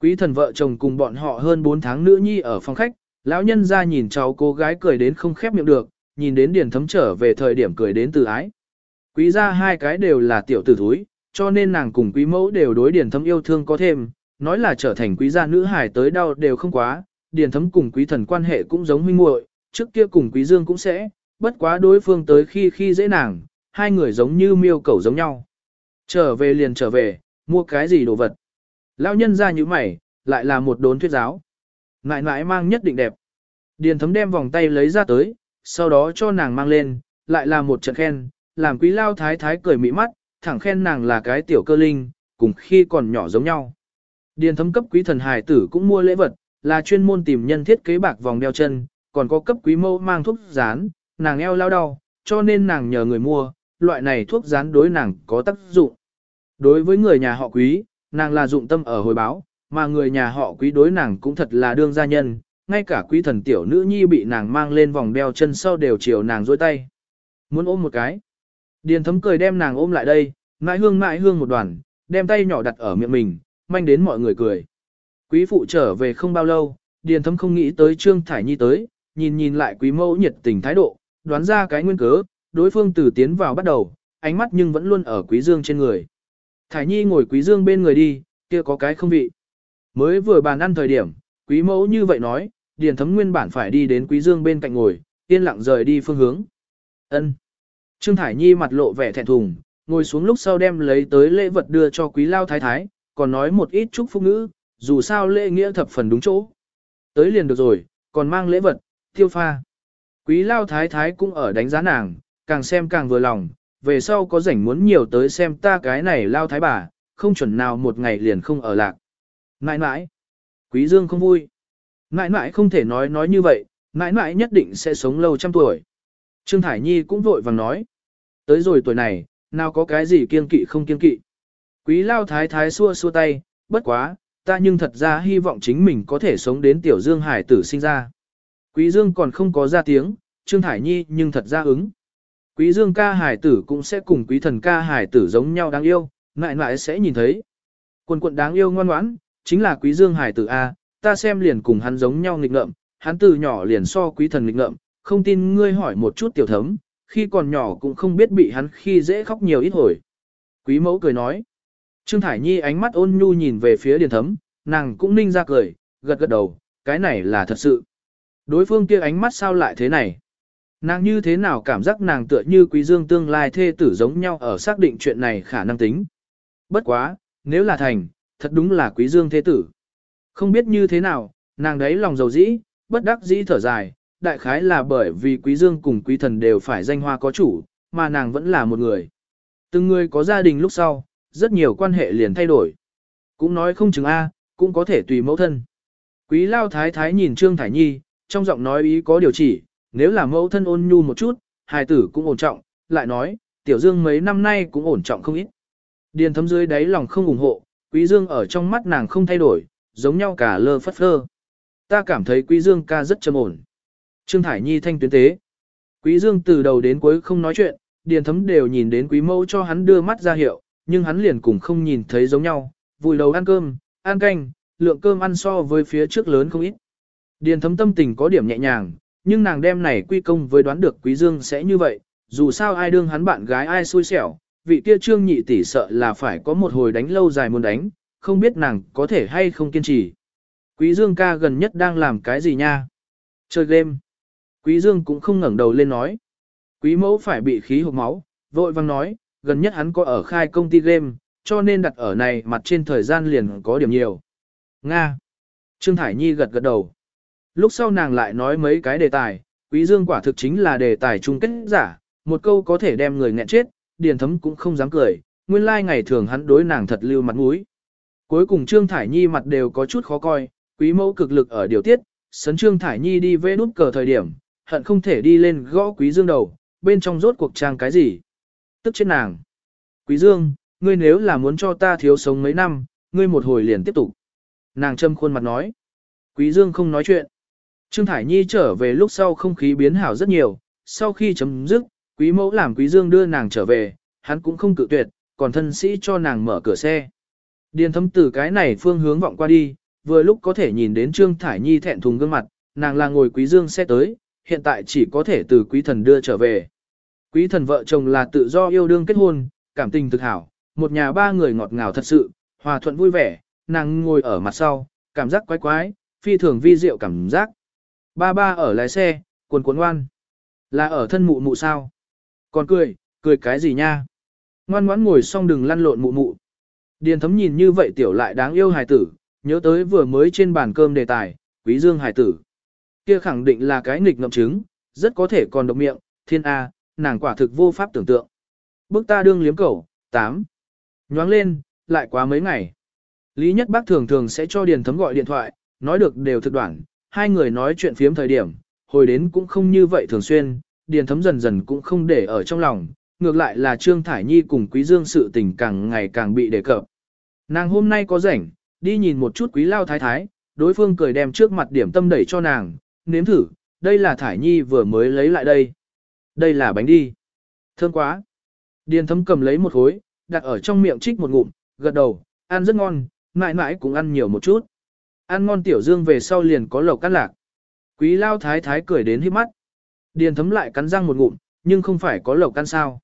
Quý thần vợ chồng cùng bọn họ hơn 4 tháng nữ nhi ở phòng khách, lão nhân ra nhìn cháu cô gái cười đến không khép miệng được, nhìn đến điền thấm trở về thời điểm cười đến từ ái. Quý gia hai cái đều là tiểu tử thúi, cho nên nàng cùng quý mẫu đều đối điển thấm yêu thương có thêm, nói là trở thành quý gia nữ hải tới đau đều không quá, điền thấm cùng quý thần quan hệ cũng giống huynh muội, trước kia cùng quý dương cũng sẽ, bất quá đối phương tới khi khi dễ nàng, hai người giống như miêu cẩu giống nhau. Trở về liền trở về, mua cái gì đồ vật. Lão nhân ra như mày, lại là một đốn thuyết giáo. Ngại ngại mang nhất định đẹp. Điền thấm đem vòng tay lấy ra tới, sau đó cho nàng mang lên, lại là một trận khen, làm quý lao thái thái cười mỹ mắt, thẳng khen nàng là cái tiểu cơ linh, cùng khi còn nhỏ giống nhau. Điền thấm cấp quý thần hài tử cũng mua lễ vật, là chuyên môn tìm nhân thiết kế bạc vòng đeo chân, còn có cấp quý mâu mang thuốc rán, nàng eo lao đau, cho nên nàng nhờ người mua, loại này thuốc rán đối nàng có tác dụng. Đối với người nhà họ quý, nàng là dụng tâm ở hồi báo, mà người nhà họ quý đối nàng cũng thật là đương gia nhân, ngay cả quý thần tiểu nữ nhi bị nàng mang lên vòng đeo chân sau đều chiều nàng dôi tay. Muốn ôm một cái. Điền thấm cười đem nàng ôm lại đây, mãi hương mãi hương một đoàn, đem tay nhỏ đặt ở miệng mình, manh đến mọi người cười. Quý phụ trở về không bao lâu, điền thấm không nghĩ tới Trương Thải Nhi tới, nhìn nhìn lại quý mẫu nhiệt tình thái độ, đoán ra cái nguyên cớ, đối phương từ tiến vào bắt đầu, ánh mắt nhưng vẫn luôn ở quý dương trên người. Thải Nhi ngồi quý dương bên người đi, kia có cái không vị. Mới vừa bàn ăn thời điểm, quý mẫu như vậy nói, điền thấm nguyên bản phải đi đến quý dương bên cạnh ngồi, yên lặng rời đi phương hướng. Ân. Trương Thải Nhi mặt lộ vẻ thẹn thùng, ngồi xuống lúc sau đem lấy tới lễ vật đưa cho quý lao thái thái, còn nói một ít chúc phúc ngữ, dù sao lễ nghĩa thập phần đúng chỗ. Tới liền được rồi, còn mang lễ vật, tiêu pha. Quý lao thái thái cũng ở đánh giá nàng, càng xem càng vừa lòng, về sau có rảnh muốn nhiều tới xem ta cái này lao thái bà, không chuẩn nào một ngày liền không ở lạc. Nãi nãi, quý dương không vui. Nãi nãi không thể nói nói như vậy, nãi nãi nhất định sẽ sống lâu trăm tuổi. Trương Thải Nhi cũng vội vàng nói. Tới rồi tuổi này, nào có cái gì kiên kỵ không kiên kỵ. Quý lao thái thái xua xua tay, bất quá, ta nhưng thật ra hy vọng chính mình có thể sống đến tiểu dương hải tử sinh ra. Quý dương còn không có ra tiếng, Trương Thải Nhi nhưng thật ra ứng. Quý dương ca hải tử cũng sẽ cùng quý thần ca hải tử giống nhau đáng yêu, ngại ngại sẽ nhìn thấy. Quần quận đáng yêu ngoan ngoãn, chính là quý dương hải tử A, ta xem liền cùng hắn giống nhau nghịch ngợm, hắn từ nhỏ liền so quý thần nghịch ngợm, không tin ngươi hỏi một chút tiểu thấm, khi còn nhỏ cũng không biết bị hắn khi dễ khóc nhiều ít hồi. Quý mẫu cười nói. Trương Thải Nhi ánh mắt ôn nhu nhìn về phía điền thấm, nàng cũng ninh ra cười, gật gật đầu, cái này là thật sự. Đối phương kia ánh mắt sao lại thế này? Nàng như thế nào cảm giác nàng tựa như quý dương tương lai thê tử giống nhau ở xác định chuyện này khả năng tính. Bất quá, nếu là thành, thật đúng là quý dương thế tử. Không biết như thế nào, nàng đấy lòng dầu dĩ, bất đắc dĩ thở dài, đại khái là bởi vì quý dương cùng quý thần đều phải danh hoa có chủ, mà nàng vẫn là một người. Từng người có gia đình lúc sau, rất nhiều quan hệ liền thay đổi. Cũng nói không chừng A, cũng có thể tùy mẫu thân. Quý lao thái thái nhìn Trương Thải Nhi, trong giọng nói ý có điều chỉ, nếu là mẫu thân ôn nhu một chút, hài tử cũng ổn trọng, lại nói, tiểu dương mấy năm nay cũng ổn trọng không ít. Điền thấm dưới đáy lòng không ủng hộ, quý dương ở trong mắt nàng không thay đổi, giống nhau cả lơ phất phơ. Ta cảm thấy quý dương ca rất trầm ổn. Trương Thải Nhi thanh tuyến tế. Quý dương từ đầu đến cuối không nói chuyện, điền thấm đều nhìn đến quý mẫu cho hắn đưa mắt ra hiệu, nhưng hắn liền cũng không nhìn thấy giống nhau, vùi đầu ăn cơm, ăn canh, lượng cơm ăn so với phía trước lớn không ít. Điền thấm tâm tình có điểm nhẹ nhàng, nhưng nàng đem này quy công với đoán được quý dương sẽ như vậy, dù sao ai đương hắn bạn gái ai xui xẻo, vị kia trương nhị tỷ sợ là phải có một hồi đánh lâu dài muốn đánh, không biết nàng có thể hay không kiên trì. Quý dương ca gần nhất đang làm cái gì nha? Chơi game. Quý dương cũng không ngẩng đầu lên nói. Quý mẫu phải bị khí hộp máu, vội vang nói, gần nhất hắn có ở khai công ty game, cho nên đặt ở này mặt trên thời gian liền có điểm nhiều. Nga. Trương Thải Nhi gật gật đầu. Lúc sau nàng lại nói mấy cái đề tài, quý dương quả thực chính là đề tài chung kết giả, một câu có thể đem người nghẹn chết, điền thấm cũng không dám cười, nguyên lai like ngày thường hắn đối nàng thật lưu mặt mũi. Cuối cùng Trương Thải Nhi mặt đều có chút khó coi, quý mẫu cực lực ở điều tiết, sấn Trương Thải Nhi đi vê nút cờ thời điểm, hận không thể đi lên gõ quý dương đầu, bên trong rốt cuộc trang cái gì. Tức chết nàng. Quý dương, ngươi nếu là muốn cho ta thiếu sống mấy năm, ngươi một hồi liền tiếp tục. Nàng châm khuôn mặt nói. Quý dương không nói chuyện. Trương Thải Nhi trở về lúc sau không khí biến hảo rất nhiều, sau khi chấm dứt, quý mẫu làm quý dương đưa nàng trở về, hắn cũng không cự tuyệt, còn thân sĩ cho nàng mở cửa xe. Điền thấm từ cái này phương hướng vọng qua đi, vừa lúc có thể nhìn đến Trương Thải Nhi thẹn thùng gương mặt, nàng là ngồi quý dương xe tới, hiện tại chỉ có thể từ quý thần đưa trở về. Quý thần vợ chồng là tự do yêu đương kết hôn, cảm tình thực hảo, một nhà ba người ngọt ngào thật sự, hòa thuận vui vẻ, nàng ngồi ở mặt sau, cảm giác quái quái, phi thường vi diệu cảm giác. Ba ba ở lái xe, cuồn cuốn ngoan. Là ở thân mụ mụ sao? Còn cười, cười cái gì nha? Ngoan ngoãn ngồi xong đừng lăn lộn mụ mụ. Điền thấm nhìn như vậy tiểu lại đáng yêu hài tử, nhớ tới vừa mới trên bàn cơm đề tài, quý dương hài tử. Kia khẳng định là cái nghịch ngậm chứng, rất có thể còn độc miệng, thiên A, nàng quả thực vô pháp tưởng tượng. Bước ta đương liếm cẩu, 8. Nhoáng lên, lại quá mấy ngày. Lý Nhất Bác thường thường sẽ cho Điền Thấm gọi điện thoại, nói được đều thực đoạn, hai người nói chuyện phiếm thời điểm, hồi đến cũng không như vậy thường xuyên, Điền Thấm dần dần cũng không để ở trong lòng, ngược lại là Trương Thải Nhi cùng Quý Dương sự tình càng ngày càng bị đề cập. Nàng hôm nay có rảnh, đi nhìn một chút Quý Lao Thái Thái, đối phương cười đem trước mặt điểm tâm đẩy cho nàng, nếm thử, đây là Thải Nhi vừa mới lấy lại đây. Đây là bánh đi. Thơm quá. Điền Thấm cầm lấy một khối, đặt ở trong miệng trích một ngụm, gật đầu, ăn rất ngon, mãi mãi cũng ăn nhiều một chút. Ăn ngon tiểu dương về sau liền có lộc cắt lạc. Quý lao thái thái cười đến hít mắt. Điền thấm lại cắn răng một ngụm, nhưng không phải có lộc căn sao.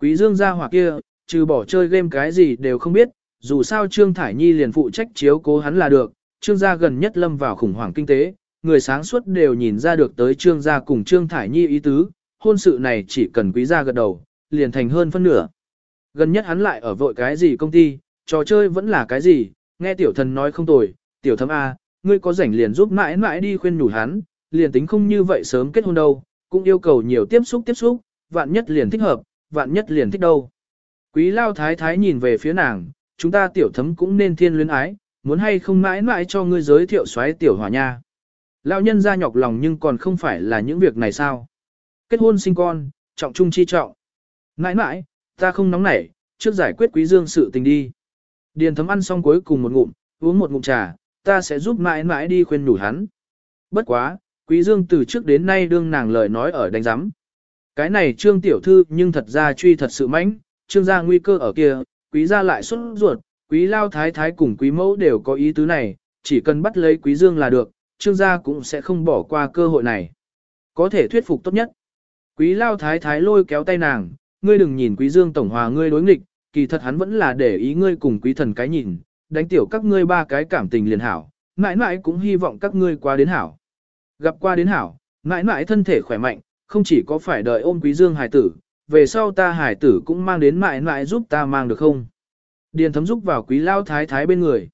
Quý dương ra hỏa kia, trừ bỏ chơi game cái gì đều không biết, dù sao Trương Thải Nhi liền phụ trách chiếu cố hắn là được, Trương gia gần nhất lâm vào khủng hoảng kinh tế, người sáng suốt đều nhìn ra được tới Trương gia cùng Trương Thải Nhi ý tứ, hôn sự này chỉ cần quý gia gật đầu, liền thành hơn phân nửa. Gần nhất hắn lại ở vội cái gì công ty, trò chơi vẫn là cái gì, nghe tiểu thần nói không tồi, tiểu thấm A, ngươi có rảnh liền giúp mãi mãi đi khuyên nhủ hắn, liền tính không như vậy sớm kết hôn đâu, cũng yêu cầu nhiều tiếp xúc tiếp xúc, vạn nhất liền thích hợp, vạn nhất liền thích đâu. Quý lao thái thái nhìn về phía nàng, chúng ta tiểu thấm cũng nên thiên luyến ái, muốn hay không mãi mãi cho ngươi giới thiệu xoáy tiểu hỏa nha. Lão nhân ra nhọc lòng nhưng còn không phải là những việc này sao. Kết hôn sinh con, trọng trung chi trọng. Nãi nãi, ta không nóng nảy, trước giải quyết quý dương sự tình đi. Điền thấm ăn xong cuối cùng một ngụm, uống một ngụm trà, ta sẽ giúp nãi nãi đi khuyên nhủ hắn. Bất quá, quý dương từ trước đến nay đương nàng lời nói ở đánh giám. Cái này trương tiểu thư nhưng thật ra truy thật sự mãnh, trương gia nguy cơ ở kia, quý gia lại xuất ruột, quý lao thái thái cùng quý mẫu đều có ý tứ này, chỉ cần bắt lấy quý dương là được, trương gia cũng sẽ không bỏ qua cơ hội này. Có thể thuyết phục tốt nhất. Quý lao thái thái lôi kéo tay nàng, ngươi đừng nhìn quý dương tổng hòa ngươi đối nghịch, kỳ thật hắn vẫn là để ý ngươi cùng quý thần cái nhìn, đánh tiểu các ngươi ba cái cảm tình liền hảo, mãi mãi cũng hy vọng các ngươi qua đến hảo. Gặp qua đến hảo, mãi mãi thân thể khỏe mạnh, không chỉ có phải đợi ôm quý dương hải tử, về sau ta hải tử cũng mang đến mãi mãi giúp ta mang được không? Điền thấm giúp vào quý lao thái thái bên người.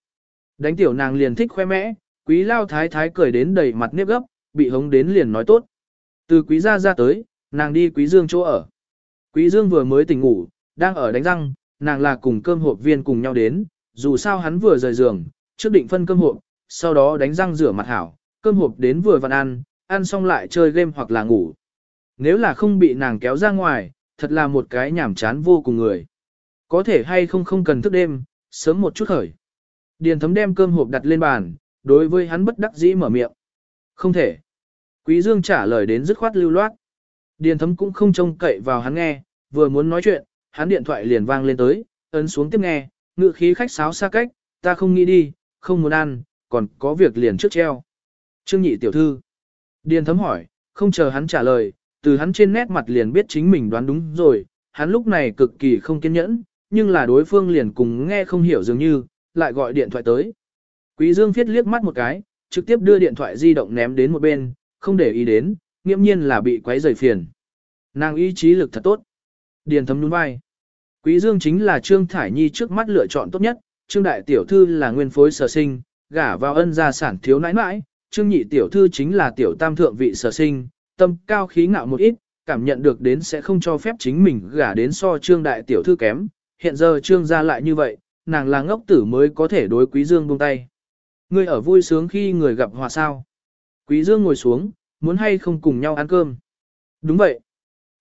Đánh tiểu nàng liền thích khoe mẽ, quý lao thái thái cười đến đầy mặt nếp gấp, bị hống đến liền nói tốt. Từ quý gia ra tới, nàng đi quý dương chỗ ở. Quý dương vừa mới tỉnh ngủ, đang ở đánh răng, nàng là cùng cơm hộp viên cùng nhau đến, dù sao hắn vừa rời giường, trước định phân cơm hộp, sau đó đánh răng rửa mặt hảo, cơm hộp đến vừa vặn ăn, ăn xong lại chơi game hoặc là ngủ. Nếu là không bị nàng kéo ra ngoài, thật là một cái nhảm chán vô cùng người. Có thể hay không không cần thức đêm, sớm một chút khởi. Điền thấm đem cơm hộp đặt lên bàn, đối với hắn bất đắc dĩ mở miệng. Không thể. Quý Dương trả lời đến dứt khoát lưu loát. Điền thấm cũng không trông cậy vào hắn nghe, vừa muốn nói chuyện, hắn điện thoại liền vang lên tới, ấn xuống tiếp nghe, ngựa khí khách sáo xa cách, ta không nghĩ đi, không muốn ăn, còn có việc liền trước treo. Trương nhị tiểu thư. Điền thấm hỏi, không chờ hắn trả lời, từ hắn trên nét mặt liền biết chính mình đoán đúng rồi, hắn lúc này cực kỳ không kiên nhẫn, nhưng là đối phương liền cùng nghe không hiểu dường như, lại gọi điện thoại tới. Quý Dương viết liếc mắt một cái, trực tiếp đưa điện thoại di động ném đến một bên, không để ý đến, nghiêm nhiên là bị quấy rầy phiền. Nàng ý chí lực thật tốt. Điền thấm nhún vai. Quý Dương chính là Trương Thải Nhi trước mắt lựa chọn tốt nhất, Trương Đại Tiểu Thư là nguyên phối sở sinh, gả vào ân gia sản thiếu nãi nãi, Trương Nhị Tiểu Thư chính là Tiểu Tam Thượng vị sở sinh, tâm cao khí ngạo một ít, cảm nhận được đến sẽ không cho phép chính mình gả đến so Trương Đại Tiểu Thư kém, hiện giờ Trương gia lại như vậy, nàng là ngốc tử mới có thể đối Quý Dương buông tay. Ngươi ở vui sướng khi người gặp hòa sao. Quý Dương ngồi xuống, muốn hay không cùng nhau ăn cơm. Đúng vậy.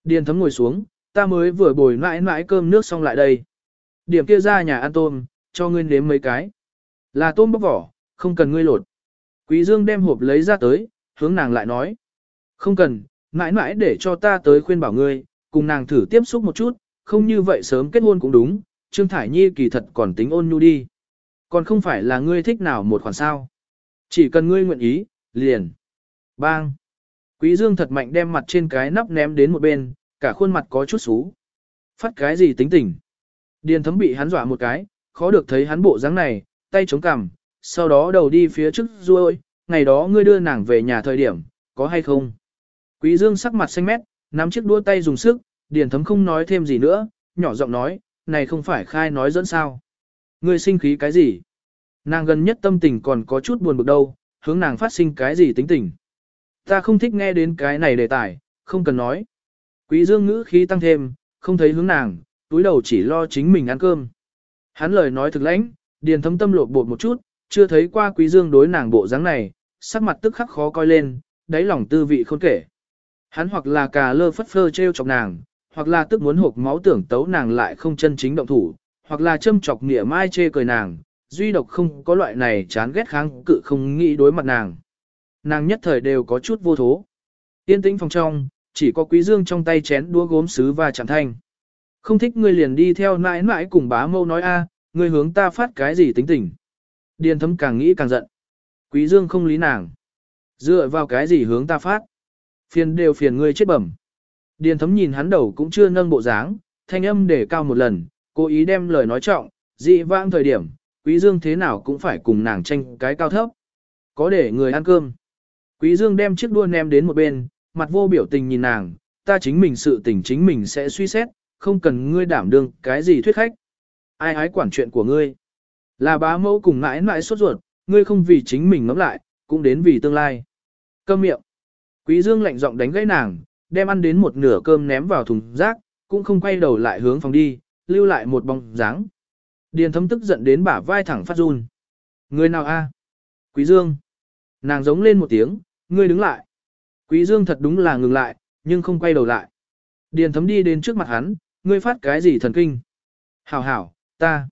Điền thấm ngồi xuống, ta mới vừa bồi mãi mãi cơm nước xong lại đây. Điểm kia ra nhà ăn tôm, cho ngươi nếm mấy cái. Là tôm bóc vỏ, không cần ngươi lột. Quý Dương đem hộp lấy ra tới, hướng nàng lại nói. Không cần, mãi mãi để cho ta tới khuyên bảo ngươi, cùng nàng thử tiếp xúc một chút, không như vậy sớm kết hôn cũng đúng, Trương Thải Nhi kỳ thật còn tính ôn nhu đi. Còn không phải là ngươi thích nào một khoản sao. Chỉ cần ngươi nguyện ý, liền. Bang. Quý Dương thật mạnh đem mặt trên cái nắp ném đến một bên, cả khuôn mặt có chút xú. Phát cái gì tính tình. Điền thấm bị hắn dọa một cái, khó được thấy hắn bộ dáng này, tay chống cằm, sau đó đầu đi phía trước ruôi, ngày đó ngươi đưa nàng về nhà thời điểm, có hay không? Quý Dương sắc mặt xanh mét, nắm chiếc đua tay dùng sức, điền thấm không nói thêm gì nữa, nhỏ giọng nói, này không phải khai nói dẫn sao. Ngươi sinh khí cái gì? Nàng gần nhất tâm tình còn có chút buồn bực đâu, hướng nàng phát sinh cái gì tính tình. Ta không thích nghe đến cái này đề tài, không cần nói. Quý dương ngữ khí tăng thêm, không thấy hướng nàng, túi đầu chỉ lo chính mình ăn cơm. Hắn lời nói thực lãnh, điền thấm tâm lột bột một chút, chưa thấy qua quý dương đối nàng bộ dáng này, sắc mặt tức khắc khó coi lên, đáy lòng tư vị khôn kể. Hắn hoặc là cà lơ phất phơ treo chọc nàng, hoặc là tức muốn hộp máu tưởng tấu nàng lại không chân chính động thủ, hoặc là châm chọc nghĩa mai chê cười nàng, duy độc không có loại này chán ghét kháng cự không nghĩ đối mặt nàng. Nàng nhất thời đều có chút vô thố. Yên tĩnh phòng trong, chỉ có quý dương trong tay chén đũa gốm sứ và chạm thanh. Không thích ngươi liền đi theo nãi nãi cùng bá mâu nói a, ngươi hướng ta phát cái gì tính tình. Điền thấm càng nghĩ càng giận. Quý dương không lý nàng. Dựa vào cái gì hướng ta phát. Phiền đều phiền ngươi chết bẩm. Điền thấm nhìn hắn đầu cũng chưa nâng bộ dáng, thanh âm để cao một lần, cố ý đem lời nói trọng, dị vãng thời điểm, quý dương thế nào cũng phải cùng nàng tranh cái cao thấp. Có để người ăn cơm. Quý dương đem chiếc đua ném đến một bên, mặt vô biểu tình nhìn nàng, ta chính mình sự tình chính mình sẽ suy xét, không cần ngươi đảm đương cái gì thuyết khách. Ai ái quản chuyện của ngươi. Là bá mẫu cùng mãi mãi suốt ruột, ngươi không vì chính mình ngẫm lại, cũng đến vì tương lai. Câm miệng. Quý Dương lạnh giọng đánh gãy nàng, đem ăn đến một nửa cơm ném vào thùng rác, cũng không quay đầu lại hướng phòng đi, lưu lại một bóng dáng. Điền thấm tức giận đến bả vai thẳng phát run. Người nào a? Quý Dương. Nàng giống lên một tiếng, ngươi đứng lại. Quý Dương thật đúng là ngừng lại, nhưng không quay đầu lại. Điền thấm đi đến trước mặt hắn, ngươi phát cái gì thần kinh? Hảo hảo, ta.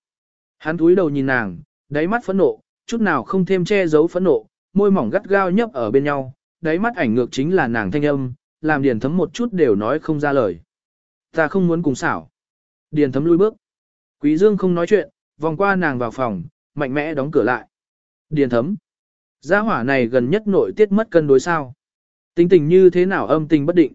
Hắn cúi đầu nhìn nàng, đáy mắt phẫn nộ, chút nào không thêm che giấu phẫn nộ, môi mỏng gắt gao nhấp ở bên nhau, đáy mắt ảnh ngược chính là nàng thanh âm, làm điền thấm một chút đều nói không ra lời. Ta không muốn cùng xảo. Điền thấm lui bước. Quý Dương không nói chuyện, vòng qua nàng vào phòng, mạnh mẽ đóng cửa lại. Điền thấm. Gia hỏa này gần nhất nội tiết mất cân đối sao. Tính tình như thế nào âm tình bất định.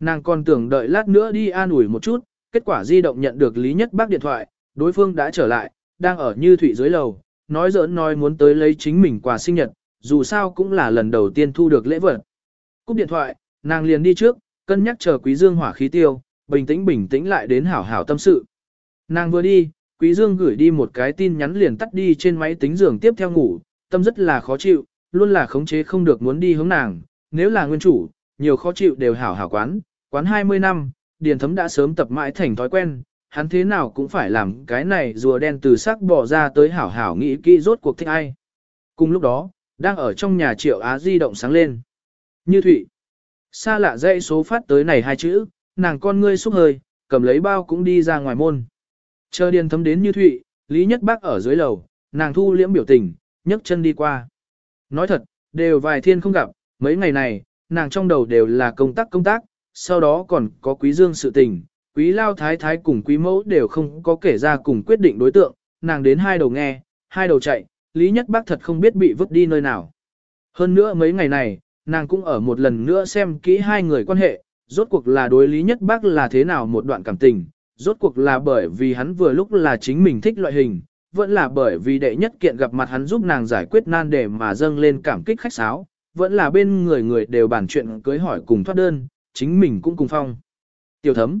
Nàng còn tưởng đợi lát nữa đi an ủi một chút, kết quả di động nhận được Lý Nhất Bác điện thoại, đối phương đã trở lại, đang ở như thủy dưới lầu, nói giỡn nói muốn tới lấy chính mình quà sinh nhật, dù sao cũng là lần đầu tiên thu được lễ vật. Cúp điện thoại, nàng liền đi trước, cân nhắc chờ Quý Dương hỏa khí tiêu, bình tĩnh bình tĩnh lại đến hảo hảo tâm sự. Nàng vừa đi, Quý Dương gửi đi một cái tin nhắn liền tắt đi trên máy tính giường tiếp theo ngủ, tâm rất là khó chịu, luôn là khống chế không được muốn đi hướng nàng, nếu là nguyên chủ, nhiều khó chịu đều hảo hảo quán, quán 20 năm, Điền Thấm đã sớm tập mãi thành thói quen, hắn thế nào cũng phải làm cái này rùa đen từ sắc bỏ ra tới hảo hảo nghĩ kỹ rốt cuộc thích ai. Cùng lúc đó, đang ở trong nhà triệu Á di động sáng lên. Như Thụy. Xa lạ dãy số phát tới này hai chữ, nàng con ngươi xúc hơi, cầm lấy bao cũng đi ra ngoài môn. Chờ điền thấm đến Như Thụy, Lý Nhất Bác ở dưới lầu, nàng thu liễm biểu tình, nhấc chân đi qua. Nói thật, đều vài thiên không gặp, mấy ngày này, nàng trong đầu đều là công tác công tác, sau đó còn có quý dương sự tình, quý lao thái thái cùng quý mẫu đều không có kể ra cùng quyết định đối tượng, nàng đến hai đầu nghe, hai đầu chạy, Lý Nhất Bác thật không biết bị vứt đi nơi nào. Hơn nữa mấy ngày này, nàng cũng ở một lần nữa xem kỹ hai người quan hệ, rốt cuộc là đối Lý Nhất Bác là thế nào một đoạn cảm tình, rốt cuộc là bởi vì hắn vừa lúc là chính mình thích loại hình, vẫn là bởi vì đệ nhất kiện gặp mặt hắn giúp nàng giải quyết nan đề mà dâng lên cảm kích khách sáo, vẫn là bên người người đều bàn chuyện cưới hỏi cùng thoát đơn, chính mình cũng cùng phong. Tiểu thấm.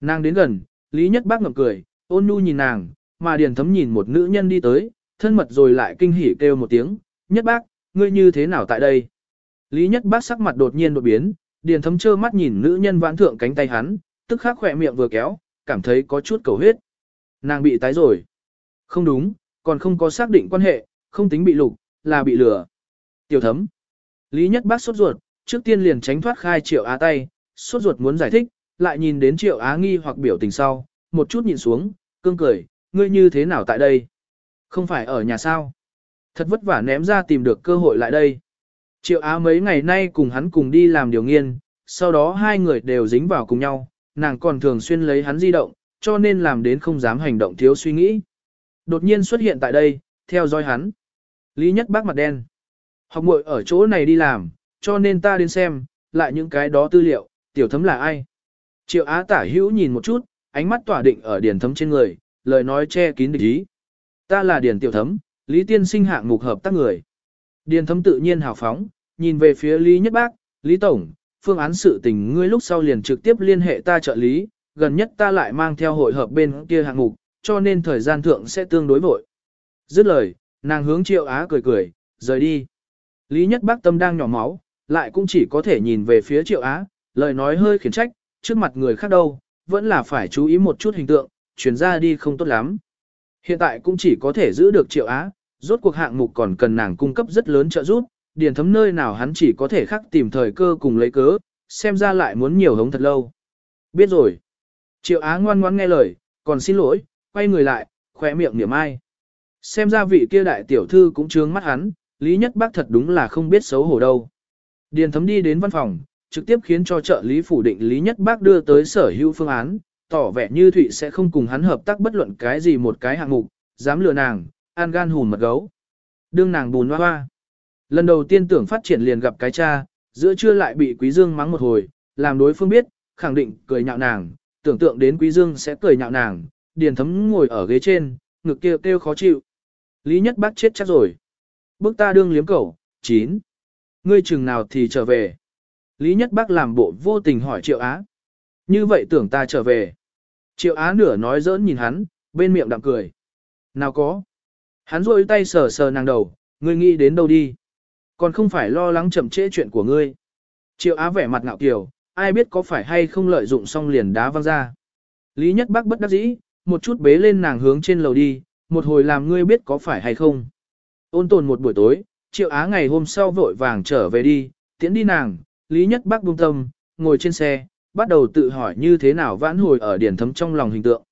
Nàng đến gần, Lý Nhất Bác ngậm cười, ôn nhu nhìn nàng, mà Điền thấm nhìn một nữ nhân đi tới, thân mật rồi lại kinh hỉ kêu một tiếng, Nhất Bác, ngươi như thế nào tại đây? Lý Nhất Bác sắc mặt đột nhiên đột biến, Điền thấm trơ mắt nhìn nữ nhân vãn thượng cánh tay hắn, tức khắc khỏe miệng vừa kéo, cảm thấy có chút cầu huyết. Nàng bị tái rồi. Không đúng, còn không có xác định quan hệ, không tính bị lục, là bị lừa. Tiểu thấm. Lý Nhất Bác sốt ruột, trước tiên liền tránh thoát khai Triệu Á tay, sốt ruột muốn giải thích, lại nhìn đến Triệu Á nghi hoặc biểu tình sau, một chút nhìn xuống, cương cười, ngươi như thế nào tại đây? Không phải ở nhà sao? Thật vất vả ném ra tìm được cơ hội lại đây. Triệu Á mấy ngày nay cùng hắn cùng đi làm điều nghiên, sau đó hai người đều dính vào cùng nhau, nàng còn thường xuyên lấy hắn di động, cho nên làm đến không dám hành động thiếu suy nghĩ. Đột nhiên xuất hiện tại đây, theo dõi hắn. Lý Nhất Bác mặt đen. Học muội ở chỗ này đi làm, cho nên ta đến xem, lại những cái đó tư liệu, tiểu thấm là ai. Triệu Á tả hữu nhìn một chút, ánh mắt tỏa định ở điển thấm trên người, lời nói che kín địch ý. Ta là điển tiểu thấm, Lý Tiên sinh hạng mục hợp tác người. Điền thấm tự nhiên hào phóng, nhìn về phía Lý Nhất Bác, Lý Tổng, phương án sự tình ngươi lúc sau liền trực tiếp liên hệ ta trợ lý, gần nhất ta lại mang theo hội hợp bên kia hạng mục, cho nên thời gian thượng sẽ tương đối vội. Dứt lời, nàng hướng Triệu Á cười cười, rời đi. Lý Nhất Bác tâm đang nhỏ máu, lại cũng chỉ có thể nhìn về phía Triệu Á, lời nói hơi khiển trách, trước mặt người khác đâu, vẫn là phải chú ý một chút hình tượng, chuyển ra đi không tốt lắm. Hiện tại cũng chỉ có thể giữ được Triệu Á, rốt cuộc hạng mục còn cần nàng cung cấp rất lớn trợ giúp, điền thấm nơi nào hắn chỉ có thể khắc tìm thời cơ cùng lấy cớ, xem ra lại muốn nhiều hống thật lâu. Biết rồi. Triệu Á ngoan ngoãn nghe lời, còn xin lỗi, quay người lại, khỏe miệng niệm ai. Xem ra vị kia đại tiểu thư cũng trướng mắt hắn, Lý Nhất Bác thật đúng là không biết xấu hổ đâu. Điền thấm đi đến văn phòng, trực tiếp khiến cho trợ lý phủ định Lý Nhất Bác đưa tới sở hữu phương án, tỏ vẻ như Thụy sẽ không cùng hắn hợp tác bất luận cái gì một cái hạng mục, dám lừa nàng, an gan hùn mật gấu. Đương nàng bùn hoa hoa. Lần đầu tiên tưởng phát triển liền gặp cái cha, giữa trưa lại bị Quý Dương mắng một hồi, làm đối phương biết, khẳng định cười nhạo nàng, tưởng tượng đến Quý Dương sẽ cười nhạo nàng, điền thấm ngồi ở ghế trên, ngực kia kêu, kêu khó chịu. Lý Nhất Bác chết chắc rồi. Bước ta đương liếm cẩu, chín. Ngươi chừng nào thì trở về. Lý Nhất Bác làm bộ vô tình hỏi Triệu Á. Như vậy tưởng ta trở về. Triệu Á nửa nói giỡn nhìn hắn, bên miệng đạm cười. Nào có. Hắn rôi tay sờ sờ nàng đầu, ngươi nghĩ đến đâu đi. Còn không phải lo lắng chậm trễ chuyện của ngươi. Triệu Á vẻ mặt ngạo kiều, ai biết có phải hay không lợi dụng xong liền đá văng ra. Lý Nhất Bác bất đắc dĩ, một chút bế lên nàng hướng trên lầu đi, một hồi làm ngươi biết có phải hay không. Ôn tồn một buổi tối, Triệu Á ngày hôm sau vội vàng trở về đi, tiễn đi nàng, Lý Nhất Bác buông tâm, ngồi trên xe, bắt đầu tự hỏi như thế nào vãn hồi ở điển thấm trong lòng hình tượng.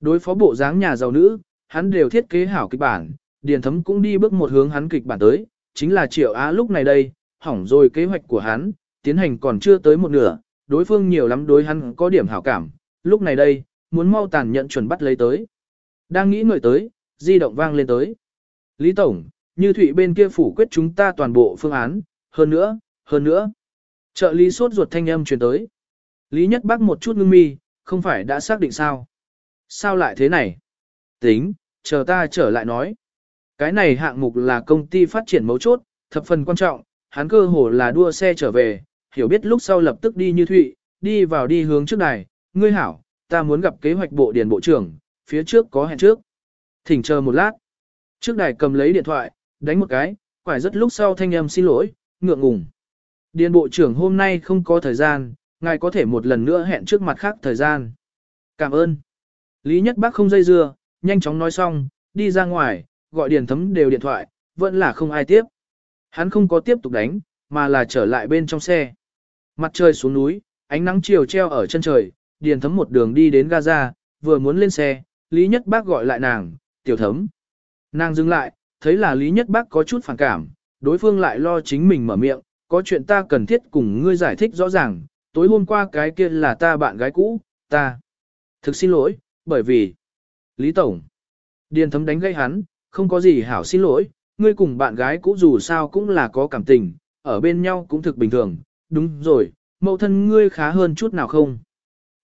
Đối phó bộ dáng nhà giàu nữ, hắn đều thiết kế hảo kịch bản, điển thấm cũng đi bước một hướng hắn kịch bản tới, chính là Triệu Á lúc này đây, hỏng rồi kế hoạch của hắn, tiến hành còn chưa tới một nửa, đối phương nhiều lắm đối hắn có điểm hảo cảm, lúc này đây, muốn mau tàn nhận chuẩn bắt lấy tới. Đang nghĩ người tới, di động vang lên tới. Lý Tổng, như Thụy bên kia phủ quyết chúng ta toàn bộ phương án, hơn nữa, hơn nữa. Trợ lý sốt ruột thanh âm truyền tới. Lý Nhất Bắc một chút ngưng mi, không phải đã xác định sao? Sao lại thế này? Tính, chờ ta trở lại nói. Cái này hạng mục là công ty phát triển mấu chốt, thập phần quan trọng, hắn cơ hồ là đua xe trở về, hiểu biết lúc sau lập tức đi như Thụy, đi vào đi hướng trước này, ngươi hảo, ta muốn gặp kế hoạch bộ điền bộ trưởng, phía trước có hẹn trước. Thỉnh chờ một lát. Trước đài cầm lấy điện thoại, đánh một cái, quải rất lúc sau thanh âm xin lỗi, ngượng ngùng. Điền bộ trưởng hôm nay không có thời gian, ngài có thể một lần nữa hẹn trước mặt khác thời gian. Cảm ơn. Lý Nhất Bác không dây dưa, nhanh chóng nói xong, đi ra ngoài, gọi điền thấm đều điện thoại, vẫn là không ai tiếp. Hắn không có tiếp tục đánh, mà là trở lại bên trong xe. Mặt trời xuống núi, ánh nắng chiều treo ở chân trời, điền thấm một đường đi đến Gaza, vừa muốn lên xe, Lý Nhất Bác gọi lại nàng, tiểu thấm. Nàng dừng lại, thấy là Lý Nhất Bác có chút phản cảm, đối phương lại lo chính mình mở miệng, có chuyện ta cần thiết cùng ngươi giải thích rõ ràng, tối hôm qua cái kia là ta bạn gái cũ, ta. Thực xin lỗi, bởi vì... Lý Tổng. Điền thấm đánh gây hắn, không có gì hảo xin lỗi, ngươi cùng bạn gái cũ dù sao cũng là có cảm tình, ở bên nhau cũng thực bình thường, đúng rồi, mẫu thân ngươi khá hơn chút nào không?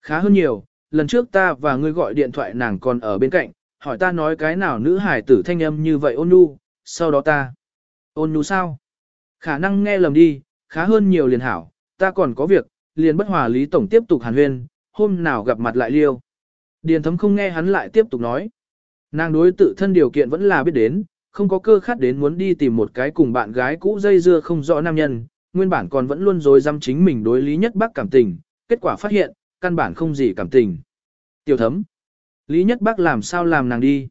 Khá hơn nhiều, lần trước ta và ngươi gọi điện thoại nàng còn ở bên cạnh, hỏi ta nói cái nào nữ hải tử thanh âm như vậy ôn nhu, sau đó ta. Ôn nhu sao? Khả năng nghe lầm đi, khá hơn nhiều liền hảo, ta còn có việc, liền bất hòa Lý Tổng tiếp tục hàn huyên, hôm nào gặp mặt lại liêu. Điền thấm không nghe hắn lại tiếp tục nói. Nàng đối tự thân điều kiện vẫn là biết đến, không có cơ khát đến muốn đi tìm một cái cùng bạn gái cũ dây dưa không rõ nam nhân, nguyên bản còn vẫn luôn dối dăm chính mình đối lý nhất bác cảm tình, kết quả phát hiện, căn bản không gì cảm tình. Tiểu thấm, lý nhất bác làm sao làm nàng đi.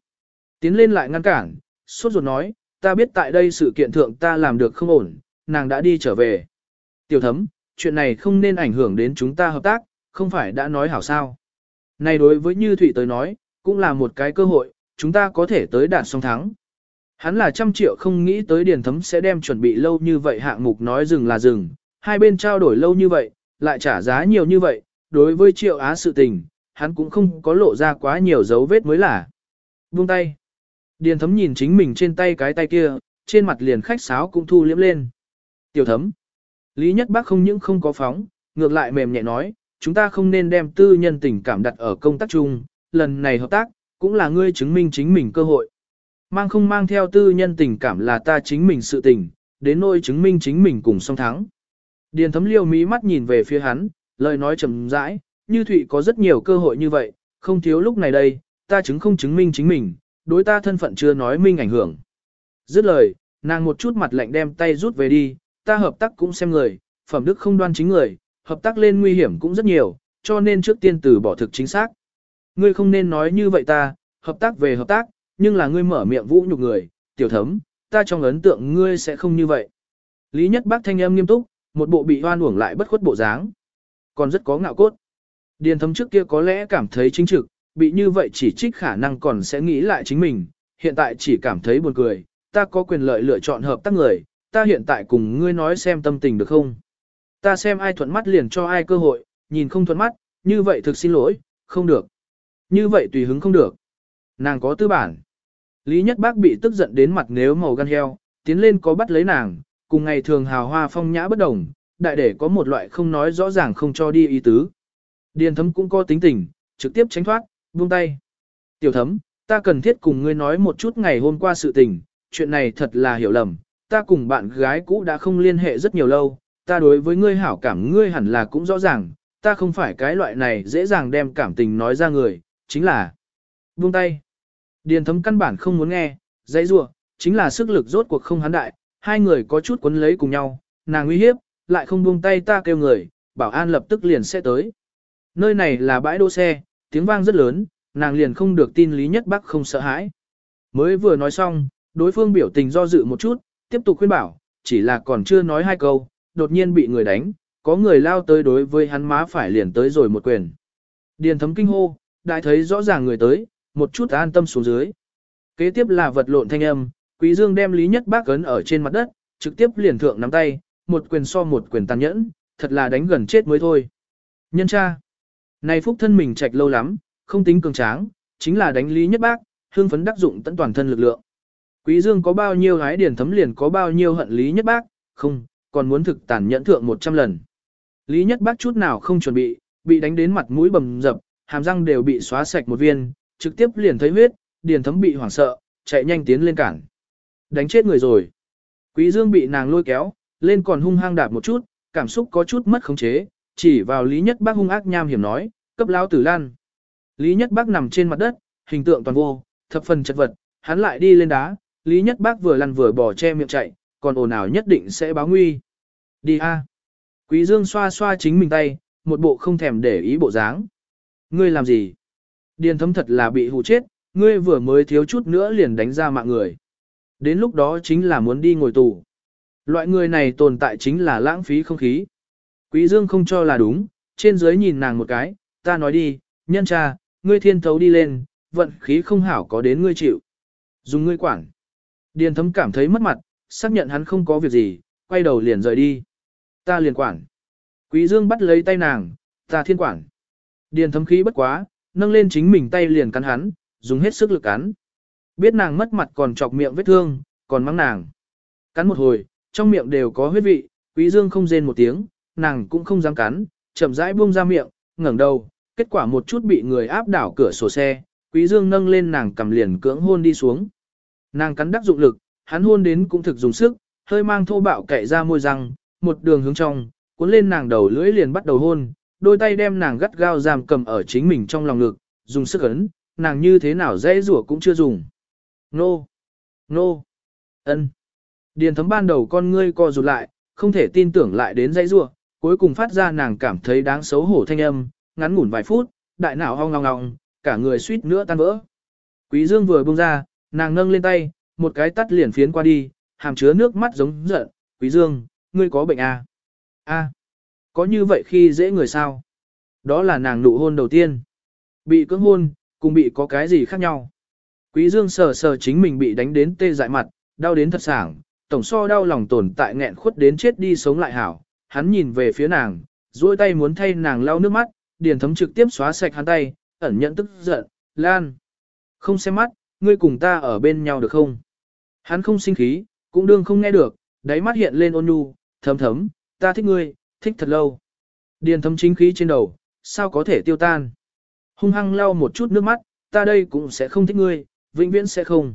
Tiến lên lại ngăn cản, suốt ruột nói, ta biết tại đây sự kiện thượng ta làm được không ổn, nàng đã đi trở về. Tiểu thấm, chuyện này không nên ảnh hưởng đến chúng ta hợp tác, không phải đã nói hảo sao. Này đối với Như Thụy tới nói, cũng là một cái cơ hội, chúng ta có thể tới đạt song thắng. Hắn là trăm triệu không nghĩ tới Điền Thấm sẽ đem chuẩn bị lâu như vậy hạng mục nói dừng là dừng, hai bên trao đổi lâu như vậy, lại trả giá nhiều như vậy, đối với triệu á sự tình, hắn cũng không có lộ ra quá nhiều dấu vết mới là. Buông tay. Điền Thấm nhìn chính mình trên tay cái tay kia, trên mặt liền khách sáo cũng thu liếm lên. Tiểu Thấm. Lý Nhất Bác không những không có phóng, ngược lại mềm nhẹ nói, chúng ta không nên đem tư nhân tình cảm đặt ở công tác chung, lần này hợp tác, cũng là ngươi chứng minh chính mình cơ hội. Mang không mang theo tư nhân tình cảm là ta chính mình sự tình, đến nỗi chứng minh chính mình cùng song thắng. Điền thấm liêu mí mắt nhìn về phía hắn, lời nói chậm rãi, như Thụy có rất nhiều cơ hội như vậy, không thiếu lúc này đây, ta chứng không chứng minh chính mình, đối ta thân phận chưa nói minh ảnh hưởng. Dứt lời, nàng một chút mặt lạnh đem tay rút về đi, ta hợp tác cũng xem người, phẩm đức không đoan chính người, hợp tác lên nguy hiểm cũng rất nhiều, cho nên trước tiên từ bỏ thực chính xác. Ngươi không nên nói như vậy ta, hợp tác về hợp tác, nhưng là ngươi mở miệng vũ nhục người, tiểu thấm, ta trong ấn tượng ngươi sẽ không như vậy. Lý Nhất Bác thanh âm nghiêm túc, một bộ bị hoan uổng lại bất khuất bộ dáng. Còn rất có ngạo cốt. Điền thấm trước kia có lẽ cảm thấy chính trực, bị như vậy chỉ trích khả năng còn sẽ nghĩ lại chính mình, hiện tại chỉ cảm thấy buồn cười, ta có quyền lợi lựa chọn hợp tác người, ta hiện tại cùng ngươi nói xem tâm tình được không. Ta xem ai thuận mắt liền cho ai cơ hội, nhìn không thuận mắt, như vậy thực xin lỗi, không được. Như vậy tùy hứng không được. Nàng có tư bản. Lý Nhất Bác bị tức giận đến mặt nếu màu gan heo, tiến lên có bắt lấy nàng, cùng ngày thường hào hoa phong nhã bất đồng, đại để có một loại không nói rõ ràng không cho đi ý tứ. Điền thấm cũng có tính tình, trực tiếp tránh thoát, buông tay. Tiểu thấm, ta cần thiết cùng ngươi nói một chút ngày hôm qua sự tình, chuyện này thật là hiểu lầm, ta cùng bạn gái cũ đã không liên hệ rất nhiều lâu, ta đối với ngươi hảo cảm ngươi hẳn là cũng rõ ràng, ta không phải cái loại này dễ dàng đem cảm tình nói ra người, chính là buông tay. Điền thấm căn bản không muốn nghe, dãy rủa chính là sức lực rốt cuộc không hắn đại, hai người có chút quấn lấy cùng nhau, nàng uy hiếp, lại không buông tay ta kêu người, bảo an lập tức liền sẽ tới. Nơi này là bãi đỗ xe, tiếng vang rất lớn, nàng liền không được tin Lý Nhất Bắc không sợ hãi. Mới vừa nói xong, đối phương biểu tình do dự một chút, tiếp tục khuyên bảo, chỉ là còn chưa nói hai câu, đột nhiên bị người đánh, có người lao tới đối với hắn má phải liền tới rồi một quyền. Điền thấm kinh hô, đại thấy rõ ràng người tới, một chút an tâm xuống dưới. Kế tiếp là vật lộn thanh âm, Quý Dương đem Lý Nhất Bác ấn ở trên mặt đất, trực tiếp liền thượng nắm tay, một quyền so một quyền tàn nhẫn, thật là đánh gần chết mới thôi. Nhân cha, này phúc thân mình trạch lâu lắm, không tính cường tráng, chính là đánh Lý Nhất Bác, hương phấn đắc dụng tận toàn thân lực lượng. Quý Dương có bao nhiêu hái điển thấm liền có bao nhiêu hận Lý Nhất Bác, không, còn muốn thực tàn nhẫn thượng 100 lần. Lý Nhất Bác chút nào không chuẩn bị, bị đánh đến mặt mũi bầm dập, hàm răng đều bị xóa sạch một viên, trực tiếp liền thấy huyết, điền thấm bị hoảng sợ, chạy nhanh tiến lên cản. Đánh chết người rồi. Quý Dương bị nàng lôi kéo, lên còn hung hăng đạp một chút, cảm xúc có chút mất khống chế, chỉ vào Lý Nhất Bác hung ác nham hiểm nói, cấp lao tử lan. Lý Nhất Bác nằm trên mặt đất, hình tượng toàn vô, thập phần chật vật, hắn lại đi lên đá, Lý Nhất Bác vừa lăn vừa bỏ che miệng chạy, còn ồn ào nhất định sẽ báo nguy. Đi a. Quý Dương xoa xoa chính mình tay, một bộ không thèm để ý bộ dáng. Ngươi làm gì? Điền thấm thật là bị hù chết, ngươi vừa mới thiếu chút nữa liền đánh ra mạng người. Đến lúc đó chính là muốn đi ngồi tù. Loại người này tồn tại chính là lãng phí không khí. Quý Dương không cho là đúng, trên dưới nhìn nàng một cái, ta nói đi, nhân cha, ngươi thiên thấu đi lên, vận khí không hảo có đến ngươi chịu. Dùng ngươi quản. Điền thấm cảm thấy mất mặt, xác nhận hắn không có việc gì, quay đầu liền rời đi. Ta liền quản. Quý Dương bắt lấy tay nàng, ta thiên quản. Điền thấm khí bất quá, nâng lên chính mình tay liền cắn hắn, dùng hết sức lực cắn. Biết nàng mất mặt còn chọc miệng vết thương, còn mắng nàng. Cắn một hồi, trong miệng đều có huyết vị, quý dương không rên một tiếng, nàng cũng không dám cắn, chậm rãi buông ra miệng, ngẩng đầu, kết quả một chút bị người áp đảo cửa sổ xe, quý dương nâng lên nàng cầm liền cưỡng hôn đi xuống. Nàng cắn đắc dụng lực, hắn hôn đến cũng thực dùng sức, hơi mang thô bạo kệ ra môi răng, một đường hướng trong, cuốn lên nàng đầu lưỡi liền bắt đầu hôn, đôi tay đem nàng gắt gao giam cầm ở chính mình trong lòng ngực, dùng sức ấn, nàng như thế nào dễ rủa cũng chưa dùng. Nô! Nô! ân. Điền thấm ban đầu con ngươi co rụt lại, không thể tin tưởng lại đến dây rủa, cuối cùng phát ra nàng cảm thấy đáng xấu hổ thanh âm, ngắn ngủn vài phút, đại não hong ngong ngong, cả người suýt nữa tan vỡ. Quý Dương vừa buông ra, nàng nâng lên tay, một cái tắt liền phiến qua đi, hàm chứa nước mắt giống giận, Quý Dương, ngươi có bệnh à? A, có như vậy khi dễ người sao? Đó là nàng nụ hôn đầu tiên. Bị cưỡng hôn, cùng bị có cái gì khác nhau. Quý Dương sờ sờ chính mình bị đánh đến tê dại mặt, đau đến thật sảng, tổng so đau lòng tồn tại nghẹn khuất đến chết đi sống lại hảo. Hắn nhìn về phía nàng, duỗi tay muốn thay nàng lau nước mắt, điền thấm trực tiếp xóa sạch hắn tay, ẩn nhận tức giận, lan. Không xem mắt, ngươi cùng ta ở bên nhau được không? Hắn không sinh khí, cũng đương không nghe được, đáy mắt hiện lên ôn nhu, thấm thấm, ta thích ngươi, thích thật lâu. Điền thấm chính khí trên đầu, sao có thể tiêu tan? Hung hăng lau một chút nước mắt, ta đây cũng sẽ không thích ngươi, vĩnh viễn sẽ không.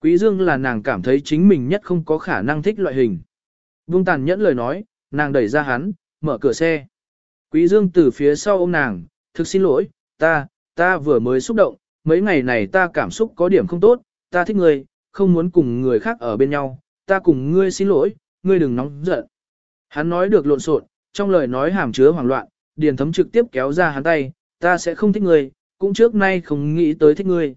Quý Dương là nàng cảm thấy chính mình nhất không có khả năng thích loại hình. Vương tàn nhẫn lời nói, nàng đẩy ra hắn, mở cửa xe. Quý Dương từ phía sau ôm nàng, thực xin lỗi, ta, ta vừa mới xúc động, mấy ngày này ta cảm xúc có điểm không tốt, ta thích ngươi, không muốn cùng người khác ở bên nhau, ta cùng ngươi xin lỗi, ngươi đừng nóng giận. Hắn nói được lộn xộn, trong lời nói hàm chứa hoảng loạn, điền thấm trực tiếp kéo ra hắn tay, ta sẽ không thích ngươi, cũng trước nay không nghĩ tới thích ngươi.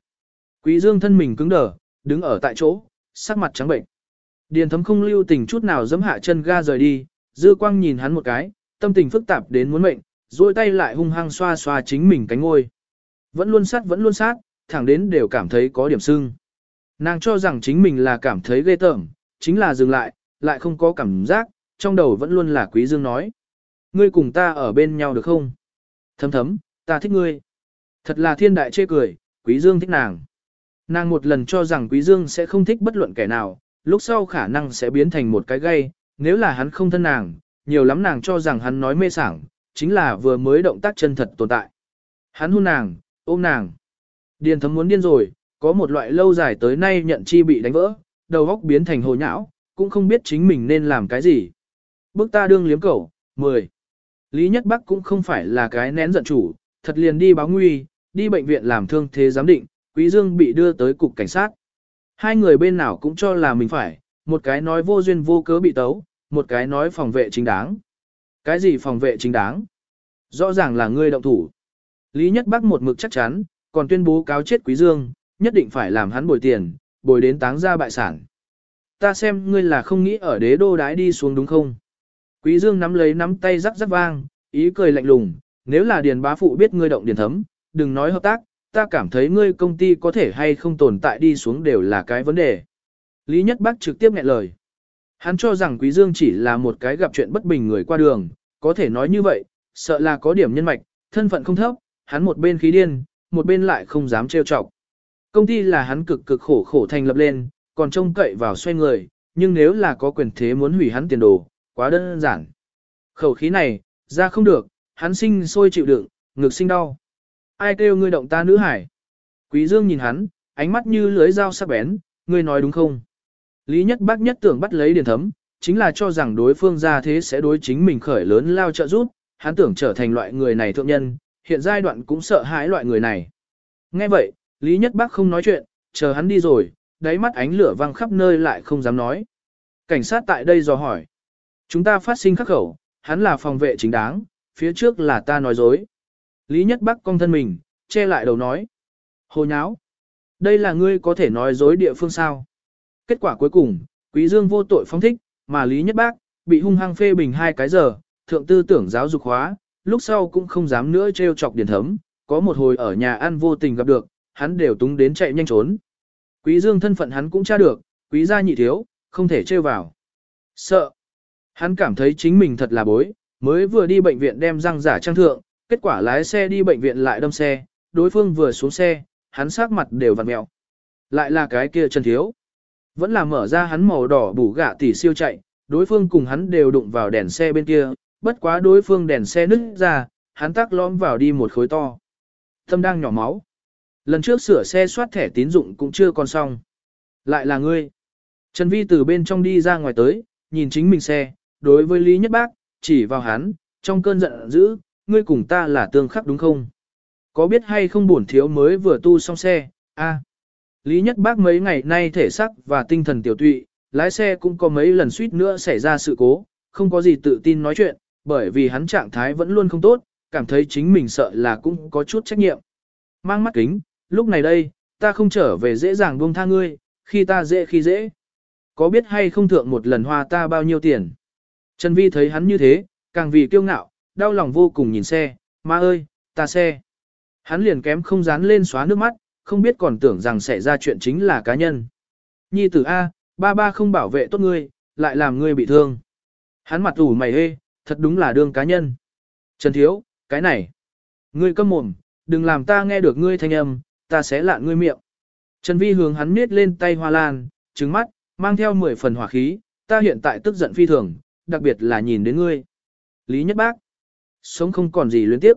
Quý dương thân mình cứng đờ, đứng ở tại chỗ, sắc mặt trắng bệnh. Điền thấm không lưu tình chút nào giẫm hạ chân ga rời đi, dư quang nhìn hắn một cái, tâm tình phức tạp đến muốn mệnh, duỗi tay lại hung hăng xoa xoa chính mình cánh ngôi. Vẫn luôn sát vẫn luôn sát, thẳng đến đều cảm thấy có điểm sưng. Nàng cho rằng chính mình là cảm thấy ghê tởm, chính là dừng lại, lại không có cảm giác, trong đầu vẫn luôn là quý dương nói. Ngươi cùng ta ở bên nhau được không? Thấm thấm, ta thích ngươi. Thật là thiên đại chê cười, quý dương thích nàng. Nàng một lần cho rằng quý dương sẽ không thích bất luận kẻ nào, lúc sau khả năng sẽ biến thành một cái gây, nếu là hắn không thân nàng, nhiều lắm nàng cho rằng hắn nói mê sảng, chính là vừa mới động tác chân thật tồn tại. Hắn hôn nàng, ôm nàng. Điền thấm muốn điên rồi, có một loại lâu dài tới nay nhận chi bị đánh vỡ, đầu óc biến thành hồ nhão, cũng không biết chính mình nên làm cái gì. Bước ta đương liếm cẩu, 10. Lý Nhất Bắc cũng không phải là cái nén giận chủ, thật liền đi báo nguy, đi bệnh viện làm thương thế giám định, Quý Dương bị đưa tới cục cảnh sát. Hai người bên nào cũng cho là mình phải, một cái nói vô duyên vô cớ bị tấu, một cái nói phòng vệ chính đáng. Cái gì phòng vệ chính đáng? Rõ ràng là ngươi động thủ. Lý Nhất Bắc một mực chắc chắn, còn tuyên bố cáo chết Quý Dương, nhất định phải làm hắn bồi tiền, bồi đến táng ra bại sản. Ta xem ngươi là không nghĩ ở đế đô đái đi xuống đúng không? Quý Dương nắm lấy nắm tay rắc rắc vang, ý cười lạnh lùng, nếu là điền bá phụ biết ngươi động điền thấm, đừng nói hợp tác, ta cảm thấy ngươi công ty có thể hay không tồn tại đi xuống đều là cái vấn đề. Lý Nhất Bác trực tiếp nghẹn lời. Hắn cho rằng Quý Dương chỉ là một cái gặp chuyện bất bình người qua đường, có thể nói như vậy, sợ là có điểm nhân mạch, thân phận không thấp, hắn một bên khí điên, một bên lại không dám trêu chọc. Công ty là hắn cực cực khổ khổ thành lập lên, còn trông cậy vào xoay người, nhưng nếu là có quyền thế muốn hủy hắn tiền đồ, quá đơn giản. Khẩu khí này, ra không được, hắn sinh sôi chịu đựng, ngực sinh đau. Ai kêu ngươi động ta nữ hải? Quý Dương nhìn hắn, ánh mắt như lưới dao sắc bén, ngươi nói đúng không? Lý nhất bác nhất tưởng bắt lấy điền thấm, chính là cho rằng đối phương ra thế sẽ đối chính mình khởi lớn lao trợ giúp, hắn tưởng trở thành loại người này thượng nhân, hiện giai đoạn cũng sợ hãi loại người này. Nghe vậy, Lý Nhất Bác không nói chuyện, chờ hắn đi rồi, đáy mắt ánh lửa văng khắp nơi lại không dám nói. Cảnh sát tại đây dò hỏi. Chúng ta phát sinh khắc khẩu, hắn là phòng vệ chính đáng, phía trước là ta nói dối. Lý Nhất Bắc cong thân mình, che lại đầu nói. Hồ nháo. Đây là ngươi có thể nói dối địa phương sao. Kết quả cuối cùng, Quý Dương vô tội phong thích, mà Lý Nhất Bắc bị hung hăng phê bình hai cái giờ, thượng tư tưởng giáo dục hóa, lúc sau cũng không dám nữa treo chọc điển thấm, có một hồi ở nhà ăn vô tình gặp được, hắn đều túng đến chạy nhanh trốn. Quý Dương thân phận hắn cũng tra được, quý gia nhị thiếu, không thể treo vào. Sợ. Hắn cảm thấy chính mình thật là bối, mới vừa đi bệnh viện đem răng giả trang thượng, kết quả lái xe đi bệnh viện lại đâm xe, đối phương vừa xuống xe, hắn sắc mặt đều vặn mẹo. Lại là cái kia chân thiếu. Vẫn là mở ra hắn màu đỏ bủ gạ tỉ siêu chạy, đối phương cùng hắn đều đụng vào đèn xe bên kia, bất quá đối phương đèn xe nứt ra, hắn tắc lõm vào đi một khối to. Tâm đang nhỏ máu. Lần trước sửa xe soát thẻ tín dụng cũng chưa còn xong. Lại là ngươi. Trần Vi từ bên trong đi ra ngoài tới, nhìn chính mình xe, đối với Lý Nhất Bác, chỉ vào hắn, trong cơn giận dữ, ngươi cùng ta là tương khắc đúng không? Có biết hay không buồn thiếu mới vừa tu xong xe, a Lý Nhất Bác mấy ngày nay thể sắc và tinh thần tiểu tụy, lái xe cũng có mấy lần suýt nữa xảy ra sự cố, không có gì tự tin nói chuyện, bởi vì hắn trạng thái vẫn luôn không tốt, cảm thấy chính mình sợ là cũng có chút trách nhiệm. Mang mắt kính, lúc này đây, ta không trở về dễ dàng buông tha ngươi, khi ta dễ khi dễ. Có biết hay không thượng một lần hoa ta bao nhiêu tiền? Trần Vi thấy hắn như thế, càng vì kiêu ngạo, đau lòng vô cùng nhìn xe, ma ơi, ta xe. Hắn liền kém không dán lên xóa nước mắt, không biết còn tưởng rằng sẽ ra chuyện chính là cá nhân. Nhi tử A, ba ba không bảo vệ tốt ngươi, lại làm ngươi bị thương. Hắn mặt ủ mày hê, thật đúng là đương cá nhân. Trần Thiếu, cái này. Ngươi câm mồm, đừng làm ta nghe được ngươi thanh âm, ta sẽ lạn ngươi miệng. Trần Vi hướng hắn miết lên tay hoa lan, trứng mắt, mang theo 10 phần hỏa khí, ta hiện tại tức giận phi thường, đặc biệt là nhìn đến ngươi. Lý Nhất Bác. Sống không còn gì luyến tiếp.